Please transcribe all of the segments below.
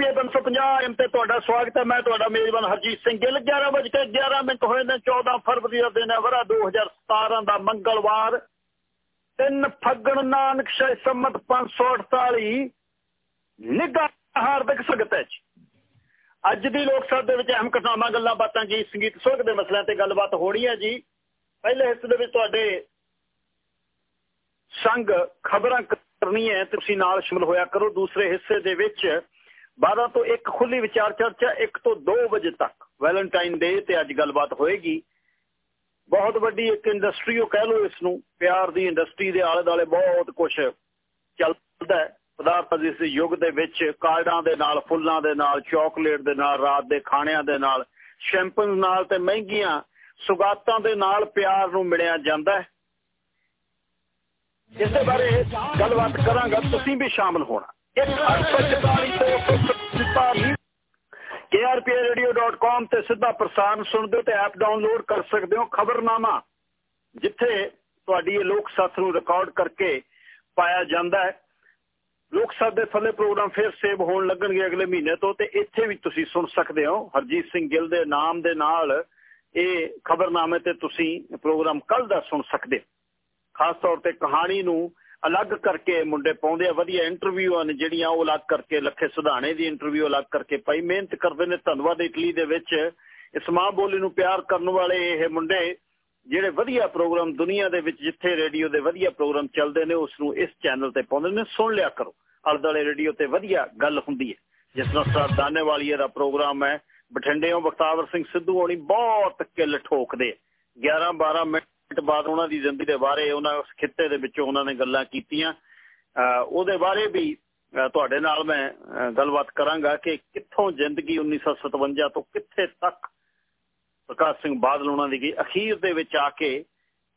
KRPA 350 M ਤੇ ਤੁਹਾਡਾ ਸਵਾਗਤ ਹੈ। ਮੈਂ ਤੁਹਾਡਾ ਮੇਜ਼ਬਾਨ ਹਰਜੀਤ ਸਿੰਘ। ਗਿੱਲ 11 ਵਜੇ 11 ਮਿੰਟ ਹੋਏ ਨੇ। 14 ਫਰਵਰੀ ਦਾ ਦਿਨ ਹੈ। ਵਰਾ 2017 ਦਾ ਮੰਗਲਵਾਰ। ਤਿੰਨ ਫੱਗਣ ਨਾਨਕ ਸ਼ੈ ਸੰਮਤ 548 ਨਿੱਘਾ ਹਾਰਦਿਕ ਸਵਾਗਤ ਹੈ ਅੱਜ ਦੀ ਲੋਕ ਸਭਾ ਦੇ ਵਿੱਚ ਅਹਿਮ ਘਟਨਾਵਾਂ, ਗੱਲਾਂ ਬਾਤਾਂ ਜੀ, ਸੰਗੀਤ ਸੋਗ ਦੇ ਮਸਲਿਆਂ ਤੇ ਗੱਲਬਾਤ ਹੋਣੀ ਹੈ ਜੀ। ਪਹਿਲੇ ਹਿੱਸੇ ਦੇ ਵਿੱਚ ਤੁਹਾਡੇ ਸੰਗ ਖਬਰਾਂ ਕਰਨੀ ਹੈ ਤੁਸੀਂ ਨਾਲ ਸ਼ਾਮਲ ਹੋਇਆ ਕਰੋ। ਦੂਸਰੇ ਹਿੱਸੇ ਦੇ ਵਿੱਚ 12 ਤੋਂ 1 ਖੁੱਲੀ ਵਿਚਾਰ ਚਰਚਾ 1 ਤੋਂ 2 ਵਜੇ ਤੱਕ। ਵੈਲੈਂਟਾਈਨ ਡੇ ਤੇ ਅੱਜ ਗੱਲਬਾਤ ਹੋਏਗੀ। ਬਹੁਤ ਵੱਡੀ ਇੱਕ ਇੰਡਸਟਰੀ ਉਹ ਕਹਿ ਲਓ ਇਸ ਨੂੰ ਪਿਆਰ ਦੀ ਇੰਡਸਟਰੀ ਦੇ ਆਲੇ ਦਾਲੇ ਬਹੁਤ ਕੁਝ ਚੱਲਦਾ ਹੈ। ਪਦਾਰਥ ਦੇ ਇਸ ਯੁੱਗ ਦੇ ਵਿੱਚ ਕਾਰਡਾਂ ਦੇ ਨਾਲ, ਫੁੱਲਾਂ ਦੇ ਨਾਲ ਚਾਕਲੇਟ ਦੇ ਨਾਲ, ਰਾਤ ਦੇ ਖਾਣਿਆਂ ਦੇ ਨਾਲ ਸ਼ੈਂਪਨਸ ਨਾਲ ਤੇ ਮਹਿੰਗੀਆਂ ਸੁਗਾਤਾਂ ਦੇ ਨਾਲ ਪਿਆਰ ਨੂੰ ਮਿਲਿਆ ਜਾਂਦਾ ਹੈ। ਇਸ ਦੇ ਬਾਰੇ ਗੱਲਬਾਤ ਕਰਾਂਗਾ। ਤੁਸੀਂ ਵੀ ਸ਼ਾਮਲ ਹੋਣਾ। krpradio.com ਤੇ ਸਿੱਧਾ ਪ੍ਰਸਾਰਣ ਸੁਣਦੇ ਹੋ ਤੇ ਐਪ ਡਾਊਨਲੋਡ ਕਰ ਸਕਦੇ ਹੋ ਖਬਰਨਾਮਾ, ਜਿੱਥੇ ਤੁਹਾਡੀ ਇਹ ਲੋਕ ਸੱਥ ਨੂੰ ਰਿਕਾਰਡ ਕਰਕੇ ਪਾਇਆ ਜਾਂਦਾ ਹੈ। ਲੋਕ ਸਭਾ ਦੇ ਥੱਲੇ ਪ੍ਰੋਗਰਾਮ ਫਿਰ ਸੇਵ ਹੋਣ ਲੱਗਣਗੇ ਅਗਲੇ ਮਹੀਨੇ ਤੋਂ ਤੇ ਇੱਥੇ ਵੀ ਤੁਸੀਂ ਸੁਣ ਸਕਦੇ ਹੋ ਹਰਜੀਤ ਸਿੰਘ ਗਿੱਲ ਦੇ ਨਾਮ ਦੇ ਨਾਲ ਇਹ ਖਬਰਨਾਮੇ ਤੇ ਤੁਸੀਂ ਪ੍ਰੋਗਰਾਮ ਕੱਲ ਦਾ ਸੁਣ ਸਕਦੇ ਖਾਸ ਤੌਰ ਤੇ ਕਹਾਣੀ ਨੂੰ ਅਲੱਗ ਕਰਕੇ ਮੁੰਡੇ ਪਾਉਂਦੇ ਆ, ਵਧੀਆ ਇੰਟਰਵਿਊਆਂ ਨੇ ਜਿਹੜੀਆਂ ਉਹ ਅਲੱਗ ਕਰਕੇ ਲੱਖੇ ਸੁਧਾਣੇ ਦੀ ਇੰਟਰਵਿਊ ਅਲੱਗ ਕਰਕੇ ਪਾਈ। ਮਿਹਨਤ ਕਰਦੇ ਨੇ ਧੰਨਵਾਦ ਇਟਲੀ ਦੇ ਵਿੱਚ। ਇਸ ਮਾਂ ਬੋਲੀ ਨੂੰ ਪਿਆਰ ਕਰਨ ਵਾਲੇ ਇਹ ਮੁੰਡੇ ਜਿਹੜੇ ਵਧੀਆ ਪ੍ਰੋਗਰਾਮ ਦੁਨੀਆ ਦੇ ਵਿੱਚ ਜਿੱਥੇ ਰੇਡੀਓ ਦੇ ਵਧੀਆ ਪ੍ਰੋਗਰਾਮ ਚੱਲਦੇ ਨੇ, ਉਸ ਨੂੰ ਇਸ ਚੈਨਲ ਤੇ ਪਾਉਂਦੇ ਨੇ। ਸੁਣ ਲਿਆ ਕਰੋ। ਅਲਦਲੇ ਰੇਡੀਓ ਤੇ ਵਧੀਆ ਗੱਲ ਹੁੰਦੀ ਹੈ। ਜਿਸ ਤਰ੍ਹਾਂ ਸਰ ਵਾਲੀਏ ਦਾ ਪ੍ਰੋਗਰਾਮ ਹੈ, ਬਠਿੰਡੇੋਂ ਬਖਤਾਵਰ ਸਿੰਘ ਸਿੱਧੂ ਹੋਣੀ ਬਹੁਤ ਕਿੱਲ ਠੋਕਦੇ 11 12 ਮਿੰਟ ਬਾਅਦ ਉਹਨਾਂ ਦੀ ਜ਼ਿੰਦਗੀ ਦੇ ਬਾਰੇ, ਉਹਨਾਂ ਉਸ ਖਿੱਤੇ ਦੇ ਵਿੱਚੋਂ ਉਹਨਾਂ ਨੇ ਗੱਲਾਂ ਕੀਤੀਆਂ। ਉਹਦੇ ਬਾਰੇ ਵੀ ਤੁਹਾਡੇ ਨਾਲ ਮੈਂ ਗੱਲਬਾਤ ਕਰਾਂਗਾ ਕਿ ਕਿੱਥੋਂ ਜ਼ਿੰਦਗੀ 1957 ਤੋਂ ਕਿੱਥੇ ਤੱਕ ਪ੍ਰਕਾਸ਼ ਸਿੰਘ ਬਾਦਲ ਉਹਨਾਂ ਦੀ ਗਈ, ਅਖੀਰ ਦੇ ਵਿੱਚ ਆ ਕੇ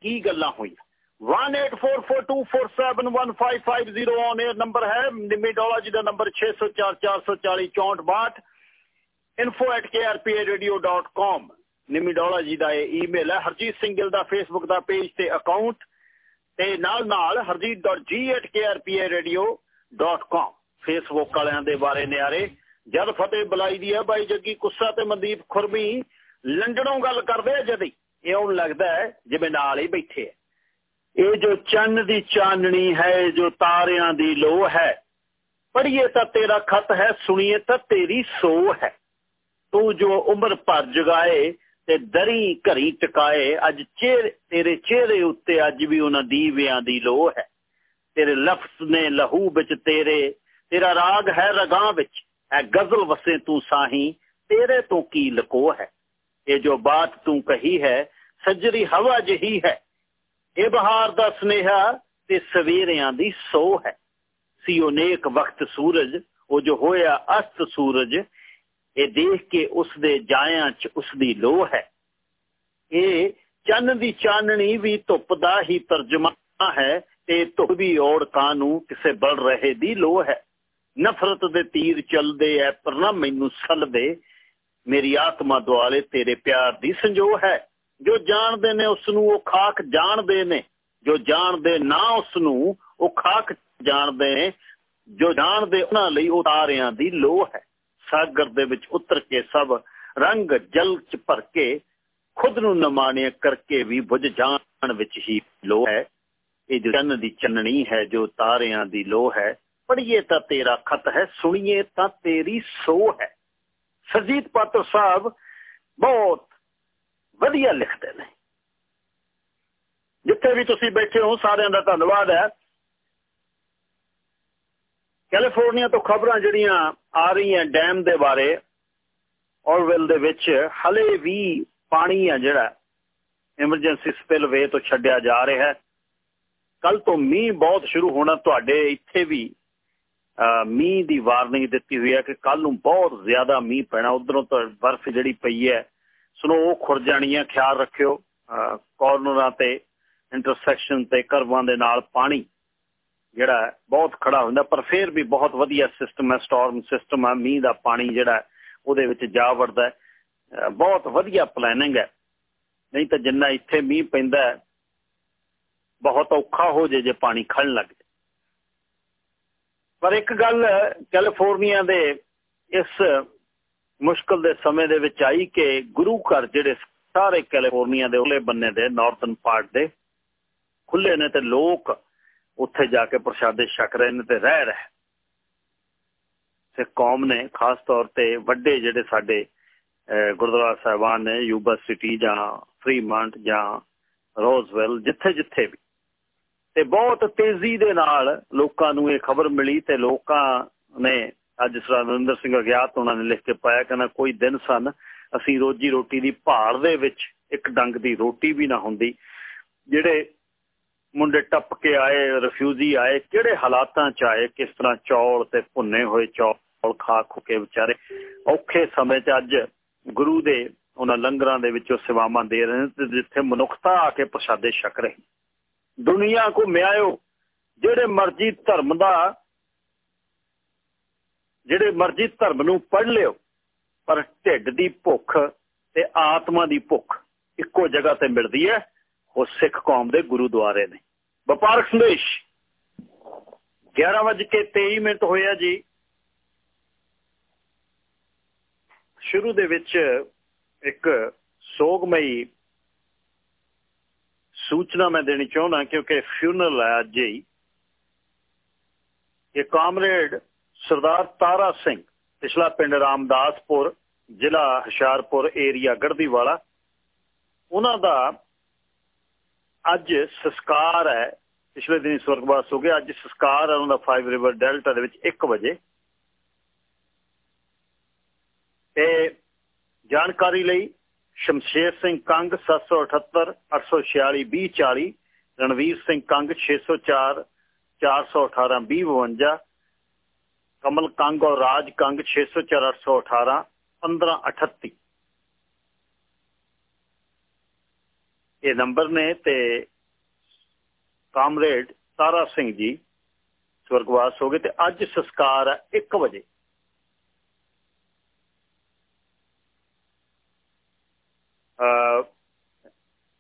ਕੀ ਗੱਲਾਂ ਹੋਈਆਂ? 184424715550 ਔਨ 에ਅਰ ਨੰਬਰ ਹੈ ਨਿਮੀਡੋਲੋਜੀ ਦਾ ਨੰਬਰ 6044406462 info@krparadio.com ਨਿਮੀਡੋਲੋਜੀ ਦਾ ਇਹ ਈਮੇਲ ਹੈ। ਹਰਜੀਤ ਸਿੰਘ ਗਿੱਲ ਦਾ ਫੇਸਬੁੱਕ ਦਾ ਪੇਜ ਤੇ ਅਕਾਊਂਟ ਤੇ ਨਾਲ ਨਾਲ harjeet.g@krparadio.com ਫੇਸਬੁੱਕ ਵਾਲਿਆਂ ਦੇ ਬਾਰੇ ਨਿਆਰੇ। ਜਦ ਫਤਿਹ ਬੁਲਾਈ ਦੀ ਹੈ ਬਾਈ ਜੱਗੀ, ਕੁੱਸਾ ਤੇ ਮਨਦੀਪ ਖੁਰਮੀ ਲੰਡਣੋਂ ਗੱਲ ਕਰਦੇ ਆ ਜਦੀ। ਇਹ ਉਹਨੂੰ ਲੱਗਦਾ ਹੈ ਜਿਵੇਂ ਨਾਲ ਹੀ ਬੈਠੇ ਆ। ਇਹ ਜੋ ਚੰਨ ਦੀ ਚਾਨਣੀ ਹੈ ਜੋ ਤਾਰਿਆਂ ਦੀ ਲੋ ਹੈ, ਪੜ੍ਹੀਏ ਤਾਂ ਤੇਰਾ ਖਤ ਹੈ, ਸੁਣੀਏ ਤਾਂ ਤੇਰੀ ਸੋ ਹੈ। ਤੂੰ ਜੋ ਉਮਰ ਭਰ ਜਗਾਏ ਤੇ ਦਰੀ ਘਰੀ ਟਿਕਾਏ, ਅੱਜ ਚਿਹਰੇ, ਤੇਰੇ ਚਿਹਰੇ ਉੱਤੇ ਅੱਜ ਵੀ ਉਹਨਾਂ ਦੀਵਿਆਂ ਦੀ ਲੋ ਹੈ। ਤੇਰੇ ਲਫ਼ਜ਼ ਨੇ ਲਹੂ ਵਿੱਚ ਤੇਰੇ, ਤੇਰਾ ਰਾਗ ਹੈ ਰਗਾਂ ਵਿੱਚ, ਐ ਗਜ਼ਲ ਵਸੇ ਤੂੰ ਸਾਹੀ, ਤੇਰੇ ਤੋਂ ਕੀ ਲਕੋ ਹੈ? ਇਹ ਜੋ ਬਾਤ ਤੂੰ ਕਹੀ ਹੈ, ਸੱਜਰੀ ਹਵਾ ਜਹੀ ਹੈ। ਇਹ ਬਹਾਰ ਦਾ ਸੁਨੇਹਾ ਤੇ ਸਵੇਰਿਆਂ ਦੀ ਸੋ ਹੈ। ਸੀ ਉਹ ਨੇਕ ਵਕਤ ਸੂਰਜ, ਉਹ ਜੋ ਹੋਇਆ ਅਸਤ ਸੂਰਜ ਇਹ ਦੇਖ ਕੇ ਉਸ ਦੇ ਜਾਇਆਂ 'ਚ ਉਸ ਦੀ ਲੋਹ ਹੈ। ਇਹ ਚੰਨ ਦੀ ਚਾਨਣੀ ਵੀ ਧੁੱਪ ਦਾ ਹੀ ਤਰਜਮਾ ਹੈ ਤੇ ਧੁੱਪ ਵੀ ਔੜਕਾਂ ਨੂੰ ਕਿਸੇ ਬਲ ਰਹੇ ਦੀ ਲੋਹ ਹੈ। ਨਫ਼ਰਤ ਦੇ ਤੀਰ ਚੱਲਦੇ ਐ ਪਰ ਨਾ ਮੈਨੂੰ ਸਲਦੇ। ਮੇਰੀ ਆਤਮਾ ਦੁਆਲੇ ਤੇਰੇ ਪਿਆਰ ਦੀ ਸੰਜੋ ਹੈ। ਜੋ ਜਾਣਦੇ ਨੇ ਉਸ ਨੂੰ ਉਹ ਖਾਕ ਜਾਣਦੇ ਨੇ। ਜੋ ਜਾਣਦੇ ਨਾ ਉਸ ਨੂੰ ਉਹ ਖਾਕ ਜਾਣਦੇ ਨੇ। ਜੋ ਜਾਣਦੇ ਉਹਨਾਂ ਲਈ ਉਹ ਤਾਰਿਆਂ ਦੀ ਲੋਹ ਹੈ। ਸਾਗਰ ਦੇ ਵਿੱਚ ਉਤਰ ਕੇ ਸਭ ਰੰਗ ਜਲ ਚ ਭਰ ਕੇ ਖੁਦ ਨੂੰ ਨਮਾਣਿਆ ਕਰਕੇ ਵੀ ਬੁਝ ਜਾਣ ਵਿੱਚ ਹੀ ਲੋ ਹੈ। ਇਹ ਜੋ ਚੰਨ ਦੀ ਚੰਨਣੀ ਹੈ, ਜੋ ਤਾਰਿਆਂ ਦੀ ਲੋ ਹੈ, ਪੜ੍ਹੀਏ ਤਾਂ ਤੇਰਾ ਖਤ ਹੈ, ਸੁਣੀਏ ਤਾਂ ਤੇਰੀ ਸੋ ਹੈ। ਸਰਜੀਤ ਪਾਤਰ ਸਾਹਿਬ ਬਹੁਤ ਵਧੀਆ ਲਿਖਦੇ ਨੇ। ਜਿੱਥੇ ਵੀ ਤੁਸੀਂ ਬੈਠੇ ਹੋ, ਸਾਰਿਆਂ ਦਾ ਧੰਨਵਾਦ ਹੈ। ਕੈਲੀਫੋਰਨੀਆ ਤੋਂ ਖਬਰਾਂ ਜਿਹੜੀਆਂ ਆ ਰਹੀਆਂ ਡੈਮ ਦੇ ਬਾਰੇ, ਔਰਵੈਲ ਦੇ ਵਿੱਚ, ਹਲੇ ਵੀ ਪਾਣੀ ਆ ਜਿਹੜਾ ਐਮਰਜੈਂਸੀ ਸਪਿਲਵੇ ਤੋਂ ਛੱਡਿਆ ਜਾ ਰਿਹਾ ਹੈ। ਕੱਲ ਤੋਂ ਮੀਂਹ ਬਹੁਤ ਸ਼ੁਰੂ ਹੋਣਾ ਤੁਹਾਡੇ ਇੱਥੇ ਵੀ ਮੀਂਹ ਦੀ ਵਾਰਨਿੰਗ ਦਿੱਤੀ ਹੋਈ ਹੈ ਕਿ ਕੱਲ ਨੂੰ ਬਹੁਤ ਜ਼ਿਆਦਾ ਮੀਂਹ ਪੈਣਾ, ਉਧਰੋਂ ਤਾਂ ਬਰਫ਼ ਜਿਹੜੀ ਪਈ ਹੈ, ਸਨੋ ਖੁਰ ਜਾਣੀ ਹੈ, ਖਿਆਲ ਰੱਖਿਓ ਕਾਰਨਰਾਂ ਤੇ ਇੰਟਰਸੈਕਸ਼ਨ ਤੇ ਕਰਵਾਂ ਦੇ ਨਾਲ ਪਾਣੀ। ਜਿਹੜਾ ਬਹੁਤ ਖੜਾ ਹੁੰਦਾ, ਪਰ ਫੇਰ ਵੀ ਬਹੁਤ ਵਧੀਆ ਸਿਸਟਮ ਹੈ ਸਟਾਰਮ ਸਿਸਟਮ ਹੈ, ਮੀਂਹ ਦਾ ਪਾਣੀ ਜਿਹੜਾ ਉਹਦੇ ਵਿੱਚ ਜਾ ਵੜਦਾ ਬਹੁਤ ਵਧੀਆ ਪਲੈਨਿੰਗ ਹੈ। ਨਹੀਂ ਤਾਂ ਜਿੰਨਾ ਇੱਥੇ ਮੀਂਹ ਪੈਂਦਾ ਬਹੁਤ ਔਖਾ ਹੋ ਜੇ ਜੇ ਪਾਣੀ ਖੜਨ ਲੱਗ ਜੇ ਪਰ ਇੱਕ ਗੱਲ ਕੈਲੀਫੋਰਨੀਆ ਦੇ ਇਸ ਮੁਸ਼ਕਲ ਦੇ ਸਮੇਂ ਦੇ ਵਿੱਚ ਆਈ ਕਿ ਗੁਰੂ ਘਰ ਜਿਹੜੇ ਸਾਰੇ ਕੈਲੀਫੋਰਨੀਆ ਦੇ ਉਲੇ ਬੰਨੇ ਦੇ ਨਾਰਥਰਨ ਪਾਰਟ ਦੇ ਖੁੱਲੇ ਨੇ ਤੇ ਲੋਕ ਉੱਥੇ ਜਾ ਕੇ ਪ੍ਰਸ਼ਾਦੇ ਛਕ ਰਹੇ ਨੇ ਤੇ ਰਹਿ ਰਹੇ। ਸਿੱਖ ਕੌਮ ਨੇ ਖਾਸ ਤੌਰ ਤੇ ਵੱਡੇ ਜਿਹੜੇ ਸਾਡੇ ਗੁਰਦੁਆਰਾ ਸਾਹਿਬਾਨ ਨੇ, ਯੂਬਾ ਸਿਟੀ ਜਾਂ ਫਰੀਮੰਟ ਜਾਂ ਰੋਜ਼ਵੈਲ, ਜਿੱਥੇ ਜਿੱਥੇ ਵੀ। ਤੇ ਬਹੁਤ ਤੇਜ਼ੀ ਦੇ ਨਾਲ ਲੋਕਾਂ ਨੂੰ ਇਹ ਖਬਰ ਮਿਲੀ ਤੇ ਲੋਕਾਂ ਨੇ ਅੱਜ ਸਰਵਿੰਦਰ ਸਿੰਘ ਅਗਿਆਤ ਉਹਨਾਂ ਨੇ ਲਿਖ ਕੇ ਪਾਇਆ ਕਹਿੰਦਾ ਕੋਈ ਦਿਨ ਸਨ ਅਸੀਂ ਰੋਜੀ ਰੋਟੀ ਦੀ ਭਾਰ ਦੇ ਵਿੱਚ ਇੱਕ ਡੰਗ ਦੀ ਰੋਟੀ ਵੀ ਨਾ ਹੁੰਦੀ। ਜਿਹੜੇ ਮੁੰਡੇ ਟੱਪ ਕੇ ਆਏ ਰਿਫਿਊਜੀ ਆਏ, ਕਿਹੜੇ ਹਾਲਾਤਾਂ ਚ ਆਏ, ਕਿਸ ਤਰ੍ਹਾਂ ਚੌਲ ਤੇ ਭੁੰਨੇ ਹੋਏ ਚੌਲ ਖਾ ਖੁ ਕੇ ਵਿਚਾਰੇ? ਔਖੇ ਸਮੇਂ 'ਚ ਅੱਜ ਗੁਰੂ ਦੇ ਉਹਨਾਂ ਲੰਗਰਾਂ ਦੇ ਵਿੱਚੋਂ ਸੇਵਾਵਾਂ ਦੇ ਰਹੇ ਨੇ ਜਿੱਥੇ ਮਨੁੱਖਤਾ ਆ ਕੇ ਪ੍ਰਸ਼ਾਦੇ ਛਕ ਰਹੀ। ਦੁਨੀਆ ਕੋ ਮਿਆਇਓ ਜਿਹੜੇ ਮਰਜ਼ੀ ਧਰਮ ਦਾ, ਜਿਹੜੇ ਮਰਜ਼ੀ ਧਰਮ ਨੂੰ ਪੜ ਲਿਓ, ਪਰ ਢਿੱਡ ਦੀ ਭੁੱਖ ਤੇ ਆਤਮਾ ਦੀ ਭੁੱਖ ਇੱਕੋ ਜਗ੍ਹਾ ਤੇ ਮਿਲਦੀ ਹੈ ਉਹ ਸਿੱਖ ਕੌਮ ਦੇ ਗੁਰੂਦੁਆਰੇ ਨੇ। ਵਪਾਰਕ ਸੰਦੇਸ਼। 11:23 ਮਿੰਟ ਹੋਇਆ ਜੀ। ਸ਼ੁਰੂ ਦੇ ਵਿੱਚ ਇੱਕ ਸੋਗਮਈ ਸੂਚਨਾ ਮੈਂ ਦੇਣੀ ਚਾਹੁੰਦਾ, ਕਿਉਂਕਿ ਫਿਊਨਰਲ ਹੈ ਅੱਜ ਹੀ। ਇਹ ਕਾਮਰੇਡ ਸਰਦਾਰ ਤਾਰਾ ਸਿੰਘ, ਪਿਛਲਾ ਪਿੰਡ ਰਾਮਦਾਸਪੁਰ, ਜ਼ਿਲ੍ਹਾ ਹਸ਼ਾਰਪੁਰ ਏਰੀਆ ਗੜਦੀਵਾਲਾ ਉਹਨਾਂ ਦਾ ਅੱਜ ਸੰਸਕਾਰ ਹੈ, ਪਿਛਲੇ ਦਿਨ ਸਵਰਗਵਾਸ ਹੋ ਗਿਆ, ਅੱਜ ਸੰਸਕਾਰ ਹੈ ਉਹਨਾਂ ਦਾ 5 ਰਿਵਰ ਡੈਲਟਾ ਦੇ ਵਿੱਚ 1 ਵਜੇ। ਤੇ ਜਾਣਕਾਰੀ ਲਈ ਸ਼ਮਸ਼ੇਰ ਸਿੰਘ ਕੰਗ 778 846 2040 ਰਣਵੀਰ ਸਿੰਘ ਕੰਗ 604 418 2052 ਕਮਲ ਕੰਗ ਔਰ ਰਾਜ ਕੰਗ 604 818 1538 ਇਹ ਨੰਬਰ ਨੇ ਤੇ ਕਾਮਰੇਡ ਤਾਰਾ ਸਿੰਘ ਜੀ ਸਵਰਗਵਾਸ ਹੋ ਗਏ ਤੇ ਅੱਜ ਸੰਸਕਾਰ ਹੈ 1 ਵਜੇ।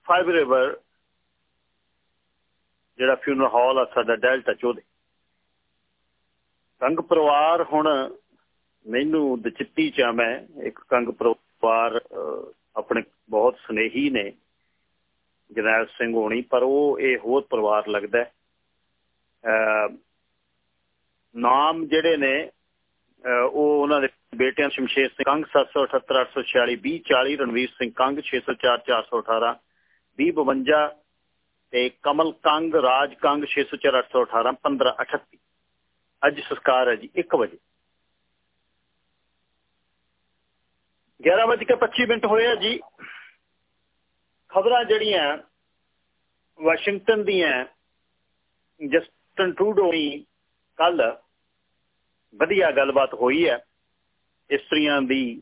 ਫਾਈਵ ਰਿਵਰ ਜਿਹੜਾ ਫਿਊਨਰਲ ਹਾਲ ਆ ਸਾਡਾ ਡੈਲਟਾ ਚੋਦੇ ਕੰਗ ਪਰਿਵਾਰ ਹੁਣ ਮੈਨੂੰ ਦਚਿੱਤੀ ਚ ਮੈਂ। ਇੱਕ ਕੰਗ ਪਰਿਵਾਰ ਆਪਣੇ ਬਹੁਤ ਸਨੇਹੀ ਨੇ। ਜਨਰਲ ਸਿੰਘ ਹੋਣੀ, ਪਰ ਉਹ ਇਹ ਹੋਰ ਪਰਿਵਾਰ ਲੱਗਦਾ ਨਾਮ ਜਿਹੜੇ ਨੇ ਉਹ ਉਹਨਾਂ ਦੇ ਬੇਟਿਆਂ ਸ਼ਮਸ਼ੇਰ ਸਿੰਘ ਕੰਗ 778 846 2040 ਰਣਵੀਰ ਸਿੰਘ ਕੰਗ 604 418 2052 ਤੇ ਕਮਲ ਕੰਗ, ਰਾਜ ਕੰਗ 604 818 1538 ਅੱਜ ਸੰਸਕਾਰ ਹੈ ਜੀ 1 ਵਜੇ। 11 ਵਜੇ ਕੇ 25 ਮਿੰਟ ਹੋਏ ਆ ਜੀ। ਖਬਰਾਂ ਜਿਹੜੀਆਂ ਵਾਸ਼ਿੰਗਟਨ ਦੀਆਂ, ਜਸਟਨ ਟਰੂਡੋ ਦੀ ਕੱਲ ਵਧੀਆ ਗੱਲਬਾਤ ਹੋਈ ਹੈ। ਇਸਤਰੀਆਂ ਦੀ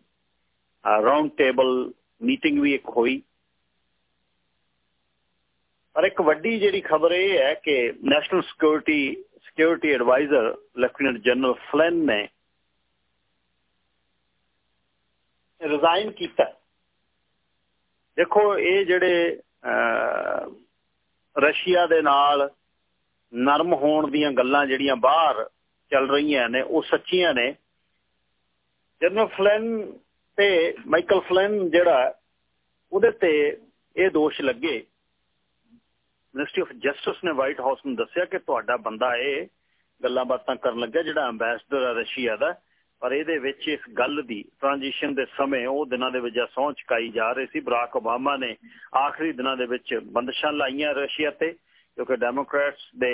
ਰਾਉਂਡ ਟੇਬਲ ਮੀਟਿੰਗ ਵੀ ਇੱਕ ਹੋਈ। ਪਰ ਇੱਕ ਵੱਡੀ ਜਿਹੜੀ ਖਬਰ ਇਹ ਹੈ ਕਿ national security security adviser lieutenant general Flynn ਨੇ ਰਿਜ਼ਾਈਨ ਕੀਤਾ। ਦੇਖੋ, ਇਹ ਜਿਹੜੇ ਰਸ਼ੀਆ ਦੇ ਨਾਲ ਨਰਮ ਹੋਣ ਦੀਆਂ ਗੱਲਾਂ ਜਿਹੜੀਆਂ ਬਾਹਰ ਚੱਲ ਰਹੀਆਂ ਨੇ, ਉਹ ਸੱਚੀਆਂ ਨੇ। ਜਨਰਲ ਫਲੈਨ ਤੇ ਮਾਈਕਲ ਫਲੈਨ ਜਿਹੜਾ, ਉਹਦੇ ਤੇ ਇਹ ਦੋਸ਼ ਲੱਗੇ। ਮਿਨਿਸਟਰੀ ਆਫ ਜਸਟਿਸ ਨੇ ਵਾਈਟ ਹਾਊਸ ਨੂੰ ਦੱਸਿਆ ਕਿ ਤੁਹਾਡਾ ਬੰਦਾ ਇਹ ਗੱਲਾਂ ਬਾਤਾਂ ਕਰਨ ਲੱਗਾ ਜਿਹੜਾ ਐਮਬੈਸਡਰ ਆ ਰਸ਼ੀਆ ਦਾ। ਪਰ ਇਹਦੇ ਵਿੱਚ ਇਸ ਗੱਲ ਦੀ ਟ੍ਰਾਂਜੀਸ਼ਨ ਦੇ ਸਮੇਂ ਉਹ ਦਿਨਾਂ ਦੇ ਵਿੱਚ ਸੌਂ ਚਕਾਈ ਜਾ ਰਹੀ ਸੀ। ਬਰਾਕ ਓਬਾਮਾ ਨੇ ਆਖਰੀ ਦਿਨਾਂ ਦੇ ਵਿੱਚ ਬੰਦਸ਼ਾਂ ਲਾਈਆਂ ਰਸ਼ੀਆ ਤੇ, ਕਿਉਂਕਿ ਡੈਮੋਕ੍ਰੈਟਸ ਦੇ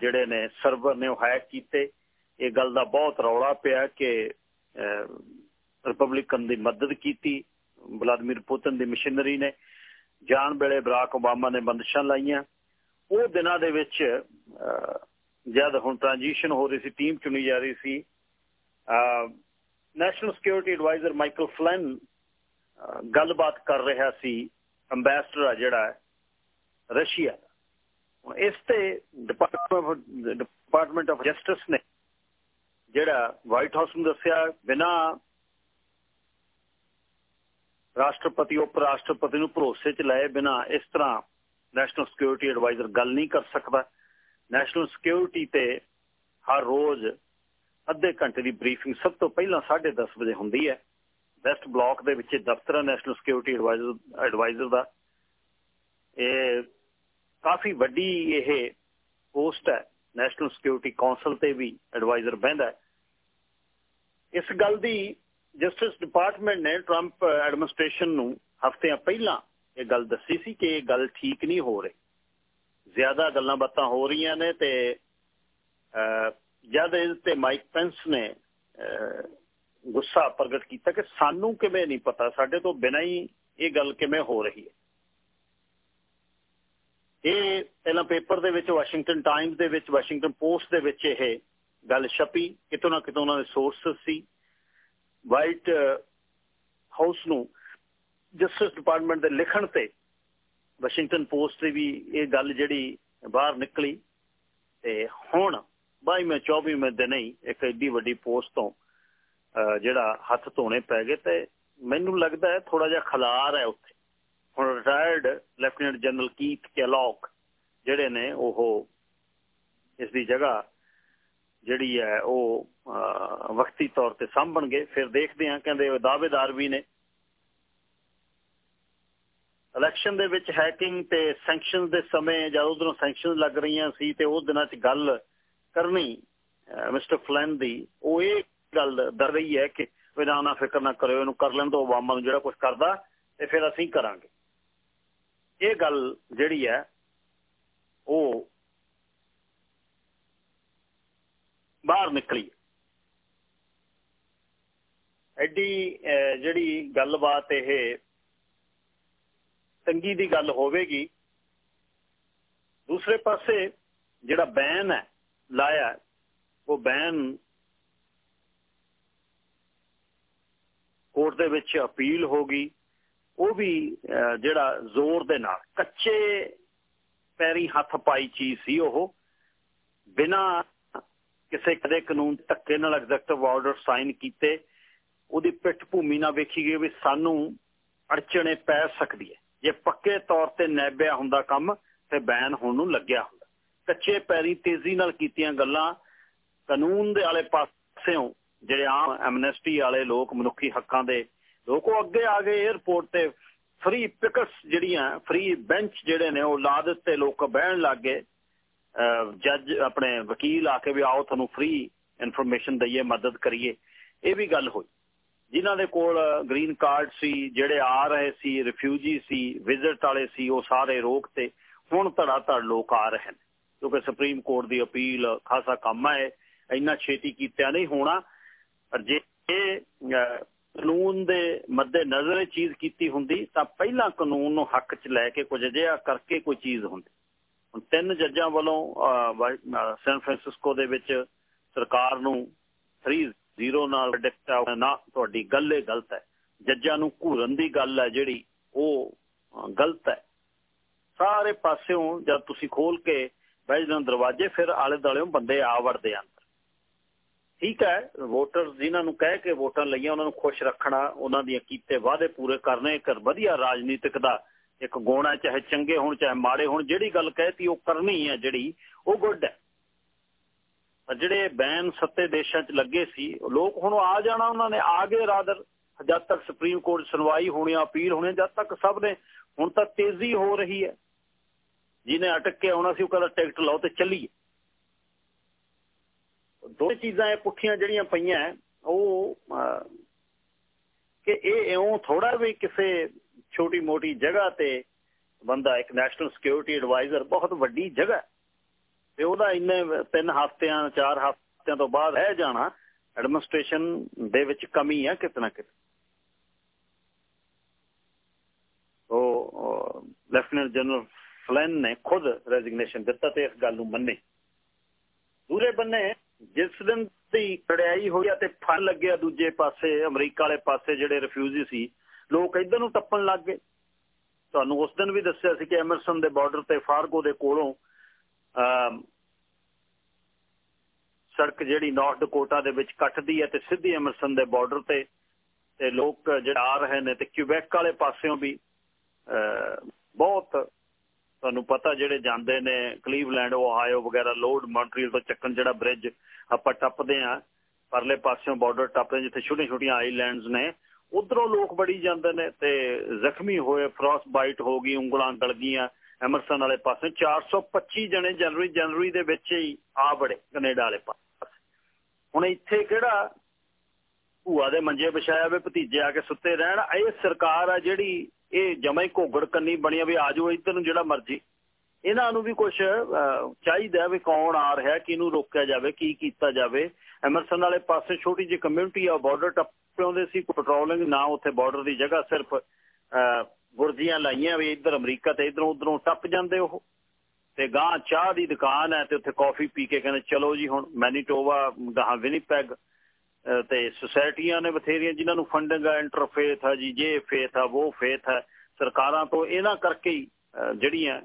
ਜਿਹੜੇ ਨੇ ਸਰਵਰ ਨੇ ਉਹ ਹੈਕ ਕੀਤੇ। ਇਹ ਗੱਲ ਦਾ ਬਹੁਤ ਰੌਲਾ ਪਿਆ ਕਿ ਰਿਪਬਲਿਕਨ ਦੀ ਮਦਦ ਕੀਤੀ ਵਲਾਦੀਮੀਰ ਪੁਤਿਨ ਦੀ ਮਸ਼ੀਨਰੀ ਨੇ। ਜਾਣ ਵੇਲੇ ਬਰਾਕ ਓਬਾਮਾ ਨੇ ਬੰਦਸ਼ਾਂ ਲਾਈਆਂ। ਉਹ ਦਿਨਾਂ ਦੇ ਵਿੱਚ ਜਦ ਹੁਣ ਟ੍ਰਾਂਜੀਸ਼ਨ ਹੋ ਰਹੀ ਸੀ ਟੀਮ ਚੁਣੀ ਜਾ ਰਹੀ ਸੀ national security adviser Michael Flynn ਗੱਲਬਾਤ ਕਰ ਰਿਹਾ ਸੀ ਐਮਬੈਸਡਰ ਆ ਜਿਹੜਾ ਰਸ਼ੀਆ ਹੁਣ ਇਸ ਤੇ ਡਿਪਾਰਟਮੈਂਟ ਆਫ ਜਸਟਿਸ ਨੇ ਜਿਹੜਾ ਵਾਈਟ ਹਾਊਸ ਨੂੰ ਦੱਸਿਆ, ਬਿਨਾ ਰਾਸ਼ਟਰਪਤੀ ਉਪ ਰਾਸ਼ਟਰਪਤੀ ਨੂੰ ਭਰੋਸੇ 'ਚ ਲਏ, ਬਿਨਾ ਇਸ ਤਰ੍ਹਾਂ ਨੈਸ਼ਨਲ ਸਿਕਿਉਰਿਟੀ ਐਡਵਾਈਜ਼ਰ ਗੱਲ ਨਹੀਂ ਕਰ ਸਕਦਾ। ਨੈਸ਼ਨਲ ਸਿਕਿਉਰਿਟੀ ਤੇ ਹਰ ਰੋਜ਼ ਅੱਧੇ ਘੰਟੇ ਦੀ ਬਰੀਫਿੰਗ ਸਭ ਤੋਂ ਪਹਿਲਾਂ 10:30 ਵਜੇ ਹੁੰਦੀ ਹੈ। ਵੈਸਟ ਬਲਾਕ ਦੇ ਵਿੱਚ ਦਫ਼ਤਰ ਨੈਸ਼ਨਲ ਸਿਕਿਉਰਿਟੀ ਐਡਵਾਈਜ਼ਰ ਐਡਵਾਈਜ਼ਰ ਦਾ। ਇਹ ਕਾਫੀ ਵੱਡੀ ਇਹ ਪੋਸਟ ਹੈ। ਨੈਸ਼ਨਲ ਸਿਕਿਉਰਿਟੀ ਕਾਉਂਸਲ ਤੇ ਵੀ ਐਡਵਾਈਜ਼ਰ ਬਹਿੰਦਾ ਹੈ। ਇਸ ਗੱਲ ਦੀ ਜਸਟਿਸ ਡਿਪਾਰਟਮੈਂਟ ਨੇ ਟਰੰਪ ਐਡਮਿਨਿਸਟ੍ਰੇਸ਼ਨ ਨੂੰ ਹਫ਼ਤਿਆਂ ਪਹਿਲਾਂ ਇਹ ਗੱਲ ਦੱਸੀ ਸੀ ਕਿ ਇਹ ਗੱਲ ਠੀਕ ਨਹੀਂ ਹੋ ਰਹੀ। ਜ਼ਿਆਦਾ ਗੱਲਾਂ ਬਾਤਾਂ ਹੋ ਰਹੀਆਂ ਨੇ ਤੇ ਜਦ ਇਸ ਤੇ ਮਾਈਕ ਪੈਂਸ ਨੇ ਗੁੱਸਾ ਪ੍ਰਗਟ ਕੀਤਾ ਕਿ ਸਾਨੂੰ ਕਿਵੇਂ ਨਹੀਂ ਪਤਾ, ਸਾਡੇ ਤੋਂ ਬਿਨਾਂ ਹੀ ਇਹ ਗੱਲ ਕਿਵੇਂ ਹੋ ਰਹੀ ਹੈ। ਇਹ ਪਹਿਲਾਂ ਪੇਪਰ ਦੇ ਵਿੱਚ, ਵਾਸ਼ਿੰਗਟਨ ਟਾਈਮਜ਼ ਦੇ ਵਿੱਚ, ਵਾਸ਼ਿੰਗਟਨ ਪੋਸਟ ਦੇ ਵਿੱਚ ਇਹ ਗੱਲ ਛਪੀ, ਕਿਤੋਂ ਨਾ ਕਿਤੋਂ ਉਹਨਾਂ ਦੇ ਸੋਰਸਸ ਸੀ। ਵਾਈਟ ਹਾਊਸ ਨੂੰ ਜਸਟਿਸ ਡਿਪਾਰਟਮੈਂਟ ਦੇ ਲਿਖਣ ਤੇ ਵਾਸ਼ਿੰਗਟਨ ਪੋਸਟ ਤੇ ਵੀ ਇਹ ਗੱਲ ਜਿਹੜੀ ਬਾਹਰ ਨਿਕਲੀ, ਤੇ ਹੁਣ 22ਵੇਂ 24ਵੇਂ ਦਿਨ ਹੀ ਇੱਕ ਏਡੀ ਵੱਡੀ ਪੋਸਟ ਤੋਂ ਜਿਹੜਾ ਹੱਥ ਧੋਣੇ ਪੈ ਗਏ ਤੇ ਮੈਨੂੰ ਲੱਗਦਾ ਹੈ ਥੋੜਾ ਜਿਹਾ ਖਲਾਰ ਹੈ ਉੱਥੇ। ਹੁਣ retired lieutenant general Keith Kellogg ਜਿਹੜੇ ਨੇ ਉਹ ਇਸ ਦੀ ਜਗ੍ਹਾ ਜਿਹੜੀ ਹੈ ਉਹ ਵਕਤੀ ਤੌਰ ਤੇ ਸਾਂਭਣਗੇ ਫਿਰ ਦੇਖਦੇ ਹਾਂ, ਕਹਿੰਦੇ ਦਾਅਵੇਦਾਰ ਵੀ ਨੇ। ਇਲੈਕਸ਼ਨ ਦੇ ਵਿੱਚ ਹੈਕਿੰਗ ਤੇ ਸੈਂਕਸ਼ਨਸ ਦੇ ਸਮੇਂ ਜਦ ਉਧਰੋਂ ਸੈਂਕਸ਼ਨਸ ਲੱਗ ਰਹੀਆਂ ਸੀ ਤੇ ਉਸ ਦਿਨਾਂ 'ਚ ਗੱਲ ਕਰਨੀ ਮਿਸਟਰ ਫਲੈਨ ਦੀ, ਉਹ ਇਹ ਗੱਲ ਦਰ ਰਹੀ ਹੈ ਕਿ ਵਿਧਾਨਾ ਫਿਕਰ ਨਾ ਕਰਿਓ, ਇਹਨੂੰ ਕਰ ਲੈਣ ਤੋਂ ਓਬਾਮਾ ਨੂੰ ਜਿਹੜਾ ਕੁਝ ਕਰਦਾ, ਤੇ ਫਿਰ ਅਸੀਂ ਕਰਾਂਗੇ। ਇਹ ਗੱਲ ਜਿਹੜੀ ਹੈ, ਉਹ ਬਾਹਰ ਨਿਕਲੀ ਐਡੀ ਜਿਹੜੀ ਗੱਲਬਾਤ ਇਹ ਤੰਗੀ ਦੀ ਗੱਲ ਹੋਵੇਗੀ, ਦੂਸਰੇ ਪਾਸੇ ਜਿਹੜਾ ਬੈਨ ਹੈ ਲਾਇਆ ਉਹ ਬੈਨ ਕੋਰਟ ਦੇ ਵਿੱਚ ਅਪੀਲ ਹੋ ਗਈ। ਉਹ ਵੀ ਜਿਹੜਾ ਜ਼ੋਰ ਦੇ ਨਾਲ, ਕੱਚੇ ਪੈਰੀ ਹੱਥ ਪਾਈ ਚੀਜ਼ ਸੀ ਉਹ। ਬਿਨਾ ਕਿਸੇ ਕਦੇ ਕਾਨੂੰਨ ਧੱਕੇ ਨਾਲ ਐਗਜ਼ੈਕਟਿਵ ਆਰਡਰ ਸਾਈਨ ਕੀਤੇ। ਉਹਦੀ ਪਿੱਠ ਭੂਮੀ ਨਾਲ ਵੇਖੀ ਗਈ ਵੀ ਸਾਨੂੰ ਅੜਚਣੇ ਪੈ ਸਕਦੀ ਹੈ। ਜੇ ਪੱਕੇ ਤੌਰ ਤੇ ਨੈਬਿਆ ਹੁੰਦਾ ਕੰਮ, ਤੇ ਬੈਨ ਹੋਣ ਨੂੰ ਲੱਗਿਆ ਹੁੰਦਾ। ਕੱਚੇ ਪੈਰੀ ਤੇਜ਼ੀ ਨਾਲ ਕੀਤੀਆਂ ਗੱਲਾਂ ਕਾਨੂੰਨ ਦੇ ਵਾਲੇ ਪਾਸਿਓਂ ਜਿਹੜੇ ਆਮ ਐਮਨੈਸਟੀ ਵਾਲੇ ਲੋਕ, ਮਨੁੱਖੀ ਹੱਕਾਂ ਦੇ ਲੋਕ, ਉਹ ਅੱਗੇ ਆ ਗਏ 에어ਪੋਰਟ ਤੇ। ਫ੍ਰੀ ਪਿਕਸ ਜਿਹੜੀਆਂ ਫ੍ਰੀ ਬੈਂਚ ਜਿਹੜੇ ਨੇ, ਉਹ ਲਾ ਦਿੱਤੇ। ਲੋਕ ਬਹਿਣ ਲੱਗੇ ਜੱਜ ਆਪਣੇ ਵਕੀਲ ਆ ਕੇ ਵੀ ਆਓ, ਤੁਹਾਨੂੰ ਫ੍ਰੀ ਇਨਫੋਰਮੇਸ਼ਨ ਦਈਏ, ਮਦਦ ਕਰੀਏ। ਇਹ ਵੀ ਗੱਲ ਹੋਈ। ਜਿਨ੍ਹਾਂ ਦੇ ਕੋਲ ਗ੍ਰੀਨ ਕਾਰਡ ਸੀ, ਜਿਹੜੇ ਆ ਰਹੇ ਸੀ ਰਿਫਿਊਜੀ ਸੀ ਵਿਜ਼ਿਟ ਵਾਲੇ ਸੀ, ਉਹ ਸਾਰੇ ਰੋਕ ਤੇ ਹੁਣ ਧੜਾ ਧੜ ਲੋਕ ਆ ਰਹੇ ਨੇ। ਕਿਉਂਕਿ ਸੁਪਰੀਮ ਕੋਰਟ ਦੀ ਅਪੀਲ, ਖਾਸਾ ਕੰਮ ਹੈ, ਇੰਨਾ ਛੇਤੀ ਕੀਤਾ ਨਹੀਂ ਹੋਣਾ। ਪਰ ਜੇ ਕਾਨੂੰਨ ਦੇ ਮੱਦੇ ਨਜ਼ਰ ਇਹ ਚੀਜ਼ ਕੀਤੀ ਹੁੰਦੀ, ਤਾਂ ਪਹਿਲਾਂ ਕਾਨੂੰਨ ਨੂੰ ਹੱਕ 'ਚ ਲੈ ਕੇ ਕੁਝ ਅਜਿਹਾ ਕਰਕੇ ਕੋਈ ਚੀਜ਼ ਹੁੰਦੀ। ਹੁਣ ਤਿੰਨ ਜੱਜਾਂ ਵੱਲੋਂ ਸੈਨ ਫ੍ਰਾਂਸਿਸਕੋ ਦੇ ਵਿੱਚ ਸਰਕਾਰ ਨੂੰ 3-0 ਨਾਲ ਪ੍ਰੈਡਿਕਟ ਨਾ, ਤੁਹਾਡੀ ਗੱਲ ਇਹ ਗਲਤ ਹੈ। ਜੱਜਾਂ ਨੂੰ ਘੂਰਨ ਦੀ ਗੱਲ ਹੈ ਜਿਹੜੀ, ਉਹ ਗਲਤ ਹੈ। ਸਾਰੇ ਪਾਸਿਓਂ ਜਦ ਤੁਸੀਂ ਖੋਲ ਕੇ ਬੈਜਦਾਂ ਦਰਵਾਜ਼ੇ, ਫਿਰ ਆਲੇ ਦਾਲਿਓਂ ਬੰਦੇ ਆ ਵੜਦੇ ਆਂ ਠੀਕ ਹੈ ਵੋਟਰਸ ਜਿਨ੍ਹਾਂ ਨੂੰ ਕਹਿ ਕੇ ਵੋਟਾਂ ਲਈਆਂ, ਉਹਨਾਂ ਨੂੰ ਖੁਸ਼ ਰੱਖਣਾ, ਉਹਨਾਂ ਦੀਆਂ ਕੀਤੇ ਵਾਅਦੇ ਪੂਰੇ ਕਰਨੇ, ਇੱਕ ਵਧੀਆ ਰਾਜਨੀਤਿਕ ਦਾ ਇੱਕ ਗੁਣ ਹੈ, ਚਾਹੇ ਚੰਗੇ ਹੋਣ, ਚਾਹੇ ਮਾੜੇ ਹੋਣ, ਜਿਹੜੀ ਗੱਲ ਕਹਿਤੀ ਉਹ ਕਰਨੀ ਹੈ ਜਿਹੜੀ, ਉਹ ਗੁੱਡ ਹੈ। ਜਿਹੜੇ ਬੈਨ ਸੱਤੇ ਦੇਸ਼ਾਂ 'ਚ ਲੱਗੇ ਸੀ, ਲੋਕ ਹੁਣ ਆ ਜਾਣਾ ਉਹਨਾਂ ਨੇ, ਆ ਗਏ ਰਾਦਰ। ਜਦ ਤੱਕ ਸੁਪਰੀਮ ਕੋਰਟ ਸੁਣਵਾਈ ਹੋਣੀ, ਅਪੀਲ ਹੋਣੀ, ਜਦ ਤੱਕ ਸਭ ਨੇ ਹੁਣ ਤਾਂ ਤੇਜ਼ੀ ਹੋ ਰਹੀ ਹੈ। ਜਿਹਨੇ ਅਟਕ ਕੇ ਆਉਣਾ ਸੀ, ਉਹ ਕਹਿੰਦਾ ਟਿਕਟ ਲਾਓ ਤੇ ਚੱਲੀਏ। ਦੋ ਚੀਜ਼ਾਂ, ਇਹ ਪੁੱਠੀਆਂ ਜਿਹੜੀਆਂ ਪਈਆਂ, ਉਹ ਕਿ ਇਹ ਇਉਂ ਥੋੜਾ ਵੀ ਕਿਸੇ ਛੋਟੀ ਮੋਟੀ ਜਗ੍ਹਾ ਤੇ ਬੰਦਾ, ਇੱਕ ਨੈਸ਼ਨਲ ਸਿਕਿਉਰਿਟੀ ਐਡਵਾਈਜ਼ਰ ਬਹੁਤ ਵੱਡੀ ਜਗ੍ਹਾ ਤੇ ਉਹਦਾ ਇੰਨੇ ਤਿੰਨ ਹਫ਼ਤਿਆਂ, ਚਾਰ ਹਫ਼ਤਿਆਂ ਤੋਂ ਬਾਅਦ ਰਹਿ ਜਾਣਾ ਐਡਮਿਨਿਸਟ੍ਰੇਸ਼ਨ ਦੇ ਵਿੱਚ ਕਮੀ ਹੈ ਕਿਤਨਾ ਕਿਤੇ। ਉਹ ਲੈਫਟੀਨੈਂਟ ਜਨਰਲ ਫਲੈਨ ਨੇ ਖੁਦ ਰੈਜ਼ਿਗਨੇਸ਼ਨ ਦਿੱਤਾ ਤੇ ਇਸ ਗੱਲ ਨੂੰ ਮੰਨੇ। ਦੂਰੇ ਬੰਨੇ ਜਿਸ ਦਿਨ ਦੀ ਕੜਾਈ ਹੋਈ ਤੇ ਫਲ ਲੱਗਿਆ ਦੂਜੇ ਪਾਸੇ, ਅਮਰੀਕਾ ਵਾਲੇ ਪਾਸੇ ਜਿਹੜੇ ਰਿਫਿਊਜੀ ਸੀ, ਲੋਕ ਇਧਰ ਨੂੰ ਟੱਪਣ ਲੱਗ ਗਏ। ਤੁਹਾਨੂੰ ਉਸ ਦਿਨ ਵੀ ਦੱਸਿਆ ਸੀ ਕਿ ਐਮਰਸਨ ਦੇ ਬਾਰਡਰ ਤੇ ਫਾਰਗੋ ਦੇ ਕੋਲੋਂ ਸੜਕ ਜਿਹੜੀ ਨਾਰਥ ਡਕੋਟਾ ਦੇ ਵਿੱਚ ਕੱਟਦੀ ਹੈ ਤੇ ਸਿੱਧੀ ਐਮਰਸਨ ਦੇ ਬਾਰਡਰ ਤੇ ਤੇ ਲੋਕ ਜਿਹੜਾ ਆ ਰਹੇ ਨੇ ਤੇ ਕਿਊਬੈਕ ਵਾਲੇ ਪਾਸਿਓਂ ਵੀ ਬਹੁਤ ਤੁਹਾਨੂੰ ਪਤਾ ਜਿਹੜੇ ਜਾਂਦੇ ਨੇ ਕਲੀਵਲੈਂਡ, ਓਹਾਇਓ ਵਗੈਰਾ ਲੋਡ ਮੌਂਟਰੀਅਲ ਤੋਂ ਚੱਕਣ ਜਿਹੜਾ ਬ੍ਰਿਜ ਆਪਾਂ ਟੱਪਦੇ ਆ ਪਰਲੇ ਪਾਸਿਓਂ ਬਾਰਡਰ ਟੱਪਦੇ ਜਿੱਥੇ ਛੋਟੀਆਂ ਛੋਟੀਆਂ ਆਈਲੈਂਡਸ ਨੇ, ਉਧਰੋਂ ਲੋਕ ਬੜੀ ਜਾਂਦੇ ਨੇ ਤੇ ਜ਼ਖਮੀ ਹੋਏ ਫਰੋਸਟ ਬਾਈਟ ਹੋ ਗਈ, ਉਂਗਲਾਂ ਗਲ ਗਈਆਂ, ਐਮਰਸਨ ਵਾਲੇ ਪਾਸੇ 425 ਜਣੇ ਜਨਵਰੀ ਜਨਵਰੀ ਦੇ ਵਿੱਚ ਹੀ ਆ ਬੜੇ ਕੈਨੇਡਾ ਵਾਲੇ ਪਾਸੇ। ਹੁਣ ਇੱਥੇ ਕਿਹੜਾ ਭੂਆ ਦੇ ਮੰਜੇ ਵਿਛਾਇਆ ਵੇ, ਭਤੀਜੇ ਆ ਕੇ ਸੁੱਤੇ ਰਹਿਣ, ਇਹ ਸਰਕਾਰ ਆ ਜਿਹੜੀ ਇਹ ਜਮਾ ਹੀ ਘੋਗੜ ਕੰਨੀ ਬਣੀ ਵੀ ਆਜੋ ਇੱਧਰ ਨੂੰ ਜਿਹੜਾ ਮਰਜ਼ੀ। ਇਹਨਾਂ ਨੂੰ ਵੀ ਕੁਝ ਚਾਹੀਦਾ ਵੀ ਕੌਣ ਆ ਰਿਹਾ, ਕਿਹਨੂੰ ਰੋਕਿਆ ਜਾਵੇ, ਕੀ ਕੀਤਾ ਜਾਵੇ। ਐਮਰਸਨ ਵਾਲੇ ਪਾਸੇ ਛੋਟੀ ਜਿਹੀ ਕਮਿਊਨਿਟੀ ਆ ਬਾਰਡਰ ਟੱਪਿਆਉਂਦੇ ਸੀ ਪੈਟਰੋਲਿੰਗ ਨਾ ਉੱਥੇ ਬਾਰਡਰ ਦੀ ਜਗ੍ਹਾ, ਸਿਰਫ ਗੁਰਜੀਆਂ ਲਾਈਆਂ ਵੀ ਇੱਧਰ ਅਮਰੀਕਾ ਤੇ ਇਧਰੋਂ ਉਧਰੋਂ ਟੱਪ ਜਾਂਦੇ ਉਹ। ਤੇ ਗਾਂ ਚਾਹ ਦੀ ਦੁਕਾਨ ਹੈ ਤੇ ਉੱਥੇ ਕਾਫੀ ਪੀ ਕੇ ਕਹਿੰਦੇ, ਚਲੋ ਜੀ, ਹੁਣ ਮੈਨੀਟੋਵਾ ਗਾਂ ਵਿਨੀਪੈਗ ਤੇ ਸੁਸਾਇਟੀਆਂ ਨੇ ਬਥੇਰੀਆਂ ਜਿਨ੍ਹਾਂ ਨੂੰ ਫੰਡਿੰਗ ਹੈ ਇੰਟਰਫੇਥ ਹੈ ਜੀ, ਜੇ ਫੇਥ ਹੈ ਉਹ ਫੇਥ ਹੈ ਸਰਕਾਰਾਂ ਤੋਂ ਇਹਨਾਂ ਕਰਕੇ ਹੀ ਜਿਹੜੀਆਂ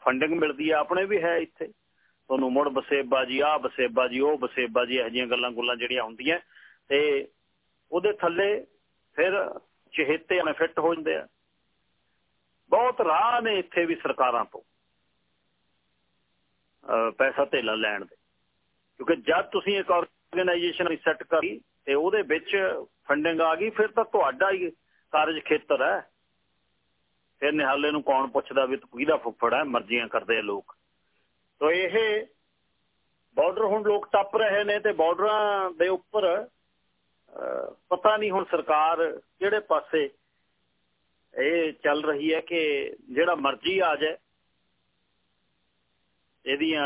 ਫੰਡਿੰਗ ਮਿਲਦੀ ਆ, ਆਪਣੇ ਵੀ ਹੈ ਇੱਥੇ। ਤੁਹਾਨੂੰ ਮੁੜ ਬਸੇਬਾ ਜੀ ਆ ਬਸੇਬਾ ਜੀ, ਉਹ ਬਸੇਬਾ ਜੀ, ਇਹ ਜੀਆਂ ਗੱਲਾਂ ਗੁੱਲਾਂ ਜਿਹੜੀਆਂ ਹੁੰਦੀਆਂ, ਤੇ ਉਹਦੇ ਥੱਲੇ ਫਿਰ ਚਹੇਤੇ ਨੇ ਫਿੱਟ ਹੋ ਜਾਂਦੇ ਆ। ਬਹੁਤ ਰਾਹ ਨੇ ਇੱਥੇ ਵੀ ਸਰਕਾਰਾਂ ਤੋਂ ਪੈਸਾ ਧੇਲਾ ਲੈਣ ਦੇ। ਕਿਉਂਕਿ ਜਦ ਤੁਸੀਂ ਇੱਕ ਆਰਗੇਨਾਈਜੇਸ਼ਨ ਸੈੱਟ ਕਰੀ ਤੇ ਉਹਦੇ ਵਿੱਚ ਫੰਡਿੰਗ ਆ ਗਈ, ਫਿਰ ਤਾਂ ਤੁਹਾਡਾ ਹੀ ਕਾਰਜ ਖੇਤਰ ਹੈ। ਫਿਰ ਨਿਹਾਲੇ ਨੂੰ ਕੌਣ ਪੁੱਛਦਾ ਵੀ ਤੂੰ ਕਿਹਦਾ ਫੁੱਫੜ ਹੈ? ਮਰਜ਼ੀਆਂ ਕਰਦੇ ਆ ਲੋਕ। ਤੋ ਇਹ ਬਾਰਡਰ ਹੁਣ ਲੋਕ ਟੱਪ ਰਹੇ ਨੇ ਤੇ ਬਾਰਡਰਾਂ ਦੇ ਉੱਪਰ ਪਤਾ ਨਹੀਂ ਹੁਣ ਸਰਕਾਰ ਕਿਹੜੇ ਪਾਸੇ ਇਹ ਚੱਲ ਰਹੀ ਹੈ ਕਿ ਜਿਹੜਾ ਮਰਜ਼ੀ ਆ ਜਾਏ। ਇਹਦੀਆਂ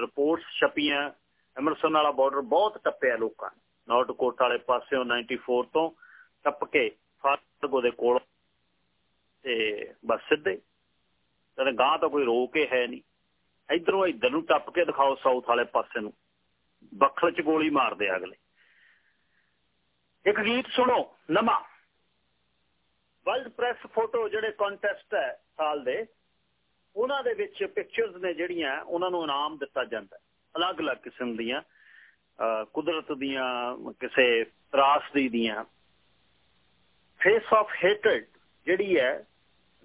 ਰਿਪੋਰਟਸ ਛਪੀਆਂ। ਅੰਮ੍ਰਿਤਸਰ ਵਾਲਾ ਬਾਰਡਰ ਬਹੁਤ ਟੱਪਿਆ ਲੋਕਾਂ ਨੇ। ਨਾਰਥ ਕੋਟ ਵਾਲੇ ਪਾਸਿਓਂ 94 ਤੋਂ ਟੱਪ ਕੇ ਫਾਰਗੋ ਦੇ ਕੋਲ ਤੇ ਬਸ ਸਿੱਧੇ। ਤੇ ਗਾਂ ਤਾਂ ਕੋਈ ਰੋਕ ਹੀ ਹੈ ਨਹੀਂ। ਇਧਰੋਂ ਇਧਰ ਨੂੰ ਟੱਪ ਕੇ ਦਿਖਾਓ ਸਾਊਥ ਵਾਲੇ ਪਾਸੇ ਨੂੰ। ਬੱਖਲ ਚ ਗੋਲੀ ਮਾਰਦੇ ਅਗਲੇ। ਇੱਕ ਗੀਤ ਸੁਣੋ ਨਮਾ ਵਰਲਡ ਪ੍ਰੈਸ ਫੋਟੋ ਜਿਹੜੇ ਕੰਟੈਸਟ ਹੈ ਸਾਲ ਦੇ, ਉਹਨਾਂ ਦੇ ਵਿੱਚ ਪਿਕਚਰਸ ਨੇ ਜਿਹੜੀਆਂ, ਉਹਨਾਂ ਨੂੰ ਇਨਾਮ ਦਿੱਤਾ ਜਾਂਦਾ ਅਲੱਗ-ਅਲੱਗ ਕਿਸਮ ਦੀਆਂ ਕੁਦਰਤ ਦੀਆਂ, ਕਿਸੇ ਤਰਾਸਦੀ ਦੀਆਂ। ਫੇਸ ਆਫ ਹੇਟਡ ਜਿਹੜੀ ਹੈ,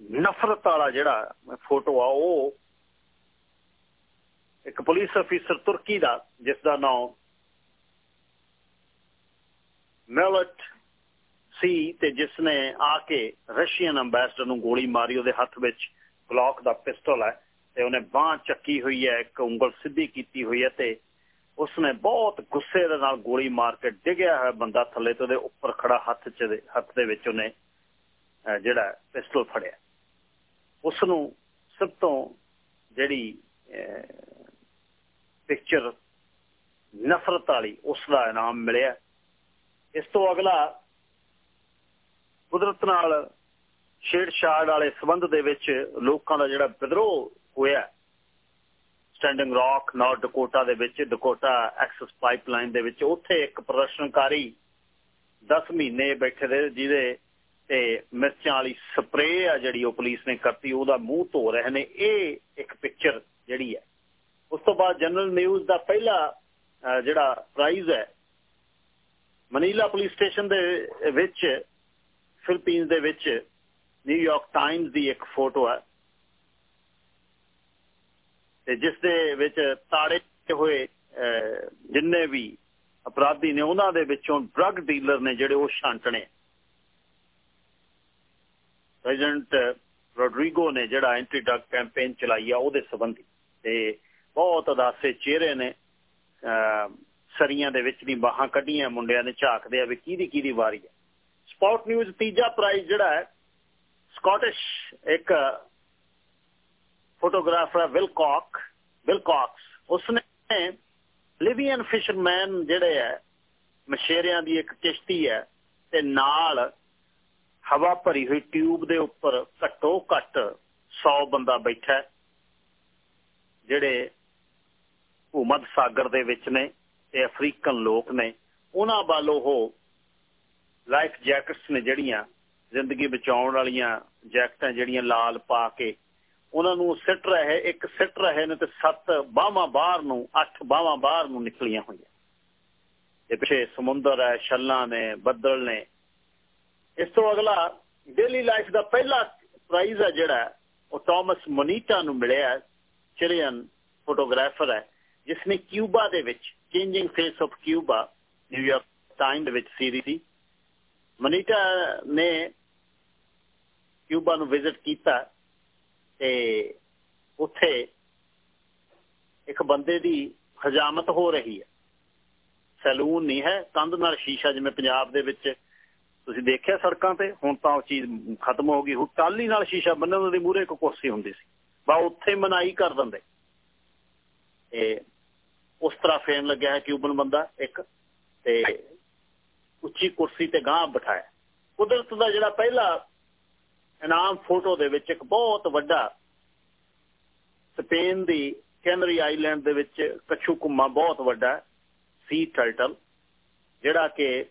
ਨਫ਼ਰਤ ਵਾਲਾ ਜਿਹੜਾ ਫੋਟੋ ਆ, ਉਹ ਇੱਕ ਪੁਲਿਸ ਅਫੀਸਰ ਤੁਰਕੀ ਦਾ ਜਿਸ ਦਾ ਨਾਮ ਮੈਲਟ ਸੀ, ਤੇ ਜਿਸ ਨੇ ਆ ਕੇ ਰਸ਼ੀਅਨ ਐਮਬੈਸਡਰ ਨੂੰ ਗੋਲੀ ਮਾਰੀ, ਉਹਦੇ ਹੱਥ ਵਿੱਚ ਗਲੌਕ ਦਾ ਪਿਸਟਲ ਹੈ। ਤੇ ਉਹਨੇ ਬਾਹ ਚੱਕੀ ਹੋਈ ਹੈ, ਇੱਕ ਉਂਗਲ ਸਿੱਧੀ ਕੀਤੀ ਹੋਈ ਹੈ ਤੇ ਉਸਨੇ ਬਹੁਤ ਗੁੱਸੇ ਦੇ ਨਾਲ ਗੋਲੀ ਮਾਰ ਕੇ ਡਿੱਗਿਆ ਹੋਇਆ ਬੰਦਾ ਥੱਲੇ ਤੇ ਉਹਦੇ ਉੱਪਰ ਖੜਾ ਹੱਥ ਚ ਹੱਥ ਦੇ ਵਿੱਚ ਉਹਨੇ ਜਿਹੜਾ ਪਿਸਤਲ ਫੜਿਆ। ਉਸ ਨੂੰ ਸਭ ਤੋਂ ਜਿਹੜੀ ਪਿਕਚਰ ਨਫ਼ਰਤ ਵਾਲੀ ਉਸ ਦਾ ਇਨਾਮ ਮਿਲਿਆ। ਇਸ ਤੋਂ ਅਗਲਾ ਕੁਦਰਤ ਨਾਲ ਛੇੜਛਾੜ ਵਾਲੇ ਸਬੰਧ ਦੇ ਵਿੱਚ ਲੋਕਾਂ ਦਾ ਜਿਹੜਾ ਵਿਦਰੋਹ ਹੋਇਆ ਸਟੈਂਡਿੰਗ ਰੌਕ ਨਾਰਥ ਡਕੋਟਾ ਦੇ ਵਿੱਚ ਡਕੋਟਾ ਐਕਸੈਸ ਪਾਈਪਲਾਈਨ ਦੇ ਵਿੱਚ, ਉੱਥੇ ਇੱਕ ਪ੍ਰਦਰਸ਼ਨਕਾਰੀ 10 ਮਹੀਨੇ ਬੈਠੇ ਰਹੇ, ਜਿਹਦੇ ਤੇ ਮਿਰਚਾਂ ਵਾਲੀ ਸਪਰੇਅ ਆ ਜਿਹੜੀ ਉਹ ਪੁਲਿਸ ਨੇ ਕਰਤੀ, ਉਹਦਾ ਮੂੰਹ ਧੋ ਰਹੇ ਨੇ। ਇਹ ਇੱਕ ਪਿਕਚਰ ਜਿਹੜੀ ਹੈ। ਉਸ ਤੋਂ ਬਾਅਦ ਜਨਰਲ ਨਿਊਜ਼ ਦਾ ਪਹਿਲਾ ਜਿਹੜਾ ਪ੍ਰਾਈਜ਼ ਹੈ ਮਨੀਲਾ ਪੁਲਿਸ ਸਟੇਸ਼ਨ ਦੇ ਵਿੱਚ ਫਿਲੀਪੀਨਸ ਦੇ ਵਿੱਚ ਨਿਊਯਾਰਕ ਟਾਈਮਜ਼ ਦੀ ਇੱਕ ਫੋਟੋ ਹੈ। ਜਿਸ ਦੇ ਵਿੱਚ ਤਾੜੇ ਹੋਏ ਜਿੰਨੇ ਵੀ ਅਪਰਾਧੀ ਨੇ, ਉਹਨਾਂ ਦੇ ਵਿੱਚੋਂ ਡਰੱਗ ਡੀਲਰ ਨੇ ਜਿਹੜੇ ਉਹ ਛਾਂਟਣੇ। ਪ੍ਰੈਜ਼ੀਡੈਂਟ ਰੋਡਰੀਗੋ ਨੇ ਜਿਹੜਾ ਐਂਟੀ ਡਰੱਗ ਕੈਂਪੇਨ ਚਲਾਈ ਆ, ਉਹਦੇ ਸੰਬੰਧੀ। ਤੇ ਬਹੁਤ ਅਦਾਸੇ ਚਿਹਰੇ ਨੇ ਸਰੀਆਂ ਦੇ ਵਿੱਚ ਦੀ ਬਾਹਾਂ ਕੱਢੀਆਂ, ਮੁੰਡਿਆਂ ਨੇ ਝਾਕਦੇ ਆ ਵੀ ਕਿਹਦੀ ਕਿਹਦੀ ਵਾਰੀ ਹੈ ਸਪੋਰਟ ਨਿਊਜ਼ ਤੀਜਾ ਪ੍ਰਾਈਜ਼ ਜਿਹੜਾ ਹੈ ਸਕਾਟਿਸ਼ ਇੱਕ ਫੋਟੋਗ੍ਰਾਫਰ ਵਿਲਕੌਕ ਵਿਲਕੌਕਸ ਉਸਨੇ ਲਿਬੀਅਨ ਫਿਸ਼ਰਮੈਨ ਜਿਹੜੇ ਹੈ ਮਸ਼ੇਰਿਆਂ ਦੀ ਇੱਕ ਕਿਸ਼ਤੀ ਹੈ ਤੇ ਨਾਲ ਹਵਾ ਭਰੀ ਹੋਈ ਟਿਊਬ ਦੇ ਉੱਪਰ ਘੱਟੋ ਘੱਟ 100 ਬੰਦਾ ਬੈਠਾ ਜਿਹੜੇ ਭੂਮਧ ਸਾਗਰ ਦੇ ਵਿੱਚ ਨੇ ਤੇ ਅਫਰੀਕਨ ਲੋਕ ਨੇ, ਉਹਨਾਂ ਵੱਲ ਉਹ ਲਾਈਫ ਜੈਕਟਸ ਨੇ ਜਿਹੜੀਆਂ ਜ਼ਿੰਦਗੀ ਬਚਾਉਣ ਵਾਲੀਆਂ ਜੈਕਟਾਂ ਜਿਹੜੀਆਂ ਲਾਲ ਪਾ ਕੇ ਉਹਨਾਂ ਨੂੰ ਸਿੱਟ ਰਹੇ, ਇੱਕ ਸਿੱਟ ਰਹੇ ਨੇ ਤੇ ਸੱਤ ਬਾਹਾਂ ਬਾਹਰ ਨੂੰ, ਅੱਠ ਬਾਹਾਂ ਬਾਹਰ ਨੂੰ ਨਿਕਲੀਆਂ ਹੋਈਆਂ। ਤੇ ਪਿੱਛੇ ਸਮੁੰਦਰ ਹੈ, ਛੱਲਾਂ ਨੇ, ਬੱਦਲ ਨੇ। ਇਸ ਤੋਂ ਅਗਲਾ ਡੇਲੀ ਲਾਈਫ ਦਾ ਪਹਿਲਾ ਪ੍ਰਾਈਜ਼ ਹੈ ਜਿਹੜਾ, ਉਹ ਟਾਮਸ ਮੋਨੀਟਾ ਨੂੰ ਮਿਲਿਆ ਚਿਲੀਅਨ ਫੋਟੋਗ੍ਰਾਫਰ ਹੈ ਜਿਸ ਨੇ ਕਿਊਬਾ ਦੇ ਵਿੱਚ changing face of Cuba New York Time ਦੇ ਵਿੱਚ ਸੀਰੀ ਸੀ। ਮਨੀਟਾ ਨੇ ਕਿਊਬਾ ਨੂੰ ਵਿਜ਼ਿਟ ਕੀਤਾ। ਤੇ ਉੱਥੇ ਇੱਕ ਬੰਦੇ ਦੀ ਹਜਾਮਤ ਹੋ ਰਹੀ ਹੈ। ਸੈਲੂਨ ਨਹੀਂ ਹੈ, ਕੰਧ ਨਾਲ ਸ਼ੀਸ਼ਾ ਜਿਵੇਂ ਪੰਜਾਬ ਦੇ ਵਿੱਚ ਤੁਸੀਂ ਦੇਖਿਆ ਸੜਕਾਂ ਤੇ, ਹੁਣ ਤਾਂ ਉਹ ਚੀਜ਼ ਖਤਮ ਹੋ ਗਈ। ਹੁਣ ਟਾਲੀ ਨਾਲ ਸ਼ੀਸ਼ਾ ਬੰਨਣ ਦੇ ਮੂਹਰੇ ਇੱਕ ਕੁਰਸੀ ਹੁੰਦੀ ਸੀ। ਬਾ ਉੱਥੇ ਮਨਾਈ ਕਰ ਦਿੰਦੇ। ਇਹ ਉਸ ਤਰ੍ਹਾਂ ਫੇਮ ਲੱਗਿਆ ਹੈ ਕਿਊਬਨ ਬੰਦਾ ਇੱਕ ਤੇ ਉੱਚੀ ਕੁਰਸੀ ਤੇ ਗਾਂ ਬਿਠਾਇਆ। ਕੁਦਰਤ ਦਾ ਜਿਹੜਾ ਪਹਿਲਾ ਇਨਾਮ ਫੋਟੋ ਦੇ ਵਿੱਚ ਇੱਕ ਬਹੁਤ ਵੱਡਾ ਸਪੇਨ ਦੀ ਕੈਨਰੀ ਆਈਲੈਂਡ ਦੇ ਵਿੱਚ ਕਛੂ ਕੁੰਮਾ ਬਹੁਤ ਵੱਡਾ ਸੀ ਟਰਟਲ, ਜਿਹੜਾ ਕਿ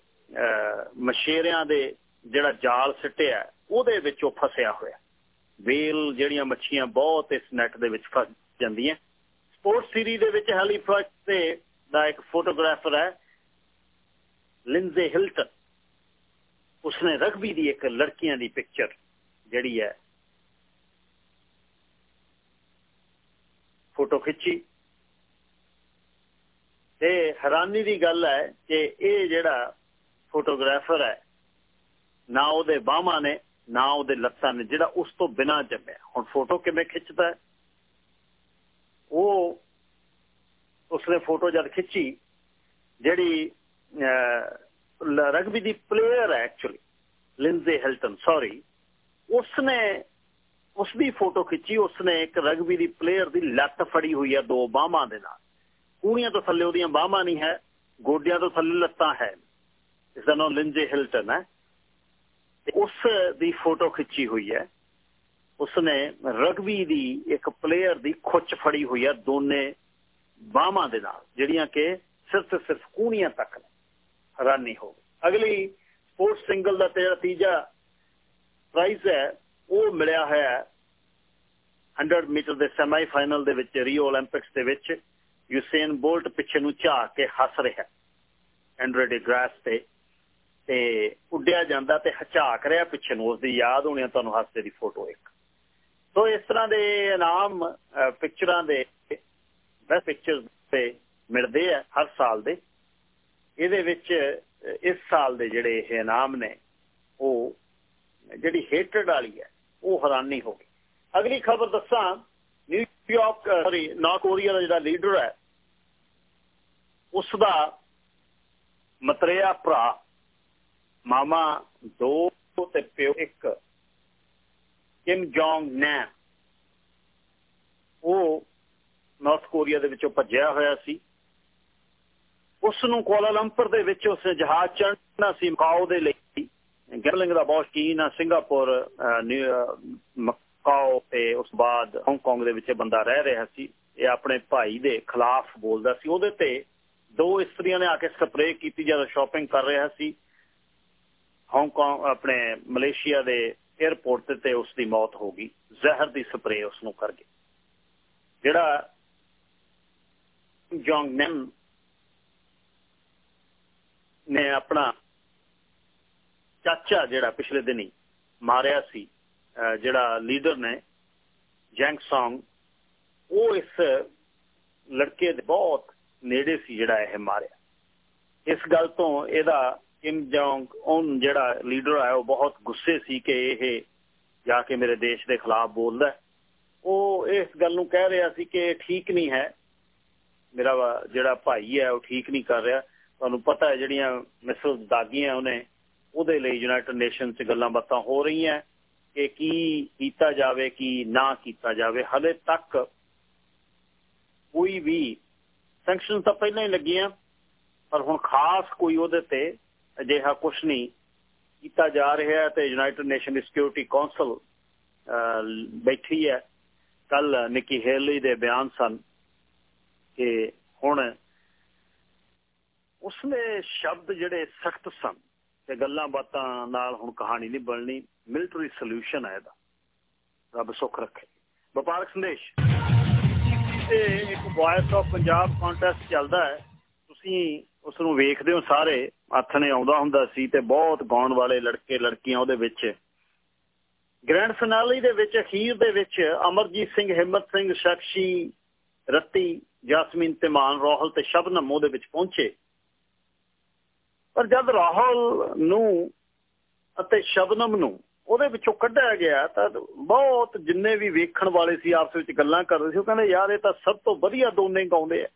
ਮਸ਼ੇਰਿਆਂ ਦੇ ਜਿਹੜਾ ਜਾਲ ਸਿੱਟਿਆ, ਉਹਦੇ ਵਿੱਚ ਉਹ ਫਸਿਆ ਹੋਇਆ। ਵੇਲ ਜਿਹੜੀਆਂ ਮੱਛੀਆਂ ਬਹੁਤ ਇਸ ਨੈਟ ਦੇ ਵਿੱਚ ਫਸ ਜਾਂਦੀਆਂ। ਸਪੋਰਟ ਸੀਰੀ ਦੇ ਵਿੱਚ ਹੈਲੀਫੈਕਸ ਤੇ ਦਾ ਇੱਕ ਫੋਟੋਗ੍ਰਾਫਰ ਹੈ, ਲਿੰਜ਼ੇ ਹਿਲਟਨ। ਉਸਨੇ ਰਗਬੀ ਦੀ ਇੱਕ ਲੜਕੀਆਂ ਦੀ ਪਿਕਚਰ ਜਿਹੜੀ ਹੈ, ਫੋਟੋ ਖਿੱਚੀ। ਤੇ ਹੈਰਾਨੀ ਦੀ ਗੱਲ ਹੈ ਕਿ ਇਹ ਜਿਹੜਾ ਫੋਟੋਗ੍ਰਾਫਰ ਹੈ, ਨਾ ਉਹਦੇ ਬਾਹਾਂ ਨੇ, ਨਾ ਉਹਦੇ ਲੱਤਾਂ ਨੇ, ਜਿਹੜਾ ਉਸ ਤੋਂ ਬਿਨਾ ਜੰਮਿਆ। ਹੁਣ ਫੋਟੋ ਕਿਵੇਂ ਖਿੱਚਦਾ ਹੈ? ਉਹ ਉਸਨੇ ਫੋਟੋ ਜਦ ਖਿੱਚੀ, ਜਿਹੜੀ ਰਗਬੀ ਦੀ ਪਲੇਅਰ ਹੈ ਐਕਚੁਅਲੀ ਲਿੰਜ਼ੇ ਹਿਲਟਨ ਸੌਰੀ ਉਸਨੇ ਉਸ ਦੀ ਫੋਟੋ ਖਿੱਚੀ, ਉਸਨੇ ਇੱਕ ਰਗਬੀ ਦੀ ਪਲੇਅਰ ਦੀ ਲੱਤ ਫੜੀ ਹੋਈ ਹੈ ਦੋ ਬਾਹਾਂ ਦੇ ਨਾਲ। ਕੂਣੀਆਂ ਤੋਂ ਥੱਲੇ ਉਹਦੀਆਂ ਬਾਹਾਂ ਨਹੀਂ ਹੈ, ਗੋਡਿਆਂ ਤੋਂ ਥੱਲੇ ਲੱਤਾਂ ਹੈ। ਇਸ ਦਾ ਨਾਮ ਲਿੰਜ਼ੇ ਹਿਲਟਨ ਹੈ। ਉਸ ਦੀ ਫੋਟੋ ਖਿੱਚੀ ਹੋਈ ਹੈ। ਉਸਨੇ ਰਗਬੀ ਦੀ ਇੱਕ ਪਲੇਅਰ ਦੀ ਖੁੱਚ ਫੜੀ ਹੋਈ ਹੈ ਦੋਨੇ ਬਾਹਾਂ ਦੇ ਨਾਲ, ਜਿਹੜੀਆਂ ਕਿ ਸਿਰਫ ਸਿਰਫ ਕੂਣੀਆਂ ਤੱਕ ਨੇ। ਹੈਰਾਨੀ ਹੋ ਗਈ। ਅਗਲੀ ਸਪੋਰਟ ਸਿੰਗਲ ਦਾ ਤੇਰਾ ਤੀਜਾ ਪ੍ਰਾਈਜ਼ ਹੈ, ਉਹ ਮਿਲਿਆ ਹੈ 100 ਮੀਟਰ ਦੇ ਸੈਮੀ ਦੇ ਵਿੱਚ ਰੀਓ 올림픽ਸ ਦੇ ਵਿੱਚ ਯੂਸੇਨ ਬੋਲਟ ਪਿੱਛੇ ਨੂੰ ਝਾਕ ਕੇ ਹੱਸ ਰਿਹਾ। ਐਂਡਰੇ ਦੇ ਗ੍ਰਾਸ ਤੇ ਤੇ ਉੱਡਿਆ ਜਾਂਦਾ ਤੇ ਹਚਾਕ ਰਿਹਾ ਪਿੱਛੇ ਨੂੰ ਉਸ ਦੀ ਯਾਦ ਹੋਣੀ ਤੁਹਾਨੂੰ ਹਾਸੇ ਦੀ ਫੋਟੋ ਇੱਕ। ਸੋ ਇਸ ਤਰ੍ਹਾਂ ਦੇ ਇਨਾਮ ਪਿਕਚਰਾਂ ਦੇ ਬੈਸਟ ਪਿਕਚਰਸ ਤੇ ਮਿਲਦੇ ਆ ਹਰ ਸਾਲ ਦੇ। ਇਹਦੇ ਵਿੱਚ, ਇਸ ਸਾਲ ਦੇ ਜਿਹੜੇ ਇਹ ਇਨਾਮ ਨੇ, ਉਹ ਜਿਹੜੀ ਹੇਟਡ ਵਾਲੀ ਹੈ, ਉਹ ਹੈਰਾਨੀ ਹੋ ਗਈ। ਅਗਲੀ ਖਬਰ ਦੱਸਾਂ New York sorry North Korea ਦਾ ਜਿਹੜਾ ਲੀਡਰ ਹੈ ਉਸ ਦਾ ਮਤਰਿਆ ਭਰਾ, ਮਾਮਾ, ਦੋ ਤੇ ਪਿਓ, ਇੱਕ ਕਿਮ ਜੋਂਗ ਨੈਮ ਉਹ ਨਾਰਥ ਕੋਰੀਆ ਦੇ ਵਿੱਚੋਂ ਭੱਜਿਆ ਹੋਇਆ ਸੀ। ਉਸ ਨੂੰ ਕੁਆਲਾਲੰਪਰ ਦੇ ਵਿੱਚ ਉਸ ਜਹਾਜ਼ ਚੜ੍ਹਨਾ ਸੀ, ਮਕਾਓ ਦੇ ਲਈ। ਗੈਮਲਿੰਗ ਦਾ ਬਹੁਤ ਸ਼ਕੀਨ ਆ ਸਿੰਗਾਪੁਰ ਮਕਾਓ ਤੇ ਉਸ ਬਾਅਦ ਹਾਂਗਕਾਂਗ ਦੇ ਵਿੱਚ ਬੰਦਾ ਰਹਿ ਰਿਹਾ ਸੀ। ਇਹ ਆਪਣੇ ਭਾਈ ਦੇ ਖਿਲਾਫ ਬੋਲਦਾ ਸੀ। ਉਹਦੇ ਤੇ ਦੋ ਇਸਤਰੀਆਂ ਨੇ ਆ ਕੇ ਸਪਰੇਅ ਕੀਤੀ ਜਦੋਂ ਸ਼ਾਪਿੰਗ ਕਰ ਰਿਹਾ ਸੀ। ਹਾਂਗਕਾਂਗ ਆਪਣੇ ਮਲੇਸ਼ੀਆ ਦੇ 에ਅਰਪੋਰਟ ਤੇ ਉਸ ਦੀ ਮੌਤ ਹੋ ਗਈ। ਜ਼ਹਿਰ ਦੀ ਸਪਰੇਅ ਉਸ ਨੂੰ ਕਰ ਗਈ। ਜਿਹੜਾ ਜੋਂਗ ਨੈਮ ਨੇ ਆਪਣਾ ਚਾਚਾ ਜਿਹੜਾ ਪਿਛਲੇ ਦਿਨੀ ਮਾਰਿਆ ਸੀ ਜਿਹੜਾ ਲੀਡਰ ਨੇ, ਜੈਂਗ ਸੌਂਗ, ਉਹ ਇਸ ਲੜਕੇ ਦੇ ਬਹੁਤ ਨੇੜੇ ਸੀ ਜਿਹੜਾ ਇਹ ਮਾਰਿਆ। ਇਸ ਗੱਲ ਤੋਂ ਇਹਦਾ ਕਿਮ ਜੋਂਗ ਉਨ ਜਿਹੜਾ ਲੀਡਰ ਹੈ ਉਹ ਬਹੁਤ ਗੁੱਸੇ ਸੀ ਕਿ ਇਹ ਜਾ ਕੇ ਮੇਰੇ ਦੇਸ਼ ਦੇ ਖਿਲਾਫ ਬੋਲਦਾ ਉਹ ਇਸ ਗੱਲ ਨੂੰ ਕਹਿ ਰਿਹਾ ਸੀ ਕਿ ਠੀਕ ਨਹੀਂ ਹੈ। ਮੇਰਾ ਜਿਹੜਾ ਭਾਈ ਹੈ, ਉਹ ਠੀਕ ਨਹੀਂ ਕਰ ਰਿਹਾ। ਤੁਹਾਨੂੰ ਪਤਾ ਹੈ ਜਿਹੜੀਆਂ ਮਿਸਲ ਦਾਗੀਆਂ ਉਹਨੇ ਉਹਦੇ ਲਈ ਯੂਨਾਈਟਿਡ ਨੇਸ਼ਨ 'ਚ ਗੱਲਾਂ ਬਾਤਾਂ ਹੋ ਰਹੀਆਂ ਕਿ ਕੀ ਕੀਤਾ ਜਾਵੇ, ਕੀ ਨਾ ਕੀਤਾ ਜਾਵੇ। ਹਲੇ ਤੱਕ ਕੋਈ ਵੀ ਸੈਂਕਸ਼ਨ ਤਾਂ ਪਹਿਲਾਂ ਹੀ ਲੱਗੀਆਂ, ਪਰ ਹੁਣ ਖਾਸ ਕੋਈ ਉਹਦੇ ਤੇ ਅਜਿਹਾ ਕੁਝ ਨਹੀਂ ਕੀਤਾ ਜਾ ਰਿਹਾ ਤੇ ਯੂਨਾਈਟਿਡ ਨੇਸ਼ਨ ਦੀ ਸਿਕਿਉਰਿਟੀ ਕਾਉਂਸਲ ਬੈਠੀ ਹੈ। ਕੱਲ ਨਿੱਕੀ ਹੇਲੀ ਦੇ ਬਿਆਨ ਸਨ ਕਿ ਹੁਣ ਉਸਨੇ ਸ਼ਬਦ ਜਿਹੜੇ ਸਖਤ ਸਨ ਤੇ ਗੱਲਾਂ ਬਾਤਾਂ ਨਾਲ ਹੁਣ ਕਹਾਣੀ ਨਹੀਂ ਬਣਨੀ। ਮਿਲਟਰੀ ਸੋਲੂਸ਼ਨ ਹੈ ਇਹਦਾ। ਰੱਬ ਸੁੱਖ ਰੱਖੇ। ਵਪਾਰਕ ਸੰਦੇਸ਼। ਤੇ ਇੱਕ ਵੌਇਸ ਆਫ ਪੰਜਾਬ ਕੰਟੈਸਟ ਚੱਲਦਾ ਹੈ। ਤੁਸੀਂ ਉਸ ਨੂੰ ਵੇਖਦੇ ਹੋ ਸਾਰੇ। ਹੱਥ ਨੇ ਆਉਂਦਾ ਹੁੰਦਾ ਸੀ ਤੇ ਬਹੁਤ ਗਾਉਣ ਵਾਲੇ ਲੜਕੇ, ਲੜਕੀਆਂ ਉਹਦੇ ਵਿੱਚ। ਗ੍ਰੈਂਡ ਫਿਨਾਲੇ ਦੇ ਵਿੱਚ, ਅਖੀਰ ਦੇ ਵਿੱਚ ਅਮਰਜੀਤ ਸਿੰਘ, ਹਿੰਮਤ ਸਿੰਘ ਸ਼ਖਸ਼ੀ ਰੱਤੀ, ਜਾਸਮੀਨ ਤੇ ਮਾਨ ਰੋਹਲ ਤੇ ਸ਼ਬਨਮ ਉਹਦੇ ਵਿੱਚ ਪਹੁੰਚੇ। ਪਰ ਜਦ ਰਾਹੁਲ ਨੂੰ ਅਤੇ ਸ਼ਬਨਮ ਨੂੰ ਉਹਦੇ ਵਿੱਚੋਂ ਕੱਢਿਆ ਗਿਆ ਤਾਂ ਬਹੁਤ ਜਿੰਨੇ ਵੀ ਵੇਖਣ ਵਾਲੇ ਸੀ ਆਪਸ ਵਿੱਚ ਗੱਲਾਂ ਕਰਦੇ ਸੀ, ਉਹ ਕਹਿੰਦੇ, ਯਾਰ, ਇਹ ਤਾਂ ਸਭ ਤੋਂ ਵਧੀਆ ਦੋਨੇ ਗਾਉਂਦੇ ਆ।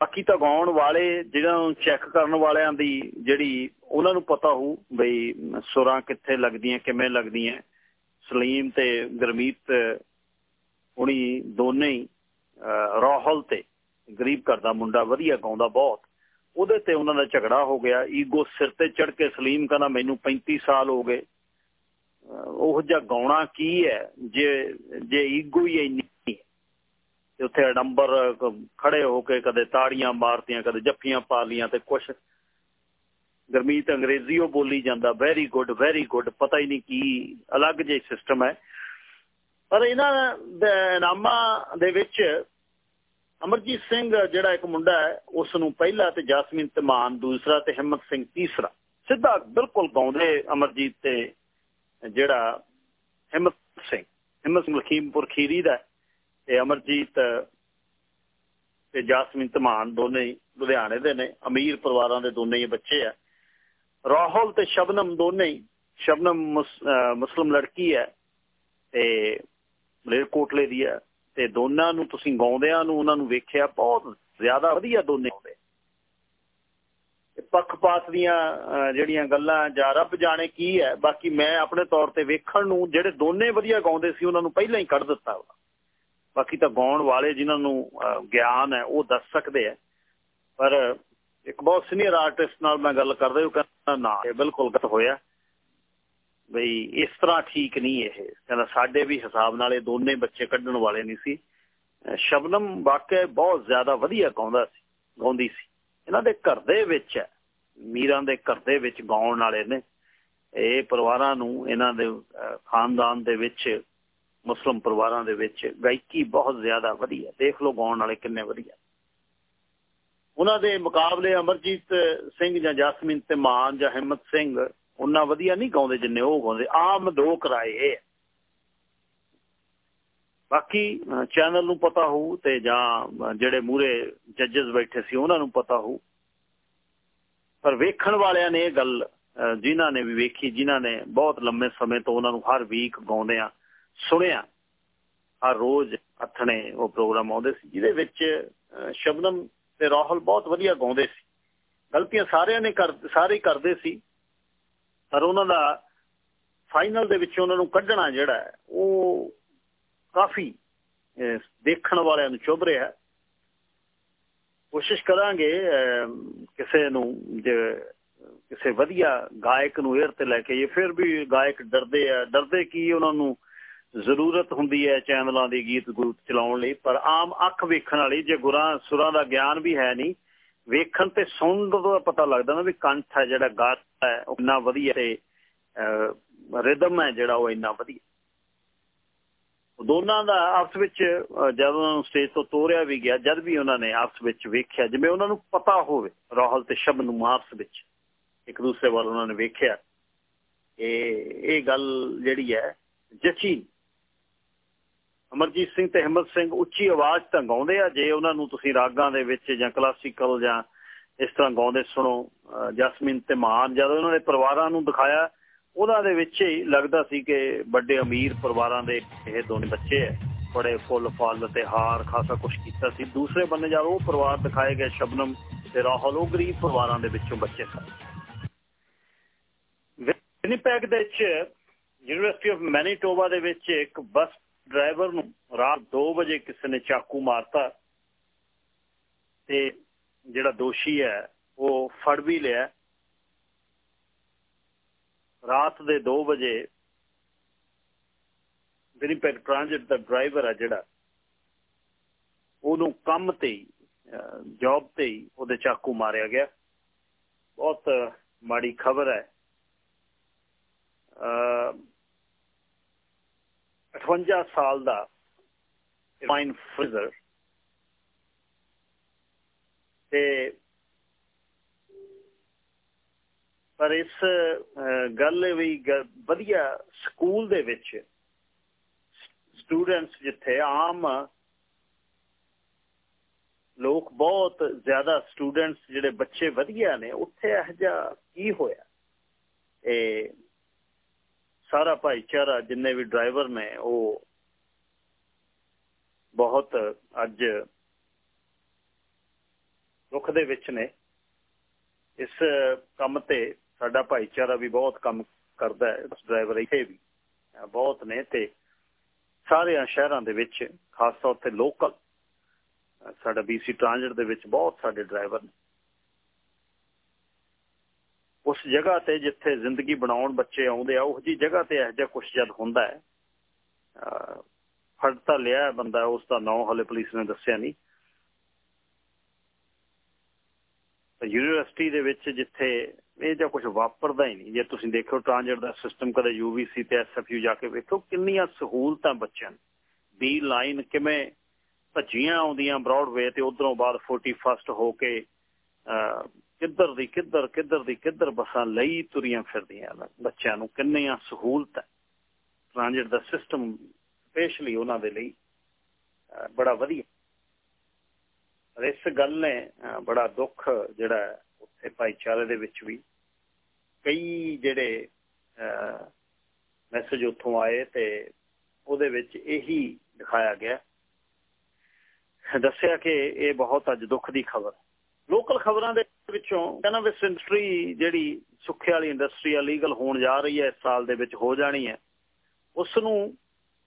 ਬਾਕੀ ਤਾਂ ਗਾਉਣ ਵਾਲੇ ਜਿਹੜਾ ਨੂੰ ਚੈੱਕ ਕਰਨ ਵਾਲਿਆਂ ਦੀ ਜਿਹੜੀ ਉਹਨਾਂ ਨੂੰ ਪਤਾ ਹੋਊ ਬਈ ਸੁਰਾਂ ਕਿੱਥੇ ਲੱਗਦੀਆਂ, ਕਿਵੇਂ ਲੱਗਦੀਆਂ। ਸਲੀਮ ਤੇ ਗਰਮੀਤ ਹੁਣੀ ਦੋਨੇ ਹੀ ਰਾਹੁਲ ਤੇ ਗਰੀਬ ਘਰ ਦਾ ਮੁੰਡਾ ਵਧੀਆ ਗਾਉਂਦਾ ਬਹੁਤ। ਉਹਦੇ ਤੇ ਉਹਨਾਂ ਦਾ ਝਗੜਾ ਹੋ ਗਿਆ। ਈਗੋ ਸਿਰ ਤੇ ਚੜ ਕੇ ਸਲੀਮ ਕਹਿੰਦਾ, ਮੈਨੂੰ 35 ਸਾਲ ਹੋ ਗਏ। ਉਹ ਜਿਹਾ ਗਾਉਣਾ ਕੀ ਹੈ? ਜੇ ਜੇ ਈਗੋ ਹੀ ਇੰਨੀ ਤੇ ਉੱਥੇ ਅਡੰਬਰ ਖੜੇ ਹੋ ਕੇ ਕਦੇ ਤਾੜੀਆਂ ਮਾਰਤੀਆਂ, ਕਦੇ ਜੱਫੀਆਂ ਪਾ ਲੀਆਂ ਤੇ ਕੁਛ। ਗਰਮੀਤ ਅੰਗਰੇਜ਼ੀ ਉਹ ਬੋਲੀ ਜਾਂਦਾ ਵੈਰੀ ਗੁੱਡ ਵੈਰੀ ਗੁੱਡ ਪਤਾ ਹੀ ਨਹੀਂ ਕੀ ਅਲੱਗ ਜਿਹਾ ਸਿਸਟਮ ਹੈ। ਪਰ ਇਹਨਾਂ ਦੇ ਨਾਮਾਂ ਦੇ ਵਿੱਚ ਅਮਰਜੀਤ ਸਿੰਘ ਜਿਹੜਾ ਇੱਕ ਮੁੰਡਾ ਹੈ ਉਸ ਨੂੰ ਪਹਿਲਾ ਤੇ ਜਾਸਮੀਨ ਤਮਾਨ ਦੂਸਰਾ ਤੇ ਹਿੰਮਤ ਸਿੰਘ, ਤੀਸਰਾ। ਸਿੱਧਾ ਬਿਲਕੁਲ ਗਾਉਂਦੇ ਅਮਰਜੀਤ ਤੇ ਜਿਹੜਾ ਹਿੰਮਤ ਸਿੰਘ। ਹਿੰਮਤ ਸਿੰਘ ਲਖੀਮਪੁਰ ਖੀਰੀ ਦਾ ਤੇ ਅਮਰਜੀਤ ਤੇ ਜਾਸਮੀਨ ਤਮਾਨ ਦੋਨੇ ਲੁਧਿਆਣੇ ਦੇ ਨੇ। ਅਮੀਰ ਪਰਿਵਾਰਾਂ ਦੇ ਦੋਨੇ ਹੀ ਬੱਚੇ ਆ। ਰਾਹੁਲ ਤੇ ਸ਼ਬਨਮ ਦੋਨੇ ਹੀ। ਸ਼ਬਨਮ ਮੁਸਲਮ ਲੜਕੀ ਹੈ ਤੇ ਮਲੇਰਕੋਟਲੇ ਦੀ ਹੈ। ਤੇ ਦੋਨਾਂ ਨੂੰ ਤੁਸੀਂ ਗਾਉਂਦਿਆਂ ਨੂੰ, ਉਹਨਾਂ ਨੂੰ ਵੇਖਿਆ, ਬਹੁਤ ਜ਼ਿਆਦਾ ਵਧੀਆ ਦੋਨੇ ਆਉਂਦੇ ਪੱਖਪਾਤ ਦੀਆਂ ਜਿਹੜੀਆਂ ਗੱਲਾਂ ਜਾਂ ਰੱਬ ਜਾਣੇ ਕੀ ਹੈ, ਬਾਕੀ ਮੈਂ ਆਪਣੇ ਤੌਰ ਤੇ ਵੇਖਣ ਨੂੰ ਜਿਹੜੇ ਦੋਨੇ ਵਧੀਆ ਗਾਉਂਦੇ ਸੀ, ਉਹਨਾਂ ਨੂੰ ਪਹਿਲਾਂ ਹੀ ਕੱਢ ਦਿੱਤਾ ਵਾ। ਬਾਕੀ ਤਾਂ ਗਾਉਣ ਵਾਲੇ ਜਿਨ੍ਹਾਂ ਨੂੰ ਗਿਆਨ ਹੈ, ਉਹ ਦੱਸ ਸਕਦੇ ਆ ਪਰ ਇੱਕ ਬਹੁਤ ਸੀਨੀਅਰ ਆਰਟਿਸਟ ਨਾਲ ਮੈਂ ਗੱਲ ਕਰਦਾ, ਉਹ ਕਹਿੰਦਾ, ਨਾ, ਇਹ ਬਿਲਕੁਲ ਗਲਤ ਹੋਇਆ। ਬਈ ਇਸ ਤਰ੍ਹਾਂ ਠੀਕ ਨਹੀਂ ਇਹ। ਕਹਿੰਦਾ ਸਾਡੇ ਵੀ ਹਿਸਾਬ ਨਾਲ ਇਹ ਦੋਨੇ ਬੱਚੇ ਕੱਢਣ ਵਾਲੇ ਨਹੀਂ ਸੀ। ਸ਼ਬਨਮ ਵਾਕਿਆ ਬਹੁਤ ਜ਼ਿਆਦਾ ਵਧੀਆ ਗਾਉਂਦਾ ਸੀ, ਗਾਉਂਦੀ ਸੀ। ਇਹਨਾਂ ਦੇ ਘਰ ਦੇ ਵਿੱਚ ਮੀਰਾਂ ਦੇ ਘਰ ਦੇ ਵਿੱਚ ਗਾਉਣ ਵਾਲੇ ਨੇ। ਇਹ ਪਰਿਵਾਰਾਂ ਨੂੰ ਇਹਨਾਂ ਦੇ ਖਾਨਦਾਨ ਦੇ ਵਿੱਚ, ਮੁਸਲਮ ਪਰਿਵਾਰਾਂ ਦੇ ਵਿੱਚ ਗਾਇਕੀ ਬਹੁਤ ਜ਼ਿਆਦਾ ਵਧੀਆ। ਦੇਖ ਲਓ ਗਾਉਣ ਵਾਲੇ ਕਿੰਨੇ ਵਧੀਆ। ਉਹਨਾਂ ਦੇ ਮੁਕਾਬਲੇ ਅਮਰਜੀਤ ਸਿੰਘ ਜਾਂ ਜਸਮੀਨ ਤੇ ਮਾਨ ਜਾਂ ਹਿੰਮਤ ਸਿੰਘ ਉਹਨਾਂ ਵਧੀਆ ਨਹੀਂ ਗਾਉਂਦੇ ਜਿੰਨੇ ਉਹ ਗਾਉਂਦੇ, ਆਮ ਲੋਕ ਰਾਏ ਇਹ ਬਾਕੀ ਚੈਨਲ ਨੂੰ ਪਤਾ ਹੋਊ ਤੇ ਜਾਂ ਜਿਹੜੇ ਮੂਰੇ ਜੱਜਸ ਬੈਠੇ ਸੀ ਉਹਨਾਂ ਨੂੰ ਪਤਾ ਹੋਊ। ਪਰ ਵੇਖਣ ਵਾਲਿਆਂ ਨੇ ਇਹ ਗੱਲ ਜਿਨ੍ਹਾਂ ਨੇ ਵੀ ਵੇਖੀ, ਜਿਨ੍ਹਾਂ ਨੇ ਬਹੁਤ ਲੰਮੇ ਸਮੇਂ ਤੋਂ ਉਹਨਾਂ ਨੂੰ ਹਰ ਵੀਕ ਗਾਉਂਦੇ ਆ, ਸੁਣਿਆ, ਹਰ ਰੋਜ਼ ਅਥਣੇ ਉਹ ਪ੍ਰੋਗਰਾਮ ਆਉਂਦੇ ਸੀ, ਜਿਹਦੇ ਵਿੱਚ ਸ਼ਬਨਮ ਤੇ ਰਾਹੁਲ ਬਹੁਤ ਵਧੀਆ ਗਾਉਂਦੇ ਸੀ। ਗਲਤੀਆਂ ਸਾਰਿਆਂ ਨੇ ਕਰ, ਸਾਰੇ ਕਰਦੇ ਸੀ। ਪਰ ਉਹਨਾਂ ਦਾ ਫਾਈਨਲ ਦੇ ਵਿੱਚ ਉਹਨਾਂ ਨੂੰ ਕੱਢਣਾ ਜਿਹੜਾ ਉਹ ਕਾਫੀ ਦੇਖਣ ਵਾਲਿਆਂ ਨੂੰ ਚੁੱਭ ਰਿਹਾ ਕੋਸ਼ਿਸ਼ ਕਰਾਂਗੇ ਕਿਸੇ ਨੂੰ ਜੇ, ਕਿਸੇ ਵਧੀਆ ਗਾਇਕ ਨੂੰ 에ਅਰ ਤੇ ਲੈ ਕੇ ਇਹ ਫਿਰ ਵੀ ਗਾਇਕ ਡਰਦੇ ਆ, ਡਰਦੇ ਕੀ ਉਹਨਾਂ ਨੂੰ ਜ਼ਰੂਰਤ ਹੁੰਦੀ ਹੈ ਚੈਨਲਾਂ ਦੇ ਗੀਤ ਗੂਤ ਚਲਾਉਣ ਲਈ, ਪਰ ਆਮ ਅੱਖ ਵੇਖਣ ਵਾਲੀ, ਜੇ ਗੁਰਾਂ ਸੁਰਾਂ ਦਾ ਗਿਆਨ ਵੀ ਹੈ ਨਹੀਂ ਵੇਖਣ ਤੇ ਸੁਣਨ ਤੋਂ ਪਤਾ ਲੱਗਦਾ ਨਾ ਵੀ ਕੰਠ ਹੈ ਜਿਹੜਾ ਗਾਤ ਹੈ, ਉਹ ਇੰਨਾ ਵਧੀਆ ਤੇ ਰਿਦਮ ਹੈ ਜਿਹੜਾ ਉਹ ਇੰਨਾ ਵਧੀਆ। ਦੋਨਾਂ ਦਾ ਆਪਸ ਵਿੱਚ ਜਦੋਂ ਸਟੇਜ ਤੋਂ ਤੋਰਿਆ ਵੀ ਗਿਆ, ਜਦ ਵੀ ਉਹਨਾਂ ਨੇ ਆਪਸ ਵਿੱਚ ਵੇਖਿਆ, ਜਿਵੇਂ ਉਹਨਾਂ ਨੂੰ ਪਤਾ ਹੋਵੇ, ਰਾਹੁਲ ਤੇ ਸ਼ਬਨ ਨੂੰ ਆਪਸ ਵਿੱਚ, ਇੱਕ ਦੂਸਰੇ ਵੱਲ ਉਹਨਾਂ ਨੇ ਵੇਖਿਆ, ਇਹ ਇਹ ਗੱਲ ਜਿਹੜੀ ਹੈ ਜਚੀ। ਅਮਰਜੀਤ ਸਿੰਘ ਤੇ ਹਿੰਮਤ ਸਿੰਘ ਉੱਚੀ ਆਵਾਜ਼ ਤਾਂ ਗਾਉਂਦੇ ਆ, ਜੇ ਉਹਨਾਂ ਨੂੰ ਤੁਸੀਂ ਰਾਗਾਂ ਦੇ ਵਿੱਚ ਜਾਂ ਕਲਾਸੀਕਲ ਜਾਂ ਇਸ ਤਰ੍ਹਾਂ ਗਾਉਂਦੇ ਸੁਣੋ ਜਸਮੀਨ ਤੇ ਮਾਨ, ਜਦੋਂ ਉਹਨਾਂ ਦੇ ਪਰਿਵਾਰਾਂ ਨੂੰ ਦਿਖਾਇਆ ਉਹਨਾਂ ਦੇ ਵਿੱਚ ਹੀ ਲੱਗਦਾ ਸੀ ਕਿ ਵੱਡੇ ਅਮੀਰ ਪਰਿਵਾਰਾਂ ਦੇ ਇਹ ਦੋਨੇ ਬੱਚੇ ਐ ਬੜੇ ਫੁੱਲ, ਫਲ ਤੇ ਹਾਰ, ਖਾਸਾ ਕੁਝ ਕੀਤਾ ਸੀ। ਦੂਸਰੇ ਬੰਨੇ ਜਦ ਉਹ ਪਰਿਵਾਰ ਦਿਖਾਏ ਗਏ ਸ਼ਬਨਮ ਤੇ ਰਾਹੁਲ, ਉਹ ਗਰੀਬ ਪਰਿਵਾਰਾਂ ਦੇ ਵਿੱਚੋਂ ਬੱਚੇ ਸਨ। ਵਿਨੀਪੈਗ ਦੇ ਵਿੱਚ ਯੂਨੀਵਰਸਿਟੀ ਆਫ ਮੈਨੀਟੋਬਾ ਦੇ ਵਿੱਚ ਇੱਕ ਬਸ ਡਰਾਈਵਰ ਨੂੰ ਰਾਤ 2 ਵਜੇ ਕਿਸੇ ਨੇ ਚਾਕੂ ਮਾਰਤਾ ਤੇ ਜਿਹੜਾ ਦੋਸ਼ੀ ਹੈ, ਉਹ ਫੜ ਵੀ ਲਿਆ। ਰਾਤ ਦੇ 2 ਵਜੇ ਵਿਨੀਪੈਗ ਟ੍ਰਾਂਜਿਟ ਦਾ ਡਰਾਈਵਰ ਹੈ ਜਿਹੜਾ, ਉਹਨੂੰ ਕੰਮ ਤੇ ਜੌਬ ਤੇ ਹੀ ਉਹਦੇ ਚਾਕੂ ਮਾਰਿਆ ਗਿਆ। ਬਹੁਤ ਮਾੜੀ ਖਬਰ ਹੈ। 58 ਸਾਲ ਦਾ ਫਾਈਨ ਫ੍ਰਿਜ਼ਰ ਤੇ ਪਰ ਇਸ ਗੱਲ ਵੀ ਵਧੀਆ ਸਕੂਲ ਦੇ ਵਿੱਚ ਸਟੂਡੈਂਟਸ ਜਿੱਥੇ ਆਮ ਲੋਕ ਬਹੁਤ ਜ਼ਿਆਦਾ ਸਟੂਡੈਂਟਸ ਜਿਹੜੇ ਬੱਚੇ ਵਧੀਆ ਨੇ, ਉੱਥੇ ਇਹ ਜਿਹਾ ਕੀ ਹੋਇਆ? ਇਹ ਸਾਰਾ ਭਾਈਚਾਰਾ ਜਿੰਨੇ ਵੀ ਡਰਾਈਵਰ ਨੇ, ਉਹ ਬਹੁਤ ਅੱਜ ਦੁੱਖ ਦੇ ਵਿੱਚ ਨੇ। ਇਸ ਕੰਮ ਤੇ ਸਾਡਾ ਭਾਈਚਾਰਾ ਵੀ ਬਹੁਤ ਕੰਮ ਕਰਦਾ ਹੈ ਡਰਾਈਵਰ ਇੱਥੇ ਵੀ ਬਹੁਤ ਨੇ ਤੇ ਸਾਰਿਆਂ ਸ਼ਹਿਰਾਂ ਦੇ ਵਿੱਚ, ਖਾਸ ਤੌਰ ਤੇ ਲੋਕਲ ਸਾਡਾ ਬੀਸੀ ਟ੍ਰਾਂਜਿਟ ਦੇ ਵਿੱਚ ਬਹੁਤ ਸਾਡੇ ਡਰਾਈਵਰ ਨੇ। ਉਸ ਜਗ੍ਹਾ ਤੇ ਜਿੱਥੇ ਜ਼ਿੰਦਗੀ ਬਣਾਉਣ ਬੱਚੇ ਆਉਂਦੇ ਆ, ਉਹ ਜੀ ਜਗ੍ਹਾ ਤੇ ਇਹ ਜਿਹਾ ਕੁਝ ਜਦ ਹੁੰਦਾ ਹੈ ਫੜ ਤਾਂ ਲਿਆ ਬੰਦਾ, ਉਸ ਦਾ ਨਾਮ ਹਲੇ ਪੁਲਿਸ ਨੇ ਦੱਸਿਆ ਨਹੀਂ। ਯੂਨੀਵਰਸਿਟੀ ਦੇ ਵਿੱਚ ਜਿੱਥੇ ਇਹ ਜਾਂ ਕੁਝ ਵਾਪਰਦਾ ਹੀ ਨਹੀਂ, ਜੇ ਤੁਸੀਂ ਦੇਖੋ ਟ੍ਰਾਂਜਿਟ ਦਾ ਸਿਸਟਮ, ਕਦੇ ਯੂਵੀਸੀ ਤੇ ਐਸਐਫਯੂ ਜਾ ਕੇ ਵੇਖੋ, ਕਿੰਨੀਆਂ ਸਹੂਲਤਾਂ ਬੱਚਿਆਂ ਨੂੰ। ਬੀ ਲਾਈਨ ਕਿਵੇਂ ਭੱਜੀਆਂ ਆਉਂਦੀਆਂ ਬ੍ਰੌਡਵੇ ਤੇ ਉਧਰੋਂ ਬਾਅਦ 41st ਹੋ ਕੇ ਕਿੱਧਰ ਦੀ ਕਿੱਧਰ ਕਿੱਧਰ ਦੀ ਕਿੱਧਰ ਬੱਸਾਂ ਲਈ ਤੁਰੀਆਂ ਫਿਰਦੀਆਂ ਬੱਚਿਆਂ ਨੂੰ ਕਿੰਨੀਆਂ ਸਹੂਲਤਾਂ ਟ੍ਰਾਂਜਿਟ ਦਾ ਸਿਸਟਮ ਸਪੈਸ਼ਲੀ ਉਹਨਾਂ ਦੇ ਲਈ ਬੜਾ ਵਧੀਆ। ਇਸ ਗੱਲ ਨੇ ਬੜਾ ਦੁੱਖ ਜਿਹੜਾ ਉੱਥੇ ਭਾਈਚਾਰੇ ਦੇ ਵਿੱਚ ਵੀ। ਕਈ ਜਿਹੜੇ ਮੈਸੇਜ ਉੱਥੋਂ ਆਏ ਤੇ ਉਹਦੇ ਵਿੱਚ ਇਹੀ ਦਿਖਾਇਆ ਗਿਆ। ਦੱਸਿਆ ਕਿ ਇਹ ਬਹੁਤ ਅੱਜ ਦੁੱਖ ਦੀ ਖਬਰ ਲੋਕਲ ਖਬਰਾਂ ਦੇ ਵਿੱਚੋਂ ਕੈਨਵਿਸ ਇੰਡਸਟਰੀ ਜਿਹੜੀ ਸੁੱਖੇ ਵਾਲੀ ਇੰਡਸਟਰੀ ਆ ਲੀਗਲ ਹੋਣ ਜਾ ਰਹੀ ਹੈ, ਇਸ ਸਾਲ ਦੇ ਵਿੱਚ ਹੋ ਜਾਣੀ ਹੈ। ਉਸ ਨੂੰ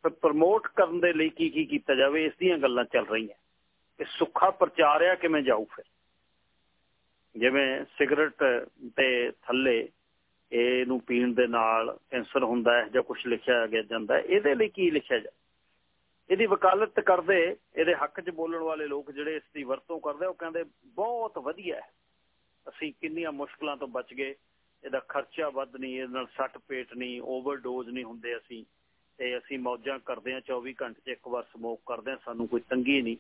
ਪ੍ਰਮੋਟ ਕਰਨ ਦੇ ਲਈ ਕੀ ਕੀ ਕੀਤਾ ਜਾਵੇ, ਇਸ ਦੀਆਂ ਗੱਲਾਂ ਚੱਲ ਰਹੀਆਂ। ਕਿ ਸੁੱਖਾ ਪ੍ਰਚਾਰਿਆ ਕਿਵੇਂ ਜਾਊ ਫਿਰ? ਜਿਵੇਂ ਸਿਗਰਟ ਤੇ ਥੱਲੇ ਇਹਨੂੰ ਪੀਣ ਦੇ ਨਾਲ ਕੈਂਸਰ ਹੁੰਦਾ ਹੈ ਜਾਂ ਕੁਝ ਲਿਖਿਆ ਗਿਆ ਜਾਂਦਾ ਇਹਦੇ ਲਈ ਕੀ ਲਿਖਿਆ ਜਾ ਇਹਦੀ ਵਕਾਲਤ ਕਰਦੇ, ਇਹਦੇ ਹੱਕ 'ਚ ਬੋਲਣ ਵਾਲੇ ਲੋਕ ਜਿਹੜੇ ਇਸ ਦੀ ਵਰਤੋਂ ਕਰਦੇ ਉਹ ਕਹਿੰਦੇ ਬਹੁਤ ਵਧੀਆ ਹੈ। ਅਸੀਂ ਕਿੰਨੀਆਂ ਮੁਸ਼ਕਲਾਂ ਤੋਂ ਬਚ ਗਏ। ਇਹਦਾ ਖਰਚਾ ਵੱਧ ਨਹੀਂ, ਇਹਦੇ ਨਾਲ ਸੱਟ ਪੇਟ ਨਹੀਂ, ਓਵਰਡੋਜ਼ ਨਹੀਂ ਹੁੰਦੇ ਅਸੀਂ। ਤੇ ਅਸੀਂ ਮੌਜਾਂ ਕਰਦੇ ਆ 24 ਘੰਟੇ 'ਚ ਇੱਕ ਵਾਰ ਸਮੋਕ ਕਰਦੇ ਆ ਸਾਨੂੰ ਕੋਈ ਤੰਗੀ ਨਹੀਂ।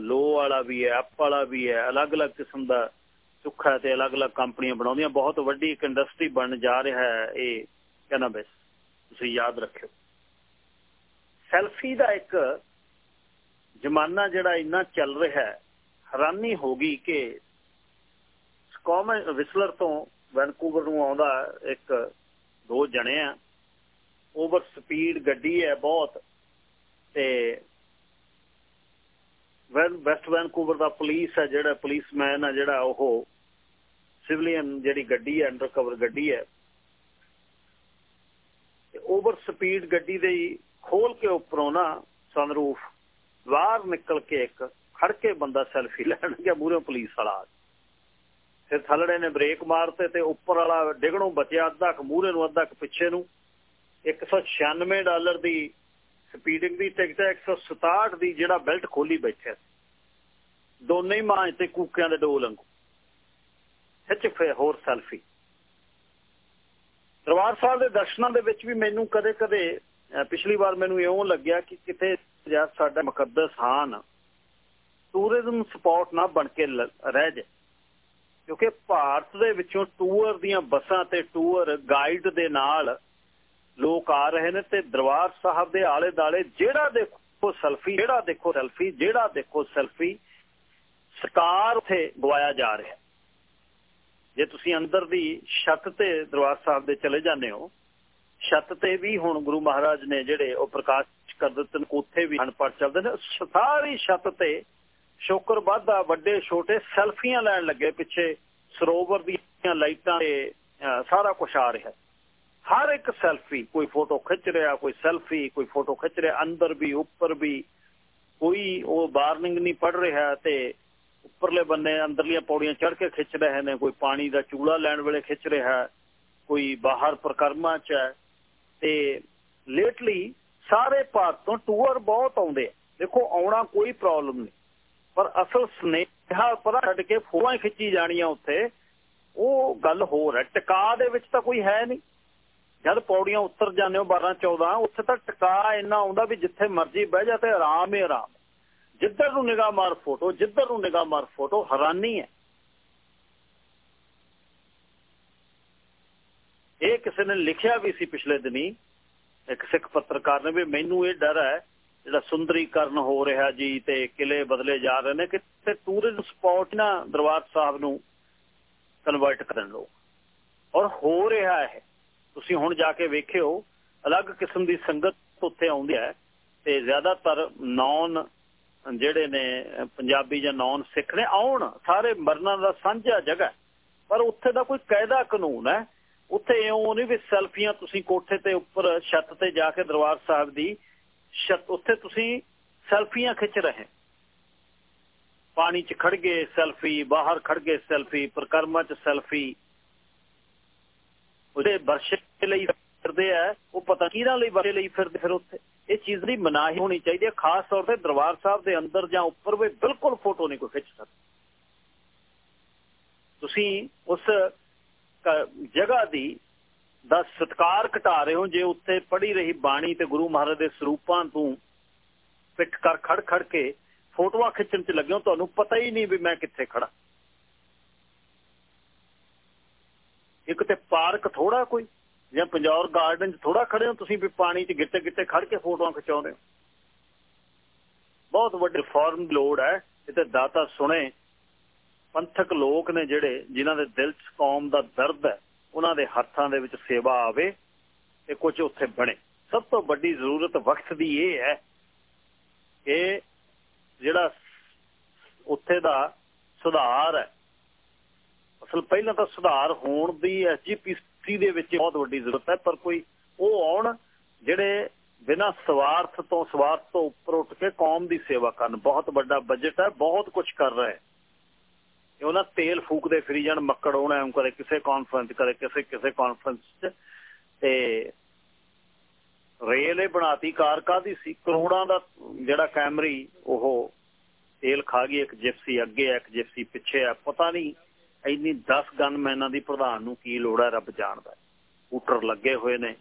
ਲੋ ਵਾਲਾ ਵੀ ਹੈ ਅਪ ਵਾਲਾ ਵੀ ਹੈ, ਅਲੱਗ-ਅਲੱਗ ਕਿਸਮ ਦਾ ਸੁੱਖਾ ਤੇ ਅਲੱਗ-ਅਲੱਗ ਕੰਪਨੀਆਂ ਬਣਾਉਂਦੀਆਂ। ਬਹੁਤ ਵੱਡੀ ਇੱਕ ਇੰਡਸਟਰੀ ਬਣ ਜਾ ਰਿਹਾ ਹੈ, ਇਹ ਕੈਨਾਬਿਸ ਤੁਸੀਂ ਯਾਦ ਰੱਖਿਓ। ਸੈਲਫੀ ਦਾ ਇੱਕ ਜ਼ਮਾਨਾ ਜਿਹੜਾ ਇੰਨਾ ਚੱਲ ਰਿਹਾ ਹੈ, ਹੈਰਾਨੀ ਹੋ ਗਈ ਕਿ ਸਕੋਮਨ ਵਿਸਲਰ ਤੋਂ ਵੈਨਕੂਵਰ ਨੂੰ ਆਉਂਦਾ ਇੱਕ ਦੋ ਜਣੇ ਆ। ਓਵਰ ਸਪੀਡ ਗੱਡੀ ਹੈ ਬਹੁਤ ਤੇ ਵੈਨ ਵੈਸਟ ਵੈਨਕੂਵਰ ਦਾ ਪੁਲਿਸ ਹੈ, ਜਿਹੜਾ ਪੁਲਿਸਮੈਨ ਹੈ ਜਿਹੜਾ ਉਹ ਸਿਵਲੀਅਨ ਜਿਹੜੀ ਗੱਡੀ ਹੈ ਅੰਡਰ ਕਵਰ ਗੱਡੀ ਹੈ। ਤੇ ਓਵਰ ਸਪੀਡ ਗੱਡੀ ਦੇ ਖੋਲ ਕੇ ਉੱਪਰੋਂ ਨਾ ਸਨਰੂਫ ਬਾਹਰ ਨਿਕਲ ਕੇ ਇੱਕ ਖੜ ਕੇ ਬੰਦਾ ਸੈਲਫੀ ਲੈਣ ਗਿਆ ਮੂਰੇ ਪੁਲਿਸ ਵਾਲਾ ਫਿਰ ਥੱਲੜੇ ਨੇ ਬ੍ਰੇਕ ਮਾਰਤੇ ਤੇ ਉੱਪਰ ਵਾਲਾ ਡਿਗਣੋਂ ਬਚਿਆ ਅੱਧਾ ਕ ਮੂਰੇ ਨੂੰ, ਅੱਧਾ ਕ ਪਿੱਛੇ ਨੂੰ। 196 ਡਾਲਰ ਦੀ ਸਪੀਡਿੰਗ ਦੀ ਟਿਕਟ ਹੈ 167 ਦੀ ਜਿਹੜਾ ਬੈਲਟ ਖੋਲੀ ਬੈਠਿਆ ਦੋਨੇ ਹੀ ਮਾਂ ਤੇ ਕੂਕਿਆਂ ਦੇ ਡੋਲ ਵਾਂਗੂ। ਸੱਚ ਫੇ ਹੋਰ ਸੈਲਫੀ ਦਰਬਾਰ ਸਾਹਿਬ ਦੇ ਦਰਸ਼ਨਾਂ ਦੇ ਵਿੱਚ ਵੀ ਮੈਨੂੰ ਕਦੇ-ਕਦੇ ਪਿਛਲੀ ਵਾਰ ਮੈਨੂੰ ਇਉਂ ਲੱਗਿਆ ਕਿ ਕਿਤੇ ਜਦ ਸਾਡਾ ਮੁਕੱਦਸ ਹਾਨ ਟੂਰਿਜ਼ਮ ਸਪੌਟ ਨਾ ਬਣ ਕੇ ਰਹਿ ਜਾਏ। ਕਿਉਂਕਿ ਭਾਰਤ ਦੇ ਵਿੱਚੋਂ ਟੂਰ ਦੀਆਂ ਬੱਸਾਂ ਤੇ ਟੂਰ ਗਾਈਡ ਦੇ ਨਾਲ ਲੋਕ ਆ ਰਹੇ ਨੇ ਤੇ ਦਰਬਾਰ ਸਾਹਿਬ ਦੇ ਆਲੇ ਦਾਲੇ ਜਿਹੜਾ ਦੇਖੋ ਸੈਲਫੀ ਜਿਹੜਾ ਦੇਖੋ ਸੈਲਫੀ ਜਿਹੜਾ ਦੇਖੋ ਸੈਲਫੀ ਸਕਾਰ ਉਥੇ ਗਵਾਇਆ ਜਾ ਰਿਹਾ। ਜੇ ਤੁਸੀਂ ਅੰਦਰ ਦੀ ਛੱਤ ਤੇ ਦਰਬਾਰ ਸਾਹਿਬ ਦੇ ਚਲੇ ਜਾਂਦੇ ਹੋ ਛੱਤ ਤੇ ਵੀ ਹੁਣ ਗੁਰੂ ਮਹਾਰਾਜ ਨੇ ਜਿਹੜੇ ਉਹ ਪ੍ਰਕਾਸ਼ ਕਰ ਦਿੱਤੇ ਉੱਥੇ ਵੀ ਹਨਪੜ ਚੱਲਦੇ ਨੇ। ਸਾਰੀ ਛੱਤ ਤੇ ਸ਼ੁਕਰ ਵਾਧਾ, ਵੱਡੇ ਛੋਟੇ ਸੈਲਫੀਆਂ ਲੈਣ ਲੱਗੇ ਪਿੱਛੇ, ਸਰੋਵਰ ਦੀਆਂ ਲਾਈਟਾਂ ਤੇ ਸਾਰਾ ਕੁਝ ਆ ਰਿਹਾ। ਹਰ ਇੱਕ ਸੈਲਫੀ, ਕੋਈ ਫੋਟੋ ਖਿੱਚ ਰਿਹਾ, ਕੋਈ ਸੈਲਫੀ, ਕੋਈ ਫੋਟੋ ਖਿੱਚ ਰਿਹਾ, ਅੰਦਰ ਵੀ, ਉੱਪਰ ਵੀ, ਕੋਈ ਉਹ ਵਾਰਨਿੰਗ ਨਹੀਂ ਪੜ ਰਿਹਾ ਤੇ ਉੱਪਰਲੇ ਬੰਨੇ ਅੰਦਰਲੀਆਂ ਪੌੜੀਆਂ ਚੜ ਕੇ ਖਿੱਚ ਰਹੇ ਨੇ, ਕੋਈ ਪਾਣੀ ਦਾ ਚੂਲਾ ਲੈਣ ਵੇਲੇ ਖਿੱਚ ਰਿਹਾ, ਕੋਈ ਬਾਹਰ ਪ੍ਰਕਰਮਾ ਚ ਹੈ। ਤੇ ਲੇਟਲੀ ਸਾਰੇ ਭਾਰਤ ਤੋਂ ਟੂਰ ਬਹੁਤ ਆਉਂਦੇ ਆ। ਦੇਖੋ, ਆਉਣਾ ਕੋਈ ਪ੍ਰੋਬਲਮ ਨਹੀਂ। ਪਰ ਅਸਲ ਸਨੇਹਾ ਪਤਾ ਛੱਡ ਕੇ ਫੋਟੋਆਂ ਖਿੱਚੀ ਜਾਣੀਆਂ ਉੱਥੇ, ਉਹ ਗੱਲ ਹੋਰ ਹੈ। ਟਿਕਾ ਦੇ ਵਿੱਚ ਤਾਂ ਕੋਈ ਹੈ ਨਹੀਂ। ਜਦ ਪੌੜੀਆਂ ਉੱਤਰ ਜਾਂਦੇ ਹੋ 12 14 ਉੱਥੇ ਤਾਂ ਟਿਕਾ ਇੰਨਾ ਆਉਂਦਾ ਵੀ ਜਿੱਥੇ ਮਰਜ਼ੀ ਬਹਿ ਜਾ ਤੇ ਆਰਾਮ ਹੀ ਆਰਾਮ। ਜਿੱਧਰ ਨੂੰ ਨਿਗਾਹ ਮਾਰ ਫੋਟੋ ਜਿੱਧਰ ਨੂੰ ਨਿਗਾਹ ਮਾਰ ਫੋਟੋ ਹੈਰਾਨੀ ਹੈ। ਇਹ ਕਿਸੇ ਨੇ ਲਿਖਿਆ ਵੀ ਸੀ ਪਿਛਲੇ ਦਿਨੀ, ਇੱਕ ਸਿੱਖ ਪੱਤਰਕਾਰ ਨੇ ਵੀ ਮੈਨੂੰ ਇਹ ਡਰ ਹੈ, ਜਿਹੜਾ ਸੁੰਦਰੀਕਰਨ ਹੋ ਰਿਹਾ ਜੀ ਤੇ ਕਿਲੇ ਬਦਲੇ ਜਾ ਰਹੇ ਨੇ, ਕਿ ਉੱਥੇ ਟੂਰਿਜ਼ਮ ਸਪੌਟ ਨਾ ਦਰਬਾਰ ਸਾਹਿਬ ਨੂੰ ਕਨਵਰਟ ਕਰਨ ਲੋ ਔਰ ਹੋ ਰਿਹਾ ਹੈ ਤੁਸੀਂ ਹੁਣ ਜਾ ਕੇ ਵੇਖਿਓ, ਅਲੱਗ ਕਿਸਮ ਦੀ ਸੰਗਤ ਉੱਥੇ ਆਉਂਦੀ ਹੈ ਤੇ ਜ਼ਿਆਦਾਤਰ ਨੌਨ ਜਿਹੜੇ ਨੇ, ਪੰਜਾਬੀ ਜਾਂ ਨੌਨ ਸਿੱਖ ਨੇ, ਆਉਣ, ਸਾਰੇ ਮਰਨਾਂ ਦਾ ਸਾਂਝਾ ਜਗ੍ਹਾ ਪਰ ਉੱਥੇ ਦਾ ਕੋਈ ਕਾਇਦਾ ਕਾਨੂੰਨ ਹੈ ਉੱਥੇ ਇਉਂ ਨਹੀਂ ਵੀ ਸੈਲਫੀਆਂ ਤੁਸੀਂ ਕੋਠੇ ਤੇ ਉੱਪਰ ਛੱਤ ਤੇ ਜਾ ਕੇ ਦਰਬਾਰ ਸਾਹਿਬ ਦੀ ਛੱਤ, ਉੱਥੇ ਤੁਸੀਂ ਸੈਲਫੀਆਂ ਖਿੱਚ ਰਹੇ। ਪਾਣੀ 'ਚ ਖੜ ਗਏ ਸੈਲਫੀ, ਬਾਹਰ ਖੜ ਗਏ ਸੈਲਫੀ, ਪ੍ਰਕਰਮਾ 'ਚ ਸੈਲਫੀ। ਉਹਦੇ ਵਰਸ਼ੇ ਲਈ ਫਿਰਦੇ ਆ, ਉਹ ਪਤਾ ਕਿਹਨਾਂ ਲਈ ਵਰਸ਼ੇ ਲਈ ਫਿਰਦੇ ਫਿਰ ਉੱਥੇ। ਇਹ ਚੀਜ਼ ਦੀ ਮਨਾਹੀ ਹੋਣੀ ਚਾਹੀਦੀ ਹੈ, ਖਾਸ ਤੌਰ ਤੇ ਦਰਬਾਰ ਸਾਹਿਬ ਦੇ ਅੰਦਰ ਜਾਂ ਉੱਪਰ ਵੀ ਬਿਲਕੁਲ ਫੋਟੋ ਨਹੀਂ ਕੋਈ ਖਿੱਚ ਸਕਦਾ। ਤੁਸੀਂ ਉਸ ਜਗ੍ਹਾ ਦੀ, ਦਾ ਸਤਕਾਰ ਘਟਾ ਰਹੇ ਹੋ, ਜੇ ਉੱਤੇ ਪੜੀ ਰਹੀ ਬਾਣੀ ਤੇ ਗੁਰੂ ਮਹਾਰਾਜ ਦੇ ਸਰੂਪਾਂ ਤੋਂ ਪਿੱਠ ਕਰ ਖੜ ਖੜ ਕੇ ਫੋਟੋਆਂ ਖਿੱਚਣ 'ਚ ਲੱਗੇ ਹੋ, ਤੁਹਾਨੂੰ ਪਤਾ ਹੀ ਨਹੀਂ ਵੀ ਮੈਂ ਕਿੱਥੇ ਖੜਾ ਇੱਕ ਤੇ ਪਾਰਕ ਥੋੜਾ ਕੋਈ, ਜਾਂ ਪੰਜੌਰ ਗਾਰਡਨ 'ਚ ਥੋੜਾ ਖੜੇ ਹੋ, ਤੁਸੀਂ ਵੀ ਪਾਣੀ 'ਚ ਗਿੱਟੇ ਗਿੱਟੇ ਖੜ ਕੇ ਫੋਟੋਆਂ ਖਿਚਾਉਂਦੇ ਹੋ। ਬਹੁਤ ਵੱਡੀ ਰਿਫਾਰਮ ਲੋੜ ਹੈ, ਇਹ ਤੇ ਦਾਤਾ ਸੁਣੇ ਪੰਥਕ ਲੋਕ ਨੇ ਜਿਹੜੇ, ਜਿਨ੍ਹਾਂ ਦੇ ਦਿਲ 'ਚ ਕੌਮ ਦਾ ਦਰਦ ਹੈ, ਉਹਨਾਂ ਦੇ ਹੱਥਾਂ ਦੇ ਵਿੱਚ ਸੇਵਾ ਆਵੇ ਤੇ ਕੁਝ ਉੱਥੇ ਬਣੇ। ਸਭ ਤੋਂ ਵੱਡੀ ਜ਼ਰੂਰਤ ਵਕਤ ਦੀ ਇਹ ਹੈ ਕਿ ਜਿਹੜਾ ਉੱਥੇ ਦਾ ਸੁਧਾਰ ਹੈ, ਅਸਲ ਪਹਿਲਾਂ ਤਾਂ ਸੁਧਾਰ ਹੋਣ ਦੀ ਐਸਜੀਪੀਸੀ ਦੇ ਵਿੱਚ ਬਹੁਤ ਵੱਡੀ ਜ਼ਰੂਰਤ ਹੈ, ਪਰ ਕੋਈ ਉਹ ਆਉਣ ਜਿਹੜੇ ਬਿਨਾਂ ਸਵਾਰਥ ਤੋਂ ਸਵਾਰਥ ਤੋਂ ਉੱਪਰ ਉੱਠ ਕੇ ਕੌਮ ਦੀ ਸੇਵਾ ਕਰਨ। ਬਹੁਤ ਵੱਡਾ ਬਜਟ ਹੈ, ਬਹੁਤ ਕੁਝ ਕਰ ਰਹੇ। ਇਹ ਉਹਨਾਂ ਤੇਲ ਫੂਕਦੇ ਫਿਰੀ ਜਾਣ, ਮੱਕੜ ਹੋਣਾ ਕਰੇ ਕਿਸੇ ਕਾਨਫਰੰਸ ਕਰੇ ਕਿਸੇ ਕਿਸੇ ਕਾਨਫਰੰਸ 'ਚ। ਤੇ ਰੇਲ ਇਹ ਬਣਾਤੀ ਕਾਰ ਕਾਦੀ ਸੀ? ਕਰੋੜਾਂ ਦਾ ਜਿਹੜਾ ਕੈਮਰੀ, ਉਹ ਤੇਲ ਖਾ ਗਈ ਇੱਕ ਜਿਪਸੀ ਅੱਗੇ ਇੱਕ ਜਿਪਸੀ ਪਿੱਛੇ ਆ। ਪਤਾ ਨਹੀਂ ਇੰਨੀ 10 ਗਨਮੈਨਾਂ ਦੀ ਪ੍ਰਧਾਨ ਨੂੰ ਕੀ ਲੋੜ ਹੈ ਰੱਬ ਜਾਣਦਾ। ਸਕੂਟਰ ਲੱਗੇ ਹੋਏ ਨੇ।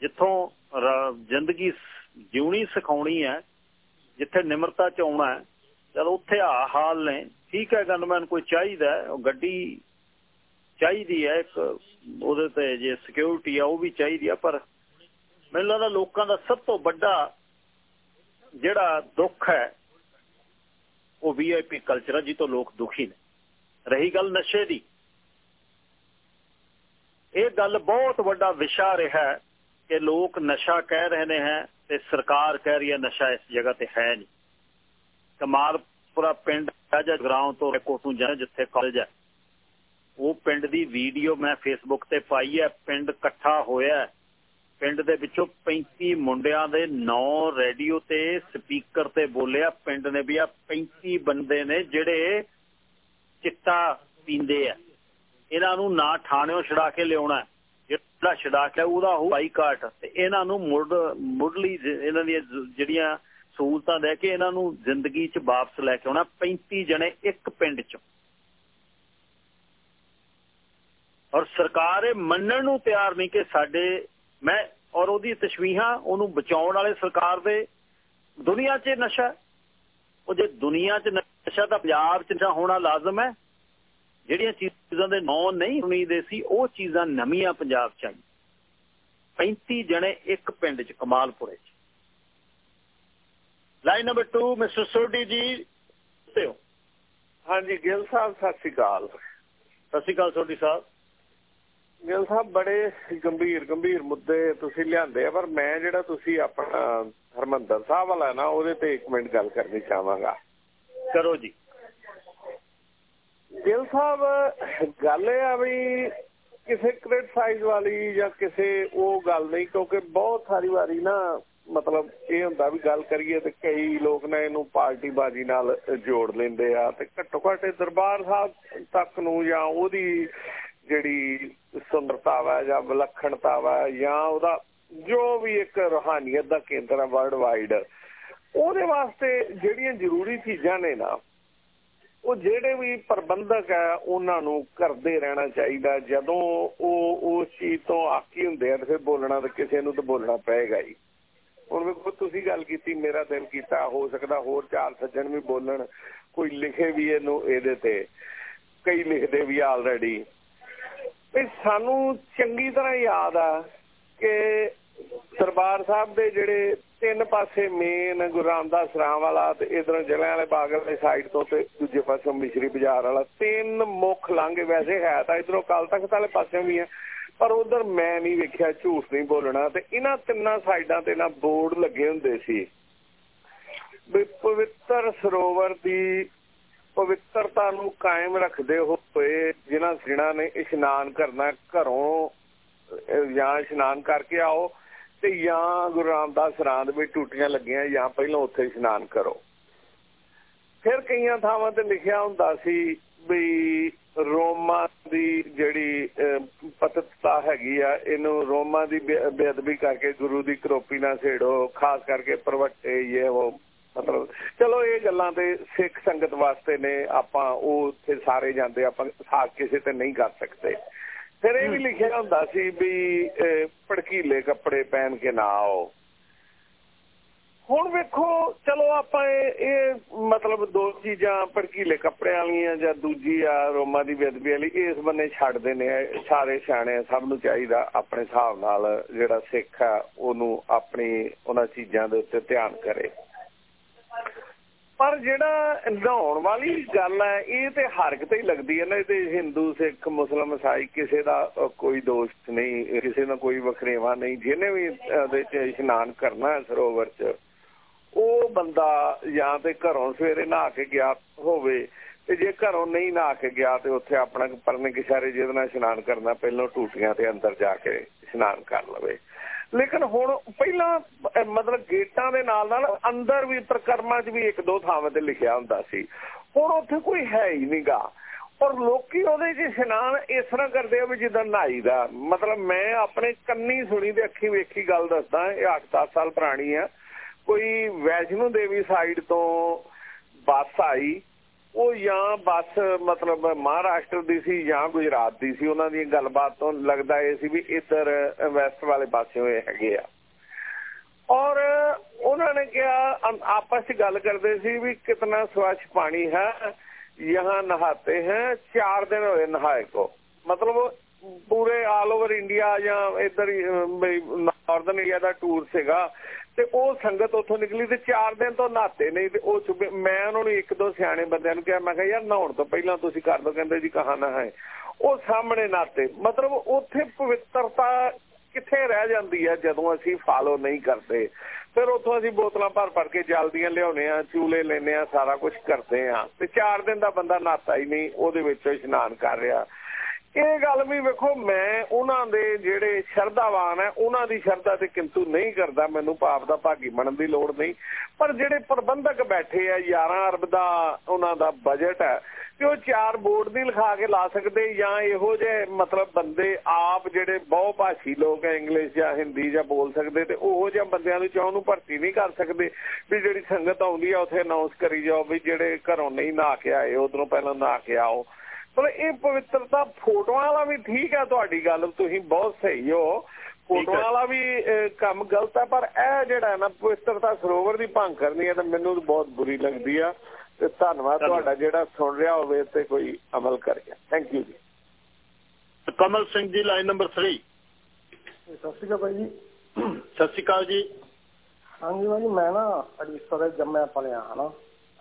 ਜਿੱਥੋਂ ਜ਼ਿੰਦਗੀ ਜਿਉਣੀ ਸਿਖਾਉਣੀ ਹੈ, ਜਿੱਥੇ ਨਿਮਰਤਾ ਚ ਆਉਣਾ ਜਦ ਉੱਥੇ ਆ ਹਾਲ ਨੇ। ਠੀਕ ਹੈ ਗਨਮੈਨ ਕੋਈ ਚਾਹੀਦਾ ਉਹ ਗੱਡੀ ਚਾਹੀਦੀ ਹੈ, ਇੱਕ ਉਹਦੇ ਤੇ ਜੇ ਸਿਕਿਉਰਿਟੀ ਆ, ਉਹ ਵੀ ਚਾਹੀਦੀ ਆ, ਪਰ ਮੈਨੂੰ ਲੱਗਦਾ ਲੋਕਾਂ ਦਾ ਸਭ ਤੋਂ ਵੱਡਾ ਜਿਹੜਾ ਦੁੱਖ ਹੈ, ਉਹ ਵੀਆਈਪੀ ਕਲਚਰ ਹੈ ਜਿੱਤੋਂ ਲੋਕ ਦੁਖੀ ਨੇ। ਰਹੀ ਗੱਲ ਨਸ਼ੇ ਦੀ। ਇਹ ਗੱਲ ਬਹੁਤ ਵੱਡਾ ਵਿਸ਼ਾ ਰਿਹਾ ਕਿ ਲੋਕ ਨਸ਼ਾ ਕਹਿ ਰਹੇ ਨੇ ਹੈ ਤੇ ਸਰਕਾਰ ਕਹਿ ਰਹੀ ਹੈ ਨਸ਼ਾ ਇਸ ਜਗ੍ਹਾ ਤੇ ਹੈ ਨਹੀਂ। ਪੂਰਾ ਪਿੰਡ ਜਾਂ ਗਰਾਉਂ ਤੋਂ ਕੋਟੂ ਜਾਂ, ਜਿੱਥੇ ਕਾਲਜ ਹੈ ਉਹ ਪਿੰਡ ਦੀ ਵੀਡੀਓ ਮੈਂ ਫੇਸਬੁੱਕ ਤੇ ਪਾਈ ਹੈ, ਪਿੰਡ ਇਕੱਠਾ ਹੋਇਆ ਪਿੰਡ ਦੇ ਵਿੱਚੋਂ 35 ਮੁੰਡਿਆਂ ਦੇ 9 ਰੇਡੀਓ ਤੇ ਸਪੀਕਰ ਤੇ ਬੋਲਿਆ। ਪਿੰਡ ਨੇ ਵੀ ਆ 35 ਬੰਦੇ ਨੇ ਜਿਹੜੇ ਚਿੱਟਾ ਪੀਂਦੇ ਆ। ਇਹਨਾਂ ਨੂੰ ਨਾ ਥਾਣਿਓਂ ਛੜਾ ਕੇ ਲਿਆਉਣਾ ਜਿਹੜਾ ਛੜਾ ਕੇ ਉਹਦਾ ਹੋ ਬਾਈਕਾਟ। ਤੇ ਇਹਨਾਂ ਨੂੰ ਮੁੜ ਮੁੱਢਲੀ ਇਹਨਾਂ ਦੀਆਂ ਜਿਹੜੀਆਂ ਸਹੂਲਤਾਂ ਦੇ ਕੇ ਇਹਨਾਂ ਨੂੰ ਜ਼ਿੰਦਗੀ 'ਚ ਵਾਪਸ ਲੈ ਕੇ ਆਉਣਾ 35 ਜਣੇ ਇੱਕ ਪਿੰਡ 'ਚ। ਔਰ ਸਰਕਾਰ ਇਹ ਮੰਨਣ ਨੂੰ ਤਿਆਰ ਨਹੀਂ ਕਿ ਸਾਡੇ ਮੈਂ ਔਰ ਉਹਦੀ ਤਸ਼ਵੀਹਾਂ ਉਹਨੂੰ ਬਚਾਉਣ ਵਾਲੇ ਸਰਕਾਰ ਦੇ ਦੁਨੀਆ 'ਚ ਨਸ਼ਾ ਉਹ ਜੇ ਦੁਨੀਆ 'ਚ ਨਸ਼ਾ ਤਾਂ ਪੰਜਾਬ 'ਚ ਹੋਣਾ ਲਾਜ਼ਮ ਹੈ। ਜਿਹੜੀਆਂ ਚੀਜ਼ਾਂ ਦੇ ਨਾਂ ਨਹੀਂ ਸੁਣੀਦੇ ਸੀ, ਉਹ ਚੀਜ਼ਾਂ ਨਵੀਆਂ ਪੰਜਾਬ 'ਚ ਆਈ 35 ਜਣੇ ਇੱਕ ਪਿੰਡ 'ਚ, ਕਮਾਲਪੁਰੇ 'ਚ। ਲਾਈਨ ਨੰਬਰ 2 ਮਿਸਟਰ ਸੋਢੀ ਜੀ ਤੇ ਹਾਂਜੀ ਗਿੱਲ ਸਾਹਿਬ ਸਤਿ ਸ਼੍ਰੀ ਅਕਾਲ। ਸਤਿ ਸ਼੍ਰੀ ਅਕਾਲ ਸੋਢੀ ਸਾਹਿਬ। ਗਿੱਲ ਸਾਹਿਬ ਬੜੇ ਗੰਭੀਰ ਗੰਭੀਰ ਮੁੱਦੇ ਤੁਸੀਂ ਲਿਆਂਦੇ ਆ ਪਰ ਮੈਂ ਜਿਹੜਾ ਤੁਸੀਂ ਆਪਣਾ ਹਰਮੰਦਰ ਸਾਹਿਬ ਵਾਲਾ ਨਾ ਉਹਦੇ ਤੇ ਇੱਕ ਮਿੰਟ ਗੱਲ ਕਰਨੀ ਚਾਹਾਂਗਾ। ਕਰੋ ਜੀ। ਗਿੱਲ ਸਾਹਿਬ ਗੱਲ ਇਹ ਆ ਵੀ ਕਿਸੇ ਕ੍ਰਿਟਿਸਾਈਜ਼ ਵਾਲੀ ਜਾਂ ਕਿਸੇ ਉਹ ਗੱਲ ਨਹੀਂ ਕਿਉਂਕਿ ਬਹੁਤ ਸਾਰੀ ਵਾਰੀ ਨਾ ਮਤਲਬ ਇਹ ਹੁੰਦਾ ਵੀ ਗੱਲ ਕਰੀਏ ਤੇ ਕਈ ਲੋਕ ਨੇ ਇਹਨੂੰ ਪਾਰਟੀ ਬਾਜੀ ਨਾਲ ਜੋੜ ਲੈਂਦੇ ਆ ਤੇ ਘੱਟੋ ਘੱਟ ਦਰਬਾਰ ਸਾਹਿਬ ਤੱਕ ਨੂੰ ਜਾਂ ਉਹਦੀ ਜਿਹੜੀ ਸੁੰਦਰਤਾ ਵਾ ਜਾਂ ਵਿਲੱਖਣਤਾ ਵਾ ਜਾਂ ਉਹਦਾ ਜੋ ਵੀ ਇੱਕ ਰੋਹਾਨੀਅਤ ਦਾ ਕੇਂਦਰ ਆ ਵਰਲਡ ਵਾਈਡ ਉਹਦੇ ਵਾਸਤੇ ਜਿਹੜੀਆਂ ਜ਼ਰੂਰੀ ਚੀਜ਼ਾਂ ਨੇ ਨਾ, ਉਹ ਜਿਹੜੇ ਵੀ ਪ੍ਰਬੰਧਕ ਹੈ ਉਹਨਾਂ ਨੂੰ ਕਰਦੇ ਰਹਿਣਾ ਚਾਹੀਦਾ। ਜਦੋਂ ਉਹ ਉਸ ਚੀਜ਼ ਤੋਂ ਆਕੀ ਹੁੰਦੇ ਆ ਤੇ ਫਿਰ ਬੋਲਣਾ ਤੇ ਕਿਸੇ ਨੂੰ ਤਾਂ ਬੋਲਣਾ ਪਏਗਾ ਹੀ। ਹੁਣ ਵੇਖੋ, ਤੁਸੀਂ ਗੱਲ ਕੀਤੀ, ਮੇਰਾ ਦਿਲ ਕੀਤਾ, ਹੋ ਸਕਦਾ ਹੋਰ ਚਾਰ ਸੱਜਣ ਵੀ ਬੋਲਣ, ਕੋਈ ਲਿਖੇ ਵੀ ਇਹਨੂੰ ਇਹਦੇ ਤੇ, ਕਈ ਲਿਖਦੇ ਵੀ ਆਲਰੇਡੀ ਵੀ ਸਾਨੂੰ ਚੰਗੀ ਤਰ੍ਹਾਂ ਯਾਦ ਆ ਕਿ ਦਰਬਾਰ ਸਾਹਿਬ ਦੇ ਜਿਹੜੇ ਤਿੰਨ ਪਾਸੇ ਮੇਨ ਗੁਰੂ ਰਾਮਦਾਸ ਰਾਮ ਵਾਲਾ ਤੇ ਇਧਰੋਂ ਜਲਿਆਂ ਵਾਲੇ ਬਾਗ ਵਾਲੀ ਸਾਈਡ ਤੋਂ ਤੇ ਦੂਜੇ ਪਾਸੇ ਮਿਸ਼ਰੀ ਬਾਜ਼ਾਰ ਵਾਲਾ, ਤਿੰਨ ਮੁੱਖ ਲਾਂਘੇ ਵੈਸੇ ਹੈ ਤਾਂ ਇਧਰੋਂ ਕੱਲ ਤਖ਼ਤ ਵਾਲੇ ਪਾਸੇ ਵੀ ਆ। ਪਰ ਉਧਰ ਮੈਂ ਨਹੀਂ ਵੇਖਿਆ, ਝੂਠ ਨਹੀਂ ਬੋਲਣਾ ਤੇ ਇਹਨਾਂ ਤਿੰਨਾਂ ਸਾਈਡਾਂ ਤੇ ਨਾ ਬੋਰਡ ਲੱਗੇ ਹੁੰਦੇ ਸੀ। ਵੀ ਪਵਿੱਤਰ ਸਰੋਵਰ ਦੀ ਪਵਿੱਤਰਤਾ ਨੂੰ ਕਾਇਮ ਰੱਖਦੇ ਹੋਏ ਜਿਨ੍ਹਾਂ ਸਿਣਾ ਨੇ ਇਸ਼ਨਾਨ ਕਰਨਾ ਘਰੋਂ ਜਾਂ ਇਸ਼ਨਾਨ ਕਰਕੇ ਆਓ ਤੇ ਜਾਂ ਗੁਰੂ ਰਾਮਦਾਸ ਰਾਂਦ ਵਿੱਚ ਟੂਟੀਆਂ ਲੱਗੀਆਂ ਜਾਂ ਪਹਿਲਾਂ ਉੱਥੇ ਇਸ਼ਨਾਨ ਕਰੋ। ਫਿਰ ਕਈਆਂ ਥਾਵਾਂ ਤੇ ਲਿਖਿਆ ਹੁੰਦਾ ਸੀ ਵੀ ਰੋਮਾ ਦੀ ਜਿਹੜੀ ਪਤਿਤਤਾ ਹੈਗੀ ਆ ਇਹਨੂੰ ਰੋਮਾ ਦੀ ਬੇਅਦਬੀ ਕਰਕੇ ਗੁਰੂ ਦੀ ਕਰੋਪੀ ਨਾਲ ਛੇੜੋ ਖਾਸ ਕਰਕੇ ਪਰਵੱਟੇ ਇਹ ਉਹ ਮਤਲਬ ਚਲੋ ਇਹ ਗੱਲਾਂ ਤੇ ਸਿੱਖ ਸੰਗਤ ਵਾਸਤੇ ਨੇ ਆਪਾਂ ਉਹ ਉੱਥੇ ਸਾਰੇ ਜਾਂਦੇ ਆਪਾਂ ਸਾਥ ਕਿਸੇ ਤੇ ਨਹੀਂ ਕਰ ਸਕਦੇ। ਫਿਰ ਇਹ ਵੀ ਲਿਖਿਆ ਹੁੰਦਾ ਸੀ ਵੀ ਪੜਕੀਲੇ ਕੱਪੜੇ ਪਹਿਨ ਕੇ ਨਾ ਆਓ। ਹੁਣ ਵੇਖੋ, ਚਲੋ ਆਪਾਂ ਇਹ ਮਤਲਬ ਦੋ ਚੀਜ਼ਾਂ ਪੜਕੀਲੇ ਕੱਪੜਿਆਂ ਵਾਲੀਆਂ ਜਾਂ ਦੂਜੀ ਆ ਰੋਮਾ ਦੀ ਬੇਦਬੀ ਵਾਲੀ ਇਸ ਬੰਨੇ ਛੱਡਦੇ ਨੇ ਸਾਰੇ ਸਿਆਣੇ ਸਭ ਨੂੰ ਚਾਹੀਦਾ ਆਪਣੇ ਹਿਸਾਬ ਨਾਲ ਜਿਹੜਾ ਸਿੱਖ ਆ, ਉਹਨੂੰ ਆਪਣੀ, ਉਹਨਾਂ ਚੀਜ਼ਾਂ ਦੇ ਉੱਤੇ ਧਿਆਨ ਕਰੇ। ਪਰ ਜਿਹੜਾ ਨਹਾਉਣ ਵਾਲੀ ਗੱਲ ਹੈ ਇਹ ਤੇ ਹਰ ਕਿਤੇ ਹੀ ਲੱਗਦੀ ਹੈ ਨਾ, ਇਹ ਤੇ ਹਿੰਦੂ, ਸਿੱਖ, ਮੁਸਲਮ, ਈਸਾਈ, ਕਿਸੇ ਦਾ ਕੋਈ ਦੋਸਤ ਨਹੀਂ, ਕਿਸੇ ਦਾ ਕੋਈ ਵਖਰੇਵਾ ਨਹੀਂ, ਜਿਹਨੇ ਵੀ ਉਹਦੇ ਚ ਇਸ਼ਨਾਨ ਕਰਨਾ ਸਰੋਵਰ ਚ ਉਹ ਬੰਦਾ ਜਾਂ ਤੇ ਘਰੋਂ ਸਵੇਰੇ ਨਹਾ ਕੇ ਗਿਆ ਹੋਵੇ ਤੇ ਜੇ ਘਰੋਂ ਨਹੀਂ ਨਹਾ ਕੇ ਗਿਆ ਤੇ ਉੱਥੇ ਆਪਣਾ ਪਰਨੇ ਕਿਸ਼ਾਰੇ ਜਿਹਦੇ ਨਾਲ ਇਸ਼ਨਾਨ ਕਰਨਾ, ਪਹਿਲਾਂ ਟੂਟੀਆਂ ਤੇ ਅੰਦਰ ਜਾ ਕੇ ਇਸ਼ਨਾਨ ਕਰ ਲਵੇ। ਲੇਕਿਨ ਹੁਣ ਪਹਿਲਾਂ ਮਤਲਬ ਗੇਟਾਂ ਦੇ ਨਾਲ ਨਾਲ ਅੰਦਰ ਵੀ ਪ੍ਰਕਰਮਾਂ 'ਚ ਵੀ ਇੱਕ ਦੋ ਥਾਵਾਂ ਤੇ ਲਿਖਿਆ ਹੁੰਦਾ ਸੀ। ਹੁਣ ਉੱਥੇ ਕੋਈ ਹੈ ਹੀ ਨਹੀਂਗਾ ਔਰ ਲੋਕੀ ਉਹਦੇ 'ਚ ਇਸ਼ਨਾਨ ਇਸ ਤਰ੍ਹਾਂ ਕਰਦੇ ਆ ਵੀ ਜਿੱਦਾਂ ਨਹਾਈ ਦਾ। ਮਤਲਬ ਮੈਂ ਆਪਣੇ ਕੰਨੀ ਸੁਣੀ ਤੇ ਅੱਖੀ ਵੇਖੀ ਗੱਲ ਦੱਸਦਾ, ਇਹ 8-10 ਸਾਲ ਪੁਰਾਣੀ ਆ। ਕੋਈ ਵੈਸ਼ਨੂ ਦੇਵੀ ਸਾਈਡ ਤੋਂ ਬੱਸ ਆਈ, ਉਹ ਜਾਂ ਬੱਸ ਮਤਲਬ ਮਹਾਰਾਸ਼ਟਰ ਦੀ ਸੀ ਜਾਂ ਗੁਜਰਾਤ ਦੀ ਸੀ, ਉਹਨਾਂ ਦੀ ਗੱਲਬਾਤ ਤੋਂ ਲੱਗਦਾ ਇਹ ਸੀ ਵੀ ਇੱਧਰ ਵੈਸਟ ਵਾਲੇ ਪਾਸੇ ਹੋਏ ਹੈਗੇ ਆ। ਔਰ ਉਹਨਾਂ ਨੇ ਕਿਹਾ ਆਪਸ ਵਿੱਚ ਗੱਲ ਕਰਦੇ ਸੀ ਵੀ ਕਿਤਨਾ ਸਵੱਛ ਪਾਣੀ ਹੈ, ਯਹਾਂ ਨਹਾਤੇ ਹੈ 4 ਦਿਨ ਹੋਏ ਨਹਾਏ ਕੋ। ਮਤਲਬ ਪੂਰੇ ਆਲ ਓਵਰ ਇੰਡੀਆ ਜਾਂ ਇਧਰ ਨਾਰਥਰਨ ਇੰਡੀਆ ਦਾ ਟੂਰ ਸੀਗਾ। ਤੇ ਉਹ ਸੰਗਤ ਉੱਥੋਂ ਨਿਕਲੀ ਤੇ 4 ਦਿਨ ਤੋਂ ਨਹਾਤੇ ਨਹੀਂ ਤੇ ਉਹ ਮੈਂ ਉਹਨਾਂ ਨੂੰ ਇੱਕ ਦੋ ਸਿਆਣੇ ਬੰਦਿਆਂ ਨੂੰ ਕਿਹਾ, ਮੈਂ ਕਿਹਾ, ਯਾਰ ਨਹਾਉਣ ਤੋਂ ਪਹਿਲਾਂ ਤੁਸੀਂ ਕਰ ਦੋ ਕਹਿੰਦੇ, ਜੀ, ਕਹਾਣਾ ਹੈ। ਉਹ ਸਾਹਮਣੇ ਨਹਾਤੇ। ਮਤਲਬ ਉੱਥੇ ਪਵਿੱਤਰਤਾ ਕਿੱਥੇ ਰਹਿ ਜਾਂਦੀ ਹੈ ਜਦੋਂ ਅਸੀਂ ਫਾਲੋ ਨਹੀਂ ਕਰਦੇ। ਫਿਰ ਉੱਥੋਂ ਅਸੀਂ ਬੋਤਲਾਂ ਭਰ ਭਰ ਕੇ ਜਲਦੀਆਂ ਲਿਆਉਨੇ ਆ, ਚੂਲੇ ਲੈਨੇ ਆ, ਸਾਰਾ ਕੁਝ ਕਰਦੇ ਆ। ਤੇ 4 ਦਿਨ ਦਾ ਬੰਦਾ ਨਹਾਤਾ ਹੀ ਨਹੀਂ, ਉਹਦੇ ਵਿੱਚ ਇਸ਼ਨਾਨ ਕਰ ਰਿਹਾ। ਇਹ ਗੱਲ ਵੀ ਵੇਖੋ, ਮੈਂ ਉਹਨਾਂ ਦੇ ਜਿਹੜੇ ਸ਼ਰਧਾਵਾਨ ਹੈ, ਉਹਨਾਂ ਦੀ ਸ਼ਰਧਾ ਤੇ ਕਿੰਤੂ ਨਹੀਂ ਕਰਦਾ, ਮੈਨੂੰ ਪਾਪ ਦਾ ਭਾਗੀ ਬਣਨ ਦੀ ਲੋੜ ਨਹੀਂ। ਪਰ ਜਿਹੜੇ ਪ੍ਰਬੰਧਕ ਬੈਠੇ ਆ 11 ਅਰਬ ਦਾ ਉਹਨਾਂ ਦਾ ਬਜਟ ਹੈ ਕਿ ਉਹ ਚਾਰ ਬੋਰਡ ਦੀ ਲਿਖਾ ਕੇ ਲਾ ਸਕਦੇ ਜਾਂ ਇਹੋ ਜਿਹੇ ਮਤਲਬ ਬੰਦੇ ਆਪ ਜਿਹੜੇ ਬਹੁ ਭਾਸ਼ੀ ਲੋਕ ਹੈ, ਇੰਗਲਿਸ਼ ਜਾਂ ਹਿੰਦੀ ਜਾਂ ਬੋਲ ਸਕਦੇ ਤੇ ਉਹੋ ਜਿਹੇ ਬੰਦਿਆਂ ਨੂੰ ਚਾਹ ਨੂੰ ਭਰਤੀ ਨਹੀਂ ਕਰ ਸਕਦੇ। ਵੀ ਜਿਹੜੀ ਸੰਗਤ ਆਉਂਦੀ ਆ, ਉੱਥੇ ਅਨਾਉਂਸ ਕਰੀ ਜਾਓ ਵੀ ਜਿਹੜੇ ਘਰੋਂ ਨਹੀਂ ਨਹਾ ਕੇ ਆਏ, ਉਧਰੋਂ ਪਹਿਲਾਂ ਨਹਾ ਕੇ ਆਓ। ਪਰ ਇਹ ਪਵਿੱਤਰਤਾ ਫੋਟੋਆਂ ਵਾਲਾ ਵੀ ਠੀਕ ਹੈ ਤੁਹਾਡੀ ਗੱਲ ਤੁਸੀਂ ਬਹੁਤ ਸਹੀ ਹੋ। ਫੋਟੋਆਂ ਵਾਲਾ ਵੀ ਕੰਮ ਗਲਤ ਹੈ ਪਰ ਇਹ ਜਿਹੜਾ ਨਾ ਪਵਿੱਤਰਤਾ ਸਰੋਵਰ ਦੀ ਭੰਗ ਕਰਨੀ ਹੈ ਤਾਂ ਮੈਨੂੰ ਬਹੁਤ ਬੁਰੀ ਲੱਗਦੀ ਆ। ਤੇ ਧੰਨਵਾਦ ਤੁਹਾਡਾ ਜਿਹੜਾ ਸੁਣ ਰਿਹਾ ਹੋਵੇ ਤੇ ਕੋਈ ਅਮਲ ਕਰੇ। ਥੈਂਕ ਯੂ ਜੀ। ਕਮਲ ਸਿੰਘ ਜੀ ਲਾਈਨ ਨੰਬਰ 3 ਸਤਿ ਸ਼੍ਰੀ ਅਕਾਲ ਭਾਈ ਜੀ। ਸਤਿ ਸ਼੍ਰੀ ਅਕਾਲ ਜੀ। ਹਾਂਜੀ ਭਾਈ ਮੈਂ ਨਾ ਅੜੀਸਾ ਦੇ ਜੰਮਿਆ ਪਲਿਆ ਹਨਾ।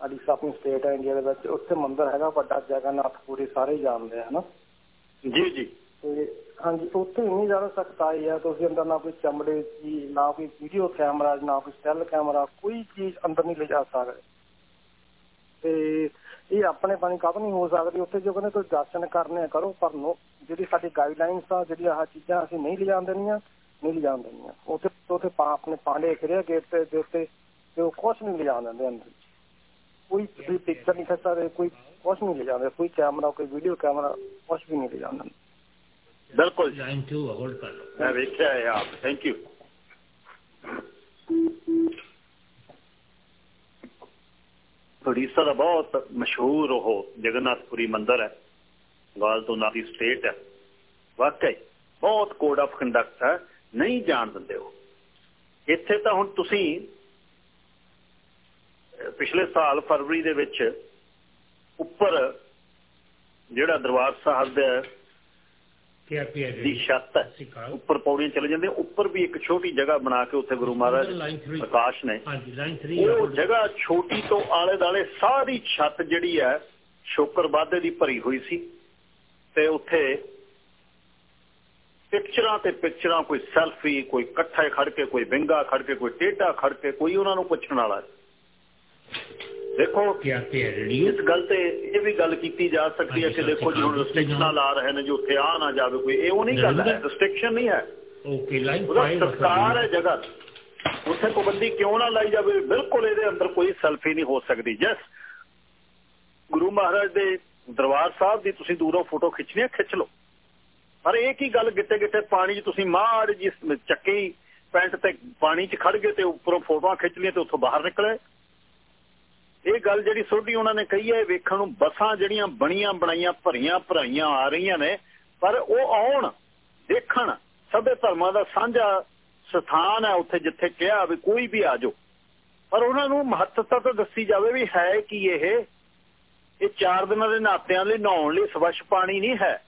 ਅੜੀਸਾ ਆਪਣੀ ਸਟੇਟ ਹੈ ਇੰਡੀਆ ਦੇ ਵਿੱਚ ਉੱਥੇ ਮੰਦਿਰ ਹੈਗਾ ਵੱਡਾ ਜਗਨਨਾਥ ਪੂਰੀ ਸਾਰੇ ਜਾਣਦੇ ਆ ਹਨਾ? ਜੀ ਜੀ। ਤੇ ਹਾਂਜੀ ਉੱਥੇ ਇੰਨੀ ਜ਼ਿਆਦਾ ਸਖਤਾਈ ਆ ਤੁਸੀਂ ਅੰਦਰ ਨਾ ਕੋਈ ਚਮੜੇ ਦੀ ਨਾ ਕੋਈ ਵੀਡੀਓ ਕੈਮਰਾ ਨਾ ਕੋਈ ਸਟਿਲ ਕੈਮਰਾ ਕੋਈ ਚੀਜ਼ ਅੰਦਰ ਨਹੀਂ ਲਿਜਾ ਸਕਦੇ। ਤੇ ਇਹ ਆਪਣੇ ਪਾਣੀ ਕਦ ਨਹੀਂ ਹੋ ਸਕਦੀ ਉੱਥੇ ਜੋ ਕਹਿੰਦੇ ਤੁਸੀਂ ਦਰਸ਼ਨ ਕਰਨੇ ਕਰੋ ਪਰ ਨੋ ਜਿਹੜੀ ਸਾਡੀ ਗਾਈਡਲਾਈਨਸ ਆ ਜਿਹੜੀ ਆਹ ਚੀਜ਼ਾਂ ਅਸੀਂ ਨਹੀਂ ਲਿਜਾਣ ਦੇਣੀਆਂ ਨਹੀਂ ਲਿਜਾਣ ਦੇਣੀਆਂ। ਉੱਥੇ ਉੱਥੇ ਆਪਣੇ ਪਾਂਡੇ ਖੜੇ ਗੇਟ ਤੇ ਦੇ ਉੱਤੇ ਤੇ ਉਹ ਕੁਝ ਨਹੀਂ ਲਿਜਾਣ ਦਿੰਦੇ ਅੰਦਰ। ਕੋਈ ਵੀ ਪਿਕਚਰ ਨਹੀਂ ਖਿੱਚ ਸਕਦੇ ਕੋਈ ਕੁਝ ਨਹੀਂ ਲਿਜਾਂਦੇ ਕੋਈ ਕੈਮਰਾ ਕੋਈ ਵੀਡੀਓ ਕੈਮਰਾ ਕੁਝ ਵੀ ਨਹੀਂ ਲਿਜਾਂਦੇ ਬਿਲਕੁਲ ਲਾਈਨ 2 ਹੋਲਡ ਕਰ ਲਓ। ਮੈਂ ਵੇਖਿਆ ਹੈ ਆਪ। ਥੈਂਕ ਯੂ ਉੜੀਸਾ ਦਾ ਬਹੁਤ ਮਸ਼ਹੂਰ ਉਹ ਜਗਨਨਾਥਪੁਰੀ ਮੰਦਿਰ ਹੈ। ਗਾਲ ਤੋਂ ਨਾਦੀ ਸਟੇਟ ਹੈ। ਵਾਕਈ ਬਹੁਤ ਕੋਡ ਆਫ ਕੰਡਕਟ ਹੈ। ਨਹੀਂ ਜਾਣ ਦਿੰਦੇ ਉਹ। ਇੱਥੇ ਤਾਂ ਹੁਣ ਤੁਸੀਂ ਪਿਛਲੇ ਸਾਲ ਫਰਵਰੀ ਦੇ ਵਿੱਚ ਉੱਪਰ ਜਿਹੜਾ ਦਰਬਾਰ ਸਾਹਿਬ ਦਾ ਦੀ ਛੱਤ ਉੱਪਰ ਪੌੜੀਆਂ ਚਲੇ ਜਾਂਦੇ ਉੱਪਰ ਵੀ ਇੱਕ ਛੋਟੀ ਜਗ੍ਹਾ ਬਣਾ ਕੇ ਉੱਥੇ ਗੁਰੂ ਮਹਾਰਾਜ ਪ੍ਰਕਾਸ਼ ਨੇ। ਉਹ ਜਗ੍ਹਾ ਛੋਟੀ ਤੋਂ ਆਲੇ ਦਾਲੇ ਸਾਰੀ ਛੱਤ ਜਿਹੜੀ ਹੈ ਸ਼ੋਕਰ ਵਾਧੇ ਦੀ ਭਰੀ ਹੋਈ ਸੀ ਤੇ ਉੱਥੇ ਪਿਕਚਰਾਂ ਤੇ ਪਿਕਚਰਾਂ ਕੋਈ ਸੈਲਫੀ ਕੋਈ ਇਕੱਠਾ ਖੜ ਕੇ ਕੋਈ ਵਿੰਗਾ ਖੜ ਕੇ ਕੋਈ ਟੇਢਾ ਖੜ ਕੇ ਕੋਈ ਉਹਨਾਂ ਨੂੰ ਪੁੱਛਣ ਵਾਲਾ ਦੇਖੋ ਇਸ ਗੱਲ ਤੇ ਇਹ ਵੀ ਗੱਲ ਕੀਤੀ ਜਾ ਸਕਦੀ ਹੈ ਕਿ ਦੇਖੋ ਜੀ ਹੁਣ ਰੈਸਟ੍ਰਿਕਸ਼ਨਾਂ ਲਾ ਰਹੇ ਨੇ ਜੋ ਉੱਥੇ ਆ ਨਾ ਜਾਵੇ ਕੋਈ ਇਹ ਉਹ ਨਹੀਂ ਗੱਲ ਹੈ ਰੈਸਟ੍ਰਿਕਸ਼ਨ ਨਹੀਂ ਹੈ। ਓਕੇ ਲਾਈਨ ਸਰਕਾਰ ਹੈ ਜਗਤ ਉੱਥੇ ਪਾਬੰਦੀ ਕਿਉਂ ਨਾ ਲਾਈ ਜਾਵੇ? ਬਿਲਕੁਲ ਇਹਦੇ ਅੰਦਰ ਕੋਈ ਸੈਲਫੀ ਨਹੀਂ ਹੋ ਸਕਦੀ। ਜਸ ਗੁਰੂ ਮਹਾਰਾਜ ਦੇ ਦਰਬਾਰ ਸਾਹਿਬ ਦੀ ਤੁਸੀਂ ਦੂਰੋਂ ਫੋਟੋ ਖਿੱਚਣੀ ਹੈ ਖਿੱਚ ਲਓ। ਪਰ ਇਹ ਕੀ ਗੱਲ ਗਿੱਟੇ ਗਿੱਟੇ ਪਾਣੀ 'ਚ ਤੁਸੀਂ ਮਾੜ ਜੀ ਚੱਕੀ ਪੈਂਟ ਤੇ ਪਾਣੀ 'ਚ ਖੜ ਗਏ ਤੇ ਉੱਪਰੋਂ ਫੋਟੋਆਂ ਖਿੱਚ ਲਈਆਂ ਤੇ ਉੱਥੋਂ ਬਾਹਰ ਨਿਕਲੇ। ਇਹ ਗੱਲ ਜਿਹੜੀ ਸੋਢੀ ਉਹਨਾਂ ਨੇ ਕਹੀ ਹੈ ਵੇਖਣ ਨੂੰ ਬੱਸਾਂ ਜਿਹੜੀਆਂ ਬਣੀਆਂ, ਬਣਾਈਆਂ, ਭਰੀਆਂ, ਭਰਾਈਆਂ ਆ ਰਹੀਆਂ ਨੇ, ਪਰ ਉਹ ਆਉਣ, ਦੇਖਣ, ਸਭੇ ਧਰਮਾਂ ਦਾ ਸਾਂਝਾ ਸਥਾਨ ਹੈ ਉੱਥੇ ਜਿੱਥੇ ਕਿਹਾ ਵੀ ਕੋਈ ਵੀ ਆ ਜਾਓ। ਪਰ ਉਹਨਾਂ ਨੂੰ ਮਹੱਤਤਾ ਤਾਂ ਦੱਸੀ ਜਾਵੇ ਵੀ ਹੈ ਕਿ ਇਹ? ਇਹ ਚਾਰ ਦਿਨਾਂ ਦੇ ਨਾਤਿਆਂ ਲਈ ਨਹਾਉਣ ਲਈ ਸਵੱਛ ਪਾਣੀ ਨਹੀਂ ਹੈ।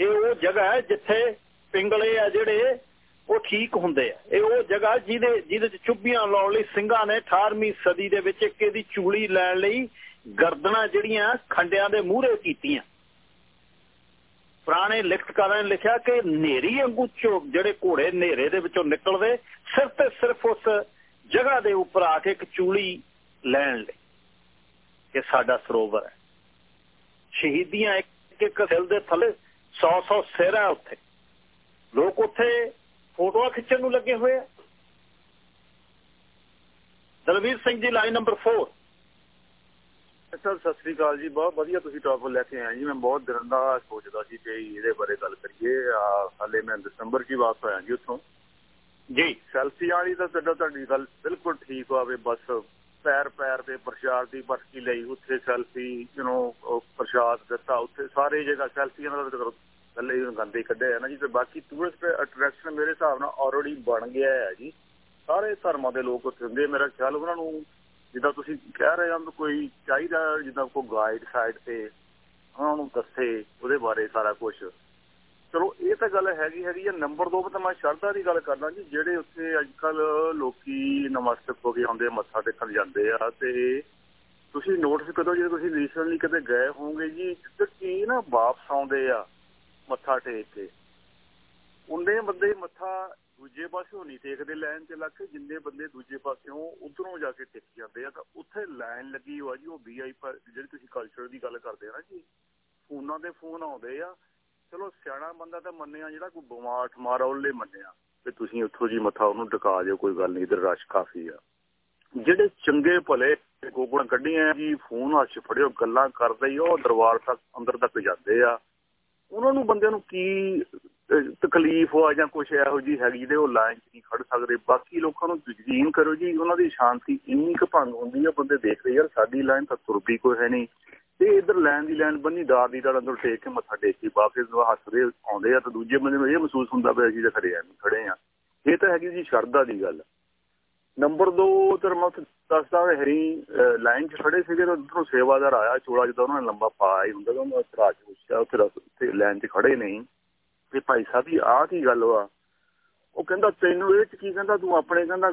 ਇਹ ਉਹ ਜਗ੍ਹਾ ਹੈ ਜਿੱਥੇ ਪਿੰਗਲੇ ਆ ਜਿਹੜੇ ਉਹ ਠੀਕ ਹੁੰਦੇ ਆ। ਇਹ ਉਹ ਜਗ੍ਹਾ ਜਿਹਦੇ ਜਿਹਦੇ ਚ ਚੁੱਭੀਆਂ ਲਾਉਣ ਲਈ ਸਿੰਘਾਂ ਨੇ 18ਵੀਂ ਸਦੀ ਦੇ ਵਿੱਚ ਇੱਕ ਇਹਦੀ ਚੂੜੀ ਲੈਣ ਲਈ ਗਰਦਨਾਂ ਜਿਹੜੀਆਂ ਖੰਡਿਆਂ ਦੇ ਮੂਹਰੇ ਕੀਤੀਆਂ। ਪੁਰਾਣੇ ਲਿਖਤਕਾਰਾਂ ਨੇ ਲਿਖਿਆ ਕਿ ਨੇਰੀ ਵਾਂਗੂ ਜਿਹੜੇ ਘੋੜੇ ਨੇਰੇ ਦੇ ਵਿੱਚੋਂ ਨਿਕਲਦੇ ਸਿਰਫ ਤੇ ਸਿਰਫ ਉਸ ਜਗ੍ਹਾ ਦੇ ਉੱਪਰ ਆ ਕੇ ਇੱਕ ਚੂੜੀ ਲੈਣ ਲਈ। ਕਿ ਸਾਡਾ ਸਰੋਵਰ ਹੈ। ਸ਼ਹੀਦੀਆਂ ਇੱਕ ਇੱਕ ਦਿਲ ਦੇ ਥੱਲੇ 100 100 ਸਿਰ ਹੈ ਉੱਥੇ ਲੋਕ ਉੱਥੇ ਫੋਟੋਆਂ ਖਿੱਚਣ ਨੂੰ ਲੱਗੇ ਹੋਏ ਆ। Dalvir Singh ji line number 4 sir ਸਤਿ ਸ੍ਰੀ ਅਕਾਲ ਜੀ ਬਹੁਤ ਵਧੀਆ ਤੁਸੀਂ ਟੌਪਿਕ ਲੈ ਕੇ ਆਏ ਜੀ। ਮੈਂ ਬਹੁਤ ਦਿਨ ਦਾ ਸੋਚਦਾ ਸੀ ਕਿ ਇਹਦੇ ਬਾਰੇ ਗੱਲ ਕਰੀਏ। ਹਾਲੇ ਮੈਂ ਦਸੰਬਰ 'ਚ ਵਾਪਸ ਆਇਆ ਜੀ ਉੱਥੋਂ। ਜੀ। ਸੈਲਫੀ ਵਾਲੀ ਤਾਂ ਤੁਹਾਡਾ ਤੁਹਾਡੀ ਗੱਲ ਬਿਲਕੁਲ ਠੀਕ ਆਵੇ ਬਸ ਪੈਰ ਪੈਰ ਤੇ ਪ੍ਰਸ਼ਾਦ ਦੀ ਬਰਕੀ ਲਈ ਉੱਥੇ ਸੈਲਫੀ ਯੂ ਪ੍ਰਸ਼ਾਦ ਦਿੱਤਾ ਉੱਥੇ ਸਾਰੇ ਜਗ੍ਹਾ ਸੈਲਫੀਆਂ ਦਾ ਥੱਲੇ ਗੰਦੇ ਕੱਢਿਆ ਹੈ ਨਾ ਜੀ, ਤੇ ਬਾਕੀ ਟੂਰਿਸਟ ਅਟਰੈਕਸ਼ਨ ਮੇਰੇ ਹਿਸਾਬ ਨਾਲ ਆਲਰੇਡੀ ਬਣ ਗਿਆ ਹੈ ਜੀ। ਸਾਰੇ ਧਰਮਾਂ ਦੇ ਲੋਕ ਉੱਥੇ ਹੁੰਦੇ ਮੇਰਾ ਖਿਆਲ ਉਹਨਾਂ ਨੂੰ ਜਿੱਦਾਂ ਤੁਸੀਂ ਕਹਿ ਰਹੇ ਹੋ ਕੋਈ ਚਾਹੀਦਾ, ਜਿੱਦਾਂ ਕੋਈ ਗਾਈਡ ਸਾਈਡ ਤੇ ਉਹਨਾਂ ਨੂੰ ਦੱਸੇ ਉਹਦੇ ਬਾਰੇ ਸਾਰਾ ਕੁਝ ਚਲੋ, ਇਹ ਤਾਂ ਗੱਲ ਹੈਗੀ ਹੈਗੀ ਆ। ਨੰਬਰ 2 ਤੇ ਮੈਂ ਸ਼ਰਧਾ ਦੀ ਗੱਲ ਕਰਦਾ ਜੀ, ਜਿਹੜੇ ਉੱਥੇ ਅੱਜ ਕੱਲ ਲੋਕੀ ਨਮਸਤਕ ਹੋ ਕੇ ਆਉਂਦੇ ਮੱਥਾ ਟੇਕਣ ਜਾਂਦੇ ਆ, ਤੇ ਤੁਸੀਂ ਨੋਟਿਸ ਕਰੋ, ਜੇ ਤੁਸੀਂ ਰੀਸੈਂਟਲੀ ਕਦੇ ਗਏ ਹੋਵੋਗੇ ਜੀ ਜਿੱਦ ਕੀ ਨਾ ਵਾਪਸ ਆਉਂਦੇ ਆ। ਮੱਥਾ ਟੇਕ ਕੇ। ਉਹਨੇ ਬੰਦੇ ਮੱਥਾ ਦੂਜੇ ਪਾਸਿਓਂ ਨਹੀਂ ਟੇਕਦੇ, ਲਾਈਨ 'ਚ ਲੱਗ ਕੇ ਜਿੰਨੇ ਬੰਦੇ ਦੂਜੇ ਪਾਸਿਓਂ ਉਧਰੋਂ ਜਾ ਕੇ ਟਿਕ ਜਾਂਦੇ ਆ, ਤਾਂ ਉੱਥੇ ਲਾਈਨ ਲੱਗੀ ਹੋਆ ਜੀ, ਉਹ ਵੀਆਈਪੀ ਜਿਹੜੀ ਤੁਸੀਂ ਕਲਚਰ ਦੀ ਗੱਲ ਕਰਦੇ ਆ ਨਾ ਜੀ, ਫੋਨਾਂ ਦੇ ਫੋਨ ਆਉਂਦੇ ਆ। ਚਲੋ ਸਿਆਣਾ ਬੰਦਾ ਤਾਂ ਮੰਨਿਆ ਜਿਹੜਾ ਕੋਈ ਬਿਮਾਰ ਠਮਾਰਾ ਉਹਲੇ ਮੰਨਿਆ ਕਿ ਤੁਸੀਂ ਉੱਥੋਂ ਜੀ ਮੱਥਾ ਉਹਨੂੰ ਟਿਕਾ ਦਿਓ, ਕੋਈ ਗੱਲ ਨਹੀਂ, ਇਧਰ ਰਸ਼ ਕਾਫੀ ਆ। ਜਿਹੜੇ ਚੰਗੇ ਭਲੇ ਗੋਗਣ ਕੱਢੀਆਂ ਜੀ, ਫੋਨ ਹੱਥ ਫੜਿਓ, ਗੱਲਾਂ ਕਰਦੇ ਹੀ ਉਹ ਦਰਬਾਰ ਤੱਕ ਅੰਦਰ ਤੱਕ ਜਾਂਦੇ ਆ। ਉਹਨਾਂ ਨੂੰ ਬੰਦਿਆਂ ਨੂੰ ਕੀ ਤਕਲੀਫ ਹੋਆ ਜਾਂ ਕੁਝ ਇਹੋ ਜੀ ਹੈਗੀ ਜਿਹਦੇ ਉਹ ਲਾਈਨ 'ਚ ਨਹੀਂ ਖੜ ਸਕਦੇ? ਬਾਕੀ ਲੋਕਾਂ ਨੂੰ ਯਕੀਨ ਕਰੋ ਜੀ, ਉਹਨਾਂ ਦੀ ਸ਼ਾਂਤੀ ਇੰਨੀ ਕੁ ਭੰਗ ਹੁੰਦੀ ਆ, ਬੰਦੇ ਦੇਖਦੇ ਯਾਰ ਸਾਡੀ ਲਾਈਨ ਤਾਂ ਤੁਰਪੀ ਕੋਈ ਹੈ ਨਹੀਂ। ਤੇ ਇਧਰ ਲਾਈਨ ਦੀ ਲਾਈਨ ਬੰਨੀ ਦਾਰ ਦੀ ਦਾਰ ਅੰਦਰ ਟੇਕ ਕੇ ਮੱਥਾ ਟੇਕ ਕੇ ਵਾਪਸ ਹੱਸਦੇ ਆਉਂਦੇ ਆ, ਤਾਂ ਦੂਜੇ ਬੰਦੇ ਨੂੰ ਇਹ ਮਹਿਸੂਸ ਹੁੰਦਾ ਪਿਆ ਅਸੀਂ ਤਾਂ ਖੜੇ ਆ ਖੜੇ ਆ। ਇਹ ਤਾਂ ਹੈਗੀ ਜੀ ਸ਼ਰਧਾ ਦੀ ਗੱਲ। ਨੰਬਰ 2 ਤੇ ਮੈਂ ਦੱਸਦਾ ਹਰੀ ਲਾਈਨ 'ਚ ਖੜੇ ਸੀਗੇ ਤਾਂ ਉਧਰੋਂ ਸੇਵਾਦਾਰ ਆਇਆ ਚੋਲਾ ਜਦੋਂ ਉਹਨਾਂ ਨੇ ਲੰਬਾ ਪਾਇਆ ਹੀ ਹੁੰਦਾ ਤਾਂ ਉਹਨਾਂ ਤਰਾਜ ਪੁੱਛਿਆ, ਉੱਥੇ ਉੱਥੇ ਲਾਈਨ 'ਚ ਖੜੇ ਨਹੀਂ ਤੇ ਭਾਈ ਸਾਹਿਬ ਜੀ, ਆਹ ਕੀ ਗੱਲ ਵਾ? ਉਹ ਕਹਿੰਦਾ, ਤੈਨੂੰ ਇਹ ਚ ਕੀ ਕਹਿੰਦਾ? ਤੂੰ ਆਪਣੇ ਕਹਿੰਦਾ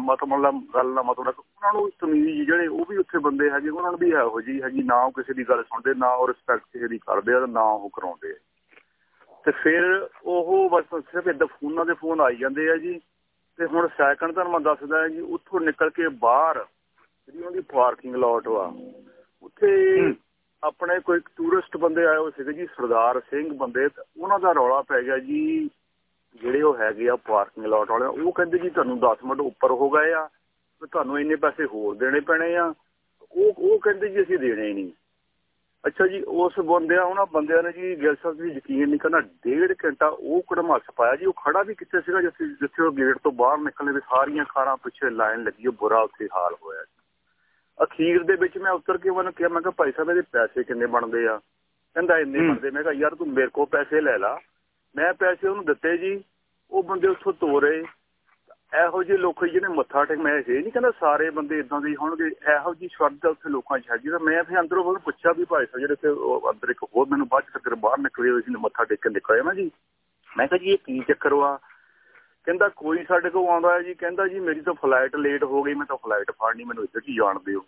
ਮਤਲਬ ਗੱਲ ਦਾ ਮਤਲਬ ਉਹਨਾਂ ਨੂੰ ਤਮੀਜ਼ ਜਿਹੜੇ, ਉਹ ਵੀ ਉੱਥੇ ਬੰਦੇ ਹੈਗੇ, ਉਹਨਾਂ ਨੂੰ ਵੀ ਇਹੋ ਜੀ ਹੈਗੀ, ਨਾ ਉਹ ਕਿਸੇ ਦੀ ਗੱਲ ਸੁਣਦੇ, ਨਾ ਉਹ ਰਿਸਪੈਕਟ ਕਿਸੇ ਦੀ ਕਰਦੇ ਆ ਨਾ ਉਹ ਕਰਾਉਂਦੇ ਤੇ ਫਿਰ ਉਹ ਬਸ ਸਿਰਫ ਇਦਾਂ ਫੋਨਾਂ ਦੇ ਫੋਨ ਆਈ ਜਾਂਦੇ ਆ ਜੀ। ਤੇ ਹੁਣ ਸੈਕੰਡ ਤਾਂ ਮੈਂ ਦੱਸਦਾ ਜੀ ਉੱਥੋਂ ਨਿਕਲ ਕੇ ਬਾਹਰ ਜਿਹੜੀ ਉਹਦੀ ਪਾਰਕਿੰਗ ਲਾਟ ਵਾ ਉੱਥੇ ਆਪਣੇ ਕੋਈ ਟੂਰਿਸਟ ਬੰਦੇ ਆਏ ਹੋ ਸੀਗੇ ਜੀ ਸਰਦਾਰ ਸਿੰਘ ਬੰਦੇ ਉਹਨਾਂ ਦਾ ਰੌਲਾ ਪੈ ਗਿਆ ਜੀ ਜਿਹੜੇ ਉਹ ਹੈਗੇ ਆ ਪਾਰਕਿੰਗ ਲਾਟ ਵਾਲੇ ਉਹ ਕਹਿੰਦੇ ਜੀ ਤੁਹਾਨੂੰ 10 ਮਿੰਟ ਉੱਪਰ ਹੋ ਗਏ ਆ ਤੇ ਤੁਹਾਨੂੰ ਇੰਨੇ ਪੈਸੇ ਹੋਰ ਦੇਣੇ ਪੈਣੇ ਆ ਉਹ ਉਹ ਕਹਿੰਦੇ ਜੀ ਅਸੀਂ ਦੇਣੇ ਨਹੀਂ। ਅੱਛਾ ਜੀ ਉਸ ਬੰਦਿਆਂ ਉਹਨਾਂ ਬੰਦਿਆਂ ਨੇ ਜੀ ਗਿਲ ਸਾਹਿਬ ਜੀ ਯਕੀਨ ਨਹੀਂ ਕਰਨਾ ਡੇਢ ਘੰਟਾ ਉਹ ਕੜਮਾਸ ਪਾਇਆ ਜੀ ਉਹ ਖੜਾ ਵੀ ਕਿੱਥੇ ਸੀਗਾ ਜਿੱਥੇ ਜਿੱਥੇ ਉਹ ਗੇਟ ਤੋਂ ਬਾਹਰ ਨਿਕਲਣੇ ਦੇ ਸਾਰੀਆਂ ਕਾਰਾਂ ਪਿੱਛੇ ਲਾਈਨ ਲੱਗੀ ਉਹ ਬੁਰਾ ਉੱਥੇ ਹਾਲ ਹੋਇਆ ਅਖੀਰ ਦੇ ਵਿੱਚ ਮੈਂ ਉੱਤਰ ਕੇ ਉਹਨਾਂ ਕਿਹਾ ਮੈਂ ਕਿਹਾ ਭਾਈ ਸਾਹਿਬ ਇਹਦੇ ਪੈਸੇ ਕਿੰਨੇ ਬਣਦੇ ਆ? ਕਹਿੰਦਾ ਇੰਨੇ ਬਣਦੇ। ਮੈਂ ਕਿਹਾ ਯਾਰ ਤੂੰ ਮੇਰੇ ਕੋਲ ਪੈਸੇ ਲੈ ਲਾ। ਮੈਂ ਪੈਸੇ ਉਹਨੂੰ ਦਿੱਤੇ ਜੀ ਉਹ ਬੰਦੇ ਉੱਥੋਂ ਤੋਰੇ। ਇਹੋ ਜਿਹੇ ਲੋਕ ਜਿਹਨੇ ਮੱਥਾ ਟੇਕ ਮੈਂ ਇਹ ਨਹੀਂ ਕਹਿੰਦਾ ਸਾਰੇ ਬੰਦੇ ਇਦਾਂ ਦੇ ਹੋਣਗੇ, ਇਹੋ ਜਿਹੀ ਸ਼ਰਧਾ ਉੱਥੇ ਲੋਕਾਂ 'ਚ ਹੈਗੀ ਤਾਂ ਮੈਂ ਫਿਰ ਅੰਦਰੋਂ ਉਹਨੂੰ ਪੁੱਛਿਆ ਵੀ ਭਾਈ ਸਾਹਿਬ, ਜਿਹੜੇ ਤੇ ਅੰਦਰ ਇੱਕ ਹੋਰ ਮੈਨੂੰ ਬਾਅਦ ਚ ਫਿਰ ਬਾਹਰ ਨਿਕਲੇ ਹੋਏ ਸੀ ਮੱਥਾ ਟੇਕ ਕੇ ਨਿਕਲਿਆ ਨਾ ਜੀ। ਮੈਂ ਕਿਹਾ ਜੀ, ਇਹ ਕੀ ਚੱਕਰ ਵਾ? ਕਹਿੰਦਾ ਕੋਈ ਸਾਡੇ ਕੋਲ ਆਉਂਦਾ ਹੈ ਜੀ, ਕਹਿੰਦਾ ਜੀ, ਮੇਰੀ ਤਾਂ ਫਲਾਈਟ ਲੇਟ ਹੋ ਗਈ, ਮੈਂ ਤਾਂ ਫਲਾਈਟ ਫੜਨੀ, ਮੈਨੂੰ ਇੱਧਰ ਕੀ ਜਾਣ ਦਿਓ।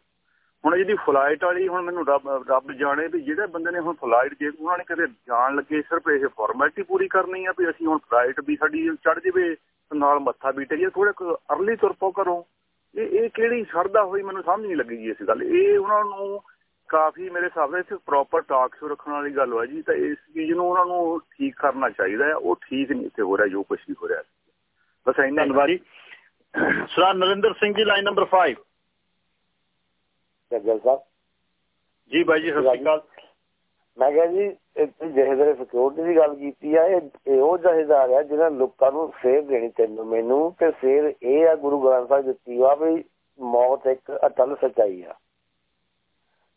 ਹੁਣ ਜਿਹਦੀ ਫਲਾਈਟ ਵਾਲੀ ਹੁਣ ਮੈਨੂੰ ਰੱਬ ਰੱਬ ਜਾਣੇ ਵੀ ਜਿਹੜੇ ਬੰਦੇ ਨੇ ਹੁਣ ਫਲਾਈਟ ਜੇ ਉਹਨਾਂ ਨੇ ਕਦੇ ਜਾਣ ਲੱਗੇ, ਸਿਰਫ ਇਹ ਫਾਰਮੈਲਿਟੀ ਪੂਰੀ ਕਰਨੀ ਆ ਵੀ ਅਸੀਂ ਹੁਣ ਫਲਾਈਟ ਵੀ ਸਾਡੀ ਚੜ ਜਾਵੇ। ਨਾਲ ਮੱਥਾ ਬੀਟੇ ਜੀ ਥੋੜਾ ਅਰਲੀ ਤੁਰ ਪੋ ਕਰੋ। ਇਹ ਇਹ ਕਿਹੜੀ ਸ਼ਰਧਾ ਹੋਈ ਮੈਨੂੰ ਸਮਝ ਨਹੀਂ ਲੱਗੀ ਜੀ ਇਸ ਗੱਲ। ਇਹ ਉਹਨਾਂ ਨੂੰ ਕਾਫੀ ਮੇਰੇ ਹਿਸਾਬ ਨਾਲ ਇੱਥੇ ਪ੍ਰੋਪਰ ਟਾਕ ਸ਼ੋ ਰੱਖਣ ਵਾਲੀ ਗੱਲ ਹੋਇਆ ਜੀ ਤਾਂ ਇਸ ਚੀਜ਼ ਨੂੰ ਉਹਨਾਂ ਨੂੰ ਠੀਕ ਕਰਨਾ ਚਾਹੀਦਾ ਹੈ। ਉਹ ਠੀਕ ਨਹੀਂ ਇੱਥੇ ਹੋ ਰਿਹਾ ਜੋ ਕੁਝ ਵੀ ਹੋ ਰਿਹਾ। ਬਸ ਇੰਨਾ ਧੰਨਵਾਦ ਜੀ। ਸਰਦਾਰ ਨਰਿੰਦਰ ਸਿੰਘ ਜੀ ਲਾਈਨ ਨੰਬਰ 5 ਜੱਗਲ ਸਾਹਿਬ। ਜੀ ਬਾਈ ਜੀ ਸਤਿ ਸ਼੍ਰੀ ਅਕਾਲ। ਮੈਂ ਕਿਹਾ ਜੀ ਜਹੇਦਾਰ ਸਿਕਿਉਰਿਟੀ ਦੀ ਗੱਲ ਕੀਤੀ ਆ ਇਹ ਉਹ ਜਹੇਦਾਰ ਆ ਜਿਹਨਾਂ ਲੋਕਾਂ ਨੂੰ ਸੇਧ ਦੇਣੀ ਤੈਨੂੰ ਮੈਨੂੰ ਤੇ ਸੇਧ ਇਹ ਆ ਗੁਰੂ ਗ੍ਰੰਥ ਸਾਹਿਬ ਦਿੱਤੀ ਵਾ ਵੀ ਮੌਤ ਇੱਕ ਅਟਲ ਸਚਾਈ ਆ।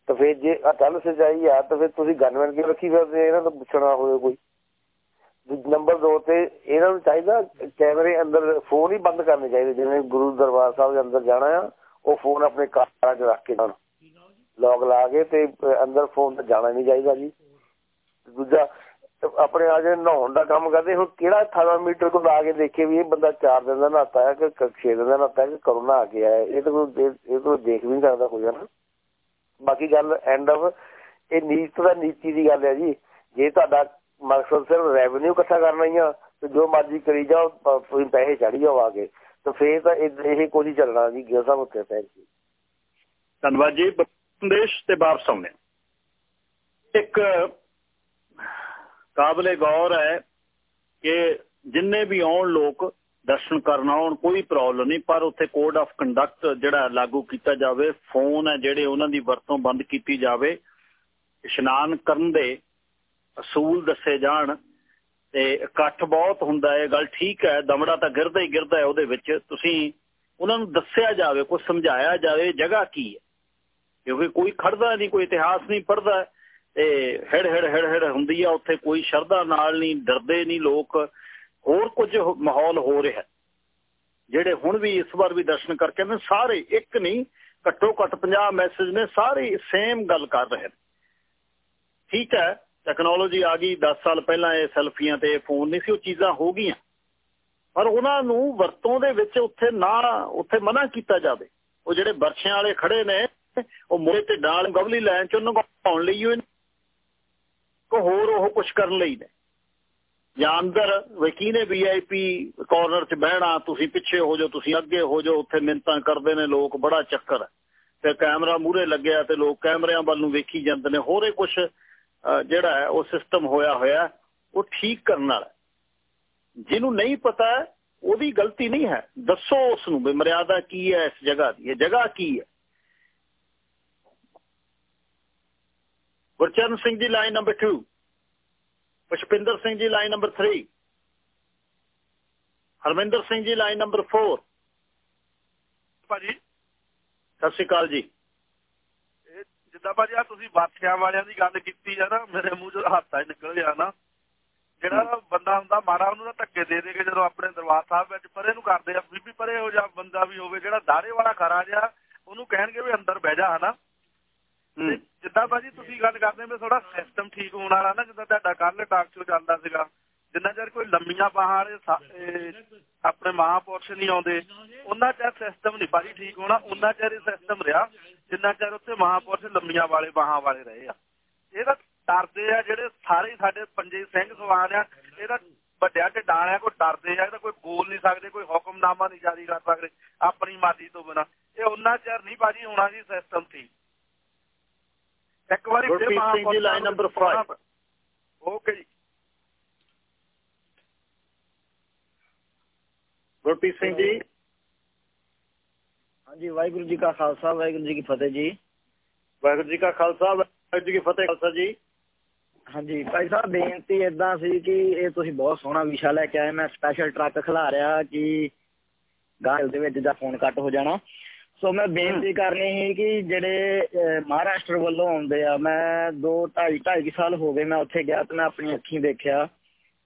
ਤਾਂ ਫਿਰ ਜੇ ਅਟਲ ਸਚਾਈ ਆ ਤਾਂ ਫਿਰ ਤੁਸੀਂ ਗਨਮੈਨ ਕਿਉਂ ਰੱਖੀ ਫਿਰਦੇ ਇਹਨਾਂ ਤੋਂ ਪੁੱਛਣਾ ਹੋਵੇ ਕੋਈ। ਨੰਬਰ 2 ਤੇ ਇਹਨਾਂ ਨੂੰ ਚਾਹੀਦਾ ਕੈਮਰੇ ਅੰਦਰ ਫੋਨ ਹੀ ਬੰਦ ਕਰਨੇ ਚਾਹੀਦੇ ਜਿਵੇਂ ਗੁਰੂ ਦਰਬਾਰ ਸਾਹਿਬ ਦੇ ਅੰਦਰ ਜਾਣਾ ਆ ਉਹ ਫੋਨ ਆਪਣੇ ਕਾਰਾਂ 'ਚ ਰੱਖ ਕੇ ਜਾਣ। ਲੌਗ ਲਾ ਕੇ ਤੇ ਅੰਦਰ ਫੋਨ ਤੇ ਜਾਣਾ ਨਹੀਂ ਚਾਹੀਦਾ ਜੀ। ਦੂਜਾ, ਆਪਣੇ ਆ ਜੇ ਨਹਾਉਣ ਦਾ ਕੰਮ ਕਰਦੇ, ਹੁਣ ਕਿਹੜਾ ਥਰਮਾਮੀਟਰ ਕੋ ਲਾ ਕੇ ਦੇਖੇ ਵੀ ਇਹ ਬੰਦਾ 4 ਦਿਨ ਦਾ ਨਹਾਤਾ ਹੈ ਕਿ 6 ਦਿਨ ਦਾ ਨਹਾਤਾ ਹੈ ਕਿ ਕਰੋਨਾ ਆ ਗਿਆ ਹੈ? ਇਹ ਤਾਂ ਕੋਈ ਇਹ ਤਾਂ ਦੇਖ ਵੀ ਨਹੀਂ ਸਕਦਾ ਕੋਈ ਨਾ ਬਾਕੀ ਗੱਲ ਐਂਡ ਆਫ ਇਹ ਨੀਤ ਦਾ ਨੀਤੀ ਦੀ ਗੱਲ ਹੈ ਜੀ। ਜੇ ਤੁਹਾਡਾ ਮਕਸਦ ਸਿਰਫ ਰੈਵਨਿਊ ਇਕੱਠਾ ਕਰਨਾ ਹੀ ਆ, ਤੇ ਜੋ ਮਰਜ਼ੀ ਕਰੀ ਜਾਓ ਤੁਸੀਂ ਪੈਸੇ ਚੜੀ ਜਾਓ ਆ ਕੇ ਤੇ ਫੇਰ ਤਾਂ ਇਹ ਕੁਝ ਹੀ ਚੱਲਣਾ ਜੀ ਗਿਰ ਸਾਹਿਬ ਉੱਤੇ ਥੈਂਕ ਯੂ ਧੰਨਵਾਦ ਜੀ। ਸੰਦੇਸ਼ ਤੇ ਵਾਪਸ ਆਉਂਦੇ ਇੱਕ ਕਾਬਲੇ ਗੌਰ ਹੈ ਕਿ ਜਿੰਨੇ ਵੀ ਆਉਣ ਲੋਕ ਦਰਸ਼ਨ ਕਰਨ ਆਉਣ, ਕੋਈ ਪ੍ਰੋਬਲਮ ਨਹੀਂ, ਪਰ ਉੱਥੇ ਕੋਡ ਆਫ ਕੰਡਕਟ ਜਿਹੜਾ ਲਾਗੂ ਕੀਤਾ ਜਾਵੇ ਫੋਨ ਹੈ ਜਿਹੜੇ ਉਹਨਾਂ ਦੀ ਵਰਤੋਂ ਬੰਦ ਕੀਤੀ ਜਾਵੇ, ਇਸ਼ਨਾਨ ਕਰਨ ਦੇ ਅਸੂਲ ਦੱਸੇ ਜਾਣ ਤੇ ਇਕੱਠ ਬਹੁਤ ਹੁੰਦਾ ਹੈ। ਗੱਲ ਠੀਕ ਹੈ, ਦਮੜਾ ਤਾਂ ਗਿਰਦਾ ਹੀ ਗਿਰਦਾ ਹੈ ਉਹਦੇ ਵਿੱਚ। ਤੁਸੀਂ ਉਹਨਾਂ ਨੂੰ ਦੱਸਿਆ ਜਾਵੇ ਕੋਈ ਸਮਝਾਇਆ ਜਾਵੇ, ਜਗ੍ਹਾ ਕੀ ਹੈ? ਕਿਉਂਕਿ ਕੋਈ ਖੜਦਾ ਨਹੀਂ, ਕੋਈ ਇਤਿਹਾਸ ਨਹੀਂ ਪੜਦਾ ਤੇ ਹੜ ਹੜ ਹੜ ਹੜ ਹੁੰਦੀ ਆ, ਉੱਥੇ ਕੋਈ ਸ਼ਰਧਾ ਨਾਲ ਨਹੀਂ, ਡਰਦੇ ਨਹੀਂ ਲੋਕ। ਹੋਰ ਕੁਝ ਮਾਹੌਲ ਹੋ ਰਿਹਾ। ਜਿਹੜੇ ਹੁਣ ਵੀ ਇਸ ਵਾਰ ਵੀ ਦਰਸ਼ਨ ਕਰਕੇ ਨੇ, ਸਾਰੇ ਇੱਕ ਨਹੀਂ, ਘੱਟੋ ਘੱਟ 50 ਮੈਸੇਜ ਨੇ, ਸਾਰੇ ਸੇਮ ਗੱਲ ਕਰ ਰਹੇ ਨੇ। ਠੀਕ ਹੈ ਟੈਕਨੋਲੋਜੀ ਆ ਗਈ 10 ਸਾਲ ਪਹਿਲਾਂ ਇਹ ਸੈਲਫੀਆਂ ਤੇ ਫੋਨ ਨਹੀਂ ਸੀ, ਉਹ ਚੀਜ਼ਾਂ ਹੋ ਗਈਆਂ। ਪਰ ਉਹਨਾਂ ਨੂੰ ਵਰਤੋਂ ਦੇ ਵਿੱਚ ਉੱਥੇ ਨਾ, ਉੱਥੇ ਮਨਾ ਕੀਤਾ ਜਾਵੇ। ਉਹ ਜਿਹੜੇ ਵਰਸ਼ਿਆਂ ਵਾਲੇ ਖੜੇ ਨੇ, ਉਹ ਮੋੜੇ ਤੇ ਡਾਲ ਗਵਲੀ ਲੈਣ ਚ, ਉਹਨੂੰ ਘਾਉਣ ਲਈ ਕੋ ਹੋਰ ਉਹ ਕੁਝ ਕਰਨ ਲਈ ਨੇ। ਜਾਂ ਅੰਦਰ ਵਕੀ ਨੇ ਵੀਆਈਪੀ ਕਾਰਨਰ 'ਚ ਬਹਿਣਾ, ਤੁਸੀਂ ਪਿੱਛੇ ਹੋ ਜਾਓ, ਤੁਸੀਂ ਅੱਗੇ ਹੋ ਜਾਓ, ਉੱਥੇ ਮਿੰਤਾਂ ਕਰਦੇ ਨੇ ਲੋਕ, ਬੜਾ ਚੱਕਰ। ਤੇ ਕੈਮਰਾ ਮੂਹਰੇ ਲੱਗਿਆ ਤੇ ਲੋਕ ਕੈਮਰਿਆਂ ਵੱਲ ਨੂੰ ਵੇਖੀ ਜਾਂਦੇ ਨੇ। ਹੋਰੇ ਕੁਝ ਜਿਹੜਾ ਹੈ, ਉਹ ਸਿਸਟਮ ਹੋਇਆ ਹੋਇਆ ਉਹ ਠੀਕ ਕਰਨ ਵਾਲਾ ਜਿਹਨੂੰ ਨਹੀਂ ਪਤਾ, ਉਹਦੀ ਗਲਤੀ ਨਹੀਂ ਹੈ। ਦੱਸੋ ਉਸ ਨੂੰ ਵੀ ਮਰਿਆਦਾ ਕੀ ਹੈ ਇਸ ਜਗ੍ਹਾ ਦੀ। ਇਹ ਜਗ੍ਹਾ ਕੀ ਹੈ? Gurcharan Singh ji line number 2 Pushpinder Singh ji line number 3 Harminder Singh ji line number 4 ਭਾਜੀ। ਸਤਿ ਸ਼੍ਰੀ ਅਕਾਲ ਜੀ। ਜਿੱਦਾਂ ਭਾਜੀ ਆ ਤੁਸੀਂ ਬਾਥਿਆਂ ਵਾਲਿਆਂ ਦੀ ਗੱਲ ਕੀਤੀ ਆ ਨਾ ਮੇਰੇ ਮੂੰਹ ਚੋਂ ਹੱਥਾਂ ਨਿਕਲ ਗਿਆ ਨਾ। ਜਿਹੜਾ ਬੰਦਾ ਹੁੰਦਾ ਮਾਰਾ ਉਹਨੂੰ ਤਾਂ ਧੱਕੇ ਦੇ ਦੇ ਕੇ ਜਦੋਂ ਆਪਣੇ ਦਰਬਾਰ ਸਾਹਿਬ ਵਿੱਚ ਪਰੇ ਨੂੰ ਕਰਦੇ ਆ। ਬੀਬੀ ਪਰੇ ਹੋ ਜਾ ਬੰਦਾ ਵੀ ਹੋਵੇ ਜਿਹੜਾ ਦਾੜੇ ਵਾਲਾ ਖਰਾ ਜਿਹਾ ਉਹਨੂੰ ਕਹਿਣਗੇ ਵੀ ਅੰਦਰ ਬਹਿ ਜਾ ਹਨਾ? ਜਿੱਦਾਂ ਭਾਜੀ ਤੁਸੀਂ ਗੱਲ ਕਰਦੇ ਮੈਂ ਥੋੜਾ ਸਿਸਟਮ ਠੀਕ ਹੋਣ ਵਾਲਾ ਨਾ ਜਿੱਦਾਂ ਤੁਹਾਡਾ ਕੱਲ ਟਾਕ ਸ਼ੋ ਚੱਲਦਾ ਸੀਗਾ ਜਿੰਨਾ ਚਿਰ ਕੋਈ ਲੰਮੀਆਂ ਬਾਹਾਂ ਵਾਲੇ ਆਪਣੇ ਮਹਾਪੁਰਸ਼ ਨਹੀਂ ਆਉਂਦੇ ਉਹਨਾਂ ਚਿਰ ਸਿਸਟਮ ਨਹੀਂ ਭਾਜੀ ਠੀਕ ਹੋਣਾ ਉਹਨਾਂ ਚਿਰ ਸਿਸਟਮ ਰਿਹਾ ਜਿੰਨਾ ਚਿਰ ਉੱਥੇ ਮਹਾਪੁਰਸ਼ ਲੰਮੀਆਂ ਵਾਲੇ ਬਾਹਾਂ ਵਾਲੇ ਰਹੇ ਆ। ਇਹ ਤਾਂ ਡਰਦੇ ਆ ਜਿਹੜੇ ਸਾਰੇ ਸਾਡੇ ਪੰਜੇ ਸਿੰਘ ਸਵਾਨ ਆ ਇਹ ਤਾਂ ਵੱਡਿਆ ਤੇ ਡਾਣਿਆ ਕੋਈ ਡਰਦੇ ਆ ਇਹ ਤਾਂ ਕੋਈ ਬੋਲ ਨਹੀਂ ਸਕਦੇ ਕੋਈ ਹੁਕਮਨਾਮਾ ਨਹੀਂ ਜਾਰੀ ਕਰ ਸਕਦੇ ਆਪਣੀ ਮਰਜ਼ੀ ਤੋਂ ਬਿਨਾ। ਇਹ ਉਹਨਾਂ ਚਿਰ ਨਹੀਂ ਭਾਜੀ ਹੋਣਾ ਜੀ ਸਿਸਟਮ ਠੀਕ। ਇੱਕ ਵਾਰੀ ਫਿਰ Singh ji line number 5 okay ਜੀ। ਗੁਰਪ੍ਰੀਤ ਸਿੰਘ ਜੀ। ਹਾਂਜੀ ਵਾਹਿਗੁਰੂ ਜੀ ਕਾ ਖਾਲਸਾ ਵਾਹਿਗੁਰੂ ਜੀ ਕੀ ਫਤਿਹ ਜੀ। ਵਾਹਿਗੁਰੂ ਜੀ ਕਾ ਖਾਲਸਾ ਵਾਹਿਗੁਰੂ ਜੀ ਕੀ ਫਤਿਹ ਖਾਲਸਾ ਜੀ। ਹਾਂਜੀ ਭਾਈ ਸਾਹਿਬ ਬੇਨਤੀ ਇਦਾਂ ਸੀ ਕਿ ਇਹ ਤੁਸੀਂ ਬਹੁਤ ਸੋਹਣਾ ਵਿਸ਼ਾ ਲੈ ਕੇ ਆਏ। ਮੈਂ ਸਪੈਸ਼ਲ ਟਰੱਕ ਖਿਲਾ ਰਿਹਾ ਕਿ ਗਾਲ ਦੇ ਵਿੱਚ ਜਾਂ ਫੋਨ ਕੱਟ ਹੋ ਜਾਣਾ। ਸੋ ਮੈਂ ਬੇਨਤੀ ਕਰਨੀ ਸੀ ਕਿ ਜਿਹੜੇ ਮਹਾਰਾਸ਼ਟਰ ਵੱਲੋਂ ਆਉਂਦੇ ਆ ਮੈਂ 2 2.5 2.5 ਸਾਲ ਹੋ ਗਏ ਮੈਂ ਉੱਥੇ ਗਿਆ ਤੇ ਮੈਂ ਆਪਣੀ ਅੱਖੀਂ ਦੇਖਿਆ।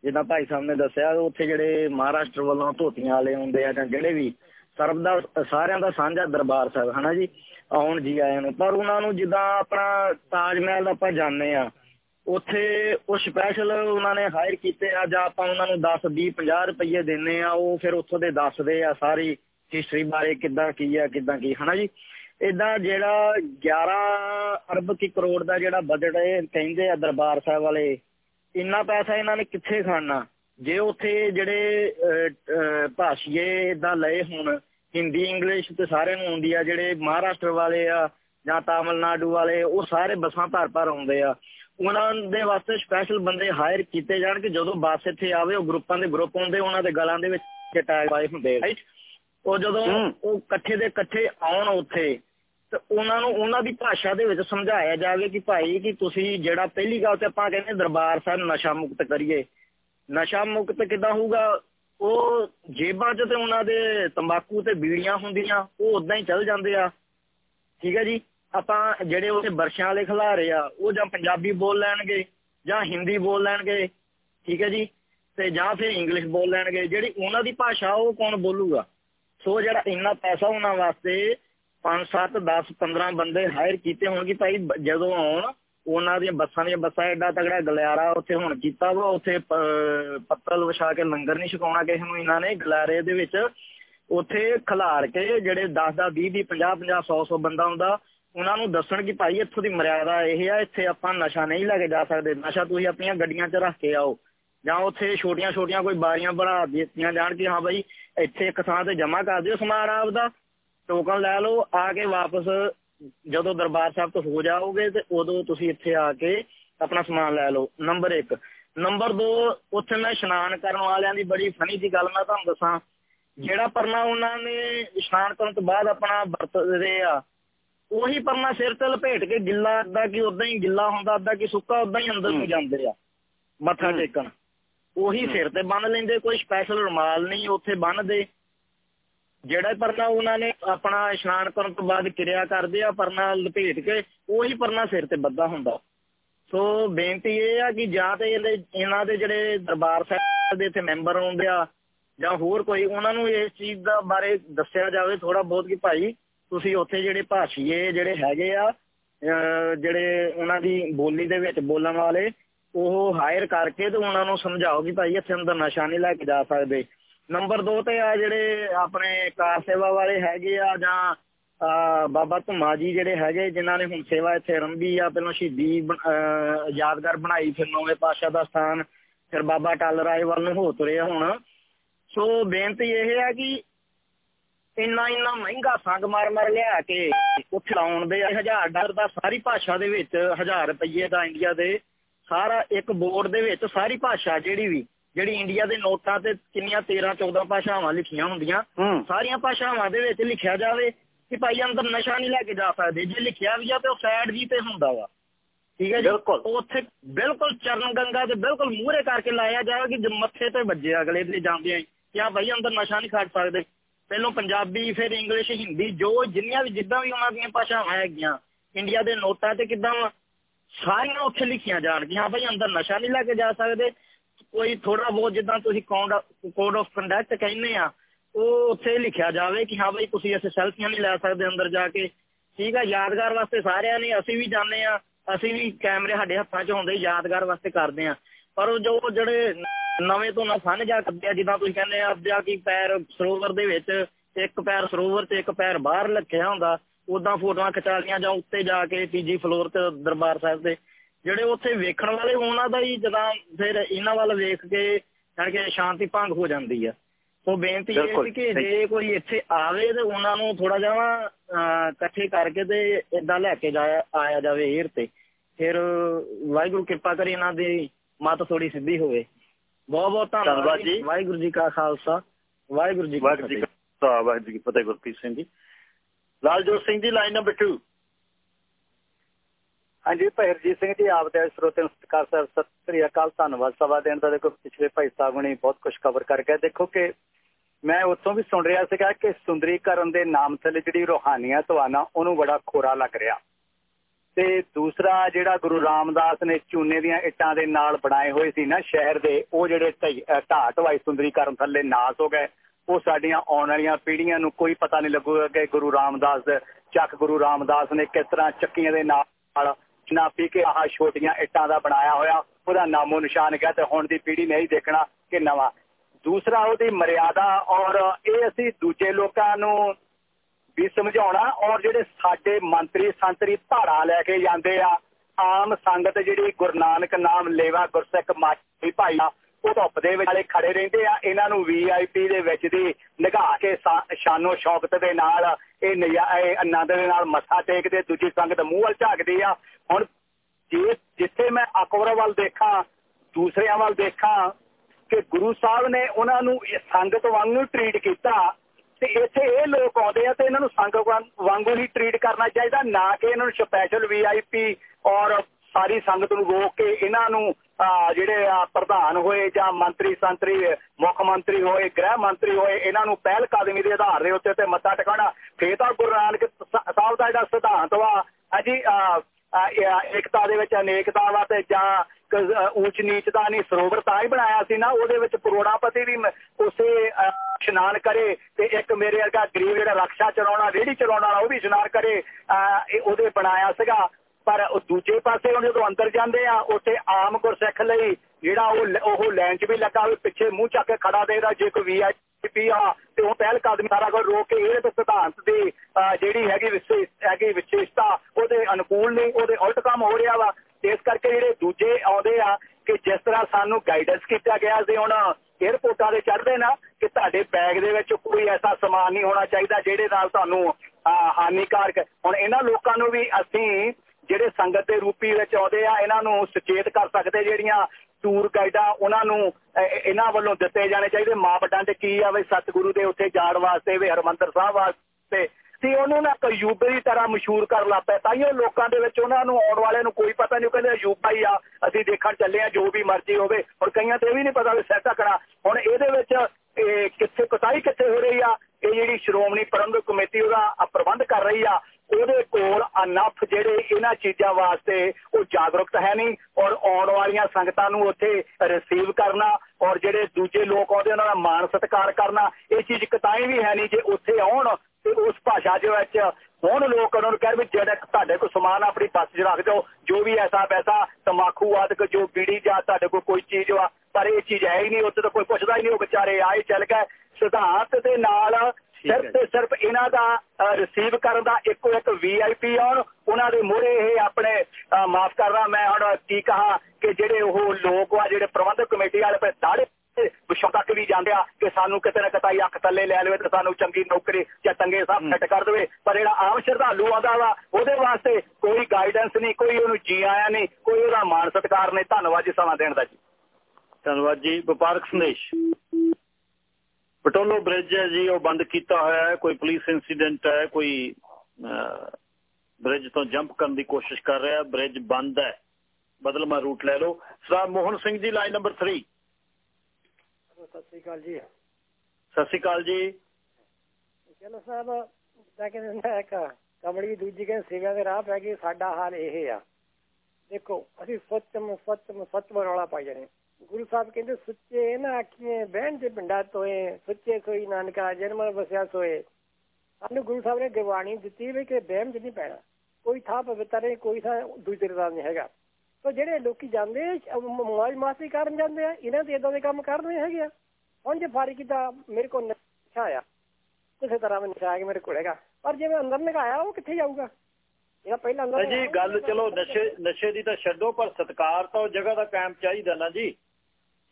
ਜਿੱਦਾਂ ਭਾਈ ਸਾਹਿਬ ਨੇ ਦੱਸਿਆ ਉੱਥੇ ਜਿਹੜੇ ਮਹਾਰਾਸ਼ਟਰ ਵੱਲੋਂ ਧੋਤੀਆਂ ਵਾਲੇ ਆਉਂਦੇ ਆ ਜਾਂ ਜਿਹੜੇ ਵੀ ਸਰਬ ਦਾ ਸਾਰਿਆਂ ਦਾ ਸਾਂਝਾ ਦਰਬਾਰ ਸਾਹਿਬ ਹਨਾ ਜੀ? ਆਉਣ ਜੀ ਆਇਆਂ ਨੂੰ। ਪਰ ਉਹਨਾਂ ਨੂੰ ਜਿੱਦਾਂ ਆਪਣਾ ਤਾਜ ਮਹਿਲ ਆਪਾਂ ਜਾਣਦੇ ਆ ਉੱਥੇ ਉਹ ਸਪੈਸ਼ਲ ਉਹਨਾਂ ਨੇ ਹਾਇਰ ਕੀਤੇ ਆ ਜਾਂ ਆਪਾਂ ਉਹਨਾਂ ਨੂੰ 10 20 50 ਰੁਪਏ ਦਿੰਨੇ ਆ ਉਹ ਫਿਰ ਉੱਥੋਂ ਦੇ ਦੱਸਦੇ ਆ ਸਾਰੀ। ਹਿਸਟਰੀ ਬਾਰੇ ਕਿੱਦਾਂ ਕੀ ਆ, ਕਿੱਦਾਂ ਕੀ ਹਨਾ ਜੀ? ਇਦਾਂ ਜਿਹੜਾ 11 ਅਰਬ ਕੀ ਕਰੋੜ ਦਾ ਜਿਹੜਾ ਬਜਟ ਇਹ ਕਹਿੰਦੇ ਆ ਦਰਬਾਰ ਸਾਹਿਬ ਵਾਲੇ, ਇੰਨਾ ਪੈਸਾ ਇਹਨਾਂ ਨੇ ਕਿੱਥੇ ਖਾਣਾ? ਜੇ ਉੱਥੇ ਜਿਹੜੇ ਭਾਸ਼ੀਏ ਇਦਾਂ ਲਏ ਹੁਣ, ਹਿੰਦੀ, ਇੰਗਲਿਸ਼ ਤੇ ਸਾਰਿਆਂ ਨੂੰ ਆਉਂਦੀ ਆ, ਜਿਹੜੇ ਮਹਾਰਾਸ਼ਟਰ ਵਾਲੇ ਆ ਜਾਂ ਤਾਮਿਲਨਾਡੂ ਵਾਲੇ, ਉਹ ਸਾਰੇ ਬੱਸਾਂ ਭਰ ਭਰ ਆਉਂਦੇ ਆ। ਉਹਨਾਂ ਦੇ ਵਾਸਤੇ ਸਪੈਸ਼ਲ ਬੰਦੇ ਹਾਇਰ ਕੀਤੇ ਜਾਣ ਕਿ ਜਦੋਂ ਬੱਸ ਇੱਥੇ ਆਵੇ, ਉਹ ਗਰੁੱਪਾਂ ਦੇ ਗਰੁੱਪ ਆਉਂਦੇ ਉਹਨਾਂ ਦੇ ਗਲਾਂ ਦੇ ਵਿੱਚ ਟੈਗ ਪਾਏ ਹੁੰਦੇ ਰਾਈਟ ਉਹ ਜਦੋਂ। ਉਹ ਇਕੱਠੇ ਦੇ ਇਕੱਠੇ ਆਉਣ ਉੱਥੇ ਤੇ ਉਹਨਾਂ ਨੂੰ ਉਹਨਾਂ ਦੀ ਭਾਸ਼ਾ ਦੇ ਵਿੱਚ ਸਮਝਾਇਆ ਜਾਵੇ ਕਿ ਭਾਈ ਕਿ ਤੁਸੀਂ ਜਿਹੜਾ ਪਹਿਲੀ ਗੱਲ ਤੇ ਆਪਾਂ ਕਹਿੰਦੇ ਦਰਬਾਰ ਸਾਹਿਬ ਨਸ਼ਾ ਮੁਕਤ ਕਰੀਏ। ਨਸ਼ਾ ਮੁਕਤ ਕਿੱਦਾਂ ਹੋਊਗਾ? ਉਹ ਜੇਬਾਂ 'ਚ ਤੇ ਉਹਨਾਂ ਦੇ ਤੰਬਾਕੂ ਤੇ ਬੀੜੀਆਂ ਹੁੰਦੀਆਂ ਉਹ ਉਦਾਂ ਹੀ ਚੱਲ ਜਾਂਦੇ ਆ। ਠੀਕ ਹੈ ਜੀ? ਆਪਾਂ ਜਿਹੜੇ ਉੱਥੇ ਵਰਸ਼ਾਂ ਵਾਲੇ ਖਿਲਾਰੇ ਆ ਉਹ ਜਾਂ ਪੰਜਾਬੀ ਬੋਲ ਲੈਣਗੇ ਜਾਂ ਹਿੰਦੀ ਬੋਲ ਲੈਣਗੇ। ਠੀਕ ਹੈ ਜੀ? ਤੇ ਜਾਂ ਫਿਰ ਇੰਗਲਿਸ਼ ਬੋਲ ਲੈਣਗੇ। ਜਿਹੜੀ ਉਹਨਾਂ ਦੀ ਭਾਸ਼ਾ ਉਹ ਕੌਣ ਬੋਲੂਗਾ? ਸੋ ਜਿਹੜਾ ਇੰਨਾ ਪੈਸਾ ਉਹਨਾਂ ਵਾਸਤੇ 5 7 10 15 ਬੰਦੇ ਹਾਇਰ ਕੀਤੇ ਹੋਣਗੇ ਭਾਈ ਜਦੋਂ ਆਉਣ, ਉਹਨਾਂ ਦੀਆਂ ਬੱਸਾਂ ਦੀਆਂ ਬੱਸਾਂ ਐਡਾ ਤਗੜਾ ਗਲਿਆਰਾ ਉੱਥੇ ਹੁਣ ਕੀਤਾ ਵਾ, ਉੱਥੇ ਪੱਤਲ ਵਿਛਾ ਕੇ ਲੰਗਰ ਨਹੀਂ ਛਕਾਉਣਾ ਕਿਸੇ ਨੂੰ ਇਹਨਾਂ ਨੇ, ਗਲਿਆਰੇ ਦੇ ਵਿੱਚ। ਉੱਥੇ ਖਿਲਾਰ ਕੇ ਜਿਹੜੇ 10 10 20 20 50 50 100 100 ਬੰਦਾ ਹੁੰਦਾ ਉਹਨਾਂ ਨੂੰ ਦੱਸਣ ਕਿ ਭਾਈ ਇੱਥੋਂ ਦੀ ਮਰਿਆਦਾ ਇਹ ਆ, ਇੱਥੇ ਆਪਾਂ ਨਸ਼ਾ ਨਹੀਂ ਲੈ ਕੇ ਜਾ ਸਕਦੇ, ਨਸ਼ਾ ਤੁਸੀਂ ਆਪਣੀਆਂ ਗੱਡੀਆਂ 'ਚ ਰੱਖ ਕੇ ਆਓ। ਜਾਂ ਉੱਥੇ ਛੋਟੀਆਂ ਛੋਟੀਆਂ ਕੋਈ ਬਾਰੀਆਂ ਬਣਾ ਦਿੱਤੀਆਂ ਜਾਣ ਕਿ ਹਾਂ ਭਾਈ ਇੱਥੇ ਇੱਕ ਥਾਂ ਤੇ ਜਮ੍ਹਾਂ ਕਰ ਦਿਓ ਸਮਾਨ ਆਪਦਾ ਟੋਕਨ ਲੈ ਲਓ ਆ ਕੇ ਵਾਪਸ ਜਦੋਂ ਦਰਬਾਰ ਸਾਹਿਬ ਤੋਂ ਹੋ ਜਾਓਗੇ ਤੇ ਉਦੋਂ ਤੁਸੀਂ ਇੱਥੇ ਆ ਕੇ ਆਪਣਾ ਸਮਾਨ ਲੈ ਲਓ। ਨੰਬਰ 1 ਨੰਬਰ 2 ਉੱਥੇ ਮੈਂ ਇਸ਼ਨਾਨ ਕਰਨ ਵਾਲਿਆਂ ਦੀ ਬੜੀ ਫਨੀ ਦੀ ਗੱਲ ਮੈਂ ਤੁਹਾਨੂੰ ਦੱਸਾਂ। ਜਿਹੜਾ ਪਰਨਾ ਉਹਨਾਂ ਨੇ ਇਸ਼ਨਾਨ ਕਰਨ ਤੋਂ ਬਾਅਦ ਆਪਣਾ ਵਰਤਦੇ ਆ ਉਹੀ ਪਰਨਾ ਸਿਰ ਤੇ ਲਪੇਟ ਕੇ ਗਿੱਲਾ ਅੱਧਾ ਕਿ ਉਦਾਂ ਹੀ ਗਿੱਲਾ ਹੁੰਦਾ ਅੱਧਾ ਕਿ ਸੁੱਕਾ ਉਦਾਂ ਹੀ ਅੰਦਰ ਨੂੰ ਜਾਂਦੇ ਆ। ਮੱਥਾ। ਟੇਕਣ। ਉਹੀ ਸਿਰ ਤੇ ਬੰਨ ਲੈਂਦੇ ਕੋਈ ਸਪੈਸ਼ਲ ਰੁਮਾਲ ਨਹੀਂ ਉੱਥੇ ਬੰਨਦੇ। ਜਿਹੜਾ ਪਰਨਾ ਉਹਨਾਂ ਨੇ ਆਪਣਾ ਇਸ਼ਨਾਨ ਕਰਨ ਤੋਂ ਬਾਅਦ ਕਿਰਿਆ ਕਰਦੇ ਆ ਪਰਨਾ ਲਪੇਟ ਕੇ ਉਹੀ ਪਰਨਾ ਸਿਰ ਤੇ ਬੱਧਾ ਹੁੰਦਾ। ਸੋ ਬੇਨਤੀ ਇਹ ਆ ਕਿ ਜਾਂ ਤੇ ਇਹਨਾਂ ਦੇ ਜਿਹੜੇ ਦਰਬਾਰ ਸਾਹਿਬ ਦੇ ਇੱਥੇ ਮੈਂਬਰ ਹੁੰਦੇ ਆ ਜਾਂ ਹੋਰ ਕੋਈ ਉਹਨਾਂ ਨੂੰ ਇਸ ਚੀਜ਼ ਦਾ ਬਾਰੇ ਦੱਸਿਆ ਜਾਵੇ ਥੋੜਾ ਬਹੁਤ ਕਿ ਭਾਈ ਤੁਸੀਂ ਉੱਥੇ ਜਿਹੜੇ ਭਾਸ਼ੀਏ ਜਿਹੜੇ ਹੈਗੇ ਆ ਜਿਹੜੇ ਉਹਨਾਂ ਦੀ ਬੋਲੀ ਦੇ ਵਿੱਚ ਬੋਲਣ ਵਾਲੇ ਉਹ ਹਾਇਰ ਕਰਕੇ ਤੇ ਉਹਨਾਂ ਨੂੰ ਸਮਝਾਓ ਕਿ ਭਾਈ ਇੱਥੇ ਅੰਦਰ ਨਸ਼ਾ ਨਹੀਂ ਲੈ ਕੇ ਜਾ ਸਕਦੇ। ਨੰਬਰ 2 ਤੇ ਆ ਜਿਹੜੇ ਆਪਣੇ ਕਾਰ ਸੇਵਾ ਵਾਲੇ ਹੈਗੇ ਆ ਜਾਂ ਬਾਬਾ ਧੁਮਾ ਜੀ ਜਿਹੜੇ ਹੈਗੇ, ਜਿਨ੍ਹਾਂ ਨੇ ਹੁਣ ਸੇਵਾ ਇੱਥੇ ਰੰਭੀ ਆ, ਪਹਿਲਾਂ ਸ਼ਹੀਦੀ ਯਾਦਗਾਰ ਬਣਾਈ ਫਿਰ ਨੌਵੇਂ ਪਾਤਸ਼ਾਹ ਦਾ ਸਥਾਨ, ਫਿਰ ਬਾਬਾ ਟੱਲ ਰਾਏ ਵੱਲ ਨੂੰ ਹੋ ਤੁਰੇ ਹੁਣ। ਸੋ ਬੇਨਤੀ ਇਹ ਹੈ ਕਿ ਇੰਨਾ ਇੰਨਾ ਮਹਿੰਗਾ ਸੰਗ ਮਾਰ ਮਾਰ ਲਿਆ ਕੇ ਉੱਥੇ ਲਾਉਣ ਦੇ 1000 ਡਾਲਰ ਦਾ ਸਾਰੀ ਭਾਸ਼ਾ ਦੇ ਵਿੱਚ 1000 ਰੁਪਏ ਦਾ ਇੰਡੀਆ ਦੇ ਸਾਰਾ ਇੱਕ ਬੋਰਡ ਦੇ ਵਿੱਚ ਸਾਰੀ ਭਾਸ਼ਾ ਜਿਹੜੀ ਵੀ ਜਿਹੜੀ ਇੰਡੀਆ ਦੇ ਨੋਟਾਂ ਤੇ ਕਿੰਨੀਆਂ 13 14 ਭਾਸ਼ਾਵਾਂ ਲਿਖੀਆਂ ਹੁੰਦੀਆਂ ਸਾਰੀਆਂ ਭਾਸ਼ਾਵਾਂ ਦੇ ਵਿੱਚ ਲਿਖਿਆ ਜਾਵੇ ਕਿ ਭਾਈ ਅੰਦਰ ਨਸ਼ਾ ਨਹੀਂ ਲੈ ਕੇ ਜਾ ਸਕਦੇ। ਜੇ ਲਿਖਿਆ ਵੀ ਆ ਤੇ ਉਹ ਸਾਈਡ ਜੀ ਤੇ ਹੁੰਦਾ ਵਾ। ਠੀਕ ਹੈ ਜੀ? ਉੱਥੇ ਬਿਲਕੁਲ ਚਰਨ ਗੰਗਾ ਦੇ ਬਿਲਕੁਲ ਮੂਹਰੇ ਕਰਕੇ ਲਾਇਆ ਜਾਵੇ ਕਿ ਮੱਥੇ ਤੇ ਵੱਜੇ ਅਗਲੇ ਦੇ ਜਾਂਦੇ ਆ ਕਿ ਆ ਭਾਈ ਅੰਦਰ ਨਸ਼ਾ ਨਹੀਂ ਖਾ ਸਕਦੇ। ਪਹਿਲੋਂ ਪੰਜਾਬੀ ਫਿਰ ਇੰਗਲਿਸ਼ ਹਿੰਦੀ ਜੋ ਜਿੰਨੀਆਂ ਵੀ ਜਿੱਦਾਂ ਵੀ ਉਹਨਾਂ ਦੀਆਂ ਭਾਸ਼ਾਵਾਂ ਹੈਗੀਆਂ ਇੰਡੀਆ ਦੇ ਨੋਟਾਂ ਤੇ ਕਿੱਦਾਂ ਵਾ ਸਾਰੀਆਂ ਉੱਥੇ ਲਿਖੀਆਂ ਜਾਣ ਕਿ ਅੰਦਰ ਨਸ਼ਾ ਨਹੀਂ ਲੈ ਕੇ ਜਾ ਸਕਦੇ। ਕੋਈ ਥੋੜਾ ਬਹੁਤ ਜਿੱਦਾਂ ਤੁਸੀਂ ਕੋਡ ਆਫ ਕੰਡਕਟ ਕਹਿੰਦੇ ਆ, ਉਹ ਉੱਥੇ ਲਿਖਿਆ ਜਾਵੇ ਕਿ ਹਾਂ ਭਾਈ ਤੁਸੀਂ ਇੱਥੇ ਸੈਲਫੀਆਂ ਨਹੀਂ ਲੈ ਸਕਦੇ ਅੰਦਰ ਜਾ ਕੇ। ਠੀਕ ਆ, ਯਾਦਗਾਰ ਵਾਸਤੇ ਸਾਰਿਆਂ ਨੇ, ਅਸੀਂ ਵੀ ਜਾਂਦੇ ਆ। ਅਸੀਂ ਵੀ ਕੈਮਰੇ ਸਾਡੇ ਹੱਥਾਂ 'ਚ ਹੁੰਦੇ, ਯਾਦਗਾਰ ਵਾਸਤੇ ਕਰਦੇ ਆ। ਪਰ ਉਹ ਜੋ ਜਿਹੜੇ ਨਵੇਂ ਤੋਂ ਨਾ ਫਨ ਜਾ ਕਰਦੇ ਆ, ਜਿੱਦਾਂ ਤੁਸੀਂ ਕਹਿੰਦੇ ਆ ਅੱਧਿਆ ਕੀ ਪੈਰ ਸਰੋਵਰ ਦੇ ਵਿੱਚ ਇੱਕ ਪੈਰ ਸਰੋਵਰ ਤੇ ਇੱਕ ਪੈਰ ਬਾਹਰ ਰੱਖਿਆ ਹੁੰਦਾ ਉਦਾਂ ਫੋਟੋਆਂ ਖਿਚਾ ਲਈਆਂ ਜਾਂ ਉੱਤੇ ਜਾ ਕੇ ਤੀਜੀ ਫਲੋਰ ਤੇ ਦਰਬਾਰ ਸਾਹਿਬ ਦੇ। ਜਿਹੜੇ ਉੱਥੇ ਵੇਖਣ ਵਾਲੇ ਉਹਨਾਂ ਦਾ ਹੀ ਜਦਾਂ ਫਿਰ ਇਹਨਾਂ ਵੱਲ ਵੇਖ ਕੇ ਜਾਣੀ ਕਿ ਸ਼ਾਂਤੀ ਭੰਗ ਹੋ ਜਾਂਦੀ ਆ। ਸੋ ਬੇਨਤੀ ਇਹ ਸੀ ਕਿ ਜੇ ਕੋਈ ਇੱਥੇ ਆਵੇ ਤੇ ਉਹਨਾਂ ਨੂੰ ਥੋੜਾ ਜਿਹਾ ਇਕੱਠੇ ਕਰਕੇ ਤੇ ਇਦਾਂ ਲੈ ਕੇ ਜਾਇਆ ਆਇਆ ਜਾਵੇ ਏਅਰ ਤੇ। ਫਿਰ ਵਾਹਿਗੁਰੂ ਕਿਰਪਾ ਕਰੇ ਇਹਨਾਂ ਦੀ ਮੱਤ ਥੋੜੀ ਸਿੱਧੀ ਹੋਵੇ। ਬਹੁਤ ਬਹੁਤ ਧੰਨਵਾਦ ਜੀ। ਵਾਹਿਗੁਰੂ ਜੀ ਕਾ ਖਾਲਸਾ ਵਾਹਿਗੁਰੂ ਜੀ ਕੀ ਵਾਹਿਗੁਰੂ ਜੀ ਫਤਿਹ। ਵਾਹਿਗੁਰੂ ਜੀ ਕੀ ਫਤਿਹ ਗੁਰਪ੍ਰੀਤ ਸਿੰਘ ਜੀ। ਲਾਲਜੋਤ ਸਿੰਘ ਜੀ ਲਾਈਨ ਨੰਬਰ 2 ਹਾਂਜੀ ਭਾਈ ਹਰਜੀਤ ਸਿੰਘ ਜੀ, ਆਪ ਦੇ ਸਰੋਤੇ ਨੂੰ ਸਤਿਕਾਰ, ਸਰ। ਸਤਿ ਸ੍ਰੀ ਅਕਾਲ, ਧੰਨਵਾਦ ਸਭਾ ਦੇਣ ਦਾ। ਦੇਖੋ, ਪਿਛਲੇ ਭਾਈ ਸਾਹਿਬ ਨੇ ਬਹੁਤ ਕੁਝ ਕਵਰ ਕਰ ਗਏ। ਦੇਖੋ ਕਿ ਮੈਂ ਉੱਥੋਂ ਵੀ ਸੁਣ ਰਿਹਾ ਸੀਗਾ ਕਿ ਸੁੰਦਰੀਕਰਨ ਦੇ ਨਾਮ ਥੱਲੇ ਜਿਹੜੀ ਰੋਹਾਨੀਅਤ ਵਾ ਉਹਨੂੰ ਬੜਾ ਖੋਰਾ ਲੱਗ ਰਿਹਾ। ਤੇ ਦੂਸਰਾ ਜਿਹੜਾ ਗੁਰੂ ਰਾਮਦਾਸ ਨੇ ਚੂਨੇ ਦੀਆਂ ਇੱਟਾਂ ਦੇ ਨਾਲ ਬਣਾਏ ਹੋਏ ਸੀ ਨਾ, ਸ਼ਹਿਰ ਦੇ, ਉਹ ਜਿਹੜੇ ਢਾਹ ਢਵਾਈ ਸੁੰਦਰੀਕਰਨ ਥੱਲੇ ਨਾਸ ਹੋ ਗਏ। ਉਹ ਸਾਡੀਆਂ ਆਉਣ ਵਾਲੀਆਂ ਪੀੜ੍ਹੀਆਂ ਨੂੰ ਕੋਈ ਪਤਾ ਨਹੀਂ ਲੱਗੂਗਾ ਕਿ ਗੁਰੂ ਰਾਮਦਾਸ ਚੱਕ ਗੁਰੂ ਰਾਮਦਾਸ ਨੇ ਕਿਸ ਤਰ੍ਹਾਂ ਚੱਕੀਆਂ ਦੇ ਨਾਲ ਨਾ ਪੀ ਕੇ ਆਹ ਛੋਟੀਆਂ ਇੱਟਾਂ ਦਾ ਬਣਾਇਆ ਹੋਇਆ, ਉਹਦਾ ਨਾਮੋ ਨਿਸ਼ਾਨ ਗਿਆ ਤੇ ਹੁਣ ਦੀ ਪੀੜ੍ਹੀ ਨਹੀਂ ਦੇਖਣਾ ਕਿ ਨਵਾਂ। ਦੂਸਰਾ ਉਹਦੀ ਮਰਿਆਦਾ ਔਰ ਇਹ ਅਸੀਂ ਦੂਜੇ ਲੋਕਾਂ ਨੂੰ ਵੀ ਸਮਝਾਉਣਾ ਔਰ ਜਿਹੜੇ ਸਾਡੇ ਮੰਤਰੀ ਸੰਤਰੀ ਧਾਰਾ ਲੈ ਕੇ ਜਾਂਦੇ ਆ, ਆਮ ਸੰਗਤ ਜਿਹੜੀ ਗੁਰੂ ਨਾਨਕ ਨਾਮ ਲੇਵਾ ਗੁਰਸਿੱਖ ਮਾਈ ਭਾਈ ਆ ਉਹ ਧੁੱਪ ਦੇ ਵਿੱਚ ਵਾਲੇ ਖੜੇ ਰਹਿੰਦੇ ਆ। ਇਹਨਾਂ ਨੂੰ ਵੀਆਈਪੀ ਦੇ ਵਿੱਚ ਦੀ ਨਿਗਾਹ ਕੇ ਸ਼ਾਨੋ ਸ਼ੌਕਤ ਦੇ ਨਾਲ ਇਹ ਇਹ ਆਨੰਦ ਦੇ ਨਾਲ ਮੱਥਾ ਟੇਕਦੇ ਦੂਜੀ ਸੰਗਤ ਮੂੰਹ ਵੱਲ ਝਾਕਦੀ ਆ। ਹੁਣ ਜੇ ਜਿੱਥੇ ਮੈਂ ਅਕਬਰ ਵੱਲ ਦੇਖਾਂ, ਦੂਸਰਿਆਂ ਵੱਲ ਦੇਖਾਂ ਕਿ ਗੁਰੂ ਸਾਹਿਬ ਨੇ ਉਹਨਾਂ ਨੂੰ ਸੰਗਤ ਵਾਂਗੂ ਟ੍ਰੀਟ ਕੀਤਾ ਤੇ ਇੱਥੇ ਇਹ ਲੋਕ ਆਉਂਦੇ ਆ ਤੇ ਇਹਨਾਂ ਨੂੰ ਸੰਗਤ ਵਾਂਗੂ ਹੀ ਟ੍ਰੀਟ ਕਰਨਾ ਚਾਹੀਦਾ, ਨਾ ਕਿ ਇਹਨਾਂ ਨੂੰ ਸਪੈਸ਼ਲ ਵੀਆਈਪੀ ਔਰ ਸਾਰੀ ਸੰਗਤ ਨੂੰ ਰੋਕ ਕੇ ਇਹਨਾਂ ਨੂੰ ਜਿਹੜੇ ਪ੍ਰਧਾਨ ਹੋਏ ਜਾਂ ਮੰਤਰੀ, ਸੰਤਰੀ, ਮੁੱਖ ਮੰਤਰੀ ਹੋਏ, ਗ੍ਰਹਿ ਮੰਤਰੀ ਹੋਏ, ਇਹਨਾਂ ਨੂੰ ਪਹਿਲ ਕਦਮੀ ਦੇ ਆਧਾਰ ਦੇ ਉੱਤੇ ਤੇ ਮੱਥਾ ਟਿਕਾਣਾ। ਫੇਰ ਤਾਂ ਗੁਰੂ ਨਾਨਕ ਸਾਹਿਬ ਦਾ ਜਿਹੜਾ ਸਿਧਾਂਤ ਵਾ ਅਜੀ ਇਕਤਾ ਦੇ ਵਿੱਚ ਅਨੇਕਤਾ ਵਾ ਤੇ ਜਾਂ ਉੱਚ ਨੀਚ ਦਾ ਨਹੀਂ, ਸਰੋਵਰ ਤਾਂ ਹੀ ਬਣਾਇਆ ਸੀ ਨਾ, ਉਹਦੇ ਵਿੱਚ ਕਰੋੜਾਪਤੀ ਵੀ ਉਸੇ ਇਸ਼ਨਾਨ ਕਰੇ ਤੇ ਇੱਕ ਮੇਰੇ ਵਰਗਾ ਗਰੀਬ ਜਿਹੜਾ ਰਕਸ਼ਾ ਚਲਾਉਣਾ ਰੇੜੀ ਚਲਾਉਣ ਵਾਲਾ ਉਹ ਵੀ ਇਸ਼ਨਾਨ ਕਰੇ ਉਹਦੇ ਬਣਾਇਆ ਸੀਗਾ। ਪਰ ਉਹ ਦੂਜੇ ਪਾਸੇ ਉਹ ਜਦੋਂ ਅੰਦਰ ਜਾਂਦੇ ਆ, ਉੱਥੇ ਆਮ ਗੁਰਸਿੱਖ ਲਈ ਜਿਹੜਾ ਉਹ ਉਹ ਲਾਈਨ 'ਚ ਵੀ ਲੱਗਾ ਹੋਵੇ ਪਿੱਛੇ ਮੂੰਹ ਚੱਕ ਕੇ ਖੜਾ ਦੇਦਾ ਜੇ ਕੋਈ ਵੀਆਈਪੀ ਆ, ਤੇ ਉਹ ਪਹਿਲ ਕਦਮੀ ਸਾਰਾ ਕੁਝ ਰੋਕ ਕੇ ਇਹ ਤੇ ਸਿਧਾਂਤ ਦੀ ਜਿਹੜੀ ਹੈਗੀ ਹੈਗੀ ਵਿਸ਼ੇਸ਼ਤਾ, ਉਹਦੇ ਅਨੁਕੂਲ ਨਹੀਂ, ਉਹਦੇ ਉਲਟ ਕੰਮ ਹੋ ਰਿਹਾ ਵਾ। ਇਸ ਕਰਕੇ ਜਿਹੜੇ ਦੂਜੇ ਆਉਂਦੇ ਆ, ਕਿ ਜਿਸ ਤਰ੍ਹਾਂ ਸਾਨੂੰ ਗਾਈਡੈਂਸ ਕੀਤਾ ਗਿਆ ਸੀ ਹੁਣ 에어ਪੋਰਟਾਂ ਦੇ ਚੜ੍ਹਦੇ ਨਾ, ਕਿ ਤੁਹਾਡੇ ਬੈਗ ਦੇ ਵਿੱਚ ਕੋਈ ਐਸਾ ਸਮਾਨ ਨਹੀਂ ਹੋਣਾ ਚਾਹੀਦਾ, ਜਿਹੜੇ ਨਾਲ ਤੁਹਾਨੂੰ ਹਾਨੀਕਾਰਕ, ਹੁਣ ਇਹਨਾਂ ਲੋਕਾਂ ਨੂੰ ਵੀ ਅਸੀਂ ਜਿਹੜੇ ਸੰਗਤ ਦੇ ਰੂਪੀ ਵਿੱਚ ਆਉਂਦੇ ਆ, ਇਹਨਾਂ ਨੂੰ ਸੁਚੇਤ ਕਰ ਸਕਦੇ ਜਿਹੜੀਆਂ ਟੂਰ ਗਾਈਡਾਂ ਉਹਨਾਂ ਨੂੰ ਇਹਨਾਂ ਵੱਲੋਂ ਦਿੱਤੇ ਜਾਣੇ ਚਾਹੀਦੇ। ਮਾਪਦੰਡ ਤੇ ਕੀ ਆ ਵੀ ਸਤਿਗੁਰੂ ਦੇ ਉੱਥੇ ਜਾਣ ਵਾਸਤੇ, ਵੀ ਹਰਮੰਦਰ ਸਾਹਿਬ ਵਾਸਤੇ। ਤੇ ਉਹਨੂੰ ਨਾ ਅਯੂਬ ਦੀ ਤਰ੍ਹਾਂ ਮਸ਼ਹੂਰ ਕਰਨ ਲੱਗ ਪਿਆ ਤਾਈਓ ਲੋਕਾਂ ਦੇ ਵਿੱਚ ਉਹਨਾਂ ਨੂੰ ਆਉਣ ਵਾਲਿਆਂ ਨੂੰ ਕੋਈ ਪਤਾ ਨਹੀਂ ਕਹਿੰਦੇ ਅਯੂਬ ਹੀ ਆ, ਅਸੀਂ ਦੇਖਣ ਚੱਲੇ ਆ, ਜੋ ਵੀ ਮਰਜ਼ੀ ਹੋਵੇ। ਔਰ ਕਈਆਂ ਤੇ ਇਹ ਵੀ ਨਹੀਂ ਪਤਾ ਵੀ ਸੈੱਟ ਕਰਾ ਹੁਣ ਇਹਦੇ ਵਿੱਚ, ਇਹ ਕਿੱਥੇ ਕਤਾਈ ਕਿੱਥੇ ਹੋ ਰਹੀ ਆ? ਇਹ ਜਿਹੜੀ ਸ਼੍ਰੋਮਣੀ ਪ੍ਰਬੰਧਕ ਕਮੇਟੀ ਉਹਦਾ ਪ੍ਰਬੰਧ ਕਰ ਰਹੀ ਆ। ਉਹਦੇ ਕੋਲ ਅਨਫ ਜਿਹੜੇ ਇਹਨਾਂ ਚੀਜ਼ਾਂ ਵਾਸਤੇ ਉਹ ਜਾਗਰੂਕਤ ਹੈ ਨਹੀਂ ਔਰ ਆਉਣ ਵਾਲੀਆਂ ਸੰਗਤਾਂ ਨੂੰ ਉੱਥੇ ਰਿਸੀਵ ਕਰਨਾ ਔਰ ਜਿਹੜੇ ਦੂਜੇ ਲੋਕ ਆਉਂਦੇ ਉਹਨਾਂ ਦਾ ਮਾਣ ਸਤਿਕਾਰ ਕਰਨਾ, ਇਹ ਚੀਜ਼ ਕਿਤਾਈ ਵੀ ਹੈ ਨਹੀਂ ਜੇ ਉੱਥੇ ਆਉਣ ਤੇ ਉਸ ਭਾਸ਼ਾ ਦੇ ਵਿੱਚ ਹੁਣ ਲੋਕ ਉਹਨਾਂ ਨੂੰ ਕਹਿ ਵੀ ਜਿਹੜਾ ਤੁਹਾਡੇ ਕੋਲ ਸਮਾਨ ਆਪਣੀ ਬੱਸ 'ਚ ਰੱਖ ਦਿਓ, ਜੋ ਵੀ ਐਸਾ ਵੈਸਾ ਤਮਾਕੂ ਆਦਿਕ ਜੋ ਬੀੜੀ ਜਾਂ ਤੁਹਾਡੇ ਕੋਲ ਕੋਈ ਚੀਜ਼ ਵਾ, ਪਰ ਇਹ ਚੀਜ਼ ਹੈ ਹੀ ਨਹੀਂ, ਉੱਥੇ ਤਾਂ ਕੋਈ ਪੁੱਛਦਾ ਹੀ ਨਹੀਂ, ਉਹ ਵਿਚਾਰੇ ਆਏ ਚੱਲ ਗਏ। ਸਿਧਾਂਤ ਦੇ ਨਾਲ ਸਿਰਫ ਤੇ ਸਿਰਫ ਇਹਨਾਂ ਦਾ ਰਿਸੀਵ ਕਰਨ ਦਾ ਇੱਕੋ ਇੱਕ ਵੀਆਈਪੀ ਆਉਣ ਉਹਨਾਂ ਦੇ ਮੋਹਰੇ ਇਹ ਆਪਣੇ ਮਾਫ ਕਰਨਾ ਮੈਂ ਹੁਣ ਕੀ ਕਹਾ ਕਿ ਜਿਹੜੇ ਉਹ ਲੋਕ ਆ ਜਿਹੜੇ ਪ੍ਰਬੰਧਕ ਕਮੇਟੀ ਵਾਲੇ ਪੇ ਦਾੜੇ ਵਿਸ਼ਵ ਤੱਕ ਵੀ ਜਾਂਦੇ ਆ ਕਿ ਸਾਨੂੰ ਕਿਤੇ ਨਾ ਕਿਤੇ ਅੱਖ ਥੱਲੇ ਲੈ ਲਵੇ ਤੇ ਸਾਨੂੰ ਚੰਗੀ ਨੌਕਰੀ ਜਾਂ ਚੰਗੇ ਸਾਹਿਬ ਸੈੱਟ ਕਰ ਦੇਵੇ। ਪਰ ਜਿਹੜਾ ਆਮ ਸ਼ਰਧਾਲੂ ਆਉਂਦਾ ਵਾ ਉਹਦੇ ਵਾਸਤੇ ਕੋਈ ਗਾਈਡੈਂਸ ਨਹੀਂ ਕੋਈ ਉਹਨੂੰ ਜੀ ਆਇਆ ਨਹੀਂ ਕੋਈ ਉਹਦਾ ਮਾਣ ਸਤਿਕਾਰ ਨਹੀਂ। ਧੰਨਵਾਦ ਜੀ ਸਮਾਂ ਦੇਣ ਦਾ ਜੀ। ਧੰਨਵਾਦ ਜੀ। ਵਪਾਰਕ ਸੰਦੇਸ਼। ਪਟੋਲੋ ਬ੍ਰਿਜ ਹੈ ਜੀ ਉਹ ਬੰਦ ਕੀਤਾ ਹੋਇਆ ਹੈ। ਕੋਈ ਪੁਲਿਸ ਇਨਸੀਡੈਂਟ ਹੈ ਕੋਈ ਬ੍ਰਿਜ ਤੋਂ ਜੰਪ ਕਰਨ ਦੀ ਕੋਸ਼ਿਸ਼ ਕਰ ਰਿਹਾ ਬ੍ਰਿਜ ਬੰਦ ਹੈ। ਬਦਲਮਾ ਰੂਟ ਲੈ ਲਓ। Sir Mohan Singh ji line number 3 ਸਤਿ ਸ੍ਰੀ ਅਕਾਲ ਜੀ। ਸਤਿ ਸ੍ਰੀ ਅਕਾਲ ਜੀ। ਚਲੋ ਸਾਹਿਬ ਤਾਂ ਕਹਿੰਦੇ ਇੱਕ ਕਮੜੀ ਦੂਜੀ ਕਹਿੰਦੇ ਸੇਵਾ ਦੇ ਰਾਹ ਪੈ ਗਈ ਸਾਡਾ ਹਾਲ ਇਹ ਆ। ਦੇਖੋ ਅਸੀਂ ਸੱਚਮ ਸੱਚਮ ਸੱਚ ਵਾਲਾ ਪਾਈ ਜਾਣੇ ਗੁਰੂ ਸਾਹਿਬ ਕਹਿੰਦੇ ਸੁੱਚੇ ਨਾ ਆਖੀਏ ਬਹਿਣ ਦੇ ਪਿੰਡਾ ਤੋਏ ਸੁੱਚੇ ਕੋਈ ਨਾਨਕਾ ਜਨਮ ਵਸਿਆ ਸੋਏ ਸਾਨੂੰ ਗੁਰੂ ਸਾਹਿਬ ਨੇ ਦਿਵਾਣੀ ਦਿੱਤੀ ਵੀ ਕਿ ਬਹਿਮ ਨਹੀਂ ਪੈਣਾ। ਕੋਈ ਥਾਂ ਪਵਿੱਤਰ ਨਹੀਂ ਕੋਈ ਥਾਂ ਦੂਜੇ ਦਾ ਨਹੀਂ ਹੈਗਾ। ਤੋ ਜਿਹੜੇ ਲੋਕੀ ਜਾਂਦੇ ਮੌਜ ਮਾਸੀ ਕਰਨ ਜਾਂਦੇ ਆ ਇਹਨਾਂ ਦੇ ਇਦਾਂ ਦੇ ਕੰਮ ਕਰਨੇ ਹੈਗੇ ਆ। ਹੁਣ ਜੇ ਫਾਰੀ ਕੀਤਾ ਮੇਰੇ ਕੋਲ ਨਸ਼ਾ ਆਇਆ ਕਿਸੇ ਤਰ੍ਹਾਂ ਮੈਂ ਨਸ਼ਾ ਆ ਕੇ ਮੇਰੇ ਕੋਲ ਹੈਗਾ। ਪਰ ਜੇ ਮੈਂ ਅੰਦਰ ਲਗਾਇਆ ਉਹ ਕਿੱਥੇ ਜਾਊਗਾ? ਇਹ ਪਹਿਲਾਂ ਅੰਦਰ ਜੀ ਗੱਲ ਚਲੋ ਨਸ਼ੇ ਨਸ਼ੇ ਦੀ ਤਾਂ ਛੱਡੋ ਪਰ ਸਤਕਾਰ ਤਾਂ ਉਹ ਜਗ੍ਹਾ ਦਾ ਕਾਇਮ ਚਾਹੀਦਾ ਨਾ ਜੀ।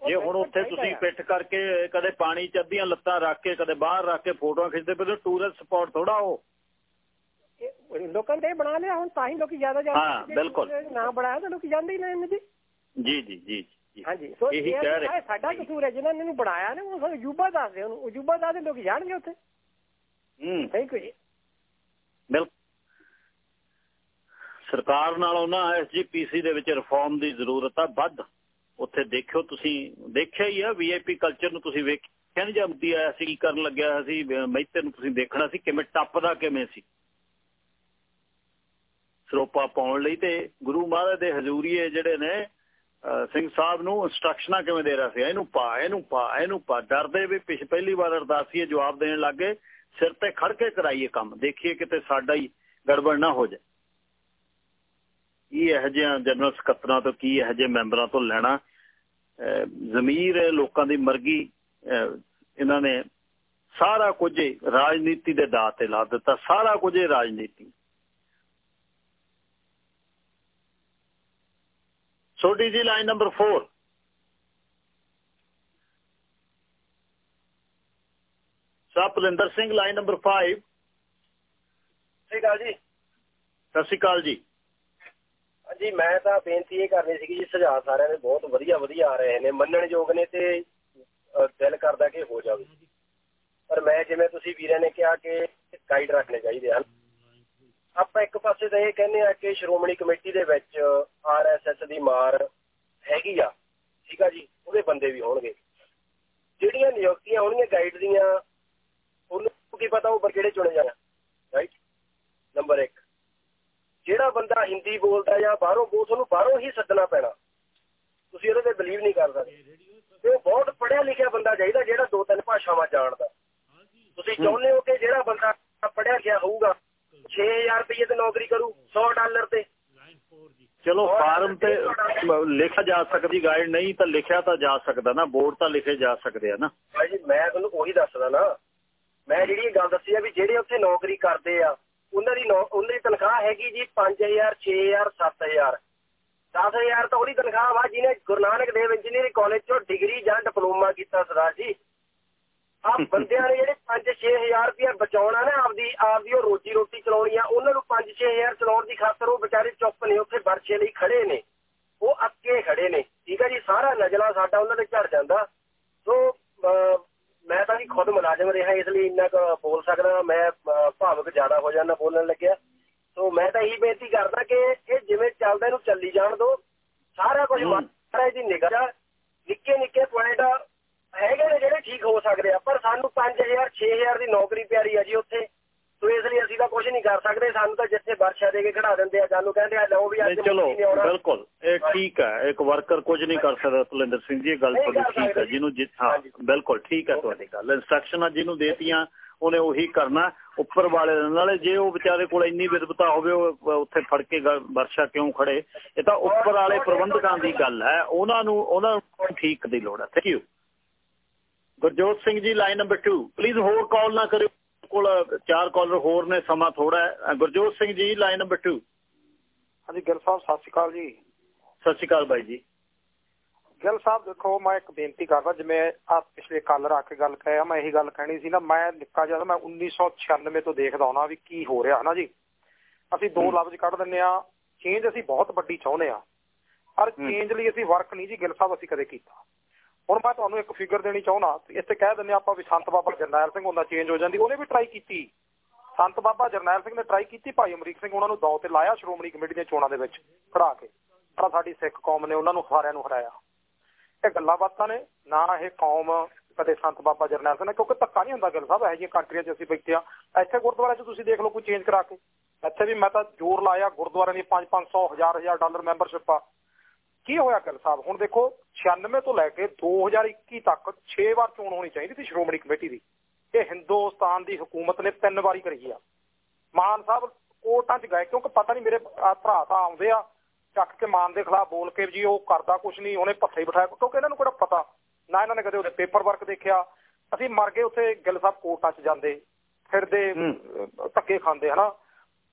ਜੇ ਹੁਣ ਉੱਥੇ ਤੁਸੀਂ ਪਿੱਠ ਕਰਕੇ ਕਦੇ ਪਾਣੀ ਚ ਅੱਧੀਆਂ ਲੱਤਾਂ ਰੱਖ ਕੇ ਕਦੇ ਬਾਹਰ ਰੱਖ ਕੇ ਫੋਟੋਆਂ ਖਿੱਚਦੇ ਪਏ ਟੂਰਿਸਟ ਸਪੌਟ ਥੋੜਾ ਉਹ। ਲੋਕਾਂ ਨੇ ਬਣਾ ਲਿਆ ਹੁਣ ਤਾਂ ਹੀ ਲੋਕੀ ਜ਼ਿਆਦਾ ਜਾਂਦੇ ਹਾਂ ਬਿਲਕੁਲ। ਨਾ ਬਣਾਇਆ ਤਾਂ ਲੋਕੀ ਜਾਂਦੇ ਹੀ ਨਹੀਂ ਜੀ ਜੀ ਜੀ ਜੀ। ਹਾਂਜੀ ਸੋ ਇਹੀ ਕਹਿ ਰਹੇ ਸਾਡਾ ਕਸੂਰ ਹੈ ਜਿਨ੍ਹਾਂ ਨੇ ਬਣਾਇਆ ਨੇ ਉਹ ਸਾਨੂੰ ਅਜੂਬਾ ਦੱਸਦੇ ਉਹਨੂੰ ਅਜੂਬਾ ਦੱਸਦੇ ਲੋਕ ਜਾਣਗੇ ਉੱਥੇ। ਹੂੰ। ਬਿਲਕੁਲ ਸਰਕਾਰ ਨਾਲੋਂ ਨਾ ਐਸਜੀਪੀਸੀ ਦੇ ਵਿੱਚ ਰਿਫਾਰਮ ਦੀ ਜ਼ਰੂਰਤ ਆ ਵੱਧ। ਉੱਥੇ ਦੇਖਿਓ ਤੁਸੀਂ, ਦੇਖਿਆ ਹੀ ਆ ਵੀਆਈਪੀ ਕਲਚਰ ਨੂੰ ਤੁਸੀਂ ਵੇਖਿਆ ਨਹੀਂ ਜਮਦੀ ਆਇਆ ਸੀ, ਕੀ ਕਰਨ ਲੱਗਿਆ ਸੀ ਮਹਿਤੇ ਨੂੰ ਤੁਸੀਂ ਦੇਖਣਾ ਸੀ ਕਿਵੇਂ ਟੱਪਦਾ, ਕਿਵੇਂ ਸੀ। ਸਰੋਪਾ ਪਾਉਣ ਲਈ ਤੇ ਗੁਰੂ ਮਹਾਰਾਜ ਦੇ ਹਜ਼ੂਰੀਏ ਜਿਹੜੇ ਨੇ ਸਿੰਘ ਸਾਹਿਬ ਨੂੰ ਇਨਸਟਰਕਸ਼ਨਾਂ ਕਿਵੇਂ ਦੇ ਰਿਹਾ ਸੀ, ਇਹਨੂੰ ਪਾ ਇਹਨੂੰ ਪਾ ਇਹਨੂੰ ਪਾ। ਡਰਦੇ ਵੀ ਪਿਛ ਪਹਿਲੀ ਵਾਰ ਅਰਦਾਸੀਏ ਜਵਾਬ ਦੇਣ ਲੱਗੇ ਸਿਰ ਤੇ ਖੜ ਕੇ ਕਰਾਈਏ ਕੰਮ, ਦੇਖੀਏ ਕਿਤੇ ਸਾਡਾ ਹੀ ਗੜਬੜ ਨਾ ਹੋ ਜਾਏ। ਕੀ ਇਹੋ ਜਿਹੇ ਜਨਰਲ ਸਕੱਤਰਾਂ ਤੋਂ ਕੀ ਇਹੋ ਜਿਹੇ ਮੈਂਬਰਾਂ ਤੋਂ ਲੈਣਾ? ਜ਼ਮੀਰ ਲੋਕਾਂ ਦੀ ਮਰਜ਼ੀ ਇਹਨਾਂ ਨੇ ਸਾਰਾ ਕੁਝ ਰਾਜਨੀਤੀ ਦੇ ਦਾਅ ਤੇ ਲਾ ਦਿੱਤਾ ਸਾਰਾ ਕੁਝ ਰਾਜਨੀਤੀ। ਛੋਟੀ ਜੀ line number 4 Saplinder Singh line number 5 Sat Shri ਅਕਾਲ ਜੀ। ਸਤਿ ਸ਼੍ਰੀ ਅਕਾਲ ਜੀ। ਜੀ ਮੈਂ ਤਾਂ ਬੇਨਤੀ ਇਹ ਕਰਨੀ ਸੀਗੀ ਜੀ, ਸੁਝਾਅ ਸਾਰਿਆਂ ਦੇ ਬਹੁਤ ਵਧੀਆ ਵਧੀਆ ਆ ਰਹੇ ਨੇ ਮੰਨਣਯੋਗ ਨੇ ਤੇ ਦਿਲ ਕਰਦਾ ਕਿ ਹੋ ਜਾਵੇ। ਪਰ ਮੈਂ ਜਿਵੇਂ ਤੁਸੀਂ ਵੀਰਾਂ ਨੇ ਕਿਹਾ ਕਿ ਗਾਈਡ ਰੱਖਣੇ ਚਾਹੀਦੇ ਹਨ। ਆਪਾਂ ਇੱਕ ਪਾਸੇ ਤਾਂ ਇਹ ਕਹਿੰਦੇ ਆ ਕਿ ਸ਼੍ਰੋਮਣੀ ਕਮੇਟੀ ਦੇ ਵਿੱਚ ਆਰਐਸਐਸ ਦੀ ਮਾਰ ਹੈਗੀ ਆ, ਠੀਕ ਆ ਜੀ, ਉਹਦੇ ਬੰਦੇ ਵੀ ਹੋਣਗੇ। ਜਿਹੜੀਆਂ ਨਿਯੁਕਤੀਆਂ ਹੋਣਗੀਆਂ ਗਾਈਡ ਦੀਆਂ, ਉਹਨੂੰ ਕੀ ਪਤਾ ਉਹ ਕਿਹੜੇ ਚੁਣੇ ਜਾਣਾ ਰਾਈਟ ਨੰਬਰ 1 ਜਿਹੜਾ ਬੰਦਾ ਹਿੰਦੀ ਬੋਲਦਾ ਜਾਂ ਬਾਹਰੋਂ ਬੋਲ ਉਹਨੂੰ ਬਾਹਰੋਂ ਹੀ ਸੱਦਣਾ ਪੈਣਾ। ਤੁਸੀਂ ਉਹਦੇ ਤੇ ਬਲੀਵ ਨਹੀਂ ਕਰ ਸਕਦੇ। ਤੇ ਉਹ ਬਹੁਤ ਪੜ੍ਹਿਆ ਲਿਖਿਆ ਬੰਦਾ ਚਾਹੀਦਾ ਜਿਹੜਾ ਦੋ ਤਿੰਨ ਭਾਸ਼ਾਵਾਂ ਜਾਣਦਾ। ਤੁਸੀਂ ਚਾਹੁੰਦੇ ਹੋ ਕਿ ਜਿਹੜਾ ਬੰਦਾ ਪੜ੍ਹਿਆ ਲਿਖਿਆ ਹੋਊਗਾ 6000 ਰੁਪਏ ਤੇ ਨੌਕਰੀ ਕਰੂ 100 ਡਾਲਰ ਤੇ। ਚਲੋ ਫਾਰਮ ਤੇ ਲਿਖਿਆ ਜਾ ਸਕਦੀ ਗਾਈਡ ਨਹੀਂ ਤਾਂ ਲਿਖਿਆ ਤਾਂ ਜਾ ਸਕਦਾ ਨਾ ਬੋਰਡ ਤਾਂ ਲਿਖੇ ਜਾ ਸਕਦੇ ਆ ਨਾ। ਭਾਈ ਜੀ ਮੈਂ ਤੁਹਾਨੂੰ ਉਹੀ ਦੱਸਦਾ ਨਾ। ਮੈਂ ਜਿਹੜੀ ਗੱਲ ਦੱਸੀ ਆ ਵੀ ਜਿਹੜੇ ਉੱਥੇ ਨੌਕਰੀ ਕਰਦੇ ਆ ਉਹਨਾਂ ਦੀ ਉਹਨਾਂ ਦੀ ਤਨਖਾਹ ਹੈਗੀ ਜੀ 5000 6000 7000 10000 ਤਾਂ ਉਹਦੀ ਤਨਖਾਹ ਵਾ ਜਿਹਨੇ ਗੁਰੂ ਨਾਨਕ ਦੇਵ ਇੰਜੀਨੀਅਰਿੰਗ ਕਾਲਜ ਚੋਂ ਡਿਗਰੀ ਜਾਂ ਡਿਪਲੋਮਾ ਕੀਤਾ ਸਰਦਾਰ ਜੀ। ਆ ਬੰਦਿਆਂ ਨੇ ਜਿਹੜੇ 5-6000 ਰੁਪਏ ਬਚਾਉਣਾ ਨਾ ਆਪਦੀ ਆਪਦੀ ਉਹ ਰੋਜੀ ਰੋਟੀ ਚਲਾਉਣੀ ਆ ਉਹਨਾਂ ਨੂੰ 5-6000 ਚਲਾਉਣ ਦੀ ਖਾਤਰ ਉਹ ਵਿਚਾਰੇ ਚੁੱਪ ਨੇ ਉੱਥੇ ਵਰਸ਼ੇ ਲਈ ਖੜੇ ਨੇ। ਉਹ ਅੱਕੇ ਖੜੇ ਨੇ। ਠੀਕ ਹੈ ਜੀ ਸਾਰਾ ਨਜਲਾ ਸਾਡਾ ਉਹਨਾਂ ਦੇ ਝੜ ਜਾਂਦਾ। ਸੋ ਮੈਂ ਤਾਂ ਜੀ ਖੁਦ ਮੁਲਾਜ਼ਮ ਰਿਹਾ ਇਸ ਲਈ ਇੰਨਾ ਕੁ ਬੋਲ ਸਕਦਾ ਮੈਂ ਭਾਵਕ ਜ਼ਿਆਦਾ ਹੋ ਜਾਂਦਾ ਬੋਲਣ ਲੱਗਿਆ। ਸੋ ਮੈਂ ਤਾਂ ਇਹੀ ਬੇਨਤੀ ਕਰਦਾ ਕਿ ਇਹ ਜਿਵੇਂ ਚੱਲਦਾ ਇਹਨੂੰ ਚੱਲੀ ਜਾਣ ਦਿਓ ਸਾਰਾ ਕੁਝ ਮਹਾਰਾਜ ਦੀ ਨਿਗਾਹ ਨਿੱਕੇ ਨਿੱਕੇ ਪੁਆਇੰਟ ਹੈਗੇ ਨੇ ਜਿਹੜੇ ਠੀਕ ਹੋ ਸਕਦੇ ਆ ਪਰ ਸਾਨੂੰ 5000 6000 ਦੀ ਨੌਕਰੀ ਪਿਆਰੀ ਆ ਜੀ ਉੱਥੇ। ਸੋ ਇਸ ਲਈ ਅਸੀਂ ਤਾਂ ਕੁਝ ਨਹੀਂ ਕਰ ਸਕਦੇ। ਸਾਨੂੰ ਤਾਂ ਜਿੱਥੇ ਵਰਸ਼ਾ ਦੇ ਕੇ ਖੜਾ ਦਿੰਦੇ ਆ ਸਾਨੂੰ ਕਹਿੰਦੇ ਆ ਲਓ ਵੀ ਅੱਜ ਚਲੋ ਬਿਲਕੁਲ। ਇਹ ਠੀਕ ਹੈ ਇੱਕ ਵਰਕਰ ਕੁਝ ਨਹੀਂ ਕਰ ਸਕਦਾ ਤੁਲਿੰਦਰ ਸਿੰਘ ਜੀ ਇਹ ਗੱਲ ਤੁਹਾਡੀ ਠੀਕ ਹੈ ਜਿਹਨੂੰ ਹਾਂ ਬਿਲਕੁਲ ਠੀਕ ਹੈ ਤੁਹਾਡੀ ਗੱਲ ਇਨਸਟਰਕਸ਼ਨਾਂ ਜਿਹਨੂੰ ਦੇਤੀਆਂ ਉਹਨੇ ਉਹੀ ਕਰਨਾ। ਉੱਪਰ ਵਾਲੇ ਨਾਲੇ ਜੇ ਉਹ ਵਿਚਾਰੇ ਕੋਲ ਇੰਨੀ ਵਿਦਵਤਾ ਹੋਵੇ ਉਹ ਉੱਥੇ ਫੜ ਕੇ ਵਰਸ਼ਾ ਕਿਉਂ ਖੜੇ? ਇਹ ਤਾਂ ਉੱਪਰ ਵਾਲੇ ਪ੍ਰਬੰਧਕਾਂ ਦੀ ਗੱਲ ਹੈ। ਉਹਨਾਂ ਨੂੰ ਉਹਨਾਂ ਨੂੰ ਠੀਕ ਦੀ ਲੋੜ ਹੈ। Thank you Gurjot Singh ji line number 2 please ਹੋਰ ਕਾਲ ਨਾ ਕਰਿਓ। ਕੋਲ ਚਾਰ ਕਾਲਰ ਹੋਰ ਨੇ ਸਮਾਂ ਥੋੜਾ ਹੈ। ਗੁਰਜੋਤ ਸਿੰਘ ਜੀ ਲਾਈਨ ਨੰਬਰ 2 ਹਾਂਜੀ ਗਿਲ ਸਾਹਿਬ ਸਤਿ ਸ਼੍ਰੀ ਅਕਾਲ ਜੀ। ਸਤਿ ਸ਼੍ਰੀ ਅਕਾਲ ਬਾਈ ਜੀ। ਗਿਲ ਸਾਹਿਬ ਦੇਖੋ ਮੈਂ ਇੱਕ ਬੇਨਤੀ ਕਰਦਾ ਜਿਵੇਂ ਆ ਪਿਛਲੇ ਕੱਲ ਰੱਖ ਕੇ ਗੱਲ ਕਰਿਆ ਮੈਂ ਇਹੀ ਗੱਲ ਕਹਿਣੀ ਸੀ ਨਾ ਮੈਂ ਨਿੱਕਾ ਜਿਹਾ ਮੈਂ 1996 ਤੋਂ ਦੇਖਦਾ ਆਉਣਾ ਵੀ ਕੀ ਹੋ ਰਿਹਾ ਹਨਾ ਜੀ? ਅਸੀਂ ਦੋ ਲਫ਼ਜ਼ ਕੱਢ ਦਿੰਨੇ ਆ ਚੇਂਜ ਅਸੀਂ ਬਹੁਤ ਵੱਡੀ ਚਾਹੁੰਦੇ ਆ। ਪਰ ਚੇਂਜ ਲਈ ਅਸੀਂ ਵਰਕ ਨਹੀਂ ਜੀ ਗਿਲ ਸਾਹਿਬ ਅਸੀਂ ਕਦੇ ਕੀਤਾ। ਹੁਣ ਮੈਂ ਤੁਹਾਨੂੰ ਇੱਕ ਫਿਗਰ ਦੇਣੀ ਚਾਹੁੰਦਾ ਇੱਥੇ ਕਹਿ ਦਿੰਦੇ ਆਪਾਂ ਵੀ ਸੰਤ ਬਾਬਾ ਜਰਨੈਲ ਸਿੰਘ ਹੁੰਦਾ ਚੇਂਜ ਹੋ ਜਾਂਦੀ, ਉਹਨੇ ਵੀ ਟਰਾਈ ਕੀਤੀ। ਸੰਤ ਬਾਬਾ ਜਰਨੈਲ ਸਿੰਘ ਨੇ ਟਰਾਈ ਕੀਤੀ, ਭਾਈ ਅਮਰੀਕ ਸਿੰਘ ਉਹਨਾਂ ਨੂੰ ਦੌ ਤੇ ਲਾਇਆ ਸ਼੍ਰੋਮਣੀ ਕਮੇਟੀ ਦੀਆਂ ਚੋਣਾਂ ਦੇ ਵਿੱਚ, ਖੜਾ ਕੇ। ਪਰ ਸਾਡੀ ਸਿੱਖ ਕੌਮ ਨੇ ਉਹਨਾਂ ਨੂੰ ਸਾਰਿਆਂ ਨੂੰ ਹਰਾਇਆ। ਇਹ ਗੱਲਾਂ ਬਾਤਾਂ ਨੇ, ਨਾ ਇਹ ਕੌਮ ਕਦੇ ਸੰਤ ਬਾਬਾ ਜਰਨੈਲ ਸਿੰਘ ਨੇ, ਕਿਉਂਕਿ ਧੱਕਾ ਨਹੀਂ ਹੁੰਦਾ ਗੱਲ ਸਾਹਿਬ, ਇਹੋ ਜਿਹੀਆਂ ਕੰਟਰੀਆਂ 'ਚ ਅਸੀਂ ਬੈਠੇ ਆ ਇੱਥੇ ਗੁਰਦੁਆਰੇ 'ਚ ਤੁਸੀਂ ਦੇਖ ਲਓ ਕੋਈ ਚੇਂਜ ਕਰਾ ਕੇ। ਇੱਥੇ ਵੀ ਮੈਂ ਤਾਂ ਜ਼ੋਰ ਲਾਇਆ ਗੁਰਦੁਆਰਿਆਂ ਦੀ 5 500 1000 1000 ਡਾਲਰ ਮੈਂਬਰਸ਼ਿਪ ਆ। ਕੀ ਹੋਇਆ ਗੱਲ ਸਾਹਿਬ? ਹੁਣ ਦੇਖੋ 96 ਤੋਂ ਲੈ ਕੇ 2021 ਤੱਕ 6 ਵਾਰ ਚੋਣ ਹੋਣੀ ਚਾਹੀਦੀ ਸੀ ਸ਼੍ਰੋਮਣੀ ਕਮੇਟੀ ਦੀ। ਇਹ ਹਿੰਦੁਸਤਾਨ ਦੀ ਹਕੂਮਤ ਨੇ ਤਿੰਨ ਵਾਰੀ ਕਰੀ ਆ। ਮਾਨ ਸਾਹਿਬ ਕੋਰਟਾਂ 'ਚ ਗਏ ਕਿਉਂਕਿ ਪਤਾ ਨਹੀਂ ਮੇਰੇ ਭਰਾ ਤਾਂ ਆਉਂਦੇ ਆ ਚੱਕ ਕੇ ਮਾਨ ਦੇ ਖਿਲਾਫ ਬੋਲ ਕੇ ਜੀ ਉਹ ਕਰਦਾ ਕੁਝ ਨਹੀਂ ਉਹਨੇ ਪੱਥੇ ਬਿਠਾਇਆ ਕਿਉਂਕਿ ਇਹਨਾਂ ਨੂੰ ਕਿਹੜਾ ਪਤਾ? ਨਾ ਇਹਨਾਂ ਨੇ ਕਦੇ ਉਹਦੇ ਪੇਪਰ ਵਰਕ ਦੇਖਿਆ। ਅਸੀਂ ਮਰ ਗਏ ਉੱਥੇ ਗਿੱਲ ਸਾਹਿਬ ਕੋਰਟਾਂ 'ਚ ਜਾਂਦੇ ਫਿਰਦੇ ਧੱਕੇ ਖਾਂਦੇ ਹਨਾ?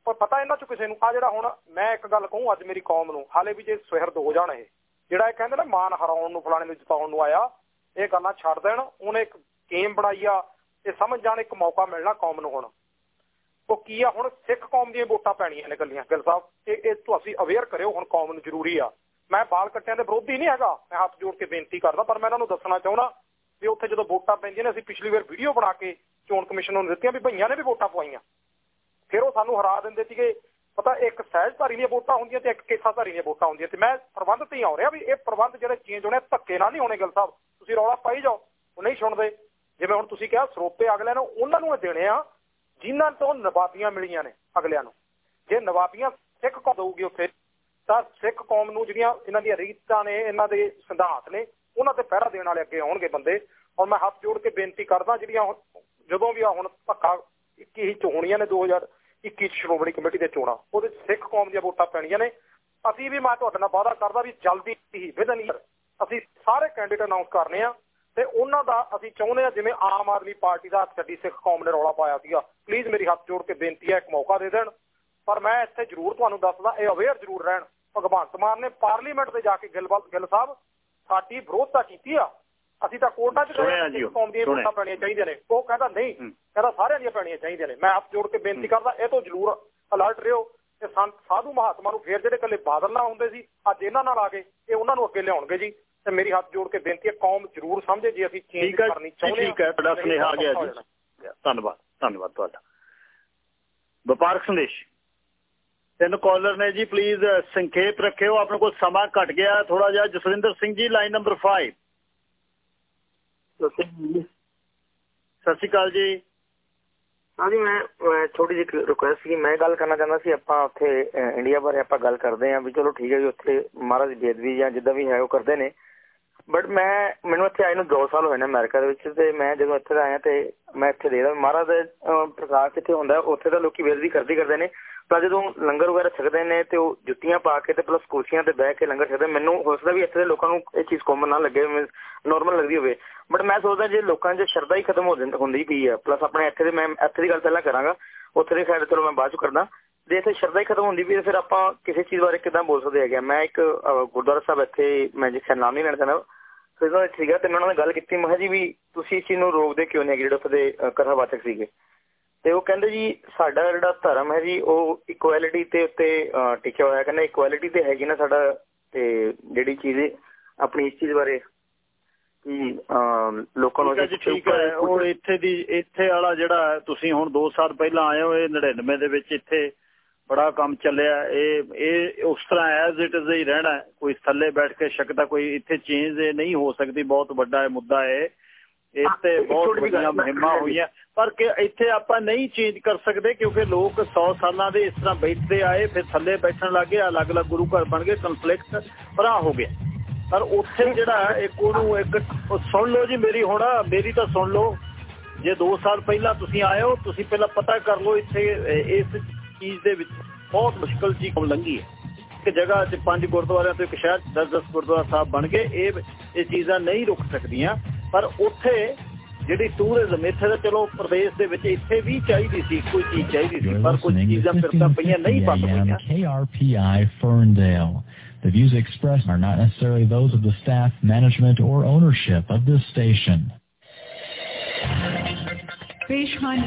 ਪਰ ਪਤਾ ਇਹਨਾਂ 'ਚ ਕਿਸੇ ਨੂੰ ਆ ਜਿਹੜਾ ਹੁਣ ਮੈਂ ਇੱਕ ਗੱਲ ਕਹੂੰ ਅੱਜ ਮੇਰੀ ਕੌਮ ਨੂੰ, ਹਾਲੇ ਵੀ ਜੇ ਸੁਹਿਰਦ ਹੋ ਜਾਣ ਇਹ, ਜਿਹੜਾ ਇਹ ਕਹਿੰਦੇ ਨਾ ਮਾਨ ਹਰਾਉਣ ਨੂੰ, ਫਲਾਣੇ ਨੂੰ ਜਿਤਾਉਣ ਨੂੰ ਆਇਆ, ਇਹ ਗੱਲਾਂ ਛੱਡ ਦੇਣ, ਉਹਨੇ ਇੱਕ ਗੇਮ ਬਣਾਈ ਆ, ਇਹ ਸਮਝ ਜਾਣ ਇੱਕ ਮੌਕਾ ਮਿਲਣਾ ਕੌਮ ਨੂੰ ਹੁਣ। ਉਹ ਕੀ ਆ, ਹੁਣ ਸਿੱਖ ਕੌਮ ਦੀਆਂ ਵੋਟਾਂ ਪੈਣੀਆਂ ਨੇ ਗੱਲੀਆਂ ਗਿਲ ਸਾਹਿਬ, ਇਹ ਇਹ ਤੁਸੀਂ ਅਵੇਅਰ ਕਰਿਓ ਹੁਣ ਕੌਮ ਨੂੰ ਜ਼ਰੂਰੀ ਆ। ਮੈਂ ਬਾਲ ਕੱਟਿਆਂ ਦੇ ਵਿਰੋਧੀ ਨਹੀਂ ਹੈਗਾ, ਮੈਂ ਹੱਥ ਜੋੜ ਕੇ ਬੇਨਤੀ ਕਰਦਾ, ਪਰ ਮੈਂ ਇਹਨਾਂ ਨੂੰ ਦੱਸਣਾ ਚਾਹੁੰਦਾ ਵੀ ਉੱਥੇ ਜਦੋਂ ਵੋਟਾਂ ਪੈਂਦੀਆਂ ਨੇ, ਅਸੀਂ ਪਿਛਲੀ ਵਾਰ ਵੀਡੀਓ ਬਣਾ ਕੇ ਚੋਣ ਕਮਿਸ਼ਨ ਨੂੰ ਦਿੱਤੀਆਂ ਵੀ ਭਈਆਂ ਨੇ ਵੀ ਵੋਟਾਂ ਪਵਾਈਆਂ। ਫਿਰ ਉਹ ਸਾਨੂੰ ਹਰਾ ਦਿੰਦੇ ਸੀਗੇ। ਪਤਾ, ਇੱਕ ਸਹਿਜਧਾਰੀ ਦੀਆਂ ਵੋਟਾਂ ਹੁੰਦੀਆਂ ਤੇ ਇੱਕ ਕੇਸਾਧਾਰੀ ਦੀਆਂ ਵੋਟਾਂ ਹੁੰਦੀਆਂ। ਤੇ ਮੈਂ ਪ੍ਰਬੰਧ ਤੇ ਹੀ ਰਿਹਾ ਵੀ ਇਹ ਪ੍ਰਬੰਧ ਜਿਹੜੇ ਚੇਂਜ ਹੋਣੇ, ਧੱਕੇ ਨਾਲ ਨਹੀਂ ਹੋਣੇ, ਗੱਲ ਸਾਹਿਬ। ਤੁਸੀਂ ਰੌਲਾ ਪਾਈ ਜਾਓ, ਉਹ ਨਹੀਂ ਸੁਣਦੇ। ਜਿਵੇਂ ਹੁਣ ਤੁਸੀਂ ਕਿਹਾ ਸਰੋਪੇ ਅਗਲਿਆਂ ਨੂੰ, ਉਹਨਾਂ ਨੂੰ ਦੇਣੇ ਆ, ਜਿਨ੍ਹਾਂ ਤੋਂ ਨਵਾਬੀਆਂ ਮਿਲੀਆਂ ਨੇ ਅਗਲਿਆਂ ਨੂੰ। ਜੇ ਨਵਾਬੀਆਂ ਸਿੱਖ ਕੌਮ ਦਊਗੀ ਉੱਥੇ, ਤਾਂ ਸਿੱਖ ਕੌਮ ਨੂੰ ਜਿਹੜੀਆਂ ਇਹਨਾਂ ਦੀਆਂ ਰੀਤਾਂ ਨੇ, ਇਹਨਾਂ ਦੇ ਸਿਧਾਂਤ ਨੇ, ਉਹਨਾਂ ਤੇ ਪਹਿਰਾ ਦੇਣ ਵਾਲੇ ਅੱਗੇ ਆਉਣਗੇ ਬੰਦੇ। ਔਰ ਮੈਂ ਹੱਥ ਜੋੜ ਕੇ ਬੇਨਤੀ ਕਰਦਾ, ਜਿਹੜੀਆਂ ਜਦੋਂ ਵੀ ਆ ਹੁਣ ਧੱਕਾ 21 ਚ ਹੋਣੀਆਂ ਨੇ 2000 21 ਸ਼੍ਰੋਮਣੀ ਕਮੇਟੀ ਦੇ ਚੋਣਾਂ। ਉਹਦੇ ਸਿੱਖ ਕੌਮ ਦੀਆਂ ਵੋਟਾਂ ਪੈਣੀਆਂ ਨੇ। ਅਸੀਂ ਵੀ ਮੈਂ ਤੁਹਾਡੇ ਨਾਲ ਵਾਅਦਾ ਕਰਦਾ ਵੀ ਜਲਦੀ ਹੀ ਵਿਦਨ ਅਸੀਂ ਸਾਰੇ ਕੈਂਡੀਡੇਟ ਅਨਾਉਂਸ ਕਰਨੇ ਆ ਤੇ ਉਹਨਾਂ ਦਾ ਅਸੀਂ ਚਾਹੁੰਦੇ ਆ ਜਿਵੇਂ ਆਮ ਆਦਮੀ ਪਾਰਟੀ ਦਾ ਸਾਡੀ ਸਿੱਖ ਕੌਮ ਨੇ ਰੌਲਾ ਪਾਇਆ ਸੀਗਾ। ਪਲੀਜ਼ ਮੇਰੀ ਹੱਥ ਜੋੜ ਕੇ ਬੇਨਤੀ ਹੈ, ਇੱਕ ਮੌਕਾ ਦੇ ਦੇਣ। ਪਰ ਮੈਂ ਇੱਥੇ ਜ਼ਰੂਰ ਤੁਹਾਨੂੰ ਦੱਸਦਾ, ਇਹ ਅਵੇਅਰ ਜ਼ਰੂਰ ਰਹਿਣ। ਭਗਵੰਤ ਮਾਨ ਨੇ ਪਾਰਲੀਮੈਂਟ ਤੇ ਜਾ ਕੇ ਗਿੱਲ ਗਿੱਲ ਸਾਹਿਬ ਸਾਡੀ ਵਿਰੋਧਤਾ ਕੀਤੀ ਆ। ਅਸੀਂ ਤਾਂ ਕੋਰਟਾਂ 'ਚ ਕੌਮ ਦੀਆਂ। ਵੋਟਾਂ ਪੈਣੀਆਂ ਚਾਹੀਦੀਆਂ ਨੇ। ਉਹ ਕਹਿੰਦਾ ਨਹੀਂ ਕਹਿੰਦਾ ਸਾਰਿਆਂ ਦੀਆਂ ਪੈਣੀਆਂ ਚਾਹੀਦੀਆਂ ਨੇ। ਮੈਂ ਹੱਥ ਜੋੜ ਕੇ ਬੇਨਤੀ ਕਰਦਾ ਇਹ ਤੋਂ ਜ਼ਰੂਰ ਅਲਰਟ ਰਿਓ ਤੇ ਸੰਤ ਸਾਧੂ ਮਹਾਤਮਾ ਨੂੰ ਫੇਰ ਜਿਹੜੇ ਕੱਲੇ ਬਾਦਲ ਨਾਲ ਹੁੰਦੇ ਸੀ ਅੱਜ ਇਹਨਾਂ ਨਾਲ ਆ ਗਏ ਇਹ ਉਹਨਾਂ ਨੂੰ ਅੱਗੇ ਲਿਆਉਣਗੇ ਜੀ। ਤੇ ਮੇਰੀ ਹੱਥ ਜੋੜ ਕੇ ਬੇਨਤੀ ਹੈ ਕੌਮ ਜ਼ਰੂਰ ਸਮਝੇ ਜੇ ਅਸੀਂ ਚੇਂਜ ਹੈ ਕਰਨੀ ਚਾਹੁੰਦੇ ਠੀਕ ਹੈ ਤੁਹਾਡਾ ਨਹੀਂ ਸੁਨੇਹਾ ਆ ਗਿਆ ਹੋ ਜੀ। ਧੰਨਵਾਦ ਧੰਨਵਾਦ ਤੁਹਾਡਾ। ਵਪਾਰਕ ਸੰਦੇਸ਼। ਤਿੰਨ ਕਾਲਰ ਨੇ ਜੀ ਪਲੀਜ਼ ਸੰਖੇਪ ਰੱਖਿਓ। ਆਪਣੇ ਕੋਲ ਸਮਾਂ ਘਟ ਗਿਆ। ਥੋੜਾ ਜਿਹਾ ਜਸਵਿੰਦਰ ਸਿੰਘ ਜੀ ਲਾਈਨ ਨੰਬਰ 5 ਸਤਿ ਸ਼੍ਰੀ ਅਕਾਲ ਜੀ। ਹਾਂਜੀ, ਮੈਂ ਮੈਂ ਜਿਹੀ ਰਿਕੁਐਸਟ ਸੀ ਮੈਂ ਗੱਲ ਕਰਨਾ ਚਾਹੁੰਦਾ ਸੀ, ਆਪਾਂ ਉੱਥੇ ਇੰਡੀਆ ਬਾਰੇ ਆਪਾਂ ਗੱਲ ਕਰਦੇ ਆਂ ਵੀ ਚਲੋ ਠੀਕ ਹੈ ਜੀ, ਉੱਥੇ ਮਹਾਰਾਜ ਬੇਦਵੀ ਜਾਂ ਜਿੱਦਾਂ ਵੀ ਹੈ, ਉਹ ਕਰਦੇ ਨੇ। ਬਟ ਮੈਂ, ਮੈਨੂੰ ਇੱਥੇ ਆਏ ਨੂੰ 2 ਸਾਲ ਹੋਏ ਨੇ ਅਮਰੀਕਾ ਦੇ ਵਿੱਚ ਤੇ ਮੈਂ ਜਦੋਂ ਇੱਥੇ ਦਾ ਆਇਆ ਤੇ ਮੈਂ ਇੱਥੇ ਦੇਖਦਾ ਮਹਾਰਾਜ ਪ੍ਰਕਾਸ਼ ਕਿੱਥੇ ਹੁੰਦਾ, ਉੱਥੇ ਤਾਂ ਲੋਕੀ ਬੇਦਵੀ ਕਰਦੇ ਕਰਦੇ ਨੇ। ਪਰ ਜਦੋਂ ਲੰਗਰ ਵਗੈਰਾ ਛਕਦੇ ਨੇ ਤੇ ਉਹ ਜੁੱਤੀਆਂ ਪਾ ਕੇ ਤੇ ਪਲੱਸ ਕੁਰਸੀਆਂ ਤੇ ਬਹਿ ਕੇ ਲੰਗਰ ਛਕਦੇ ਮੈਨੂੰ ਹੋ ਸਕਦਾ ਵੀ ਇੱਥੇ ਦੇ ਲੋਕਾਂ ਨੂੰ ਇਹ ਚੀਜ਼ ਕਾਮਨ ਨਾ ਲੱਗੇ ਨਾਰਮਲ ਲੱਗਦੀ ਹੋਵੇ। ਬਟ ਮੈਂ ਸੋਚਦਾ ਜੇ ਲੋਕਾਂ 'ਚ ਸ਼ਰਧਾ ਹੀ ਖਤਮ ਹੋ ਜਾਂਦੀ ਹੁੰਦੀ ਪਈ ਆ। ਪਲੱਸ ਆਪਣੇ ਇੱਥੇ ਦੇ ਮੈਂ ਇੱਥੇ ਦੀ ਗੱਲ ਪਹਿਲਾਂ ਕਰਾਂਗਾ ਉੱਥੇ ਦੇ ਖੈਰ ਚਲੋ ਮੈਂ ਬਾਅਦ ਚ ਕਰਦਾ। ਜੇ ਇੱਥੇ ਸ਼ਰਧਾ ਹੀ ਖਤਮ ਹੁੰਦੀ ਪਈ ਫਿਰ ਆਪਾਂ ਕਿਸੇ ਚੀਜ਼ ਬਾਰੇ ਕਿਦਾਂ ਬੋਲ ਸਕਦੇ ਹੈਗੇ ਮੈਂ ਇੱਕ ਗੁਰਦੁਆਰਾ ਸਾਹਿਬ ਇੱਥੇ ਮੈਂ ਜਿਸ ਨਾਮ ਨਹੀਂ ਲੈਣਾ ਚਾਹੁੰਦਾ ਫਿਰ ਠੀਕ ਆ ਤੇ ਮੈਂ ਉਹਨਾਂ ਨਾਲ ਗੱਲ ਕੀਤੀ ਮੈਂ ਕਿਹਾ ਜੀ ਵੀ ਤੁਸੀਂ ਇਸ ਚੀਜ਼ ਨੂੰ ਰੋਕਦੇ ਕਿਉਂ ਨਹੀਂ ਜਿਹੜੇ ਉੱਥੇ ਦੇ ਅਹ, ਕਥਾਵਾਚਕ ਸੀਗੇ। ਤੇ ਉਹ ਕਹਿੰਦੇ ਜੀ ਸਾਡਾ ਜਿਹੜਾ ਧਰਮ ਹੈ ਜੀ ਉਹ ਇਕੁਐਲਿਟੀ ਤੇ ਉੱਤੇ ਟਿਕਿਆ ਹੋਇਆ ਕਹਿੰਦਾ ਇਕੁਐਲਿਟੀ ਤੇ ਹੈਗੀ ਨਾ ਸਾਡਾ ਤੇ ਜਿਹੜੀ ਚੀਜ਼ ਆਪਣੀ ਇਸ ਚੀਜ਼ ਬਾਰੇ ਕਿ ਲੋਕਾਂ ਨੂੰ ਠੀਕ ਹੈ ਉਹ ਇੱਥੇ ਦੀ ਇੱਥੇ ਵਾਲਾ ਜਿਹੜਾ ਤੁਸੀਂ ਹੁਣ 2 ਸਾਲ ਪਹਿਲਾਂ ਆਏ ਹੋ ਇਹ 99 ਦੇ ਵਿੱਚ ਇੱਥੇ ਬੜਾ ਕੰਮ ਚੱਲਿਆ। ਇਹ ਇਹ ਉਸ ਤਰ੍ਹਾਂ ਐਜ਼ ਇਟ ਇਜ਼ ਹੀ ਰਹਿਣਾ। ਕੋਈ ਥੱਲੇ ਬੈਠ ਕੇ ਸ਼ੱਕਦਾ ਕੋਈ ਇੱਥੇ ਚੇਂਜ ਨਹੀਂ ਹੋ ਸਕਦੀ। ਬਹੁਤ ਵੱਡਾ ਇਹ ਮੁੱਦਾ ਹੈ। ਤੇ ਹਾਂ, ਬਹੁਤ ਵੱਡੀਆਂ ਮੁਹਿੰਮਾਂ ਹੋਈਆਂ। ਪਰ ਕਿ ਇੱਥੇ ਆਪਾਂ ਨਹੀਂ ਚੇਂਜ ਕਰ ਸਕਦੇ ਕਿਉਂਕਿ ਲੋਕ 100 ਸਾਲਾਂ ਦੇ ਇਸ ਤਰ੍ਹਾਂ ਬੈਠਦੇ ਆਏ ਫਿਰ ਥੱਲੇ ਬੈਠਣ ਲੱਗੇ ਅਲੱਗ-ਅਲੱਗ ਗੁਰੂ ਘਰ ਬਣ ਗਏ ਕਨਫਲਿਕਟ ਭਰਾ ਹੋ ਗਿਆ। ਪਰ ਉੱਥੇ ਜਿਹੜਾ ਇੱਕ ਉਹਨੂੰ ਇੱਕ ਸੁਣ ਲਓ ਜੀ ਮੇਰੀ ਹੁਣ ਮੇਰੀ ਤਾਂ ਸੁਣ ਲਓ। ਜੇ 2 ਸਾਲ ਪਹਿਲਾਂ ਤੁਸੀਂ ਆਏ ਹੋ ਤੁਸੀਂ ਪਹਿਲਾਂ ਪਤਾ ਕਰ ਲਓ ਇੱਥੇ ਇਸ ਚੀਜ਼ ਦੇ ਵਿੱਚ ਬਹੁਤ ਮੁਸ਼ਕਲ ਜੀ ਕੋਲ ਲੰਗੀ ਹੈ। ਇੱਕ ਜਗ੍ਹਾ 'ਚ ਪੰਜ ਗੁਰਦੁਆਰਿਆਂ ਤੋਂ ਇੱਕ ਸ਼ਹਿਰ 'ਚ 10-10 ਗੁਰਦੁਆਰਾ ਸਾਹਿਬ ਬਣ ਗਏ। ਇਹ ਇਹ ਚੀਜ਼ਾਂ ਨਹੀਂ ਰੁਕ ਸਕਦੀਆਂ। ਪਰ ਉੱਥੇ ਜਿਹੜੀ ਟੂਰਿਜ਼ਮ ਇੱਥੇ ਤਾਂ ਚਲੋ ਪ੍ਰਦੇਸ਼ ਦੇ ਵਿੱਚ ਇੱਥੇ ਵੀ ਚਾਹੀਦੀ ਸੀ ਕੋਈ ਚੀਜ਼ ਚਾਹੀਦੀ ਸੀ You're ਪਰ ਕੁਝ listening ਚੀਜ਼ਾਂ to ਫਿਰ ਤਾਂ ਪਈਆਂ ਨਹੀਂ 1550 ਬੰਦ AM ਹੋਈਆਂ KRPI Ferndale. The views expressed are not necessarily those of the staff, management, or ownership of this station. ਪੇਸ਼ ਹਨ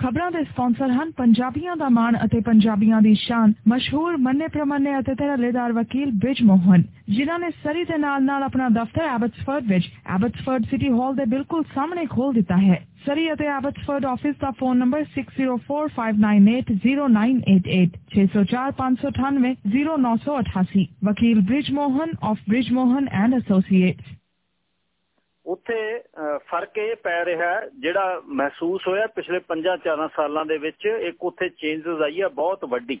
ਖਬਰਾਂ ਖਬਰਾਂ ਦੇ ਸਪਾਂਸਰ ਹਨ ਪੰਜਾਬੀਆਂ ਦਾ ਮਾਣ ਅਤੇ ਪੰਜਾਬੀਆਂ ਦੀ ਸ਼ਾਨ। ਮਸ਼ਹੂਰ ਮੰਨੇ ਪ੍ਰਮੰਨੇ ਅਤੇ ਧੜੱਲੇਦਾਰ ਵਕੀਲ ਬ੍ਰਿਜ ਮੋਹਨ ਜਿਨ੍ਹਾਂ ਨੇ ਸਰੀ ਦੇ ਨਾਲ ਨਾਲ ਆਪਣਾ ਦਫ਼ਤਰ ਐਬਟਸਫੋਰਡ ਵਿੱਚ ਐਬਟਸਫੋਰਡ ਸਿਟੀ ਹਾਲ ਦੇ ਬਿਲਕੁਲ ਸਾਹਮਣੇ ਖੋਲ ਦਿੱਤਾ ਹੈ। ਸਰੀ ਅਤੇ ਐਬਟਸਫੋਰਡ ਆਫਿਸ ਦਾ ਫੋਨ ਨੰਬਰ 6045980988 6045980988 ਵਕੀਲ Brij Mohan of Brij Mohan and associates ਉੱਥੇ ਫ਼ਰਕ ਇਹ ਪੈ ਰਿਹਾ ਹੈ, ਜਿਹੜਾ ਮਹਿਸੂਸ ਹੋਇਆ ਪਿਛਲੇ 5-4 ਸਾਲਾਂ ਦੇ ਵਿੱਚ ਇੱਕ ਉੱਥੇ ਚੇਂਜਸ ਆਈ ਹੈ ਬਹੁਤ ਵੱਡੀ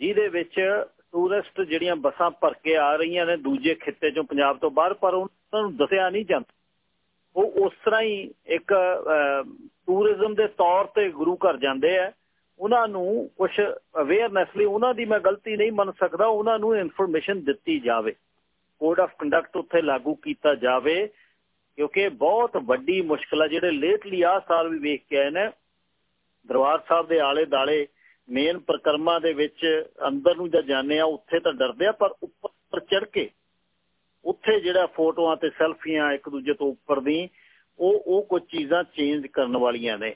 ਜਿਹਦੇ ਵਿੱਚ ਟੂਰਿਸਟ ਜਿਹੜੀਆਂ ਬੱਸਾਂ ਭਰ ਕੇ ਆ ਰਹੀਆਂ ਨੇ ਦੂਜੇ ਖਿੱਤੇ ਚੋਂ ਪੰਜਾਬ ਤੋਂ ਬਾਹਰ ਪਰ ਉਹਨਾਂ ਨੂੰ ਦੱਸਿਆ ਨਹੀਂ ਜਾਂਦਾ। ਉਹ ਉਸ ਤਰ੍ਹਾਂ ਹੀ ਇੱਕ ਟੂਰਿਜ਼ਮ ਦੇ ਤੌਰ ਤੇ ਗੁਰੂ ਘਰ ਜਾਂਦੇ ਆ। ਉਹਨਾਂ ਨੂੰ ਕੁਝ ਅਵੇਅਰਨੈਸ ਲਈ ਉਹਨਾਂ ਦੀ ਮੈਂ ਗਲਤੀ ਨਹੀਂ ਮੰਨ ਸਕਦਾ ਉਹਨਾਂ ਨੂੰ ਇਨਫੋਰਮੇਸ਼ਨ ਦਿੱਤੀ ਜਾਵੇ। ਕੋਡ ਆਫ ਕੰਡਕਟ ਉੱਥੇ ਲਾਗੂ ਕੀਤਾ ਜਾਵੇ। ਕਿਉਂਕਿ ਬਹੁਤ ਵੱਡੀ ਮੁਸ਼ਕਲ ਆ, ਜਿਹੜੇ ਲੇਟਲੀ ਆ ਸਾਲ ਵੀ ਵੇਖ ਕੇ ਆਏ ਨੇ, ਦਰਬਾਰ ਸਾਹਿਬ ਦੇ ਆਲੇ ਦਾਲੇ ਮੇਨ ਪ੍ਰਕਰਮਾਂ ਦੇ ਵਿੱਚ ਅੰਦਰ ਨੂੰ ਜਦ ਜਾਂਦੇ ਆ, ਉੱਥੇ ਤਾਂ ਡਰਦੇ ਆ, ਪਰ ਉੱਪਰ ਚੜ ਕੇ ਉੱਥੇ ਜਿਹੜਾ ਫੋਟੋਆਂ ਤੇ ਸੈਲਫੀਆਂ ਇੱਕ ਦੂਜੇ ਤੋਂ ਉੱਪਰ ਦੀ, ਉਹ ਉਹ ਕੁਝ ਚੀਜ਼ਾਂ ਚੇਂਜ ਕਰਨ ਵਾਲੀਆਂ ਨੇ।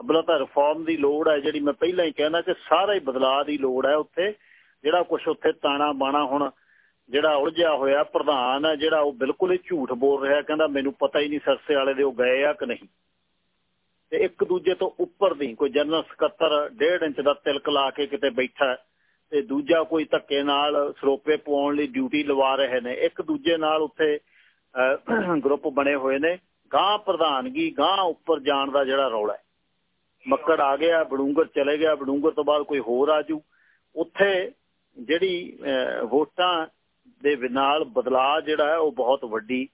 ਅਬਲਾ ਤਾਂ ਰਿਫਾਰਮ ਦੀ ਲੋੜ ਹੈ ਜਿਹੜੀ ਮੈਂ ਪਹਿਲਾਂ ਹੀ ਕਹਿਣਾ ਕਿ ਸਾਰਾ ਹੀ ਬਦਲਾਅ ਦੀ ਲੋੜ ਹੈ ਉੱਥੇ, ਜਿਹੜਾ ਕੁਝ ਉੱਥੇ ਤਾਣਾ ਬਾਣਾ ਹੁਣ ਜਿਹੜਾ ਉਲਝਿਆ ਹੋਇਆ ਪ੍ਰਧਾਨ ਹੈ, ਜਿਹੜਾ ਉਹ ਬਿਲਕੁਲ ਹੀ ਝੂਠ ਬੋਲ ਰਿਹਾ ਕਹਿੰਦਾ ਮੈਨੂੰ ਪਤਾ ਹੀ ਨਹੀਂ ਸਰਸੇ ਵਾਲੇ ਦੇ ਉਹ ਗਏ ਆ ਕਿ ਨਹੀਂ। ਤੇ ਇੱਕ ਦੂਜੇ ਤੋਂ ਉੱਪਰ ਦੀ ਕੋਈ ਜਨਰਲ ਸਕੱਤਰ 1.5 ਇੰਚ ਦਾ ਤਿਲਕ ਲਾ ਕੇ ਕਿਤੇ ਬੈਠਾ ਤੇ ਦੂਜਾ ਕੋਈ ਧੱਕੇ ਨਾਲ ਸਰੋਪੇ ਪਵਾਉਣ ਲਈ ਡਿਊਟੀ ਲਵਾ ਰਹੇ ਨੇ। ਇੱਕ ਦੂਜੇ ਨਾਲ ਉੱਥੇ ਗਰੁੱਪ ਬਣੇ ਹੋਏ ਨੇ। ਗਾਂ ਪ੍ਰਧਾਨਗੀ ਗਾਂ ਉੱਪਰ ਜਾਣ ਦਾ ਜਿਹੜਾ ਰੌਲਾ ਹੈ। ਮੱਕੜ ਆ ਗਿਆ ਬੜੂੰਗਰ ਚਲੇ ਗਿਆ ਬੜੂੰਗਰ ਤੋਂ ਬਾਅਦ ਕੋਈ ਹੋਰ ਆਜੂ ਉੱਥੇ ਜਿਹੜੀ ਵੋਟਾਂ ਦੇ ਨਾਲ ਬਦਲਾਅ ਜਿਹੜਾ ਹੈ ਉਹ ਬਹੁਤ ਵੱਡੀ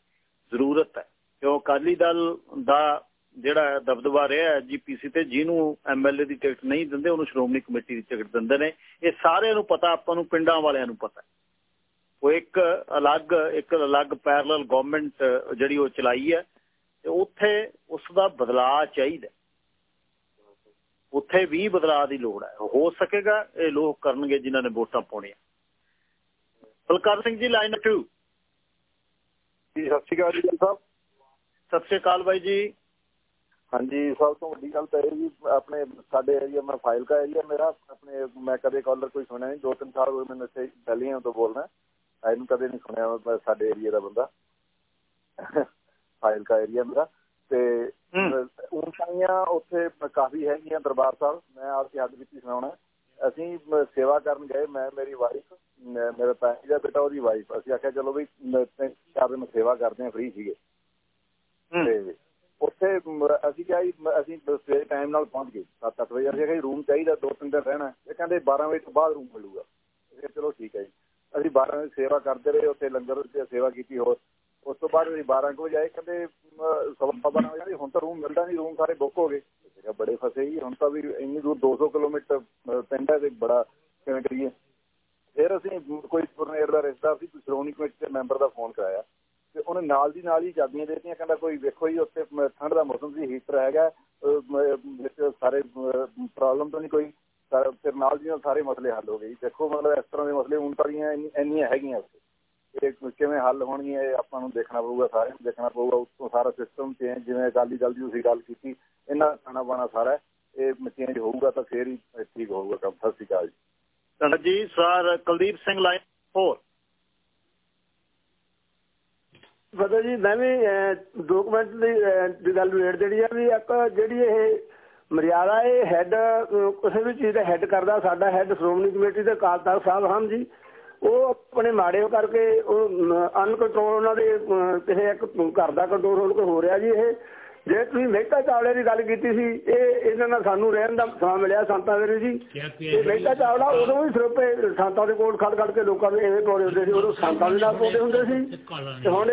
ਜ਼ਰੂਰਤ ਹੈ। ਕਿਉਂ? ਅਕਾਲੀ ਦਲ ਦਾ ਜਿਹੜਾ ਦਬਦਬਾ ਰਿਹਾ ਜੀਪੀਸੀ ਤੇ, ਜਿਹਨੂੰ ਐਮਐਲਏ ਦੀ ਟਿਕਟ ਨਹੀਂ ਦਿੰਦੇ, ਉਹਨੂੰ ਸ਼੍ਰੋਮਣੀ ਕਮੇਟੀ ਦੀ ਟਿਕਟ ਦਿੰਦੇ ਨੇ। ਇਹ ਸਾਰਿਆਂ ਨੂੰ ਪਤਾ, ਆਪਾਂ ਨੂੰ, ਪਿੰਡਾਂ ਵਾਲਿਆਂ ਨੂੰ ਪਤਾ ਉਹ ਇੱਕ ਅਲੱਗ ਇੱਕ ਅਲੱਗ ਪੈਰਲਲ ਗਵਰਨਮੈਂਟ ਜਿਹੜੀ ਉਹ ਚਲਾਈ ਹੈ, ਤੇ ਉੱਥੇ ਉਸ ਦਾ ਬਦਲਾਅ ਚਾਹੀਦਾ ਉੱਥੇ ਵੀ ਬਦਲਾਅ ਦੀ ਲੋੜ ਹੈ। ਹੋ ਸਕੇਗਾ ਇਹ ਲੋਕ ਕਰਨਗੇ ਜਿਨ੍ਹਾਂ ਨੇ ਵੋਟਾਂ ਪਾਉਣੀਆਂ। ਬਲਕਾਰ ਸਿੰਘ ਜੀ ਲਾਈਨ 2 ਜੀ ਸਤਿ ਸ਼੍ਰੀ ਅਕਾਲ ਜੀ ਸਾਹਿਬ ਸਤਿ ਸ਼੍ਰੀ ਅਕਾਲ ਬਾਈ ਜੀ। ਹਾਂਜੀ ਸਭ ਤੋਂ ਵੱਡੀ ਗੱਲ ਤਾਂ ਇਹ ਜੀ ਆਪਣੇ ਸਾਡੇ ਏਰੀਆ ਮੈਂ ਫਾਈਲ ਕਾ ਏਰੀਆ ਮੇਰਾ ਆਪਣੇ ਮੈਂ ਕਦੇ ਕਾਲਰ ਕੋਈ ਸੁਣਿਆ ਨਹੀਂ ਦੋ ਤਿੰਨ ਸਾਲ ਹੋਏ ਮੈਨੂੰ ਇੱਥੇ ਦਿੱਲੀਆਂ ਤੋਂ ਬੋਲਣਾ ਇਹਨੂੰ ਕਦੇ ਨਹੀਂ ਸੁਣਿਆ ਸਾਡੇ ਏਰੀਆ ਦਾ ਬੰਦਾ। ਫਾਈਲ ਕਾ ਏਰੀਆ ਮੇਰਾ। ਤੇ ਊਂਚਾਈਆਂ ਉੱਥੇ ਕਾਫੀ ਹੈਗੀਆਂ ਦਰਬਾਰ ਸਾਹਿਬ। ਮੈਂ ਆਪ ਕੀ ਹੱਦ ਵਿੱਚ ਸੁਣਾਉਣਾ। ਅਸੀਂ ਸੇਵਾ ਕਰਨ ਗਏ ਮੈਂ ਮੇਰੀ ਵਾਈਫ ਮੇਰੇ ਤਾਈ ਦਾ ਬੇਟਾ ਉਹਦੀ ਵਾਈਫ ਅਸੀਂ ਆਖਿਆ ਚਲੋ ਵੀ ਚਾਰ ਦਿਨ ਸੇਵਾ ਕਰਦੇ ਹਾਂ ਫ੍ਰੀ ਸੀਗੇ। ਤੇ ਉੱਥੇ ਅਸੀਂ ਕਿਹਾ ਜੀ ਅਸੀਂ ਸਵੇਰੇ ਟਾਈਮ ਨਾਲ ਪਹੁੰਚ ਗਏ 7-8 ਵਜੇ। ਅਸੀਂ ਕਿਹਾ ਰੂਮ ਚਾਹੀਦਾ ਦੋ ਤਿੰਨ ਦਿਨ ਰਹਿਣਾ। ਇਹ ਕਹਿੰਦੇ 12 ਵਜੇ ਤੋਂ ਬਾਅਦ ਰੂਮ ਮਿਲੂਗਾ। ਇਹ ਚਲੋ ਠੀਕ ਹੈ ਜੀ। ਅਸੀਂ 12 ਵਜੇ ਸੇਵਾ ਕਰਦੇ ਰਹੇ ਉੱਥੇ ਲੰਗਰ ਤੇ ਸੇਵਾ ਕੀਤੀ ਹੋਰ ਉਸ ਤੋਂ ਬਾਅਦ ਅਸੀਂ 12 ਵਜੇ ਆਏ, ਕਹਿੰਦੇ ਸਵਾ 12 ਵਜੇ ਹੁਣ ਤਾਂ ਰੂਮ ਮਿਲਦਾ ਨਹੀਂ, ਰੂਮ ਸਾਰੇ ਬੁੱਕ ਹੋ ਗਏ। ਬੜੇ ਫਸੇ ਜੀ ਹੁਣ ਤਾਂ ਵੀ ਇੰਨੀ ਦੂਰ 200 ਕਿਲੋਮੀਟਰ ਪਿੰਡ ਹੈ ਤੇ ਬੜਾ ਕਿਵੇਂ ਕਰੀਏ। ਫਿਰ ਅਸੀਂ ਕੋਈ ਪੁਰਨੇਰ ਦਾ ਰਿਸ਼ਤਾ ਸੀ ਸ਼੍ਰੋਮਣੀ ਕਮੇਟੀ ਦੇ ਮੈਂਬਰ ਦਾ ਫੋਨ ਕਰਾਇਆ। ਤੇ ਉਹਨੇ ਨਾਲ ਦੀ ਨਾਲ ਹੀ ਚਾਬੀਆਂ ਦੇਤੀਆਂ, ਕਹਿੰਦਾ, ਕੋਈ ਵੇਖੋ ਜੀ, ਉੱਥੇ ਠੰਡ ਦਾ ਮੌਸਮ ਸੀ, ਹੀਟਰ ਹੈਗਾ ਸਾਰੇ ਪ੍ਰੋਬਲਮ ਤਾਂ ਨਹੀਂ ਕੋਈ। ਫਿਰ ਨਾਲ ਦੀ ਨਾਲ ਸਾਰੇ ਮਸਲੇ ਹੱਲ ਹੋ ਗਏ ਦੇਖੋ, ਮਤਲਬ ਇਸ ਤਰ੍ਹਾਂ ਦੇ ਮਸਲੇ ਹੁਣ ਤਾਂ ਇੰਨੀਆਂ ਹੈਗੀਆਂ ਉੱਥੇ। ਇਹ ਕਿਵੇਂ ਹੱਲ ਹੋਣਗੀਆਂ ਇਹ ਆਪਾਂ ਨੂੰ ਦੇਖਣਾ ਪਊਗਾ ਸਾਰਿਆਂ ਨੂੰ ਦੇਖਣਾ ਪਊਗਾ। ਉਸ ਸਾਰਾ ਸਿਸਟਮ ਚੇਂਜ ਜਿਵੇਂ ਅਕਾਲੀ ਦਲ ਦੀ ਤੁਸੀਂ ਗੱਲ ਕੀਤੀ ਇਹਨਾਂ ਖਾਣਾ ਬਾਣਾ ਸਾਰਾ ਇਹ ਚੇਂਜ ਹੋਊਗਾ ਤਾਂ ਫੇਰ ਹੀ ਠੀਕ ਹੋਊਗਾ ਕੰਮ। ਸਤਿ ਸ਼੍ਰੀ ਅਕਾਲ ਜੀ। ਧੰਨਵਾਦ ਜੀ ਸਰ ਕੁਲਦੀਪ ਸਿੰਘ ਲਾਈਨ 4 ਫਤਿਹ ਜੀ ਮੈਂ ਵੀ ਡਾਕੂਮੈਂਟ ਦੀ ਗੱਲ ਰੇਟ ਜਿਹੜੀ ਆ ਵੀ ਇੱਕ ਜਿਹੜੀ ਇਹ ਮਰਿਆਦਾ ਇਹ ਹੈੱਡ ਕਿਸੇ ਵੀ ਚੀਜ਼ ਦਾ ਹੈੱਡ ਕਰਦਾ ਸਾਡਾ ਹੈੱਡ ਸ਼੍ਰੋਮਣੀ ਕਮੇਟੀ ਦੇ ਤਖਤ ਸਾਹਿਬ ਹਨ ਜੀ। ਉਹ ਆਪਣੇ ਮਾੜੇ ਕਰਕੇ ਉਹ ਅਨਕੰਟਰੋਲ ਉਹਨਾਂ ਦੇ ਕਿਸੇ ਇੱਕ ਘਰ ਦਾ ਕੰਟਰੋਲ ਹੋ ਰਿਹਾ ਜੀ ਇਹ। ਜੇ ਤੁਸੀਂ ਮਹਿਤਾ ਚਾਵਲੇ ਦੀ ਗੱਲ ਕੀਤੀ ਸੀ ਇਹ ਇਹਨਾਂ ਨਾਲ ਸਾਨੂੰ ਰਹਿਣ ਦਾ ਸਮਾਂ ਮਿਲਿਆ ਸੰਤਾਂ ਦੇ ਜੀ। ਇਹ ਮਹਿਤਾ ਚਾਵਲਾ ਉਦੋਂ ਵੀ ਸਿਰਪੇ ਸੰਤਾਂ ਦੇ ਕੋਲ ਖੜ ਖੜ ਕੇ ਲੋਕਾਂ ਦੇ ਐਵੇਂ ਪੌੜੇ ਹੁੰਦੇ ਸੀ ਉਦੋਂ ਸੰਤਾਂ ਦੇ ਨਾਲ ਪੌੜੇ ਹੁੰਦੇ ਸੀ। ਤੇ ਹੁਣ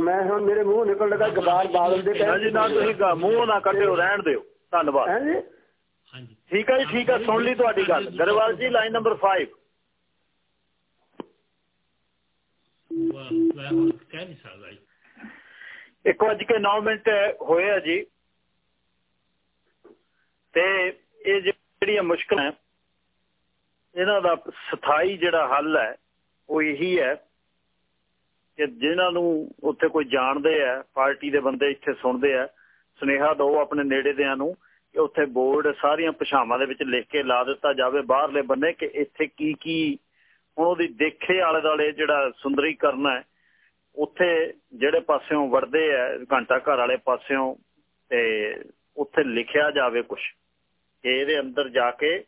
ਮੈਂ ਹੁਣ ਮੇਰੇ ਮੂੰਹ ਨਿਕਲ ਲੱਗਾ ਗਬਾਰ ਬਾਦਲ ਦੇ ਕਹਿੰਦੇ ਜੀ ਨਾ ਤੁਸੀਂ ਮੂੰਹ ਨਾ ਕੱਢਿਓ ਰਹਿਣ ਦਿਓ। ਧੰਨਵਾਦ। ਹਾਂਜੀ। ਠੀਕ ਹੈ ਜੀ ਠੀਕ ਹੈ ਸੁਣ ਲਈ ਤੁਹਾਡੀ ਗੱਲ। ਗਰੇਵਾਲ ਜੀ ਲਾਈਨ ਨੰਬਰ 5 ਮੈਂ ਹੁਣ ਕਹਿ ਨਹੀਂ ਸਕਦਾ ਜੀ ਇੱਕ ਵਜ ਕੇ 9 ਮਿੰਟ ਹੋਏ ਆ ਜੀ। ਤੇ ਇਹ ਜਿਹੜੀਆਂ ਮੁਸ਼ਕਲਾਂ ਇਹਨਾਂ ਦਾ ਸਥਾਈ ਜਿਹੜਾ ਹੱਲ ਹੈ, ਉਹ ਇਹੀ ਹੈ ਕਿ ਜਿਨ੍ਹਾਂ ਨੂੰ ਉੱਥੇ ਕੋਈ ਜਾਣਦੇ ਆ, ਪਾਰਟੀ ਦੇ ਬੰਦੇ ਇੱਥੇ ਸੁਣਦੇ ਆ, ਸੁਨੇਹਾ ਦਿਓ ਆਪਣੇ ਨੇੜੇ ਦਿਆਂ ਨੂੰ ਕਿ ਉੱਥੇ ਬੋਰਡ ਸਾਰੀਆਂ ਭਾਸ਼ਾਵਾਂ ਦੇ ਵਿੱਚ ਲਿਖ ਕੇ ਲਾ ਦਿੱਤਾ ਜਾਵੇ, ਬਾਹਰਲੇ ਬੰਨੇ ਕਿ ਇੱਥੇ ਕੀ ਕੀ ਹੁਣ ਉਹਦੀ ਦੇਖੇ ਆਲੇ ਦਾਲੇ ਜਿਹੜਾ ਸੁੰਦਰੀਕਰਨ ਹੈ, ਉੱਥੇ ਜਿਹੜੇ ਪਾਸਿਓਂ ਵੜਦੇ ਆ, ਘੰਟਾ ਘਰ ਵਾਲੇ ਪਾਸਿਓਂ, ਤੇ ਉੱਥੇ ਲਿਖਿਆ ਜਾਵੇ ਕੁਝ ਕਿ ਇਹਦੇ ਅੰਦਰ ਜਾ ਕੇ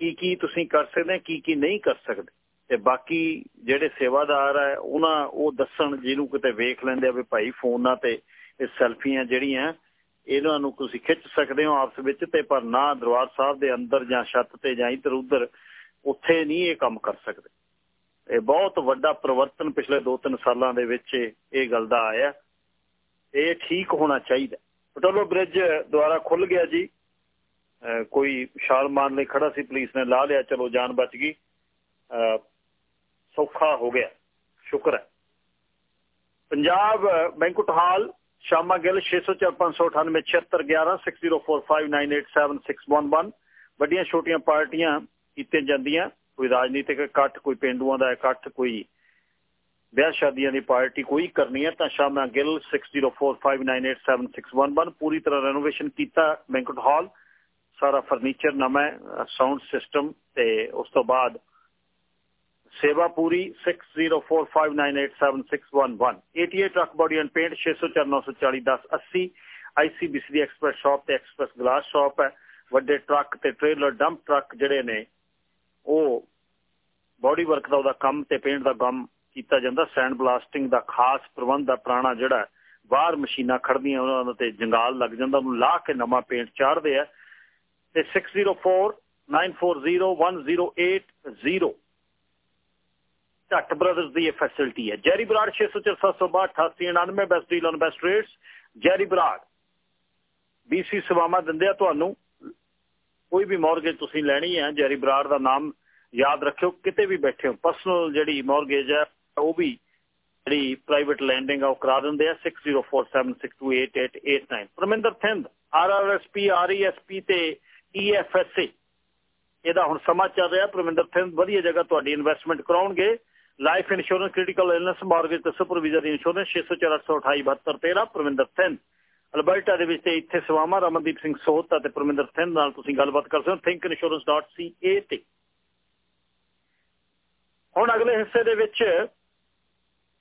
ਕੀ ਕੀ ਤੁਸੀਂ ਕਰ ਸਕਦੇ ਕੀ ਕੀ ਨਹੀਂ ਕਰ ਸਕਦੇ। ਤੇ ਬਾਕੀ ਜਿਹੜੇ ਸੇਵਾਦਾਰ ਆ ਉਹਨਾਂ ਉਹ ਦੱਸਣ, ਜਿਹਨੂੰ ਕਿਤੇ ਵੇਖ ਲੈਂਦੇ ਆ ਵੀ ਭਾਈ ਫੋਨਾਂ ਤੇ ਇਹ ਸੈਲਫੀਆਂ ਜਿਹੜੀਆਂ, ਇਹਨਾਂ ਨੂੰ ਤੁਸੀਂ ਖਿੱਚ ਸਕਦੇ ਹੋ ਆਪਸ ਵਿੱਚ ਤੇ, ਪਰ ਨਾ ਦਰਬਾਰ ਸਾਹਿਬ ਦੇ ਅੰਦਰ ਜਾਂ ਛੱਤ ਤੇ ਜਾਂ ਇੱਧਰ ਉੱਧਰ ਉੱਥੇ ਨਹੀਂ ਇਹ ਕੰਮ ਕਰ ਸਕਦੇ। ਇਹ ਬਹੁਤ ਵੱਡਾ ਪਰਿਵਰਤਨ ਪਿਛਲੇ 2-3 ਸਾਲਾਂ ਦੇ ਵਿੱਚ ਇਹ ਗੱਲ ਦਾ ਆਇਆ। ਇਹ ਠੀਕ ਹੋਣਾ ਚਾਹੀਦਾ। ਪਟੋਲੋ ਬ੍ਰਿਜ ਦੁਆਰਾ ਖੁੱਲ ਗਿਆ ਜੀ। ਕੋਈ ਛਾਲ ਮਾਰਨ ਲਈ ਖੜਾ ਸੀ, ਪੁਲਿਸ ਨੇ ਲਾ ਲਿਆ। ਚਲੋ, ਜਾਨ ਬਚ ਗਈ। ਸੌਖਾ ਹੋ ਗਿਆ। ਸ਼ੁਕਰ ਹੈ। ਪੰਜਾਬ ਬੈਂਕਟ ਹਾਲ ਸ਼ਾਮਾ ਗਿੱਲ 6045987611 ਵੱਡੀਆਂ ਛੋਟੀਆਂ ਪਾਰਟੀਆਂ ਕੀਤੀਆਂ ਜਾਂਦੀਆਂ। ਕੋਈ ਰਾਜਨੀਤਿਕ ਇਕੱਠ, ਕੋਈ ਪਿੰਡੂਆਂ ਦਾ ਇਕੱਠ, ਕੋਈ ਵਿਆਹ ਸ਼ਾਦੀਆਂ ਦੀ ਪਾਰਟੀ ਕੋਈ ਕਰਨੀ ਹੈ, ਤਾਂ ਸ਼ਾਮਾ ਗਿੱਲ 6045987611 ਪੂਰੀ ਤਰ੍ਹਾਂ ਰੈਨੋਵੇਸ਼ਨ ਕੀਤਾ ਬੈਂਕਟ ਹਾਲ ਸਾਰਾ ਫਰਨੀਚਰ ਨਵਾਂ ਸਾਊਂਡ ਸਿਸਟਮ ਤੇ ਉਸ ਤੋਂ ਬਾਅਦ ਸੇਵਾ ਪੂਰੀ 6045987611 88 truck body and paint 6049401080 ICBC the express shop ਤੇ ਐਕਸਪ੍ਰੈਸ ਗਲਾਸ ਸ਼ਾਪ ਹੈ। ਵੱਡੇ ਟਰੱਕ ਤੇ ਟ੍ਰੇਲਰ ਡੰਪ ਟਰੱਕ ਜਿਹੜੇ ਨੇ ਉਹ ਬਾਡੀ ਵਰਕ ਦਾ, ਉਹਦਾ ਕੰਮ ਤੇ ਪੇਂਟ ਦਾ ਕੰਮ ਕੀਤਾ ਜਾਂਦਾ ਸੈਂਡ ਬਲਾਸਟਿੰਗ ਦਾ ਖਾਸ ਪ੍ਰਬੰਧ ਦਾ ਪੁਰਾਣਾ ਜਿਹੜਾ ਬਾਹਰ ਮਸ਼ੀਨਾਂ ਖੜਦੀਆਂ ਉਹਨਾਂ ਤੇ ਜੰਗਾਲ ਲੱਗ ਜਾਂਦਾ, ਉਹਨੂੰ ਲਾ ਕੇ ਨਵਾਂ ਪੇਂਟ ਚਾੜਦੇ ਆ। ਤੇ 6049401080 ਢੱਟ ਬ੍ਰਦਰਸ ਦੀ ਇਹ ਫੈਸਿਲਿਟੀ ਹੈ। Jerry Brar 6047628899 best deal on best rates Jerry Brar BC ਸੇਵਾਵਾਂ ਦਿੰਦੇ ਆ ਤੁਹਾਨੂੰ। ਕੋਈ ਵੀ ਮੌਰਗੇਜ ਤੁਸੀਂ ਲੈਣੀ ਹੈ, ਜੈਰੀ ਬਰਾੜ ਦਾ ਨਾਮ ਯਾਦ ਰੱਖਿਓ, ਕਿਤੇ ਵੀ ਬੈਠੇ ਹੋ ਪਰਸਨਲ ਜਿਹੜੀ ਮੌਰਗੇਜ ਹੈ, ਉਹ ਵੀ ਜਿਹੜੀ ਪ੍ਰਾਈਵੇਟ ਲੈਂਡਿੰਗ ਆ, ਉਹ ਕਰਾ ਦਿੰਦੇ ਆ 6047628889 ਪਰਮਿੰਦਰ ਥਿੰਦ ਆਰਆਰਐਸਪੀ ਆਰਈਐਸਪੀ ਤੇ ਈਐਫਐਸਏ ਇਹਦਾ ਹੁਣ ਸਮਾਂ ਚੱਲ ਰਿਹਾ। ਪਰਮਿੰਦਰ ਥਿੰਦ ਵਧੀਆ ਜਗ੍ਹਾ ਤੁਹਾਡੀ investment ਕਰਾਉਣਗੇ। Life insurance critical illness mortgage ਤੇ supervisor insurance 6048287213 Parminder Thind Alberta ਦੇ ਵਿੱਚ ਤੇ ਇੱਥੇ ਸਵਾਮਾ ਰਮਨਦੀਪ ਸਿੰਘ ਸੋਹਤ ਅਤੇ ਪਰਮਿੰਦਰ ਥਿੰਦ ਨਾਲ ਤੁਸੀਂ ਗੱਲਬਾਤ ਕਰ ਸਕਦੇ ਹੋ, thinkinsurance.ca ਤੇ। ਹੁਣ ਅਗਲੇ ਹਿੱਸੇ ਦੇ ਵਿੱਚ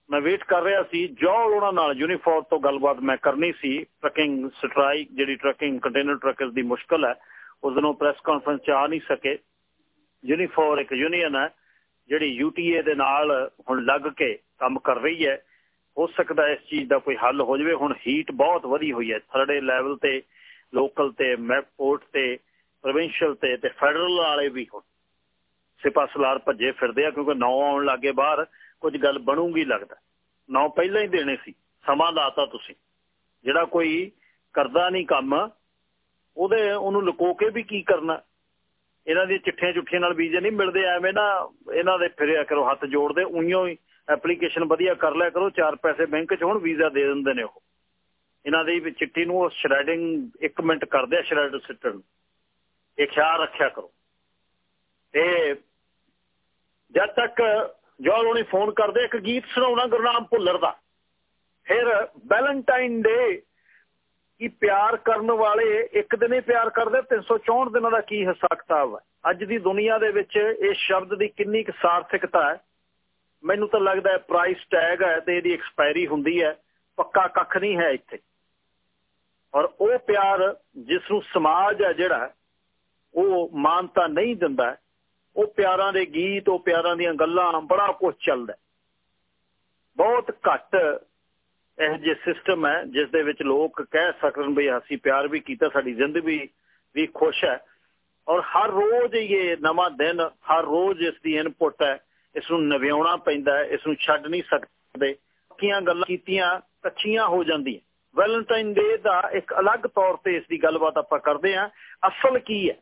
ਮੈਂ ਵੇਟ ਕਰ ਰਿਹਾ ਸੀ ਜੋਲ ਉਹਨਾਂ ਨਾਲ ਯੂਨੀਫਾਰਮ ਤੋਂ ਗੱਲਬਾਤ ਮੈਂ ਕਰਨੀ ਸੀ। ਟਰਕਿੰਗ ਸਟ੍ਰਾਈਕ ਜਿਹੜੀ ਟਰਕਿੰਗ ਕੰਟੇਨਰ ਟਰੱਕਰਸ ਦੀ ਮੁਸ਼ਕਲ ਹੈ ਉਸ ਦਿਨੋਂ ਪ੍ਰੈਸ ਕਾਨਫਰੰਸ ਚ ਆ ਨਹੀਂ ਸਕੇ। ਯੂਨੀਫਾਰਮ ਇੱਕ ਯੂਨੀਅਨ ਹੈ, ਜਿਹੜੀ ਯੂਟੀਏ ਦੇ ਨਾਲ ਹੁਣ ਲੱਗ ਕੇ ਕੰਮ ਕਰ ਰਹੀ ਹੈ। ਹੋ ਸਕਦਾ ਇਸ ਚੀਜ਼ ਦਾ ਕੋਈ ਹੱਲ ਹੋ ਜਾਵੇ। ਹੁਣ ਹੀਟ ਬਹੁਤ ਵਧੀ ਹੋਈ ਹੈ। ਥਰਡੇ ਲੈਵਲ ਤੇ ਲੋਕਲ ਤੇ ਮੈਪੋਰਟ ਤੇ ਪ੍ਰੋਵਿੰਸ਼ੀਅਲ ਤੇ ਤੇ ਫੈਡਰਲ ਵਾਲੇ ਵੀ ਹੁਣ ਸਿਪਾ ਸਲਾਰ ਭੱਜੇ ਫਿਰਦੇ ਆ ਕਿਉਂਕਿ ਨੌ ਆਉਣ ਲੱਗੇ ਬਾਹਰ, ਕੁਝ ਗੱਲ ਬਣੂਗੀ ਲੱਗਦਾ। ਨੌ ਪਹਿਲਾਂ ਹੀ ਦੇਣੇ ਸੀ। ਸਮਾਂ ਲਾਤਾ ਤੁਸੀਂ। ਜਿਹੜਾ ਕੋਈ ਕਰਦਾ ਨਹੀਂ ਕੰਮ, ਉਹਦੇ, ਉਹਨੂੰ ਲੁਕੋ ਕੇ ਵੀ ਕੀ ਕਰਨਾ? ਇਹਨਾਂ ਦੀ ਚਿੱਠੀਆਂ ਚੁੱਠੀਆਂ ਨਾਲ ਵੀਜ਼ੇ ਨਹੀਂ ਮਿਲਦੇ। ਐਵੇਂ ਨਾ ਇਹਨਾਂ ਦੇ ਫਿਰਿਆ ਕਰੋ, ਹੱਥ ਜੋੜਦੇ ਉਈਓ ਹੀ ਐਪਲੀਕੇਸ਼ਨ ਵਧੀਆ ਕਰ ਲਿਆ ਕਰੋ, ਚਾਰ ਪੈਸੇ ਬੈਂਕ 'ਚ ਹੁਣ ਵੀਜ਼ਾ ਦੇ ਦਿੰਦੇ ਨੇ ਉਹ। ਇਹਨਾਂ ਦੀ ਚਿੱਠੀ ਨੂੰ ਸ਼ਰੈਡਿੰਗ 1 ਮਿੰਟ ਕਰਦੇ ਆ ਸ਼ਰੈਡ ਸਿੱਟਣ ਇਹ ਖਿਆਲ ਰੱਖਿਆ ਕਰੋ। ਤੇ ਜਦ ਤੱਕ ਜੋਲ ਉਹਨੇ ਫੋਨ ਕਰਦੇ, ਇੱਕ ਗੀਤ ਸੁਣਾਉਣਾ ਗੁਰਨਾਮ ਭੁੱਲਰ ਦਾ। ਫਿਰ ਵੈਲੈਂਟਾਈਨ ਡੇ ਕੀ ਪਿਆਰ ਕਰਨ ਵਾਲੇ ਇੱਕ ਦਿਨ ਹੀ ਪਿਆਰ ਕਰਦੇ 364 ਦਿਨਾਂ ਦਾ ਕੀ ਹਿਸਾਬ ਕਿਤਾਬ ਹੈ? ਅੱਜ ਦੀ ਦੁਨੀਆ ਦੇ ਵਿੱਚ ਇਹ ਸ਼ਬਦ ਦੀ ਕਿੰਨੀ ਕੁ ਸਾਰਥਕਤਾ ਹੈ? ਮੈਨੂੰ ਤਾਂ ਲੱਗਦਾ ਪ੍ਰਾਈਸ ਟੈਗ ਹੈ ਤੇ ਇਹਦੀ ਐਕਸਪਾਇਰੀ ਹੁੰਦੀ ਹੈ, ਪੱਕਾ ਕੱਖ ਨਹੀਂ ਹੈ ਇੱਥੇ। ਔਰ ਉਹ ਪਿਆਰ ਜਿਸ ਨੂੰ ਸਮਾਜ ਹੈ ਜਿਹੜਾ, ਉਹ ਮਾਨਤਾ ਨਹੀਂ ਦਿੰਦਾ। ਉਹ ਪਿਆਰਾਂ ਦੇ ਗੀਤ, ਉਹ ਪਿਆਰਾਂ ਦੀਆਂ ਗੱਲਾਂ, ਬੜਾ ਕੁਝ ਚੱਲਦਾ ਬਹੁਤ ਘੱਟ ਇਹ ਜੇ ਸਿਸਟਮ ਹੈ, ਜਿਸ ਦੇ ਵਿੱਚ ਲੋਕ ਕਹਿ ਸਕਣ ਵੀ ਅਸੀਂ ਪਿਆਰ ਵੀ ਕੀਤਾ, ਸਾਡੀ ਜ਼ਿੰਦਗੀ ਵੀ ਖੁਸ਼ ਹੈ। ਔਰ ਹਰ ਰੋਜ਼ ਇਹ ਨਵਾਂ ਦਿਨ, ਹਰ ਰੋਜ਼ ਇਸ ਦੀ ਇਨਪੁਟ ਹੈ। ਇਸ ਨੂੰ ਨਵਿਆਉਣਾ ਪੈਂਦਾ ਇਸ ਨੂੰ ਛੱਡ ਨਹੀਂ ਸਕਦੇ। ਕੀਆਂ ਗੱਲਾਂ ਕੀਤੀਆਂ, ਕੱਚੀਆਂ ਹੋ ਜਾਂਦੀਆਂ। ਵੈਲੈਂਟਾਈਨ ਡੇ ਦਾ ਇੱਕ ਅਲੱਗ ਤੌਰ ਤੇ ਇਸ ਦੀ ਗੱਲਬਾਤ ਆਪਾਂ ਕਰਦੇ ਹਾਂ। ਅਸਲ ਕੀ ਹੈ?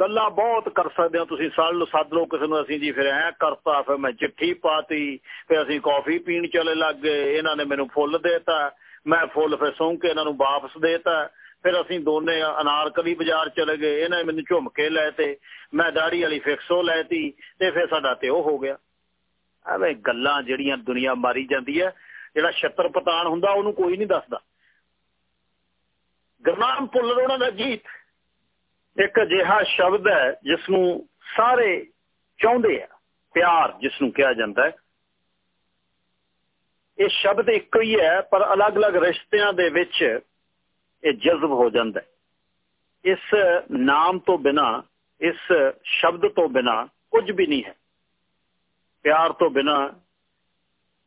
ਗੱਲਾਂ ਬਹੁਤ ਕਰ ਸਕਦੇ ਹੋ ਤੁਸੀਂ। ਸਾਲ ਨੂੰ ਸੱਦ ਲਓ, ਕਿਸੇ ਨੂੰ ਅਸੀਂ ਜੀ ਫਿਰ ਐ ਕਰਤਾ, ਫਿਰ ਮੈਂ ਚਿੱਠੀ ਪਾਤੀ, ਫਿਰ ਅਸੀਂ ਕਾਫੀ ਪੀਣ ਚਲੇ ਲੱਗ ਗਏ। ਇਹਨਾਂ ਨੇ ਮੈਨੂੰ ਫੁੱਲ ਦੇਤਾ। ਮੈਂ ਫੁੱਲ ਫਿਰ ਸੌਂ ਕੇ ਇਹਨਾਂ ਨੂੰ ਵਾਪਸ ਦੇਤਾ। ਫਿਰ ਅਸੀਂ ਦੋਨੇ ਅਨਾਰਕਲੀ ਬਾਜ਼ਾਰ ਚਲੇ ਗਏ। ਇਹਨੇ ਮੈਨੂੰ ਝੁਮਕੇ ਲੈ ਤੇ ਮੈਂ ਦਾੜੀ ਵਾਲੀ ਫਿਕਸੋ ਲੈਤੀ ਤੇ ਫਿਰ ਸਾਡਾ ਤੇ ਉਹ ਹੋ ਗਿਆ। ਐਵੇਂ ਗੱਲਾਂ ਜਿਹੜੀਆਂ ਦੁਨੀਆ ਮਾਰੀ ਜਾਂਦੀ ਹੈ, ਜਿਹੜਾ ਛੱਤਰ ਪਤਾਨ ਹੁੰਦਾ ਉਹਨੂੰ ਕੋਈ ਨਹੀਂ ਦੱਸਦਾ। ਗਰਨਾਮ ਭੁੱਲਰ ਉਹਨਾਂ ਦਾ ਗੀਤ ਇੱਕ ਅਜਿਹਾ ਸ਼ਬਦ ਹੈ ਜਿਸ ਨੂੰ ਸਾਰੇ ਚਾਹੁੰਦੇ ਆ, ਪਿਆਰ ਜਿਸ ਨੂੰ ਕਿਹਾ ਜਾਂਦਾ ਹੈ। ਇਹ ਸ਼ਬਦ ਇੱਕੋ ਹੀ ਹੈ, ਪਰ ਅਲੱਗ-ਅਲੱਗ ਰਿਸ਼ਤਿਆਂ ਦੇ ਵਿੱਚ ਇਹ ਜਜ਼ਬ ਹੋ ਜਾਂਦਾ ਹੈ। ਇਸ ਨਾਮ ਤੋਂ ਬਿਨਾ, ਇਸ ਸ਼ਬਦ ਤੋਂ ਬਿਨਾ ਕੁਝ ਵੀ ਨਹੀਂ ਹੈ। ਪਿਆਰ ਤੋਂ ਬਿਨਾ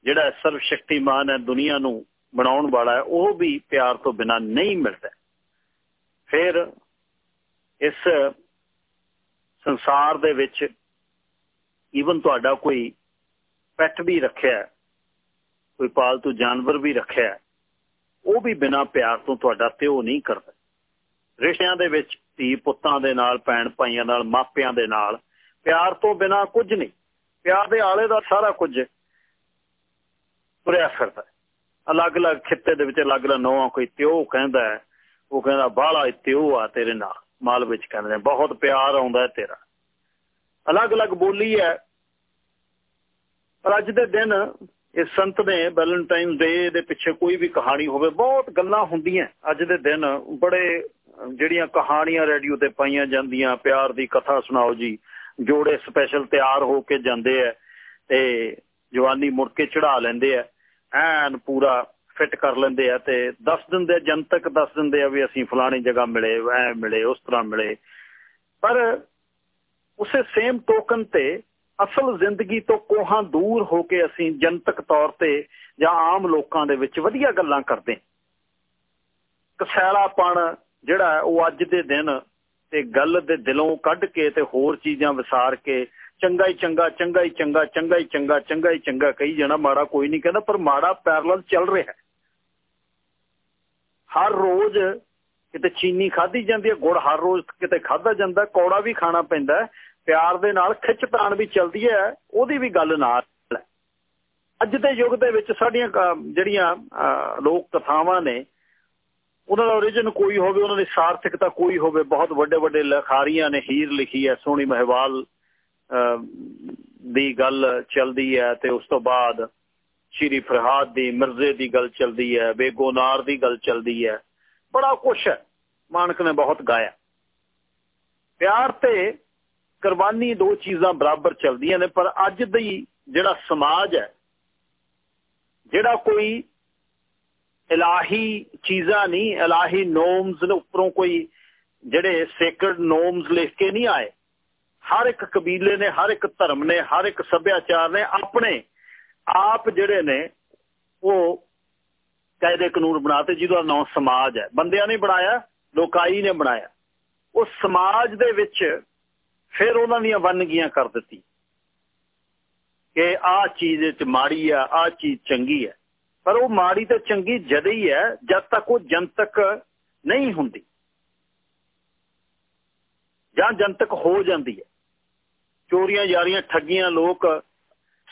ਜਿਹੜਾ ਸਰਵ ਸ਼ਕਤੀਮਾਨ ਹੈ ਦੁਨੀਆ ਨੂੰ ਬਣਾਉਣ ਵਾਲਾ ਹੈ, ਉਹ ਵੀ ਪਿਆਰ ਤੋਂ ਬਿਨਾ ਨਹੀਂ ਮਿਲਦਾ ਫਿਰ ਇਸ ਸੰਸਾਰ ਦੇ ਵਿੱਚ ਈਵਨ ਤੁਹਾਡਾ ਕੋਈ ਪੈਟ ਵੀ ਰੱਖਿਆ ਕੋਈ ਪਾਲਤੂ ਜਾਨਵਰ ਵੀ ਰੱਖਿਆ ਉਹ ਵੀ ਬਿਨਾ ਪਿਆਰ ਤੋਂ ਤੁਹਾਡਾ ਤਿਉ ਨਹੀਂ ਕਰਦਾ। ਰਿਸ਼ਤਿਆਂ ਦੇ ਵਿੱਚ ਧੀ ਪੁੱਤਾਂ ਦੇ ਨਾਲ, ਭੈਣ ਭਾਈਆਂ ਨਾਲ, ਮਾਪਿਆਂ ਦੇ ਨਾਲ, ਪਿਆਰ ਤੋਂ ਬਿਨਾ ਕੁਝ ਨਹੀਂ। ਪਿਆਰ ਦੇ ਆਲੇ ਦਾ ਸਾਰਾ ਕੁਝ ਤੁਰਿਆ ਫਿਰਦਾ ਅਲੱਗ-ਅਲੱਗ ਖਿੱਤੇ ਦੇ ਵਿੱਚ ਅਲੱਗ-ਅਲੱਗ ਨੌਂ ਕੋਈ ਤਿਉ ਕਹਿੰਦਾ ਉਹ ਕਹਿੰਦਾ, ਬਾਹਲਾ ਤਿਉ ਆ ਤੇਰੇ ਨਾਲ। ਮਾਲ ਵਿੱਚ ਕਹਿੰਦੇ ਬਹੁਤ ਪਿਆਰ ਆਉਂਦਾ ਤੇਰਾ। ਅਲੱਗ-ਅਲੱਗ ਬੋਲੀ ਹੈ। ਪਰ ਅੱਜ ਦੇ ਦਿਨ ਇਸ ਸੰਤ ਨੇ ਵੈਲੈਂਟਾਈਨ ਡੇ ਦੇ ਪਿੱਛੇ ਕੋਈ ਵੀ ਕਹਾਣੀ ਹੋਵੇ, ਬਹੁਤ ਗੱਲਾਂ ਹੁੰਦੀਆਂ ਅੱਜ ਦੇ ਦਿਨ, ਬੜੇ ਜਿਹੜੀਆਂ ਕਹਾਣੀਆਂ ਰੇਡੀਓ ਤੇ ਪਾਈਆਂ ਜਾਂਦੀਆਂ, ਪਿਆਰ ਦੀ ਕਥਾ ਸੁਣਾਓ ਜੀ, ਜੋੜੇ ਸਪੈਸ਼ਲ ਤਿਆਰ ਹੋ ਕੇ ਜਾਂਦੇ ਆ ਤੇ ਜਵਾਨੀ ਮੁੜ ਕੇ ਚੜਾ ਲੈਂਦੇ ਆ, ਐਨ ਪੂਰਾ ਫਿੱਟ ਕਰ ਲੈਂਦੇ ਆ ਤੇ ਦੱਸ ਦਿੰਦੇ ਜਨਤਕ ਦੱਸ ਦਿੰਦੇ ਆ ਵੀ ਅਸੀਂ ਫਲਾਣੀ ਜਗ੍ਹਾ ਮਿਲੇ, ਐ ਮਿਲੇ, ਉਸ ਤਰ੍ਹਾਂ ਮਿਲੇ। ਪਰ ਉਸੇ ਸੇਮ ਟੋਕਨ ਤੇ ਅਸਲ ਜ਼ਿੰਦਗੀ ਤੋਂ ਕੋਹਾਂ ਦੂਰ ਹੋ ਕੇ ਅਸੀਂ ਜਨਤਕ ਤੌਰ ਤੇ ਜਾਂ ਆਮ ਲੋਕਾਂ ਦੇ ਵਿੱਚ ਵਧੀਆ ਗੱਲਾਂ ਕਰਦੇ ਕਸੈਲਾਪਣ ਜਿਹੜਾ ਉਹ ਅੱਜ ਦੇ ਦਿਨ ਤੇ ਗੱਲ ਦੇ ਦਿਲੋਂ ਕੱਢ ਕੇ ਤੇ ਹੋਰ ਚੀਜ਼ਾਂ ਵਿਸਾਰ ਕੇ ਚੰਗਾ ਹੀ ਚੰਗਾ ਚੰਗਾ ਹੀ ਚੰਗਾ ਚੰਗਾ ਹੀ ਚੰਗਾ ਚੰਗਾ ਹੀ ਚੰਗਾ ਕਹੀ ਜਾਣਾ, ਮਾੜਾ ਕੋਈ ਨਹੀਂ ਕਹਿੰਦਾ, ਪਰ ਮਾੜਾ ਪੈਰਲਲ ਚੱਲ ਰਿਹਾ ਹਰ ਰੋਜ਼ ਕਿਤੇ ਚੀਨੀ ਖਾਧੀ ਜਾਂਦੀ ਹੈ, ਗੁੜ ਹਰ ਰੋਜ਼ ਕਿਤੇ ਖਾਧਾ ਜਾਂਦਾ, ਕੌੜਾ ਵੀ ਖਾਣਾ ਪੈਂਦਾ ਪਿਆਰ ਦੇ ਨਾਲ ਖਿੱਚ ਤਾਣ ਵੀ ਚੱਲਦੀ ਹੈ, ਉਹਦੀ ਵੀ ਗੱਲ ਨਾਲ ਅੱਜ ਦੇ ਯੁੱਗ ਦੇ ਵਿੱਚ ਸਾਡੀਆਂ ਜਿਹੜੀਆਂ ਲੋਕ ਕਥਾਵਾਂ ਨੇ, ਉਹਨਾਂ ਦਾ origin ਕੋਈ ਹੋਵੇ, ਉਹਨਾਂ ਦੀ ਸਾਰਥਕਤਾ ਕੋਈ ਹੋਵੇ, ਬਹੁਤ ਵੱਡੇ ਵੱਡੇ ਲਖਾਰੀਆਂ ਨੇ, ਹੀਰ ਲਿਖੀ ਹੈ, ਸੋਹਣੀ ਮਹਿਵਾਲ ਦੀ ਗੱਲ ਚੱਲਦੀ ਹੈ ਤੇ ਉਸ ਤੋਂ ਬਾਅਦ ਸ਼੍ਰੀ ਫਰਹਾਦ ਦੀ ਮਿਰਜ਼ੇ ਦੀ ਗੱਲ ਚੱਲਦੀ ਹੈ ਬੇਗੋਨਾਰ ਦੀ ਗੱਲ ਚੱਲਦੀ ਹੈ। ਬੜਾ ਕੁਛ ਹੈ। ਮਾਨਕ ਨੇ ਬਹੁਤ ਗਾਇਆ। ਪਿਆਰ ਤੇ ਕੁਰਬਾਨੀ ਦੋ ਚੀਜ਼ਾਂ ਬਰਾਬਰ ਚੱਲਦੀਆਂ ਨੇ, ਪਰ ਅੱਜ ਦੀ ਜਿਹੜਾ ਸਮਾਜ ਹੈ, ਜਿਹੜਾ ਕੋਈ ਇਲਾਹੀ ਚੀਜ਼ਾਂ ਨਹੀਂ, ਇਲਾਹੀ ਨੋਮਸ ਨੇ, ਉੱਪਰੋਂ ਕੋਈ ਜਿਹੜੇ ਸੇਕਰਡ ਨੋਮਸ ਲਿਖ ਕੇ ਨਹੀਂ ਆਏ, ਹਰ ਇੱਕ ਕਬੀਲੇ ਨੇ, ਹਰ ਇੱਕ ਧਰਮ ਨੇ, ਹਰ ਇੱਕ ਸੱਭਿਆਚਾਰ ਨੇ, ਆਪਣੇ ਆਪ ਜਿਹੜੇ ਨੇ, ਉਹ ਕਾਇਦੇ ਕਾਨੂੰਨ ਬਣਾਤੇ, ਜਿਹਦਾ ਨਾਮ ਸਮਾਜ ਹੈ। ਬੰਦਿਆਂ ਨੇ ਬਣਾਇਆ, ਲੋਕਾਈ ਨੇ ਬਣਾਇਆ। ਉਹ ਸਮਾਜ ਦੇ ਵਿੱਚ ਫਿਰ ਉਹਨਾਂ ਦੀਆਂ ਵੰਨਗੀਆਂ ਕਰ ਦਿੱਤੀ ਕਿ ਆਹ ਚੀਜ਼ ਵਿੱਚ ਮਾੜੀ ਆ, ਆਹ ਚੀਜ਼ ਚੰਗੀ ਹੈ ਪਰ ਉਹ ਮਾੜੀ ਤੇ ਚੰਗੀ ਜਦ ਹੀ ਹੈ, ਜਦ ਤੱਕ ਉਹ ਜਨਤਕ ਨਹੀਂ ਹੁੰਦੀ। ਜਾਂ ਜਨਤਕ ਹੋ ਜਾਂਦੀ ਹੈ। ਚੋਰੀਆਂ ਯਾਰੀਆਂ ਠੱਗੀਆਂ ਲੋਕ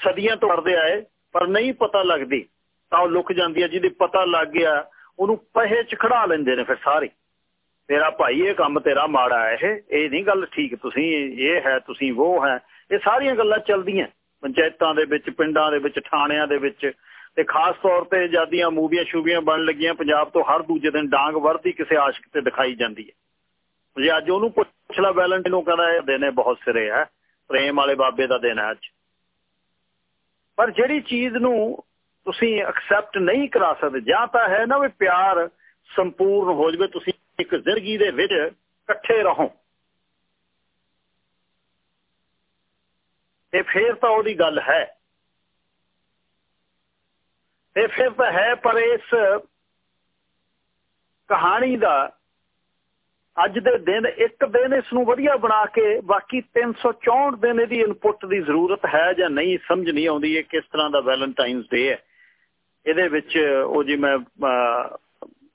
ਸਦੀਆਂ ਤੋਂ ਕਰਦੇ ਆਏ, ਪਰ ਨਹੀਂ ਪਤਾ ਲੱਗਦੀ, ਤਾਂ ਉਹ ਲੁਕ ਜਾਂਦੀ ਹੈ, ਜਿਹਦੇ ਪਤਾ ਲੱਗ ਗਿਆ, ਉਹਨੂੰ ਪਹਿੇ ਚ ਖੜਾ ਲੈਂਦੇ ਨੇ ਫਿਰ ਸਾਰੇ। ਤੇਰਾ ਭਾਈ ਇਹ ਕੰਮ ਤੇਰਾ ਮਾੜਾ ਹੈ, ਇਹ ਇਹ ਨਹੀਂ ਗੱਲ ਠੀਕ ਤੁਸੀਂ, ਇਹ ਹੈ, ਤੁਸੀਂ ਉਹ ਹੈ। ਇਹ ਸਾਰੀਆਂ ਗੱਲਾਂ ਚੱਲਦੀਆਂ। ਪੰਚਾਇਤਾਂ ਦੇ ਵਿੱਚ, ਪਿੰਡਾਂ ਦੇ ਵਿੱਚ, ਥਾਣਿਆਂ ਦੇ ਵਿੱਚ। ਤੇ ਖਾਸ ਤੌਰ ਤੇ ਆਜ਼ਾਦੀਆਂ ਮੂਵੀਆਂ ਸ਼ੂਵੀਆਂ ਬਣ ਲੱਗੀਆਂ, ਪੰਜਾਬ ਤੋਂ ਹਰ ਦੂਜੇ ਦਿਨ ਡਾਂਗ ਵਰਦੀ ਕਿਸੇ ਆਸ਼ਿਕ ਤੇ ਦਿਖਾਈ ਜਾਂਦੀ ਹੈ। ਜੇ ਅੱਜ ਉਹਨੂੰ ਪੁੱਛ ਲੈ ਵੈਲੈਂਟਾਈਨ ਕਹਿੰਦਾ ਇਹ ਦਿਨ ਬਹੁਤ ਸਿਰੇ ਹੈ। ਪ੍ਰੇਮ ਵਾਲੇ ਬਾਬੇ ਦਾ ਦਿਨ ਹੈ ਅੱਜ। ਪਰ ਜਿਹੜੀ ਚੀਜ਼ ਨੂੰ ਤੁਸੀਂ ਐਕਸੈਪਟ ਨਹੀਂ ਕਰਾ ਸਕਦੇ, ਜਾਂ ਤਾਂ ਹੈ ਨਾ ਵੀ ਪਿਆਰ ਸੰਪੂਰਨ ਹੋ ਜਵੇ, ਤੁਸੀਂ ਇੱਕ ਜ਼ਿੰਦਗੀ ਦੇ ਵਿੱਚ ਇਕੱਠੇ ਰਹੋ। ਤੇ ਫਿਰ ਤਾਂ ਉਹਦੀ ਗੱਲ ਹੈ। ਤੇ ਫਿਰ ਤਾਂ ਹੈ, ਪਰ ਇਸ ਕਹਾਣੀ ਦਾ ਅੱਜ ਦੇ ਦਿਨ ਇੱਕ ਦਿਨ ਇਸ ਨੂੰ ਵਧੀਆ ਬਣਾ ਕੇ ਬਾਕੀ 364 ਦਿਨ ਇਹਦੀ ਇਨਪੁਟ ਦੀ ਜ਼ਰੂਰਤ ਹੈ ਜਾਂ ਨਹੀਂ, ਸਮਝ ਨਹੀਂ ਆਉਂਦੀ ਇਹ ਕਿਸ ਤਰ੍ਹਾਂ ਦਾ ਵੈਲੈਂਟਾਈਨਸ ਡੇ ਹੈ। ਇਹਦੇ ਵਿੱਚ ਉਹ ਜੀ ਮੈਂ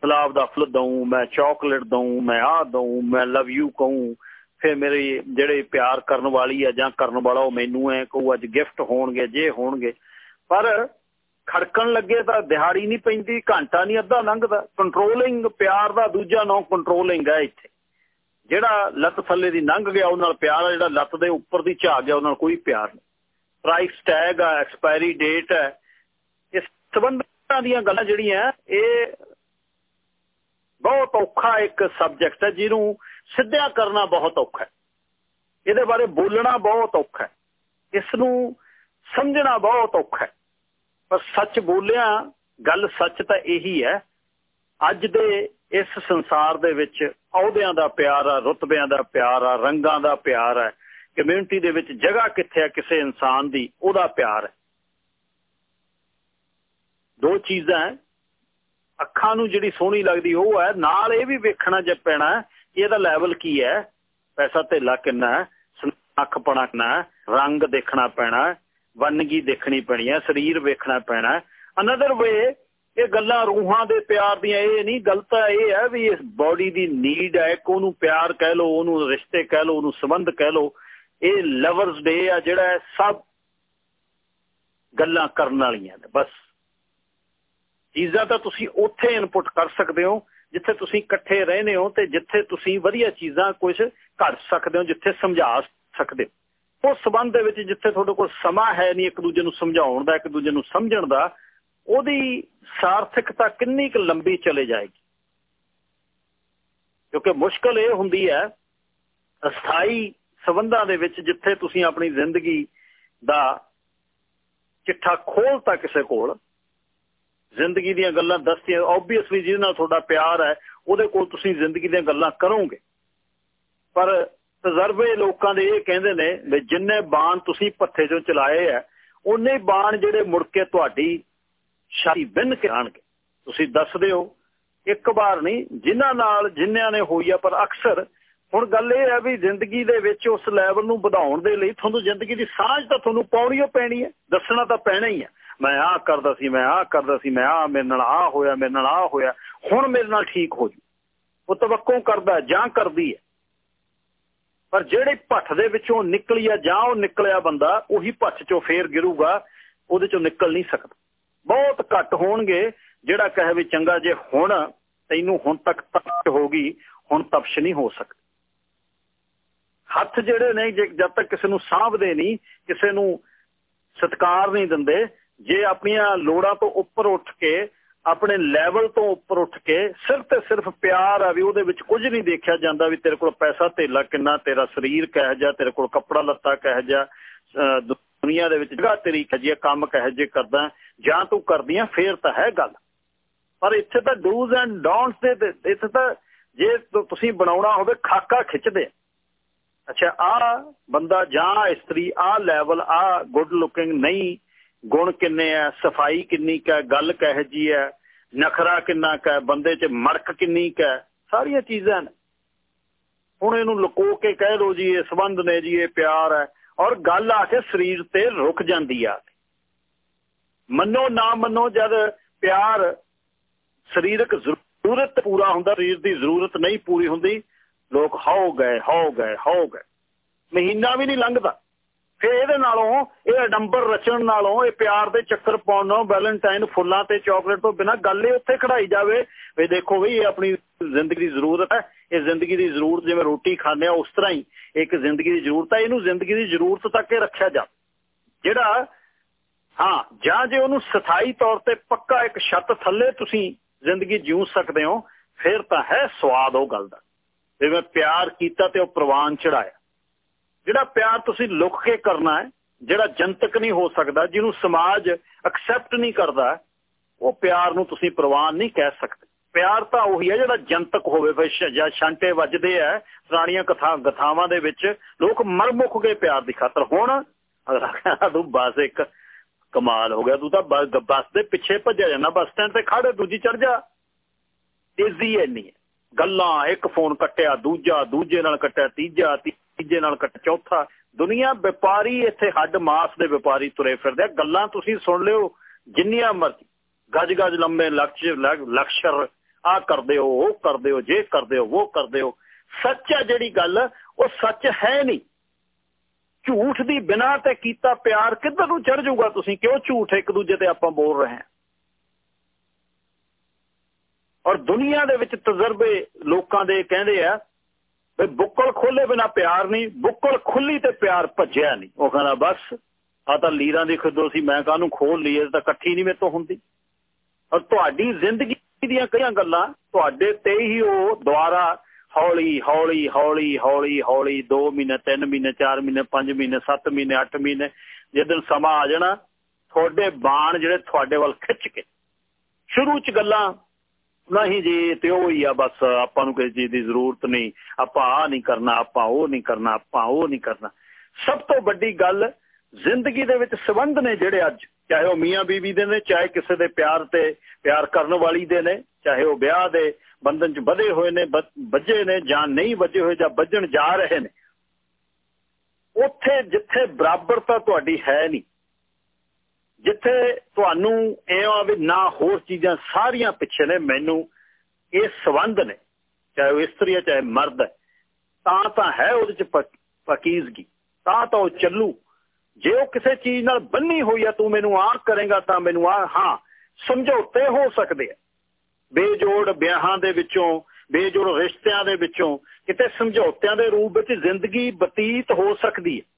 ਗੁਲਾਬ ਦਾ ਫੁੱਲ ਦਊਂ, ਮੈਂ ਚਾਕਲੇਟ ਦਊਂ, ਮੈਂ ਆਹ ਦਊਂ, ਮੈਂ ਲਵ ਯੂ ਕਹੂੰ, ਫਿਰ ਮੇਰੇ ਜਿਹੜੇ ਪਿਆਰ ਕਰਨ ਵਾਲੀ ਆ ਜਾਂ ਕਰਨ ਵਾਲਾ ਉਹ ਮੈਨੂੰ ਐ ਕਹੂ, ਅੱਜ ਗਿਫਟ ਹੋਣਗੇ, ਜੇ ਹੋਣਗੇ। ਪਰ ਖੜਕਣ ਲੱਗੇ ਤਾਂ ਦਿਹਾੜੀ ਨਹੀਂ ਪੈਂਦੀ, ਘੰਟਾ ਨਹੀਂ, ਅੱਧਾ ਲੰਘਦਾ। ਕੰਟਰੋਲਿੰਗ ਪਿਆਰ ਦਾ ਦੂਜਾ ਨਾਮ ਕੰਟਰੋਲਿੰਗ ਹੈ ਇੱਥੇ। ਜਿਹੜਾ ਲੱਤ ਥੱਲੇ ਦੀ ਲੰਘ ਗਿਆ ਉਹ ਨਾਲ ਪਿਆਰ ਆ, ਜਿਹੜਾ ਲੱਤ ਦੇ ਉੱਪਰ ਦੀ ਝਾਕ ਗਿਆ ਉਹ ਨਾਲ ਕੋਈ ਪਿਆਰ ਨਹੀਂ। ਪ੍ਰਾਈਸ ਟੈਗ ਆ ਐਕਸਪਾਇਰੀ ਡੇਟ ਹੈ ਇਸ ਸੰਬੰਧਾਂ ਦੀਆਂ ਗੱਲਾਂ ਜਿਹੜੀਆਂ, ਇਹ ਬਹੁਤ ਔਖਾ ਇੱਕ ਸਬਜੈਕਟ ਹੈ, ਜਿਹਨੂੰ ਸਿੱਧਿਆ ਕਰਨਾ ਬਹੁਤ ਔਖਾ ਹੈ। ਇਹਦੇ ਬਾਰੇ ਬੋਲਣਾ ਬਹੁਤ ਔਖਾ ਹੈ। ਇਸ ਨੂੰ ਸਮਝਣਾ ਬਹੁਤ ਔਖਾ ਹੈ। ਪਰ ਸੱਚ ਬੋਲਿਆ, ਗੱਲ ਸੱਚ ਤਾਂ ਇਹੀ ਹੈ, ਅੱਜ ਦੇ ਇਸ ਸੰਸਾਰ ਦੇ ਵਿੱਚ ਅਹੁਦਿਆਂ ਦਾ ਪਿਆਰ ਆ, ਰੁਤਬਿਆਂ ਦਾ ਪਿਆਰ ਆ, ਰੰਗਾਂ ਦਾ ਪਿਆਰ ਹੈ ਕਮਿਊਨਿਟੀ ਦੇ ਵਿੱਚ ਜਗ੍ਹਾ ਕਿੱਥੇ ਹੈ ਕਿਸੇ ਇਨਸਾਨ ਦੀ, ਉਹਦਾ ਪਿਆਰ ਹੈ। ਦੋ ਚੀਜ਼ਾਂ ਅੱਖਾਂ ਨੂੰ ਜਿਹੜੀ ਸੋਹਣੀ ਲੱਗਦੀ ਉਹ ਹੈ, ਨਾਲ ਇਹ ਵੀ ਵੇਖਣਾ ਜੇ ਪੈਣਾ ਕਿ ਇਹਦਾ ਲੈਵਲ ਕੀ ਹੈ। ਪੈਸਾ ਧੇਲਾ ਕਿੰਨਾ ਹੈ ਅੱਖਪਣਾ ਕਿੰਨਾ ਰੰਗ ਦੇਖਣਾ ਪੈਣਾ ਵੰਨਗੀ ਦੇਖਣੀ ਪੈਣੀ ਹੈ, ਸਰੀਰ ਵੇਖਣਾ ਪੈਣਾ ਅਨਦਰ ਵੇ ਇਹ ਗੱਲਾਂ ਰੂਹਾਂ ਦੇ ਪਿਆਰ ਦੀਆਂ, ਇਹ ਨਹੀਂ, ਗਲਤ ਹੈ, ਇਹ ਹੈ ਵੀ ਇਸ ਬਾਡੀ ਦੀ ਨੀਡ ਹੈ ਕਿ ਉਹਨੂੰ ਪਿਆਰ ਕਹਿ ਲਓ, ਉਹਨੂੰ ਰਿਸ਼ਤੇ ਕਹਿ ਲਓ, ਉਹਨੂੰ ਸੰਬੰਧ ਕਹਿ ਲੋ ਇਹ ਲਵਰਸ ਡੇ ਆ ਜਿਹੜਾ ਸਭ ਗੱਲਾਂ ਕਰਨ ਵਾਲੀਆਂ ਨੇ, ਬਸ। ਚੀਜ਼ਾਂ ਤਾਂ ਤੁਸੀਂ ਉੱਥੇ ਇਨਪੁਟ ਕਰ ਸਕਦੇ ਹੋ, ਜਿੱਥੇ ਤੁਸੀਂ ਇਕੱਠੇ ਰਹਿੰਦੇ ਹੋ ਤੇ ਜਿੱਥੇ ਤੁਸੀਂ ਵਧੀਆ ਚੀਜ਼ਾਂ ਕੁਝ ਘੜ ਸਕਦੇ ਹੋ, ਜਿੱਥੇ ਸਮਝਾ ਸਕਦੇ ਹੋ। ਉਸ ਸਬੰਧ ਦੇ ਵਿੱਚ ਜਿੱਥੇ ਤੁਹਾਡੇ ਕੋਲ ਸਮਾਂ ਹੈ ਨਹੀਂ ਇੱਕ ਦੂਜੇ ਨੂੰ ਸਮਝਾਉਣ ਦਾ, ਇੱਕ ਦੂਜੇ ਨੂੰ ਸਮਝਣ ਦਾ, ਉਹਦੀ ਸਾਰਥਿਕਤਾ ਕਿੰਨੀ ਕੁ ਲੰਬੀ ਚਲੇ ਜਾਏਗੀ। ਕਿਉਂਕਿ ਮੁਸ਼ਕਲ ਇਹ ਹੁੰਦੀ ਹੈ, ਅਸਥਾਈ ਸਬੰਧਾਂ ਦੇ ਵਿੱਚ ਜਿੱਥੇ ਤੁਸੀਂ ਆਪਣੀ ਜ਼ਿੰਦਗੀ ਦਾ ਚਿੱਠਾ ਖੋਲਤਾ ਕਿਸੇ ਕੋਲ ਜ਼ਿੰਦਗੀ ਦੀਆਂ ਗੱਲਾਂ ਦੱਸਤੀਆਂ ਆਬਵੀਅਸਲੀ ਜਿਹਦੇ ਨਾਲ ਤੁਹਾਡਾ ਪਿਆਰ ਹੈ, ਉਹਦੇ ਕੋਲ ਤੁਸੀਂ ਜ਼ਿੰਦਗੀ ਦੀਆਂ ਗੱਲਾਂ ਕਰੋਗੇ। ਪਰ ਤਜਰਬੇ ਲੋਕਾਂ ਦੇ ਇਹ ਕਹਿੰਦੇ ਨੇ ਵੀ ਜਿੰਨੇ ਬਾਣ ਤੁਸੀਂ ਪੱਥੇ ਚੋਂ ਚਲਾਏ ਆ ਉਹਨੇ ਬਾਣ ਜਿਹੜੇ ਮੁੜ ਕੇ ਤੁਹਾਡੀ ਸ਼ਾਹੀ ਬਿੰਨ ਕੇ ਆਣਗੇ। ਤੁਸੀਂ ਦੱਸਦੇ ਹੋ, ਇੱਕ ਵਾਰ ਨਹੀਂ, ਜਿਨ੍ਹਾਂ ਨਾਲ ਜਿਨ੍ਹਾਂ ਨੇ ਹੋਈ ਆ, ਪਰ ਅਕਸਰ ਹੁਣ ਗੱਲ ਇਹ ਹੈ ਵੀ ਜ਼ਿੰਦਗੀ ਦੇ ਵਿੱਚ ਉਸ ਲੈਵਲ ਨੂੰ ਵਧਾਉਣ ਦੇ ਲਈ ਤੁਹਾਨੂੰ ਜ਼ਿੰਦਗੀ ਦੀ ਸਾਂਝ ਤਾਂ ਤੁਹਾਨੂੰ ਪਾਉਣੀ ਓ ਪੈਣੀ ਹੈ, ਦੱਸਣਾ ਤਾਂ ਪੈਣਾ ਹੀ ਹੈ। ਮੈਂ ਆਹ ਕਰਦਾ ਸੀ, ਮੈਂ ਆਹ ਕਰਦਾ ਸੀ, ਮੈਂ ਆਹ ਮੇਰੇ ਨਾਲ ਆਹ ਹੋਇਆ, ਮੇਰੇ ਨਾਲ ਆਹ ਹੋਇਆ। ਹੁਣ ਮੇਰੇ ਨਾਲ ਠੀਕ ਹੋ ਜੂ। ਉਹ ਤਵੱਕੂ ਕਰਦਾ ਜਾਂ ਕਰਦੀ ਹੈ। ਪਰ ਜਿਹੜੇ ਭੱਠ ਦੇ ਵਿੱਚੋਂ ਨਿਕਲੀ ਆ ਜਾਂ ਉਹ ਨਿਕਲਿਆ ਬੰਦਾ, ਉਹੀ ਭੱਠ ਚੋਂ ਫੇਰ ਗਿਰੂਗਾ, ਉਹਦੇ ਚੋਂ ਨਿਕਲ ਨਹੀਂ ਸਕਦਾ। ਬਹੁਤ ਘੱਟ ਹੋਣਗੇ, ਜਿਹੜਾ ਕਹੇ ਵੀ ਚੰਗਾ, ਜੇ ਹੁਣ ਤੈਨੂੰ ਹੁਣ ਤੱਕ ਤਪਸ਼ ਹੋ ਗਈ, ਹੁਣ ਤਪਸ਼ ਨਹੀਂ ਹੋ ਸਕਦੀ। ਹੱਥ ਜਿਹੜੇ ਨੇ ਜਦ ਤੱਕ ਕਿਸੇ ਨੂੰ ਸਾਂਭਦੇ ਨਹੀਂ, ਕਿਸੇ ਨੂੰ ਸਤਕਾਰ ਨਹੀਂ ਦਿੰਦੇ ਜੇ ਆਪਣੀਆਂ ਲੋੜਾਂ ਤੋਂ ਉੱਪਰ ਉੱਠ ਕੇ, ਆਪਣੇ ਲੈਵਲ ਤੋਂ ਉੱਪਰ ਉੱਠ ਕੇ, ਸਿਰਫ ਤੇ ਸਿਰਫ ਪਿਆਰ ਆ ਵੀ ਉਹਦੇ ਵਿੱਚ ਕੁਝ ਨਹੀਂ ਦੇਖਿਆ ਜਾਂਦਾ ਵੀ ਤੇਰੇ ਕੋਲ ਪੈਸਾ ਧੇਲਾ ਕਿੰਨਾ, ਤੇਰਾ ਸਰੀਰ ਕਹਿ ਜਾ ਤੇਰੇ ਕੋਲ ਕੱਪੜਾ ਲੱਤਾ ਕਹਿ ਜਾ ਦੁਨੀਆ ਦੇ ਵਿੱਚ ਜਗ੍ਹਾ ਤੇਰੀ ਖਜੀਆ ਕੰਮ ਕਹਿ ਜੇ ਕਰਦਾ, ਜਾਂ ਤੂੰ ਕਰਦੀਆਂ ਫੇਰ ਤਾਂ ਹੈ ਗੱਲ। ਪਰ ਇੱਥੇ ਤਾਂ ਡੂਜ਼ ਐਂਡ ਡੋਨਟਸ ਦੇ ਇੱਥੇ ਤਾਂ ਜੇ ਤੁਸੀਂ ਬਣਾਉਣਾ ਹੋਵੇ, ਖਾਕਾ ਖਿੱਚਦੇ ਅੱਛਾ ਆ ਬੰਦਾ ਜਾਂ ਇਸਤਰੀ ਆ ਲੈਵਲ ਆ ਗੁੱਡ ਲੁਕਿੰਗ ਨਹੀਂ ਗੁਣ ਕਿੰਨੇ ਆ, ਸਫ਼ਾਈ ਕਿੰਨੀ ਕਾ ਗੱਲ ਕਹਿ ਜੀ ਹੈ ਨਖਰਾ ਕਿੰਨਾ ਕਾ ਬੰਦੇ 'ਚ ਮੜਕ ਕਿੰਨੀ ਕਾ ਸਾਰੀਆਂ ਚੀਜ਼ਾਂ ਨੇ। ਹੁਣ ਇਹਨੂੰ ਲੁਕੋ ਕੇ ਕਹਿ ਲੋ ਜੀ, ਇਹ ਸਬੰਧ ਨੇ ਜੀ, ਇਹ ਪਿਆਰ ਹੈ ਔਰ ਗੱਲ ਆ ਕੇ ਸਰੀਰ ਤੇ ਰੁਕ ਜਾਂਦੀ ਆ। ਮੰਨੋ ਨਾ ਮੰਨੋ, ਜਦ ਪਿਆਰ ਸਰੀਰਕ ਜ਼ਰੂਰਤ ਪੂਰਾ ਹੁੰਦਾ, ਸਰੀਰ ਦੀ ਜ਼ਰੂਰਤ ਨਹੀਂ ਪੂਰੀ ਹੁੰਦੀ, ਲੋਕ ਹੋ ਗਏ ਹੋ ਗਏ ਹੋ ਗਏ। ਮਹੀਨਾ ਵੀ ਨਹੀਂ ਲੰਘਦਾ। ਫੇ ਇਹਦੇ ਨਾਲੋਂ, ਇਹ ਅਡੰਬਰ ਰਚਣ ਨਾਲੋਂ, ਇਹ ਪਿਆਰ ਦੇ ਚੱਕਰ ਪਾਉਣ ਨਾਲੋਂ, ਵੈਲੈਂਟਾਈਨ ਫੁੱਲਾਂ ਤੇ ਚਾਕਲੇਟ ਤੋਂ ਬਿਨਾ ਗੱਲ ਹੀ ਉੱਥੇ ਖੜਾਈ ਜਾਵੇ ਵੀ ਦੇਖੋ ਵੀ ਇਹ ਆਪਣੀ ਜ਼ਿੰਦਗੀ ਦੀ ਜ਼ਰੂਰਤ ਹੈ। ਇਹ ਜ਼ਿੰਦਗੀ ਦੀ ਜ਼ਰੂਰਤ ਜਿਵੇਂ ਰੋਟੀ ਖਾਂਦੇ ਆ, ਉਸ ਤਰ੍ਹਾਂ ਹੀ ਇੱਕ ਜ਼ਿੰਦਗੀ ਦੀ ਜ਼ਰੂਰਤ ਹੈ। ਇਹਨੂੰ ਜ਼ਿੰਦਗੀ ਦੀ ਜ਼ਰੂਰਤ ਤੱਕ ਹੀ ਰੱਖਿਆ ਜਾ। ਜਿਹੜਾ, ਹਾਂ, ਜਾਂ ਜੇ ਉਹਨੂੰ ਸਥਾਈ ਤੌਰ ਤੇ ਪੱਕਾ ਇੱਕ ਛੱਤ ਥੱਲੇ ਤੁਸੀਂ ਜ਼ਿੰਦਗੀ ਜਿਉ ਸਕਦੇ ਹੋ, ਫਿਰ ਤਾਂ ਹੈ ਸਵਾਦ ਉਹ ਗੱਲ ਦਾ। ਜਿਵੇਂ ਪਿਆਰ ਕੀਤਾ ਤੇ ਉਹ ਪ੍ਰਵਾਨ ਚੜਾਇਆ। ਜਿਹੜਾ ਪਿਆਰ ਤੁਸੀਂ ਲੁਕ ਕੇ ਕਰਨਾ ਹੈ, ਜਿਹੜਾ ਜਨਤਕ ਨਹੀਂ ਹੋ ਸਕਦਾ, ਜਿਹਨੂੰ ਸਮਾਜ ਐਕਸੈਪਟ ਨਹੀਂ ਕਰਦਾ, ਉਹ ਪਿਆਰ ਨੂੰ ਤੁਸੀਂ ਪ੍ਰਵਾਨ ਨਹੀਂ ਕਹਿ ਸਕਦੇ। ਪਿਆਰ ਤਾਂ ਉਹੀ ਹੈ ਜਿਹੜਾ ਜਨਤਕ ਹੋਵੇ ਫਿਰ ਜਾਂ ਛਾਂਟੇ ਵੱਜਦੇ ਆ, ਪੁਰਾਣੀਆਂ ਕਥਾ, ਗਥਾਵਾਂ ਦੇ ਵਿੱਚ ਲੋਕ ਮਰ ਮੁੱਕ ਪਿਆਰ ਦੀ ਖਾਤਰ, ਹੁਣ ਤੂੰ ਬਸ ਇੱਕ ਕਮਾਲ ਹੋ ਗਿਆ, ਤੂੰ ਤਾਂ ਬੱਸ ਦੇ ਪਿੱਛੇ ਭੱਜਿਆ ਜਾਂਦਾ, ਬੱਸ ਸਟੈਂਡ ਤੇ ਖੜੇ, ਦੂਜੀ ਚੜ ਜਾ। ਤੇਜ਼ੀ ਇੰਨੀ ਗੱਲਾਂ, ਇੱਕ ਫੋਨ ਕੱਟਿਆ, ਦੂਜਾ, ਦੂਜੇ ਨਾਲ ਕੱਟਿਆ, ਤੀਜਾ ਤੀਜੇ ਨਾਲ ਕੱਟ, ਚੌਥਾ, ਦੁਨੀਆ ਵਪਾਰੀ ਇੱਥੇ ਹੱਡ ਮਾਸ ਦੇ ਵਪਾਰੀ ਤੁਰੇ ਫਿਰਦੇ ਗੱਲਾਂ ਤੁਸੀਂ ਸੁਣ ਲਿਓ, ਜਿੰਨੀਆਂ ਮਰਜ਼ੀ ਗੱਜ ਗੱਜ ਲੰਮੇ ਲਕਸ਼ਰ, ਆ ਕਰਦੇ ਹੋ, ਉਹ ਕਰਦੇ ਹੋ, ਜੇ ਕਰਦੇ ਹੋ, ਉਹ ਕਰਦੇ ਹੋ। ਸੱਚ ਹੈ ਜਿਹੜੀ ਗੱਲ, ਉਹ ਸੱਚ ਹੈ ਨਹੀਂ। ਝੂਠ ਦੀ ਬਿਨਾ ਤੇ ਕੀਤਾ ਪਿਆਰ ਕਿੱਧਰ ਨੂੰ ਚੜ ਜਾਊਗਾ ਤੁਸੀਂ? ਕਿਉਂ ਝੂਠ ਇੱਕ ਦੂਜੇ ਤੇ ਆਪਾਂ ਬੋਲ ਰਹੇ ਹਾਂ? ਔਰ ਦੁਨੀਆ ਦੇ ਵਿੱਚ ਤਜਰਬੇ ਲੋਕਾਂ ਦੇ ਕਹਿੰਦੇ ਆ ਵੀ ਬੁੱਕਲ ਖੋਲੇ ਬਿਨਾ ਪਿਆਰ ਨਹੀਂ, ਬੁੱਕਲ ਖੁੱਲੀ ਤੇ ਪਿਆਰ ਭੱਜਿਆ ਨਹੀਂ। ਉਹ ਕਹਿੰਦਾ, ਬਸ, ਆ ਤਾਂ ਲੀਰਾਂ ਦੀ ਖੁਦੋ ਸੀ ਮੈਂ ਕਾਹਨੂੰ ਖੋਲ ਲਈ ਇਹ ਤਾਂ ਇਕੱਠੀ ਨਹੀਂ ਮੇਰੇ ਤੋਂ ਹੁੰਦੀ। ਔਰ ਤੁਹਾਡੀ ਜ਼ਿੰਦਗੀ ਦੀਆਂ ਕਈਆਂ ਗੱਲਾਂ, ਤੁਹਾਡੇ ਤੇ ਹੀ ਉਹ ਦੁਆਰਾ ਹੌਲੀ ਹੌਲੀ ਹੌਲੀ ਹੌਲੀ ਹੌਲੀ 2 ਮਹੀਨੇ 3 ਮਹੀਨੇ 4 ਮਹੀਨੇ 5 ਮਹੀਨੇ 7 ਮਹੀਨੇ 8 ਮਹੀਨੇ ਜਦੋਂ ਸਮਾਂ ਆ ਜਾਣਾ, ਤੁਹਾਡੇ ਬਾਣ ਜਿਹੜੇ ਤੁਹਾਡੇ ਵੱਲ ਖਿੱਚ ਕੇ, ਸ਼ੁਰੂ ਚ ਗੱਲਾਂ ਨਹੀਂ ਜੀ, ਤੇ ਉਹ ਹੀ ਆ ਬਸ, ਆਪਾਂ ਨੂੰ ਕਿਸੇ ਚੀਜ਼ ਦੀ ਜ਼ਰੂਰਤ ਨਹੀਂ। ਆਪਾਂ ਆ ਨਹੀਂ ਕਰਨਾ, ਆਪਾਂ ਉਹ ਨਹੀਂ ਕਰਨਾ, ਆਪਾਂ ਉਹ ਨਹੀਂ ਕਰਨਾ। ਸਭ ਤੋਂ ਵੱਡੀ ਗੱਲ, ਜ਼ਿੰਦਗੀ ਦੇ ਵਿੱਚ ਸਬੰਧ ਨੇ ਜਿਹੜੇ ਅੱਜ। ਚਾਹੇ ਉਹ ਮੀਆਂ ਬੀਵੀ ਦੇ ਨੇ, ਚਾਹੇ ਕਿਸੇ ਦੇ ਪਿਆਰ ਤੇ ਪਿਆਰ ਕਰਨ ਵਾਲੀ ਦੇ ਨੇ, ਚਾਹੇ ਉਹ ਵਿਆਹ ਦੇ ਬੰਧਨ 'ਚ ਵਧੇ ਹੋਏ ਨੇ ਵੱਜੇ ਨੇ ਜਾਂ ਨਹੀਂ ਵੱਜੇ ਹੋਏ ਜਾਂ ਵੱਜਣ ਜਾ ਰਹੇ ਨੇ। ਉੱਥੇ ਜਿੱਥੇ ਬਰਾਬਰਤਾ ਤੁਹਾਡੀ ਹੈ ਨਹੀਂ। ਜਿੱਥੇ ਤੁਹਾਨੂੰ ਇਹ ਆ ਨਾ ਹੋਰ ਚੀਜ਼ਾਂ ਸਾਰੀਆਂ ਪਿੱਛੇ ਨੇ, ਮੈਨੂੰ ਇਹ ਸਬੰਧ ਨੇ, ਚਾਹੇ ਉਹ ਇਸਤਰੀ ਹੈ, ਚਾਹੇ ਮਰਦ ਹੈ, ਤਾਂ ਤਾਂ ਹੈ ਉਹਦੇ ਚ ਪਕੀਜ਼ਗੀ, ਤਾਂ ਤਾਂ ਉਹ ਚੱਲੂ। ਜੇ ਉਹ ਕਿਸੇ ਚੀਜ਼ ਨਾਲ ਬੰਨੀ ਹੋਈ ਆ, ਤੂੰ ਮੈਨੂੰ ਆਹ ਕਰੇਗਾ, ਤਾਂ ਮੈਨੂੰ ਆ ਹਾਂ, ਸਮਝੌਤੇ ਹੋ ਸਕਦੇ ਆ। ਬੇਜੋੜ ਵਿਆਹਾਂ ਦੇ ਵਿੱਚੋਂ, ਬੇਜੋੜ ਰਿਸ਼ਤਿਆਂ ਦੇ ਵਿੱਚੋਂ, ਕਿਤੇ ਸਮਝੌਤਿਆਂ ਦੇ ਰੂਪ ਵਿੱਚ ਜ਼ਿੰਦਗੀ ਬਤੀਤ ਹੋ ਸਕਦੀ ਹੈ।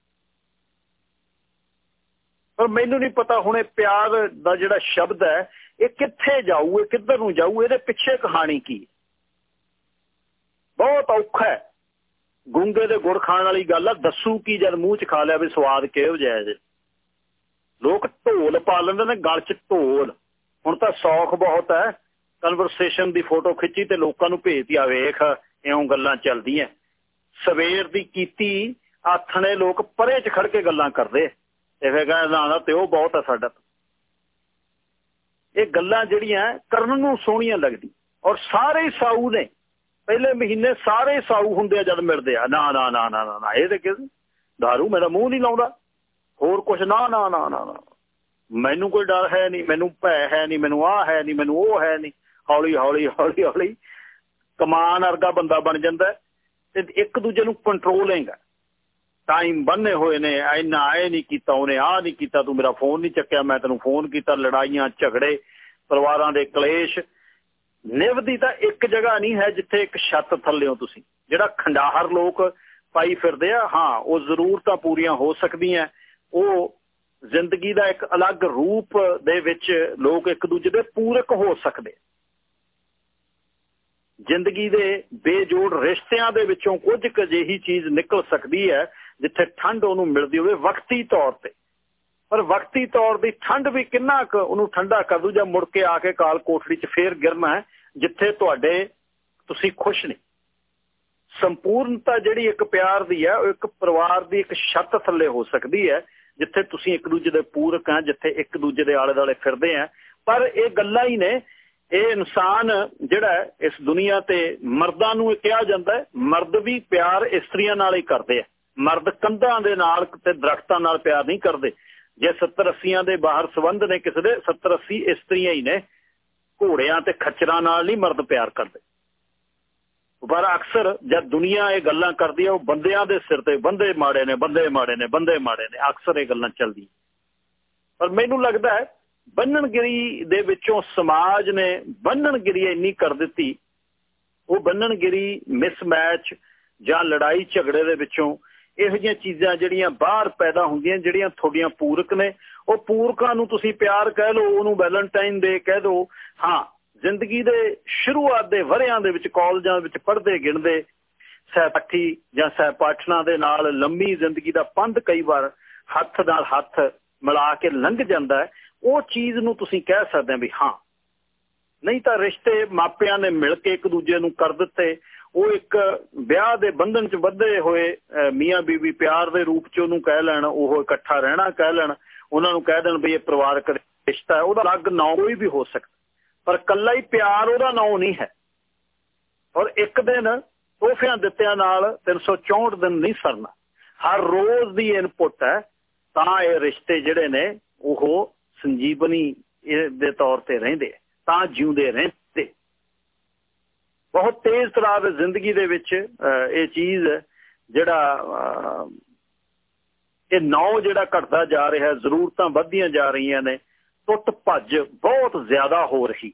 ਪਰ ਮੈਨੂੰ ਨਹੀਂ ਪਤਾ ਹੁਣ ਇਹ ਪਿਆਰ ਦਾ ਜਿਹੜਾ ਸ਼ਬਦ ਹੈ, ਇਹ ਕਿੱਥੇ ਜਾਊ, ਇਹ ਕਿੱਧਰ ਨੂੰ ਜਾਊ, ਇਹਦੇ ਪਿੱਛੇ ਕਹਾਣੀ ਕੀ ਬਹੁਤ ਔਖਾ ਹੈ। ਗੁੰਗੇ ਦੇ ਗੁੜ ਖਾਣ ਵਾਲੀ ਗੱਲ ਆ, ਦੱਸੂ ਕੀ ਜਦ ਮੂੰਹ 'ਚ ਖਾ ਲਿਆ ਵੀ ਸਵਾਦ ਕਿਹੋ ਜਿਹਾ ਜੇ ਲੋਕ ਢੋਲ ਪਾ ਲੈਂਦੇ ਨੇ, ਗਲ 'ਚ ਢੋਲ। ਹੁਣ ਤਾਂ ਸੌਖ ਬਹੁਤ ਹੈ। ਕਨਵਰਸੇਸ਼ਨ ਦੀ ਫੋਟੋ ਖਿੱਚੀ ਤੇ ਲੋਕਾਂ ਨੂੰ ਭੇਜਦੀ ਆ ਵੇਖ, ਇਉਂ ਗੱਲਾਂ ਚੱਲਦੀਆਂ। ਸਵੇਰ ਦੀ ਕੀਤੀ, ਆਥਣੇ ਲੋਕ ਪਰੇ 'ਚ ਖੜ ਕੇ ਗੱਲਾਂ ਕਰਦੇ। ਇਹ ਫਿਰ ਕਹਿੰਦਾ ਨਾ ਤੇ ਉਹ ਬਹੁਤ ਆ ਸਾਡਾ। ਇਹ ਗੱਲਾਂ ਜਿਹੜੀਆਂ ਕਰਨ ਨੂੰ ਸੋਹਣੀਆਂ ਲੱਗਦੀ। ਔਰ ਸਾਰੇ ਸਾਊ ਨੇ। ਪਹਿਲੇ ਮਹੀਨੇ ਸਾਰੇ ਸਾਊ ਹੁੰਦੇ ਆ ਜਦ ਮਿਲਦੇ ਆ। ਨਾ ਨਾ ਨਾ ਨਾ ਨਾ ਇਹ ਤੇ ਕਿਸ दारू ਮੇਰਾ ਮੂੰਹ ਨਹੀਂ ਲਾਉਂਦਾ। ਹੋਰ ਕੁਛ ਨਾ ਨਾ ਨਾ ਨਾ ਮੈਨੂੰ ਕੋਈ ਡਰ ਹੈ ਨਹੀਂ, ਮੈਨੂੰ ਭੈ ਹੈ ਨਹੀਂ, ਮੈਨੂੰ ਆਹ ਹੈ ਨਹੀਂ, ਮੈਨੂੰ ਉਹ ਹੈ ਨਹੀਂ। ਹੌਲੀ ਹੌਲੀ ਹੌਲੀ ਹੌਲੀ ਕਮਾਨ ਵਰਗਾ ਬੰਦਾ ਬਣ ਜਾਂਦਾ। ਤੇ ਇੱਕ ਦੂਜੇ ਨੂੰ ਕੰਟਰੋਲ ਹੈਗਾ। ਟਾਈਮ ਬੰਨੇ ਹੋਏ ਨੇ, ਇੰਨਾ ਐ ਨਹੀਂ ਕੀਤਾ, ਉਹਨੇ ਆਹ ਨਹੀਂ ਕੀਤਾ, ਤੂੰ ਮੇਰਾ ਫੋਨ ਨਹੀਂ ਚੱਕਿਆ, ਮੈਂ ਤੈਨੂੰ ਫੋਨ ਕੀਤਾ, ਲੜਾਈਆਂ, ਝਗੜੇ, ਪਰਿਵਾਰਾਂ ਦੇ ਕਲੇਸ਼। ਨਿਵਦੀ ਤਾਂ ਇੱਕ ਜਗ੍ਹਾ ਨਹੀਂ ਹੈ ਜਿੱਥੇ ਇੱਕ ਛੱਤ ਥੱਲੇ ਤੁਸੀਂ। ਜਿਹੜਾ ਖੰਡਾਹਰ ਲੋਕ ਪਾਈ ਫਿਰਦੇ ਆ, ਹਾਂ, ਉਹ ਜ਼ਰੂਰਤਾਂ ਪੂਰੀਆਂ ਹੋ ਸਕਦੀਆਂ। ਉਹ ਜ਼ਿੰਦਗੀ ਦਾ ਇੱਕ ਅਲੱਗ ਰੂਪ ਦੇ ਵਿੱਚ ਲੋਕ ਇੱਕ ਦੂਜੇ ਦੇ ਪੂਰਕ ਹੋ ਸਕਦੇ ਜ਼ਿੰਦਗੀ ਦੇ ਬੇਜੋੜ ਰਿਸ਼ਤਿਆਂ ਦੇ ਵਿੱਚੋਂ ਕੁਝ ਕੁ ਜਿਹੀ ਚੀਜ਼ ਨਿਕਲ ਸਕਦੀ ਹੈ ਜਿੱਥੇ ਠੰਡ ਉਹਨੂੰ ਮਿਲਦੀ ਹੋਵੇ ਵਕਤੀ ਤੌਰ ਤੇ। ਪਰ ਵਕਤੀ ਤੌਰ ਦੀ ਠੰਡ ਵੀ ਕਿੰਨਾ ਕੁ ਉਹਨੂੰ ਠੰਡਾ ਕਰ ਦੂ ਜਾਂ ਮੁੜ ਕੇ ਆ ਕੇ ਕਾਲ ਕੋਠੜੀ 'ਚ ਫੇਰ ਗਿਰਨਾ ਹੈ, ਜਿੱਥੇ ਤੁਹਾਡੇ ਤੁਸੀਂ ਖੁਸ਼ ਨਹੀਂ ਸੰਪੂਰਨਤਾ ਜਿਹੜੀ ਇੱਕ ਪਿਆਰ ਦੀ ਹੈ, ਉਹ ਇੱਕ ਪਰਿਵਾਰ ਦੀ ਇੱਕ ਛੱਤ ਥੱਲੇ ਹੋ ਸਕਦੀ ਹੈ, ਜਿੱਥੇ ਤੁਸੀਂ ਇੱਕ ਦੂਜੇ ਦੇ ਪੂਰਕ ਆ ਜਿੱਥੇ ਇੱਕ ਦੂਜੇ ਦੇ ਆਲੇ ਦਾਲੇ ਫਿਰਦੇ ਆ ਪਰ ਇਹ ਗੱਲਾਂ ਹੀ ਨੇ, ਇਹ ਇਨਸਾਨ ਜਿਹੜਾ ਇਸ ਦੁਨੀਆ ਤੇ ਮਰਦਾਂ ਨੂੰ ਕਿਹਾ ਜਾਂਦਾ ਹੈ, ਮਰਦ ਵੀ ਪਿਆਰ ਇਸਤਰੀਆਂ ਨਾਲ ਹੀ ਕਰਦੇ ਆ। ਮਰਦ ਕੰਧਾਂ ਦੇ ਨਾਲ ਤੇ ਦਰਖਤਾਂ ਨਾਲ ਪਿਆਰ ਨਹੀਂ ਕਰਦੇ। ਜੇ 70 80ਆਂ ਦੇ ਬਾਹਰ ਸਬੰਧ ਨੇ ਕਿਸੇ ਦੇ 70 80 ਇਸਤਰੀਆਂ ਹੀ ਨੇ। ਘੋੜਿਆਂ ਤੇ ਖੱਚਰਾਂ ਨਾਲ ਨਹੀਂ ਮਰਦ ਪਿਆਰ ਕਰਦੇ। ਪਰ ਅਕਸਰ ਜਦ ਦੁਨੀਆ ਇਹ ਗੱਲਾਂ ਕਰਦੀ ਹੈ, ਉਹ ਬੰਦਿਆਂ ਦੇ ਸਿਰ ਤੇ, ਬੰਦੇ ਮਾੜੇ ਨੇ, ਬੰਦੇ ਮਾੜੇ ਨੇ, ਬੰਦੇ ਮਾੜੇ ਨੇ, ਅਕਸਰ ਇਹ ਗੱਲਾਂ ਚੱਲਦੀ ਪਰ ਮੈਨੂੰ ਲੱਗਦਾ ਹੈ, ਬੰਨਣਗਿਰੀ ਦੇ ਵਿੱਚੋਂ ਸਮਾਜ ਨੇ ਬੰਨਣਗਿਰੀ ਇੰਨੀ ਕਰ ਦਿੱਤੀ, ਉਹ ਬੰਨਣਗਿਰੀ ਮਿਸਮੈਚ ਜਾਂ ਲੜਾਈ ਝਗੜੇ ਦੇ ਵਿੱਚੋਂ ਇਹੋ ਜਿਹੀਆਂ ਚੀਜ਼ਾਂ ਜਿਹੜੀਆਂ ਬਾਹਰ ਪੈਦਾ ਹੁੰਦੀਆਂ, ਜਿਹੜੀਆਂ ਤੁਹਾਡੀਆਂ ਪੂਰਕ ਨੇ, ਉਹ ਪੂਰਕਾਂ ਨੂੰ ਤੁਸੀਂ ਪਿਆਰ ਕਹਿ ਲਓ, ਉਹਨੂੰ ਵੈਲੈਂਟਾਈਨ ਦੇ ਕਹਿ ਦਿਓ ਹਾਂ, ਜ਼ਿੰਦਗੀ ਦੇ ਸ਼ੁਰੂਆਤ ਦੇ ਵਰਿਆਂ ਦੇ ਵਿੱਚ, ਕਾਲਜਾਂ ਵਿੱਚ ਪੜ੍ਹਦੇ, ਗਿਣਦੇ ਸਹਿਪਾਠੀ ਜਾਂ ਸਹਿਪਾਠਣਾ ਦੇ ਨਾਲ ਲੰਮੀ ਜ਼ਿੰਦਗੀ ਦਾ ਪੰਧ ਕਈ ਵਾਰ ਹੱਥ ਨਾਲ ਹੱਥ ਮਿਲਾ ਕੇ ਲੰਘ ਜਾਂਦਾ ਉਹ ਚੀਜ਼ ਨੂੰ ਤੁਸੀਂ ਕਹਿ ਸਕਦੇ ਆ ਵੀ ਹਾਂ। ਨਹੀਂ ਤਾਂ ਰਿਸ਼ਤੇ ਮਾਪਿਆਂ ਨੇ ਮਿਲ ਕੇ ਇੱਕ ਦੂਜੇ ਨੂੰ ਕਰ ਦਿੱਤੇ ਉਹ ਇੱਕ ਵਿਆਹ ਦੇ ਬੰਧਨ 'ਚ ਬੱਧੇ ਹੋਏ ਮੀਆਂ ਬੀਵੀ ਪਿਆਰ ਦੇ ਰੂਪ 'ਚ ਉਹਨੂੰ ਕਹਿ ਲੈਣ, ਉਹ ਇਕੱਠਾ ਰਹਿਣਾ ਕਹਿ ਲੈਣ, ਉਹਨਾਂ ਨੂੰ ਕਹਿ ਦੇਣ ਵੀ ਇਹ ਪਰਿਵਾਰਕ ਰਿਸ਼ਤਾ ਹੈ, ਉਹਦਾ ਅਲੱਗ ਨਾਂ ਕੋਈ ਵੀ ਹੋ ਸਕਦਾ। ਪਰ ਕੱਲਾ ਹੀ ਪਿਆਰ ਉਹਦਾ ਨਾਂ ਨਹੀਂ ਹੈ। ਔਰ ਇੱਕ ਦਿਨ ਤੋਹਫਿਆਂ ਦਿੱਤਿਆਂ ਨਾਲ 364 ਦਿਨ ਨਹੀਂ ਸਰਨਾ। ਹਰ ਰੋਜ਼ ਦੀ ਇਨਪੁਟ ਹੈ, ਤਾਂ ਇਹ ਰਿਸ਼ਤੇ ਜਿਹੜੇ ਨੇ, ਉਹ ਸੰਜੀਵਨੀ ਦੇ ਤੌਰ ਤੇ ਰਹਿੰਦੇ ਤਾਂ ਜਿਉਂਦੇ ਰਹਿੰਦੇ ਬਹੁਤ ਤੇਜ਼ ਤਰਾਰ ਜ਼ਿੰਦਗੀ ਦੇ ਵਿੱਚ ਇਹ ਚੀਜ਼ ਜਿਹੜਾ ਇਹ ਨੌ ਜਿਹੜਾ ਘਟਦਾ ਜਾ ਰਿਹਾ, ਜ਼ਰੂਰਤਾਂ ਵੱਧਦੀਆਂ ਜਾ ਰਹੀਆਂ ਨੇ, ਟੁੱਟ ਭੱਜ ਬਹੁਤ ਜ਼ਿਆਦਾ ਹੋ ਰਹੀ।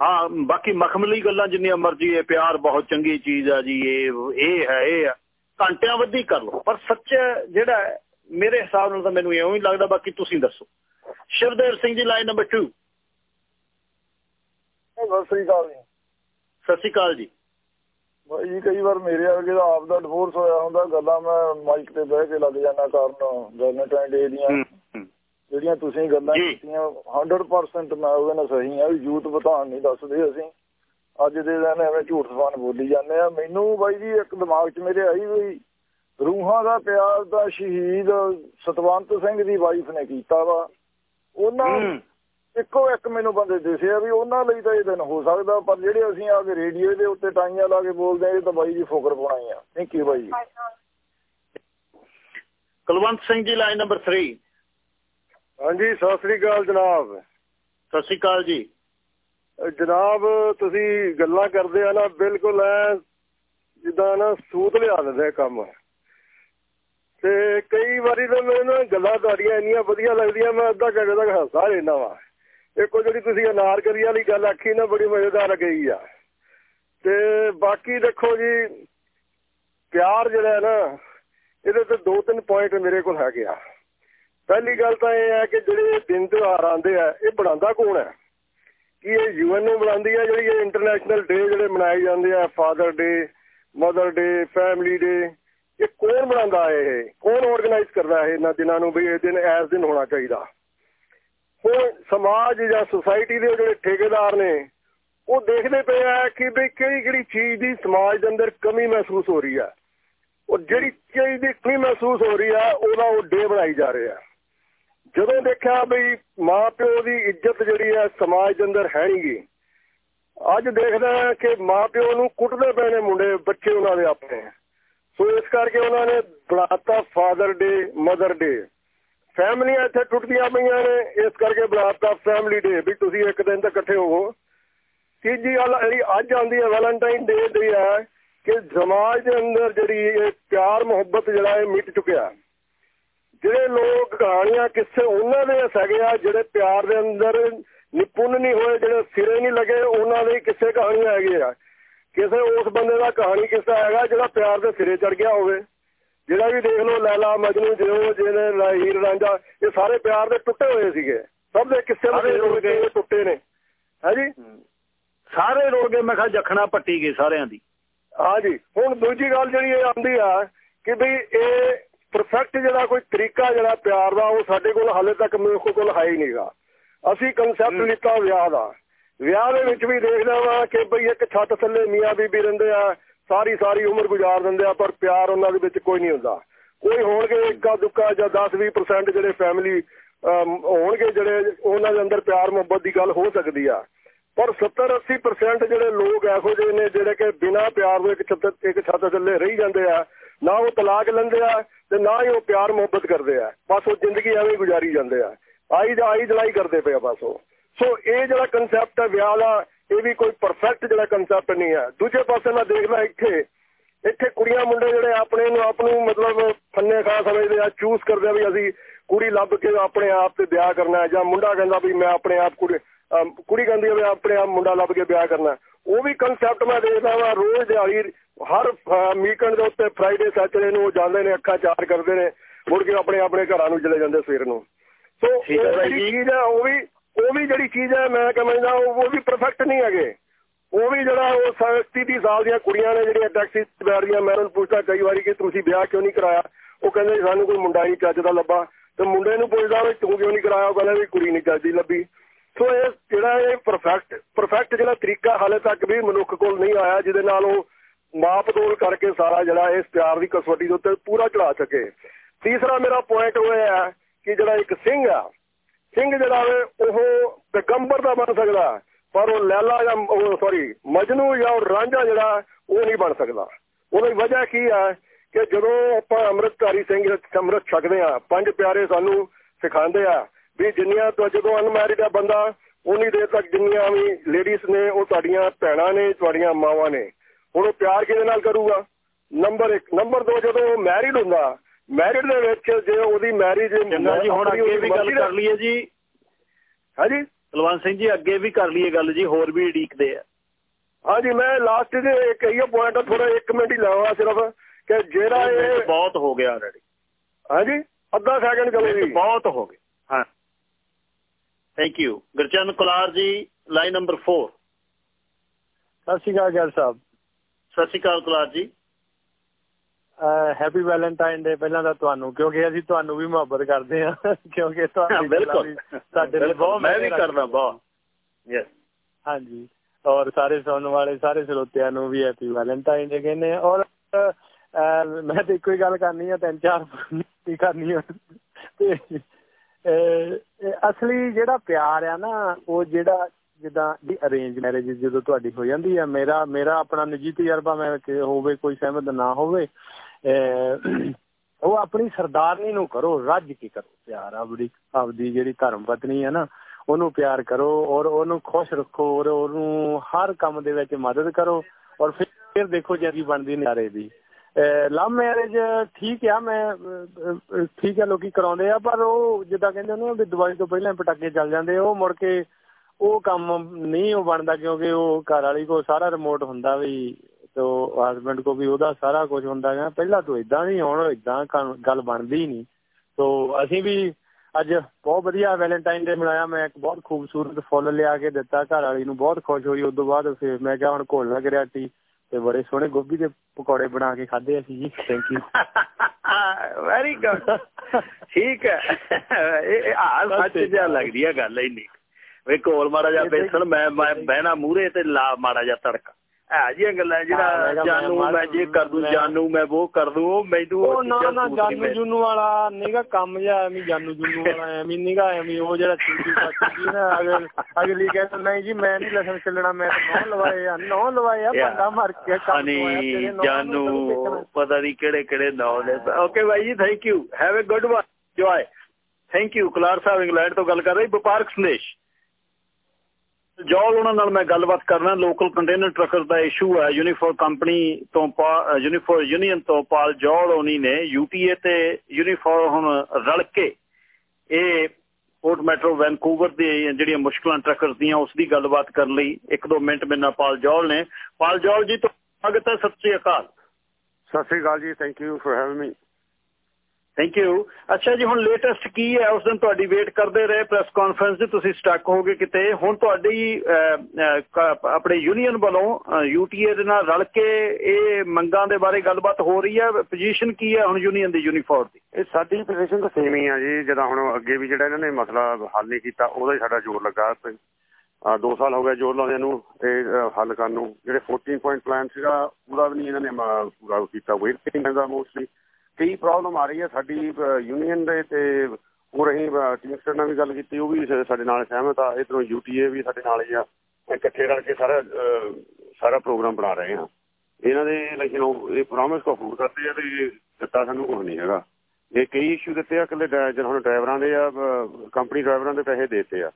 ਹਾਂ, ਬਾਕੀ ਮਖਮਲੀ ਗੱਲਾਂ ਜਿੰਨੀਆਂ ਮਰਜ਼ੀ, ਇਹ ਪਿਆਰ ਬਹੁਤ ਚੰਗੀ ਚੀਜ਼ ਆ ਜੀ, ਇਹ ਇਹ ਹੈ, ਇਹ ਆ। ਘੰਟਿਆਂ ਵੱਧੀ ਕਰ ਲਓ, ਪਰ ਸੱਚ ਜਿਹੜਾ ਮੇਰੇ ਹਿਸਾਬ ਨਾਲ ਤਾਂ ਮੈਨੂੰ ਇਉਂ ਹੀ ਲੱਗਦਾ, ਬਾਕੀ ਤੁਸੀਂ ਦੱਸੋ। ਸ਼ਿਵਦੇਵ ਸਿੰਘ ਜੀ, ਲਾਈਨ ਨੰਬਰ 2 ਸਤਿ ਸ੍ਰੀ ਅਕਾਲ ਜੀ। ਸਤਿ ਸ੍ਰੀ ਅਕਾਲ ਜੀ। ਭਾਈ ਜੀ ਕਈ ਵਾਰ ਮੇਰੇ ਵਰਗੇ ਦਾ ਆਪ ਦਾ ਡਿਵੋਰਸ ਹੋਇਆ ਹੁੰਦਾ ਗੱਲਾਂ ਮੈਂ ਮਾਈਕ ਤੇ ਬਹਿ ਕੇ ਲੱਗ ਜਾਣਾ ਕਰਨ ਗਵਰਨਮੈਂਟ ਡੇ ਦੀਆਂ। ਜਿਹੜੀਆਂ ਤੁਸੀਂ ਗੱਲਾਂ ਕੀਤੀਆਂ 100% ਮੈਂ ਉਹਦੇ ਨਾਲ ਸਹੀ ਆ ਵੀ ਯੂਥ ਵਧਾਉਣ ਨਹੀਂ ਦੱਸਦੇ ਅਸੀਂ। ਅੱਜ ਦੇ ਦਿਨ ਐਵੇਂ ਝੂਠ ਸਵਾਨ ਬੋਲੀ ਜਾਂਦੇ ਆ। ਮੈਨੂੰ ਬਾਈ ਜੀ ਇੱਕ ਦਿਮਾਗ 'ਚ ਮੇਰੇ ਆਈ ਵੀ ਰੂਹਾਂ ਦਾ ਪਿਆਰ ਦਾ ਸ਼ਹੀਦ ਸਤਵੰਤ ਸਿੰਘ ਦੀ ਵਾਈਫ ਨੇ ਕੀਤਾ ਵਾ। ਉਹਨਾਂ ਇੱਕੋ ਇੱਕ ਮੈਨੂੰ ਬੰਦੇ ਦਿਸਿਆ ਵੀ ਉਹਨਾਂ ਲਈ ਤਾਂ ਇਹ ਦਿਨ ਹੋ ਸਕਦਾ ਪਰ ਜਿਹੜੇ ਅਸੀਂ ਆ ਕੇ ਰੇਡੀਓ ਦੇ ਉੱਤੇ ਟਾਈਆਂ ਲਾ ਕੇ ਬੋਲਦੇ ਆ ਇਹ ਤਾਂ ਬਾਈ ਜੀ ਫੋਕਰ ਪਾਉਣਾ ਆ। ਥੈਂਕ ਯੂ ਬਾਈ ਜੀ। ਕੁਲਵੰਤ ਸਿੰਘ ਜੀ ਲਾਈਨ ਨੰਬਰ 3 ਹਾਂਜੀ ਸਤਿ ਸ੍ਰੀ ਅਕਾਲ ਜਨਾਬ। ਸਤਿ ਸ੍ਰੀ ਅਕਾਲ ਜੀ। ਜਨਾਬ ਤੁਸੀਂ ਗੱਲਾਂ ਕਰਦੇ ਆ ਨਾ ਬਿਲਕੁਲ ਐ ਜਿੱਦਾਂ ਨਾ ਸੂਤ ਲਿਆ ਦਿੰਦੇ ਕੰਮ। ਤੇ ਕਈ ਵਾਰੀ ਤਾਂ ਮੈਨੂੰ ਗੱਲਾਂ ਤੁਹਾਡੀਆਂ ਇੰਨੀਆਂ ਵਧੀਆ ਲੱਗਦੀਆਂ ਮੈਂ ਅੱਧਾ ਘੰਟੇ ਤੱਕ ਹੱਸਦਾ ਰਹਿਣਾ ਵਾ। ਦੇਖੋ ਜਿਹੜੀ ਤੁਸੀਂ ਅਨਾਰਕਰੀ ਵਾਲੀ ਗੱਲ ਆਖੀ ਨਾ, ਬੜੀ ਮਜ਼ੇਦਾਰ ਗਈ ਆ। ਤੇ ਬਾਕੀ ਦੇਖੋ ਜੀ, ਪਿਆਰ ਜਿਹੜਾ ਨਾ, ਇਹਦੇ ਤੇ ਦੋ ਤਿੰਨ ਪੁਆਇੰਟ ਮੇਰੇ ਕੋਲ ਹੈਗੇ ਆ। ਪਹਿਲੀ ਗੱਲ ਤਾਂ ਇਹ ਹੈ ਕਿ ਜਿਹੜੇ ਦਿਨ ਤਿਉਹਾਰ ਆਉਂਦੇ ਆ, ਇਹ ਬਣਾਉਂਦਾ ਕੌਣ ਹੈ? ਕੀ ਇਹ ਯੂਐਨ ਨੂੰ ਬਣਾਉਂਦੀ ਹੈ ਜਿਹੜੀ ਇਹ ਇੰਟਰਨੈਸ਼ਨਲ ਡੇ ਜਿਹੜੇ ਮਨਾਏ ਜਾਂਦੇ ਆ father day mother day family day ਇਹ ਕੌਣ ਬਣਾਉਂਦਾ ਇਹ? ਕੌਣ ਆਰਗੇਨਾਈਜ਼ ਕਰਦਾ ਹੈ ਇਹਨਾਂ ਦਿਨਾਂ ਨੂੰ ਵੀ ਇਹ ਦਿਨ ਐਸ ਦਿਨ ਹੋਣਾ ਚਾਹੀਦਾ? ਉਹ ਸਮਾਜ ਜਾਂ ਸੁਸਾਇਟੀ ਦੇ ਜਿਹੜੇ ਠੇਕੇਦਾਰ ਨੇ, ਉਹ ਦੇਖਦੇ ਪਏ ਆ ਕਿ ਵੀ ਕਿਹੜੀ ਕਿਹੜੀ ਚੀਜ਼ ਦੀ ਸਮਾਜ ਦੇ ਅੰਦਰ ਕਮੀ ਮਹਿਸੂਸ ਹੋ ਰਹੀ ਆ। ਉਹ ਜਿਹੜੀ ਚੀਜ਼ ਦੀ ਕਮੀ ਮਹਿਸੂਸ ਹੋ ਰਹੀ ਆ, ਉਹਦਾ ਉਹ ਡੇ ਬਣਾਈ ਜਾ ਰਿਹਾ। ਜਦੋਂ ਦੇਖਿਆ ਵੀ ਮਾਂ ਪਿਓ ਦੀ ਇੱਜ਼ਤ ਜਿਹੜੀ ਹੈ ਸਮਾਜ ਦੇ ਅੰਦਰ ਹੈ ਨਹੀਂਗੀ ਅੱਜ ਦੇਖਦਾ ਕਿ ਮਾਂ ਪਿਓ ਨੂੰ ਕੁੱਟਦੇ ਪਏ ਨੇ ਮੁੰਡੇ, ਬੱਚੇ ਉਹਨਾਂ ਦੇ ਆਪਣੇ। ਸੋ ਇਸ ਕਰਕੇ ਉਹਨਾਂ ਨੇ ਬਣਾਤਾ ਫਾਦਰ ਡੇ ਮਦਰ ਡੇ ਫੈਮਲੀਆਂ ਇੱਥੇ ਟੁੱਟਦੀਆਂ ਪਈਆਂ ਨੇ, ਇਸ ਕਰਕੇ ਬਣਾਤਾ ਫੈਮਿਲੀ ਡੇ ਵੀ ਤੁਸੀਂ ਇੱਕ ਦਿਨ ਤੱਕ ਇਕੱਠੇ ਹੋਵੋ। ਤੀਜੀ ਗੱਲ ਜਿਹੜੀ ਅੱਜ ਆਉਂਦੀ ਹੈ ਵੈਲੈਂਟਾਈਨ ਡੇ ਦੀ ਹੈ ਕਿ ਸਮਾਜ ਦੇ ਅੰਦਰ ਜਿਹੜੀ ਇਹ ਪਿਆਰ, ਮੁਹੱਬਤ ਜਿਹੜਾ ਇਹ ਮਿਟ ਚੁੱਕਿਆ ਜਿਹੜੇ ਲੋਕ ਕਹਾਣੀਆਂ ਕਿਸੇ ਉਹਨਾਂ ਦੇ ਹੈਗੇ ਆ, ਜਿਹੜੇ ਪਿਆਰ ਦੇ ਅੰਦਰ ਨਿਪੁੰਨ ਨਹੀਂ ਹੋਏ, ਜਿਹੜੇ ਸਿਰੇ ਨਹੀਂ ਲੱਗੇ, ਉਹਨਾਂ ਦੇ ਕਿਸੇ ਕਹਾਣੀਆਂ ਹੈਗੇ ਆ। ਕਿਸੇ ਉਸ ਬੰਦੇ ਦਾ ਕਹਾਣੀ ਕਿੱਸਾ ਹੈਗਾ, ਜਿਹੜਾ ਪਿਆਰ ਦੇ ਸਿਰੇ ਚੜ ਗਿਆ ਹੋਵੇ। ਜਿਹੜਾ ਵੀ ਦੇਖ ਲਓ ਲੈਲਾ ਮਜਨੂ ਜਿਉ ਜਿਹਨੇ ਹੀਰ ਰਾਂਝਾ ਇਹ ਸਾਰੇ ਪਿਆਰ ਦੇ ਟੁੱਟੇ ਹੋਏ ਸੀਗੇ। ਸਭ ਦੇ ਕਿਸੇ ਗਏ। ਟੁੱਟੇ ਨੇ। ਹਾਂਜੀ? ਸਾਰੇ ਰੋੜ ਗਏ ਮੈਂ ਕਿਹਾ ਜਖਣਾ ਪੱਟੀ ਗਏ ਸਾਰਿਆਂ ਦੀ। ਹਾਂਜੀ ਹੁਣ ਦੂਜੀ ਗੱਲ ਜਿਹੜੀ ਇਹ ਆਉਂਦੀ ਆ ਕਿ ਵੀ ਇਹ ਪਰਫੈਕਟ ਜਿਹੜਾ ਕੋਈ ਤਰੀਕਾ ਜਿਹੜਾ ਪਿਆਰ ਦਾ ਉਹ ਸਾਡੇ ਕੋਲ ਹਾਲੇ ਤੱਕ ਮੇਰੇ ਕੋਲ ਹੈ ਹੀ ਨਹੀਂਗਾ। ਅਸੀਂ ਕਨਸੈਪਟ ਲਿੱਤਾ ਵਿਆਹ ਦਾ। ਵਿਆਹ ਦੇ ਵਿੱਚ ਵੀ ਦੇਖਦਾ ਵਾਂ ਕਿ ਬਈ ਇੱਕ ਛੱਤ ਥੱਲੇ ਮੀਆਂ ਬੀਬੀ ਰਹਿੰਦੇ ਆ ਸਾਰੀ ਸਾਰੀ ਉਮਰ ਗੁਜ਼ਾਰ ਦਿੰਦੇ ਆ, ਪਰ ਪਿਆਰ ਉਹਨਾਂ ਦੇ ਵਿੱਚ ਕੋਈ ਨਹੀਂ ਹੁੰਦਾ। ਕੋਈ ਹੋਣਗੇ ਇੱਕਾ ਦੁੱਕਾ ਜਾਂ 10-20% ਜਿਹੜੇ ਫੈਮਿਲੀ ਹੋਣਗੇ ਜਿਹੜੇ ਉਹਨਾਂ ਦੇ ਅੰਦਰ ਪਿਆਰ ਮੁਹੱਬਤ ਦੀ ਗੱਲ ਹੋ ਸਕਦੀ ਆ। ਪਰ 70-80% ਜਿਹੜੇ ਲੋਕ ਇਹੋ ਜਿਹੇ ਨੇ ਜਿਹੜੇ ਕਿ ਬਿਨਾਂ ਪਿਆਰ ਦੇ ਇੱਕ ਛੱਤ ਇੱਕ ਛੱਤ ਥੱਲੇ ਰਹੀ ਜਾਂਦੇ ਆ, ਨਾ ਉਹ ਤਲਾਕ ਲੈਂਦੇ ਆ ਤੇ ਨਾ ਹੀ ਉਹ ਪਿਆਰ ਮੁਹੱਬਤ ਕਰਦੇ ਆ। ਬਸ ਉਹ ਜ਼ਿੰਦਗੀ ਐਵੇਂ ਗੁਜ਼ਾਰੀ ਜਾਂਦੇ ਆ। ਆਈ ਆਈ ਜਲਾਈ ਕਰਦੇ ਪਏ ਆ ਬਸ ਉਹ। ਸੋ ਇਹ ਜਿਹੜਾ ਕਨਸੈਪਟ ਹੈ, ਵਿਆਹ ਦਾ ਇਹ ਵੀ ਕੋਈ ਪਰਫੈਕਟ ਜਿਹੜਾ ਕਨਸੈਪਟ ਨਹੀਂ ਹੈ। ਦੂਜੇ ਪਾਸੇ ਮੈਂ ਦੇਖਦਾ ਇੱਥੇ ਇੱਥੇ ਕੁੜੀਆਂ ਮੁੰਡੇ ਜਿਹੜੇ ਆਪਣੇ ਨੂੰ ਆਪ ਨੂੰ ਮਤਲਬ ਫੰਨੇ ਖਾ ਸਮਝਦੇ ਆ ਚੂਜ਼ ਕਰਦੇ ਆ ਵੀ ਅਸੀਂ ਕੁੜੀ ਲੱਭ ਕੇ ਆਪਣੇ ਆਪ ਤੇ ਵਿਆਹ ਕਰਨਾ ਜਾਂ ਮੁੰਡਾ ਕਹਿੰਦਾ ਵੀ ਮੈਂ ਆਪਣੇ ਆਪ ਕੁੜੀ ਕੁੜੀ ਕਹਿੰਦੀ ਹੈ ਵੀ ਆਪਣੇ ਆਪ ਮੁੰਡਾ ਲੱਭ ਕੇ ਵਿਆਹ ਕਰਨਾ ਉਹ ਵੀ ਕਨਸੈਪਟ ਮੈਂ ਦੇਖਦਾ ਵਾਂ ਰੋਜ਼ ਦਿਹਾੜੀ ਹਰ ਵੀਕਐਂਡ ਦੇ ਉੱਤੇ ਫਰਾਈਡੇ ਸੈਟਰਡੇ ਨੂੰ ਜਾਂਦੇ ਨੇ ਅੱਖਾਂ ਚਾਰ ਕਰਦੇ ਨੇ ਮੁੜ ਕੇ ਆਪਣੇ ਆਪਣੇ ਘਰਾਂ ਨੂੰ ਚਲੇ ਜਾਂਦੇ ਸਵੇਰ ਨੂੰ। ਸੋ ਜਿਹੜੀ ਚੀਜ਼ ਹੈ ਉਹ ਵੀ ਉਹ ਵੀ ਜਿਹੜੀ ਚੀਜ਼ ਹੈ, ਮੈਂ ਕਹਿੰਦਾ ਉਹ ਵੀ ਪਰਫੈਕਟ ਨਹੀਂ ਹੈਗੇ। ਉਹ ਵੀ ਜਿਹੜਾ ਉਹ 30 ਸਾਲ ਦੀਆਂ ਕੁੜੀਆਂ ਨੇ ਜਿਹੜੀਆਂ ਟੈਕਸੀ ਚ ਰਹੀਆਂ, ਮੈਂ ਉਹਨਾਂ ਨੂੰ ਪੁੱਛਦਾ ਕਈ ਵਾਰੀ ਕਿ ਤੁਸੀਂ ਵਿਆਹ ਕਿਉਂ ਨਹੀਂ ਕਰਾਇਆ? ਉਹ ਕਹਿੰਦੇ ਸਾਨੂੰ ਕੋਈ ਮੁੰਡਾ ਨਹੀਂ ਚੱਜ ਦਾ ਲੱਭਾ। ਤੇ ਮੁੰਡੇ ਨੂੰ ਪੁੱਛਦਾ ਵੀ ਤੂੰ ਕਿਉਂ ਨਹੀਂ ਕਰਾਇਆ? ਉਹ ਕਹਿੰਦਾ ਵੀ ਕੁੜੀ ਨਹੀਂ ਚੱਜਦੀ ਲੱਭੀ। ਸੋ ਇਹ ਜਿਹੜਾ ਇਹ ਪਰਫੈਕਟ ਪਰਫੈਕਟ ਜਿਹੜਾ ਤਰੀਕਾ ਹਾਲੇ ਤੱਕ ਵੀ ਮਨੁੱਖ ਕੋਲ ਨਹੀਂ ਆਇਆ, ਜਿਹਦੇ ਨਾਲ ਉਹ ਮਾਪਦੋਲ ਕਰਕੇ ਸਾਰਾ ਜਿਹੜਾ ਇਸ ਪਿਆਰ ਦੀ ਕਸਵੱਟੀ ਦੇ ਉੱਤੇ ਪੂਰਾ ਚੜਾ ਸਕੇ। ਤੀਸਰਾ ਮੇਰਾ ਪੁਆਇੰਟ ਉਹ ਹੈ ਕਿ ਜਿਹੜਾ ਇੱਕ ਸਿੰਘ ਆ ਸਿੰਘ ਜਿਹੜਾ ਵੇ, ਉਹ ਪੈਗੰਬਰ ਦਾ ਬਣ ਸਕਦਾ, ਪਰ ਉਹ ਲੈਲਾ ਜਾਂ ਉਹ ਸੌਰੀ ਮਜਨੂ ਜਾਂ ਰਾਂਝਾ ਜਿਹੜਾ, ਉਹ ਨਹੀਂ ਬਣ ਸਕਦਾ। ਉਹਦੀ ਵਜ੍ਹਾ ਕੀ ਹੈ ਕਿ ਜਦੋਂ ਆਪਾਂ ਅੰਮ੍ਰਿਤਧਾਰੀ ਸਿੰਘ ਅੰਮ੍ਰਿਤ ਛਕਦੇ ਆ ਪੰਜ ਪਿਆਰੇ ਸਾਨੂੰ ਸਿਖਾਉਂਦੇ ਆ ਵੀ ਜਿੰਨੀਆਂ ਤੋਂ ਜਦੋਂ ਅਨਮੈਰਿਡ ਆ ਬੰਦਾ, ਉਨੀ ਦੇਰ ਤੱਕ ਜਿੰਨੀਆਂ ਵੀ ਲੇਡੀਜ਼ ਨੇ, ਉਹ ਤੁਹਾਡੀਆਂ ਭੈਣਾਂ ਨੇ, ਤੁਹਾਡੀਆਂ ਮਾਵਾਂ ਨੇ। ਹੁਣ ਉਹ ਪਿਆਰ ਕਿਹਦੇ ਨਾਲ ਕਰੂਗਾ? ਨੰਬਰ 1 ਨੰਬਰ 2 ਜਦੋਂ ਮੈਰਿਡ ਹੁੰਦਾ ਮੈਰਿਡ ਦੇ ਵਿੱਚ ਜੇ ਉਹਦੀ ਮੈਰਿਜ ਚੰਗਾ ਜੀ ਹੁਣ ਅੱਗੇ ਵੀ ਗੱਲ ਕਰ ਲਈਏ ਜੀ। ਹਾਂਜੀ? ਕੁਲਵੰਤ ਸਿੰਘ ਜੀ ਅੱਗੇ ਵੀ ਕਰ ਲਈਏ ਗੱਲ ਜੀ ਹੋਰ ਵੀ ਉਡੀਕਦੇ ਆ। ਹਾਂਜੀ ਮੈਂ ਲਾਸਟ ਦੇ ਇੱਕ ਇਹੋ ਪੁਆਇੰਟ ਥੋੜਾ 1 ਮਿੰਟ ਹੀ ਲਾਵਾਂ ਸਿਰਫ ਕਿ ਜਿਹੜਾ ਇਹ ਬਹੁਤ ਹੋ ਗਿਆ ਆਲਰੇਡੀ ਹਾਂਜੀ? ਅੱਧਾ ਸੈਕਿੰਡ ਚਲੋ ਜੀ। ਬਹੁਤ ਹੋ ਗਏ। ਹਾਂ। ਥੈਂਕ ਯੂ ਗੁਰਚਰਨ ਕੁਲਾਰ ਜੀ ਲਾਈਨ ਨੰਬਰ 4 ਸਤਿ ਸ਼੍ਰੀ ਅਕਾਲ ਸਾਹਿਬ। ਸਤਿ ਸ਼੍ਰੀ ਅਕਾਲ ਕੁਲਾਰ ਜੀ। ਹੈਪੀ ਵੈਲੈਂਟਾਈਨ ਡੇ ਪਹਿਲਾਂ ਤਾਂ ਤੁਹਾਨੂੰ ਕਿਉਂਕਿ ਅਸੀਂ ਤੁਹਾਨੂੰ ਵੀ ਮੁਹੱਬਤ ਕਰਦੇ ਆ ਕਿਉਂਕਿ ਤੁਹਾਡੀ ਬਿਲਕੁਲ। ਸਾਡੇ ਲਈ ਬਹੁਤ ਮੈਂ ਵੀ ਕਰਦਾ ਬਹੁਤ। ਯੈਸ ਹਾਂਜੀ। ਔਰ ਸਾਰੇ ਸੁਣਨ ਵਾਲੇ ਸਾਰੇ ਸਰੋਤਿਆਂ ਨੂੰ ਵੀ ਹੈਪੀ ਵੈਲੈਂਟਾਈਨ ਡੇ ਕਹਿੰਦੇ ਆ ਔਰ ਮੈਂ ਤੇ ਇੱਕੋ ਹੀ ਗੱਲ ਕਰਨੀ ਆ ਤਿੰਨ ਚਾਰ ਕੀ ਕਰਨੀ ਆ ਤੇ ਅਸਲੀ ਜਿਹੜਾ ਪਿਆਰ ਆ ਨਾ ਉਹ ਜਿਹੜਾ ਜਿੱਦਾਂ ਦੀ ਅਰੇਂਜ ਮੈਰਿਜ ਜਦੋਂ ਤੁਹਾਡੀ ਹੋ ਜਾਂਦੀ ਆ ਮੇਰਾ ਮੇਰਾ ਆਪਣਾ ਨਿੱਜੀ ਤਜਰਬਾ ਮੈਂ ਹੋਵੇ ਕੋਈ ਸਹਿਮਤ ਨਾ ਹੋਵੇ ਉਹ ਆਪਣੀ ਸਰਦਾਰਨੀ ਨੂੰ ਕਰੋ, ਰੱਜ ਕੇ ਕਰੋ ਪਿਆਰ। ਆਪਦੀ ਆਪਦੀ ਜਿਹੜੀ ਧਰਮ ਪਤਨੀ ਹੈ ਨਾ, ਉਹਨੂੰ ਪਿਆਰ ਕਰੋ ਔਰ ਉਹਨੂੰ ਖੁਸ਼ ਰੱਖੋ ਔਰ ਉਹਨੂੰ ਹਰ ਕੰਮ ਦੇ ਵਿੱਚ ਮਦਦ ਕਰੋ ਔਰ ਫਿਰ ਦੇਖੋ ਜਿਹੜੀ ਬਣਦੀ ਨਜ਼ਾਰੇ ਦੀ। ਲਵ ਮੈਰਿਜ ਠੀਕ ਆ, ਮੈਂ ਠੀਕ ਆ, ਲੋਕੀ ਕਰਾਉਂਦੇ ਆ, ਪਰ ਉਹ ਜਿੱਦਾਂ ਕਹਿੰਦੇ ਨੇ, ਵੀ ਦਵਾਈ ਤੋਂ ਪਹਿਲਾਂ ਪਟਾਕੇ ਚੱਲ ਜਾਂਦੇ ਉਹ ਮੁੜ ਕੇ ਉਹ ਕੰਮ ਨਹੀਂ ਉਹ ਬਣਦਾ ਕਿਉਂਕਿ ਉਹ ਘਰ ਵਾਲੀ ਕੋ ਸਾਰਾ ਰਿਮੋਟ ਹੁੰਦਾ ਵੀ ਤੋ ਹਸਬੰਡ ਕੋ ਵੀ ਉਹਦਾ ਸਾਰਾ ਕੁਝ ਹੁੰਦਾ ਹੈ ਪਹਿਲਾਂ ਤੋਂ ਇਦਾਂ ਨਹੀਂ ਹੁਣ ਇਦਾਂ ਗੱਲ ਬਣਦੀ ਨਹੀਂ। ਤੋ ਅਸੀਂ ਵੀ ਅੱਜ ਬਹੁਤ ਵਧੀਆ ਵੈਲੈਂਟਾਈਨ ਡੇ ਮਨਾਇਆ। ਮੈਂ ਇੱਕ ਬਹੁਤ ਖੂਬਸੂਰਤ ਫੁੱਲ ਲਿਆ ਕੇ ਦਿੱਤਾ ਘਰ ਵਾਲੀ ਨੂੰ। ਬਹੁਤ ਖੁਸ਼ ਹੋਈ। ਉਸ ਤੋਂ ਬਾਅਦ ਫਿਰ ਮੈਂ ਕਿਹਾ ਹੁਣ ਘੋਲ ਲੱਗ ਰਿਹਾ ਟੀ ਤੇ ਬੜੇ ਸੋਹਣੇ ਗੋਭੀ ਦੇ ਪਕੌੜੇ ਬਣਾ ਕੇ ਖਾਦੇ ਅਸੀਂ ਜੀ। ਥੈਂਕ ਯੂ ਵੈਰੀ ਗੁੱਡ ਠੀਕ ਹੈ। ਇਹ ਆ ਸੱਚ ਜਿਹਾ ਲੱਗਦੀ ਹੈ ਗੱਲ ਨਹੀਂ ਵੇ ਕੋਲ ਮਾੜਾ ਜਾ ਬੇਸਣ ਮੈਂ ਮੈਂ ਬਹਿਣਾ ਮੂਰੇ ਤੇ ਲਾ ਮਾੜਾ ਜਾ ਤੜਕਾ। ਆ ਜੀਆਂ ਗੱਲਾਂ ਜਿਹੜਾ ਜਾਨੂ ਮੈਂ ਜੇ ਕਰ ਦੂੰ ਜਾਨੂ ਮੈਂ ਉਹ ਕਰ ਦੂੰ ਉਹ ਮੈਨੂੰ ਉਹ ਨਾ ਨਾ ਜਾਨੂ ਜੁਨੂ ਵਾਲਾ ਨੀਗਾ ਕੰਮ ਜਿਹਾ ਐਵੇਂ ਜਾਨੂ ਜੁਨੂ ਵਾਲਾ ਐਵੇਂ ਨੀਗਾ ਐਵੇਂ ਉਹ ਜਿਹੜਾ ਚੀਜ਼ੀ ਪਾਤੀ ਨਾ ਅਗਰ ਅਗਲੀ ਕਹਿੰਦਾ ਨਹੀਂ ਜੀ ਮੈਂ ਨਹੀਂ ਲਸਣ ਚੱਲਣਾ ਮੈਂ ਤਾਂ ਨੌ ਲਵਾਏ ਆ ਨੌ ਲਵਾਏ ਆ ਬੰਦਾ ਮਰ ਕੇ ਕੰਮ ਹਨੀ ਜਾਨੂ ਪਤਾ ਨਹੀਂ ਕਿਹੜੇ ਕਿਹੜੇ ਨੌ ਨੇ। ਓਕੇ ਭਾਈ ਜੀ thank you have a good one Joey thank you Kalar Sahib England ਤੋਂ ਗੱਲ ਕਰ ਰਹੀ ਵਪਾਰਕ ਸੰਦੇਸ਼। ਜੋਲ ਉਹਨਾਂ ਨਾਲ ਮੈਂ ਗੱਲਬਾਤ ਕਰਨਾ ਲੋਕਲ ਕੰਟੇਨਰ ਟਰੱਕਰ ਦਾ ਇਸ਼ੂ ਹੈ ਯੂਨੀਫੋਰ ਕੰਪਨੀ ਤੋਂ ਯੂਨੀਫੋਰ ਯੂਨੀਅਨ ਤੋਂ ਪਾਲ ਜੋਲ ਉਹਨੀ ਨੇ ਯੂਟੀਏ ਤੇ ਯੂਨੀਫੋਰ ਹੁਣ ਰਲ ਕੇ ਇਹ ਪੋਰਟ ਮੈਟਰੋ ਵੈਨਕੂਵਰ ਦੀ ਜਿਹੜੀਆਂ ਮੁਸ਼ਕਲਾਂ ਟਰੱਕਰਸ ਦੀਆਂ, ਉਸ ਦੀ ਗੱਲਬਾਤ ਕਰਨ ਲਈ ਇੱਕ ਦੋ ਮਿੰਟ ਮੇਰੇ ਪਾਲ ਜੋਲ ਨੇ। ਪਾਲ ਜੋਲ ਜੀ ਤੋਂ ਸਵਾਗਤ ਹੈ, ਸਤਿ ਸ੍ਰੀ ਅਕਾਲ। ਸਤਿ ਸ੍ਰੀ ਅਕਾਲ ਜੀ thank you for having me thank you ਅੱਛਾ ਜੀ, ਹੁਣ ਲੇਟੈਸਟ ਕੀ ਹੈ? ਉਸ ਦਿਨ ਤੁਹਾਡੀ ਵੇਟ ਕਰਦੇ ਰਹੇ ਪ੍ਰੈਸ ਕਾਨਫਰੰਸ ਦੀ, ਤੁਸੀਂ ਸਟਕ ਹੋ ਕਿਤੇ? ਹੁਣ ਤੁਹਾਡੀ ਆਪਣੇ ਯੂਨੀਅਨ ਵੱਲੋਂ ਯੂਟੀਏ ਦੇ ਨਾਲ ਰਲ ਕੇ ਇਹ ਮੰਗਾਂ ਦੇ ਬਾਰੇ ਗੱਲਬਾਤ ਹੋ ਰਹੀ ਹੈ? ਪੋਜੀਸ਼ਨ ਕੀ ਹੈ ਹੁਣ ਯੂਨੀਅਨ ਦੀ ਯੂਨੀਫੋਰ ਦੀ? ਇਹ ਸਾਡੀ ਪੋਜੀਸ਼ਨ ਤਾਂ ਸੇਮ ਹੀ ਆ ਜੀ। ਜਦੋਂ ਹੁਣ ਅੱਗੇ ਵੀ ਜਿਹੜਾ ਇਹਨਾਂ ਨੇ ਮਸਲਾ ਹੱਲ ਨਹੀਂ ਕੀਤਾ, ਉਹਦਾ ਹੀ ਸਾਡਾ ਜ਼ੋਰ ਲੱਗਾ। ਆ 2 ਸਾਲ ਹੋ ਗਏ ਜ਼ੋਰ ਲਾਉਂਦੇ ਨੂੰ ਇਹ ਹੱਲ ਕਰਨ ਨੂੰ। ਜਿਹੜੇ 14 ਪੁਆਇੰਟ ਪਲਾਨ ਸੀਗਾ, ਉਹਦਾ ਵੀ ਨਹੀਂ ਇਹਨਾਂ ਨੇ ਪੂਰਾ ਕੀਤਾ। ਵੇਟਿੰਗ ਦਾ ਮੋਸਟਲੀ ਕਈ ਪ੍ਰੋਬਲਮ ਆ ਰਹੀ ਹੈ ਸਾਡੀ ਯੂਨੀਅਨ ਦੇ ਤੇ ਹੋ ਰਹੀ ਟੀਮਸਟਰ ਨਾਲ ਵੀ ਗੱਲ ਕੀਤੀ, ਉਹ ਵੀ ਸਾਡੇ ਨਾਲ ਸਹਿਮਤ ਆ, ਇਧਰੋਂ ਯੂਟੀਏ ਵੀ ਸਾਡੇ ਨਾਲ ਹੀ ਆ, ਇਕੱਠੇ ਰਲ ਕੇ ਸਾਰਾ ਸਾਰਾ ਪ੍ਰੋਗਰਾਮ ਬਣਾ ਰਹੇ ਆ ਇਹਨਾਂ ਦੇ ਲੇਕਿਨ ਇਹ ਪ੍ਰੋਮਿਸ ਕੋ ਫੂਡ ਕਰਦੇ ਆ ਤੇ ਦਿੱਤਾ ਸਾਨੂੰ ਕੁਝ ਨਹੀਂ ਹੈਗਾ। ਇਹ ਕਈ ਇਸ਼ੂ ਦਿੱਤੇ ਆ ਕੱਲੇ ਹੁਣ ਡਰਾਈਵਰਾਂ ਦੇ ਆ ਕੰਪਨੀ ਡਰਾਈਵਰਾਂ ਦੇ ਪੈਸੇ ਦੇਤੇ ਆ।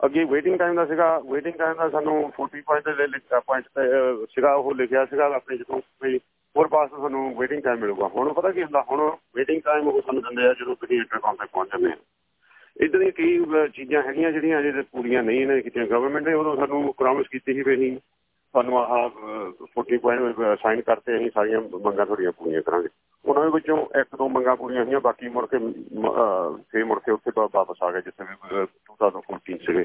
ਅੱਗੇ ਵੇਟਿੰਗ ਟਾਈਮ ਦਾ ਸੀਗਾ ਵੇਟਿੰਗ ਟਾਈਮ ਦਾ ਸਾਨੂੰ 40 ਪੁਆਇੰਟ ਦੇ ਲਿਖਿਆ ਪੁਆਇੰਟ ਸੀਗਾ, ਉਹ ਲਿਖਿਆ ਸੀਗਾ ਆਪਣੇ ਜਦੋਂ ਕੋਈ ਹੋਰ ਪਾਸ ਤੁਹਾਨੂੰ ਵੇਟਿੰਗ ਟਾਈਮ ਮਿਲੂਗਾ। ਹੁਣ ਪਤਾ ਕੀ ਹੁੰਦਾ, ਹੁਣ ਵੇਟਿੰਗ ਟਾਈਮ ਉਹ ਸਾਨੂੰ ਦਿੰਦੇ ਆ ਜਦੋਂ ਤੁਸੀਂ ਇੰਟਰਕਮ ਤੇ ਪਹੁੰਚ ਜਾਂਦੇ ਆ। ਇਦਾਂ ਦੀਆਂ ਕਈ ਚੀਜ਼ਾਂ ਹੈਗੀਆਂ ਜਿਹੜੀਆਂ ਅਜੇ ਪੂਰੀਆਂ ਨਹੀਂ ਨੇ ਕੀਤੀਆਂ ਗਵਰਨਮੈਂਟ ਨੇ ਉਦੋਂ ਸਾਨੂੰ ਪ੍ਰੋਮਿਸ ਕੀਤੀ ਸੀ ਵੀ ਅਸੀਂ ਤੁਹਾਨੂੰ ਆਹ 40 ਪੁਆਇੰਟ ਸਾਈਨ ਕਰਤੇ ਅਸੀਂ ਸਾਰੀਆਂ ਮੰਗਾਂ ਤੁਹਾਡੀਆਂ ਪੂਰੀਆਂ ਕਰਾਂਗੇ। ਉਹਨਾਂ ਵਿੱਚੋਂ ਇੱਕ ਦੋ ਮੰਗਾਂ ਪੂਰੀਆਂ ਹੋਈਆਂ, ਬਾਕੀ ਮੁੜ ਕੇ ਫੇਰ ਮੁੜ ਕੇ ਉੱਥੇ ਵਾਪਸ ਆ ਗਏ, ਜਿੱਥੇ ਵੀ 2014 ਸੀਗੇ।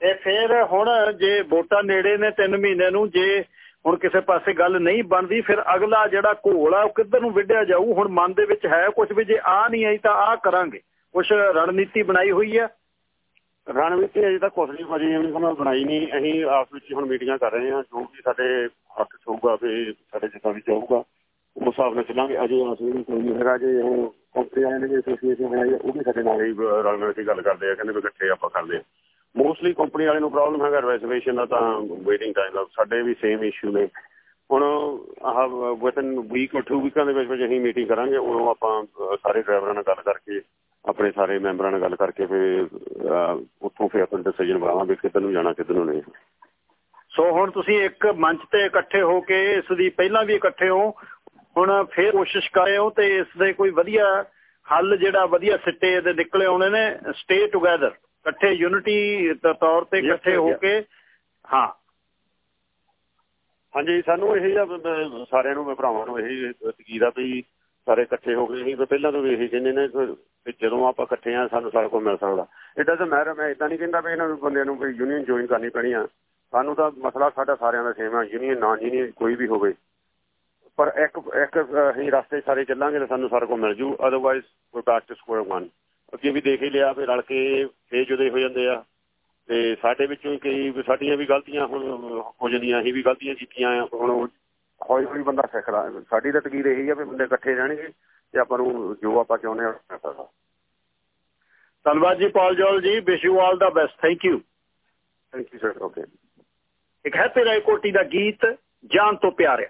ਤੇ ਫਿਰ ਹੁਣ ਜੇ ਵੋਟਾਂ ਨੇੜੇ ਨੇ 3 ਮਹੀਨੇ ਨੂੰ, ਜੇ ਹੁਣ ਕਿਸੇ ਪਾਸੇ ਗੱਲ ਨਹੀਂ ਬਣਦੀ, ਫਿਰ ਅਗਲਾ ਜਿਹੜਾ ਘੋਲ ਆ, ਉਹ ਕਿੱਧਰ ਨੂੰ ਵਿੱਢਿਆ ਜਾਊ? ਹੁਣ ਮਨ ਦੇ ਵਿੱਚ ਹੈ ਕੁਝ ਵੀ, ਜੇ ਆ ਨਹੀਂ ਆਈ ਤਾਂ ਆ ਕਰਾਂਗੇ। ਕੁਝ ਰਣਨੀਤੀ ਬਣਾਈ ਹੋਈ ਹੈ ਰਣਨੀਤੀ ਅਜੇ ਤੱਕ ਕੁਝ ਨਹੀਂ ਭਾਜੀ ਐਵੇਂ ਸਾਨੂੰ ਬਣਾਈ ਨਹੀਂ। ਅਸੀਂ ਆਪਸ ਵਿੱਚ ਹੁਣ ਮੀਟਿੰਗਾਂ ਕਰ ਰਹੇ ਹਾਂ। ਜੋ ਵੀ ਸਾਡੇ ਹੱਕ ਹੋਊਗਾ ਵੀ ਸਾਡੇ ਜਿੱਦਾਂ ਵੀ ਚਾਹੂਗਾ ਉਸ ਹਿਸਾਬ ਨਾਲ ਚੱਲਾਂਗੇ। ਅਜੇ ਅਸੀਂ ਵੀ ਕੋਈ ਨਹੀਂ ਹੈਗਾ, ਜੇ ਉਹ ਕੰਪਨੀ ਵਾਲਿਆਂ ਨੇ ਐਸੋਸੀਏਸ਼ਨ ਬਣਾਈ ਉਹ ਵੀ ਸਾਡੇ ਨਾਲ ਹੀ ਰਲ ਮਿਲ ਕੇ ਗੱਲ ਕਰਦੇ ਆ, ਕਹਿੰਦੇ ਵੀ ਇਕੱਠੇ ਆਪਾਂ ਕਰਦੇ ਆ। ਮੋਸਟਲੀ ਕੰਪਨੀ ਵਾਲੇ ਨੂੰ ਪ੍ਰੋਬਲਮ ਹੈਗਾ ਰਿਜ਼ਰਵੇਸ਼ਨ ਦਾ ਤਾਂ ਵੇਟਿੰਗ ਟਾਈਮ ਦਾ, ਸਾਡੇ ਵੀ ਸੇਮ ਇਸ਼ੂ ਨੇ। ਹੁਣ ਆਹ ਵਿਦਨ ਵੀਕ ਔਰ 2 ਵੀਕਾਂ ਦੇ ਵਿੱਚ ਵਿੱਚ ਅਸੀਂ ਮੀਟਿੰਗ ਕਰਾਂਗੇ, ਉਦੋਂ ਆਪਾਂ ਸਾਰੇ ਡਰਾਈਵਰਾਂ ਨਾਲ ਗੱਲ ਕਰਕੇ, ਆਪਣੇ ਸਾਰੇ ਮੈਂਬਰਾਂ ਨਾਲ ਗੱਲ ਕਰਕੇ ਫਿਰ ਉੱਥੋਂ ਫਿਰ ਆਪਣਾ ਡਿਸੀਜਨ ਬਣਾਵਾਂਗੇ ਕਿੱਧਰ ਨੂੰ ਜਾਣਾ, ਕਿੱਧਰ ਨੂੰ ਨਹੀਂ। ਸੋ ਹੁਣ ਤੁਸੀਂ ਇੱਕ ਮੰਚ ਤੇ ਇਕੱਠੇ ਹੋ ਕੇ ਇਸ ਦੀ ਪਹਿਲਾਂ ਵੀ ਇਕੱਠੇ ਹੋ, ਹੁਣ ਫੇਰ ਕੋਸ਼ਿਸ਼ ਕਰੇ ਹੋ ਤੇ ਇਸ ਦੇ ਕੋਈ ਵਧੀਆ ਹੱਲ ਜਿਹੜਾ ਵਧੀਆ ਸਿੱਟੇ ਦੇ ਨਿਕਲੇ ਆਉਣੇ ਨੇ ਸਟੇ ਟੁਗੇਦਰ ਇਕੱਠੇ ਯੂਨਿਟੀ ਤੌਰ ਤੇ ਇਕੱਠੇ ਹੋ ਕੇ ਹਾਂ। ਹਾਂਜੀ ਸਾਨੂੰ ਇਹ ਸਾਰਿਆਂ ਨੂੰ ਭਰਾਵਾਂ ਨੂੰ ਇਹ ਤਕੀਦ ਆ ਵੀ ਸਾਰੇ ਇਕੱਠੇ ਹੋ ਗਏ ਅਸੀਂ ਪਹਿਲਾਂ ਤੋਂ ਵੀ ਇਹੀ ਕਹਿੰਦੇ ਨੇ ਕਿ ਜਦੋਂ ਆਪਾਂ ਇਕੱਠੇ ਆ ਸਾਨੂੰ ਸਾਰਾ ਕੁਝ ਮਿਲ ਸਕਦਾ। ਇਦਾਂ ਤਾਂ ਮੈਂ ਮੈਂ ਇਦਾਂ ਨਹੀਂ ਕਹਿੰਦਾ ਵੀ ਇਹਨਾਂ ਬੰਦਿਆਂ ਨੂੰ ਕੋਈ ਯੂਨੀਅਨ ਜੁਆਇਨ ਕਰਨੀ ਪੈਣੀ ਆ। ਸਾਨੂੰ ਤਾਂ ਮਸਲਾ ਸਾਡਾ ਸਾਰਿਆਂ ਦਾ ਸੇਮ ਆ ਯੂਨੀਅਨ ਨਾ ਯੂਨੀਅਨ ਕੋਈ ਵੀ ਹੋਵੇ। ਪਰ ਇੱਕ ਇੱਕ ਅਸੀਂ ਰਸਤੇ ਸਾਰੇ ਚੱਲਾਂਗੇ ਤਾਂ ਸਾਨੂੰ ਸਾਰਾ ਕੁਝ ਮਿਲ ਜੂ ਅਦਰਵਾਈਜ਼ ਕੋਈ ਬੈਕ ਟੂ ਸਕੁਅਰ 1 ਅੱਗੇ ਵੀ ਦੇਖ ਹੀ ਲਿਆ ਵੀ ਰਲ ਕੇ ਫੇਰ ਜੁਦੇ ਹੋ ਜਾਂਦੇ ਆ। ਤੇ ਸਾਡੇ ਵਿੱਚੋਂ ਕਈ ਸਾਡੀਆਂ ਵੀ ਗਲਤੀਆਂ ਹੁਣ ਹੋ ਜਾਂਦੀਆਂ ਅਸੀਂ ਵੀ ਗਲਤੀਆਂ ਕੀਤੀਆਂ ਆ। ਹੁਣ ਹੌਲੀ ਹੌਲੀ ਬੰਦਾ ਸਿੱਖਦਾ। ਸਾਡੀ ਤਾਂ ਤਕੀਰ ਇਹੀ ਆ ਵੀ ਬੰਦੇ ਇਕੱਠੇ ਰਹਿਣਗੇ ਤੇ ਆਪਾਂ ਨੂੰ ਜੋ ਆਪਾਂ ਚਾਹੁੰਦੇ ਆ ਕਰਦਾ ਧੰਨਵਾਦ ji Pal Jol ji. Wish you all the best thank you thank you sir okay ਇੱਕ ਹੈ ਤੇਰਾ ਕੋਟੀ ਦਾ ਗੀਤ ਜਾਨ ਤੋਂ ਪਿਆਰਿਆ।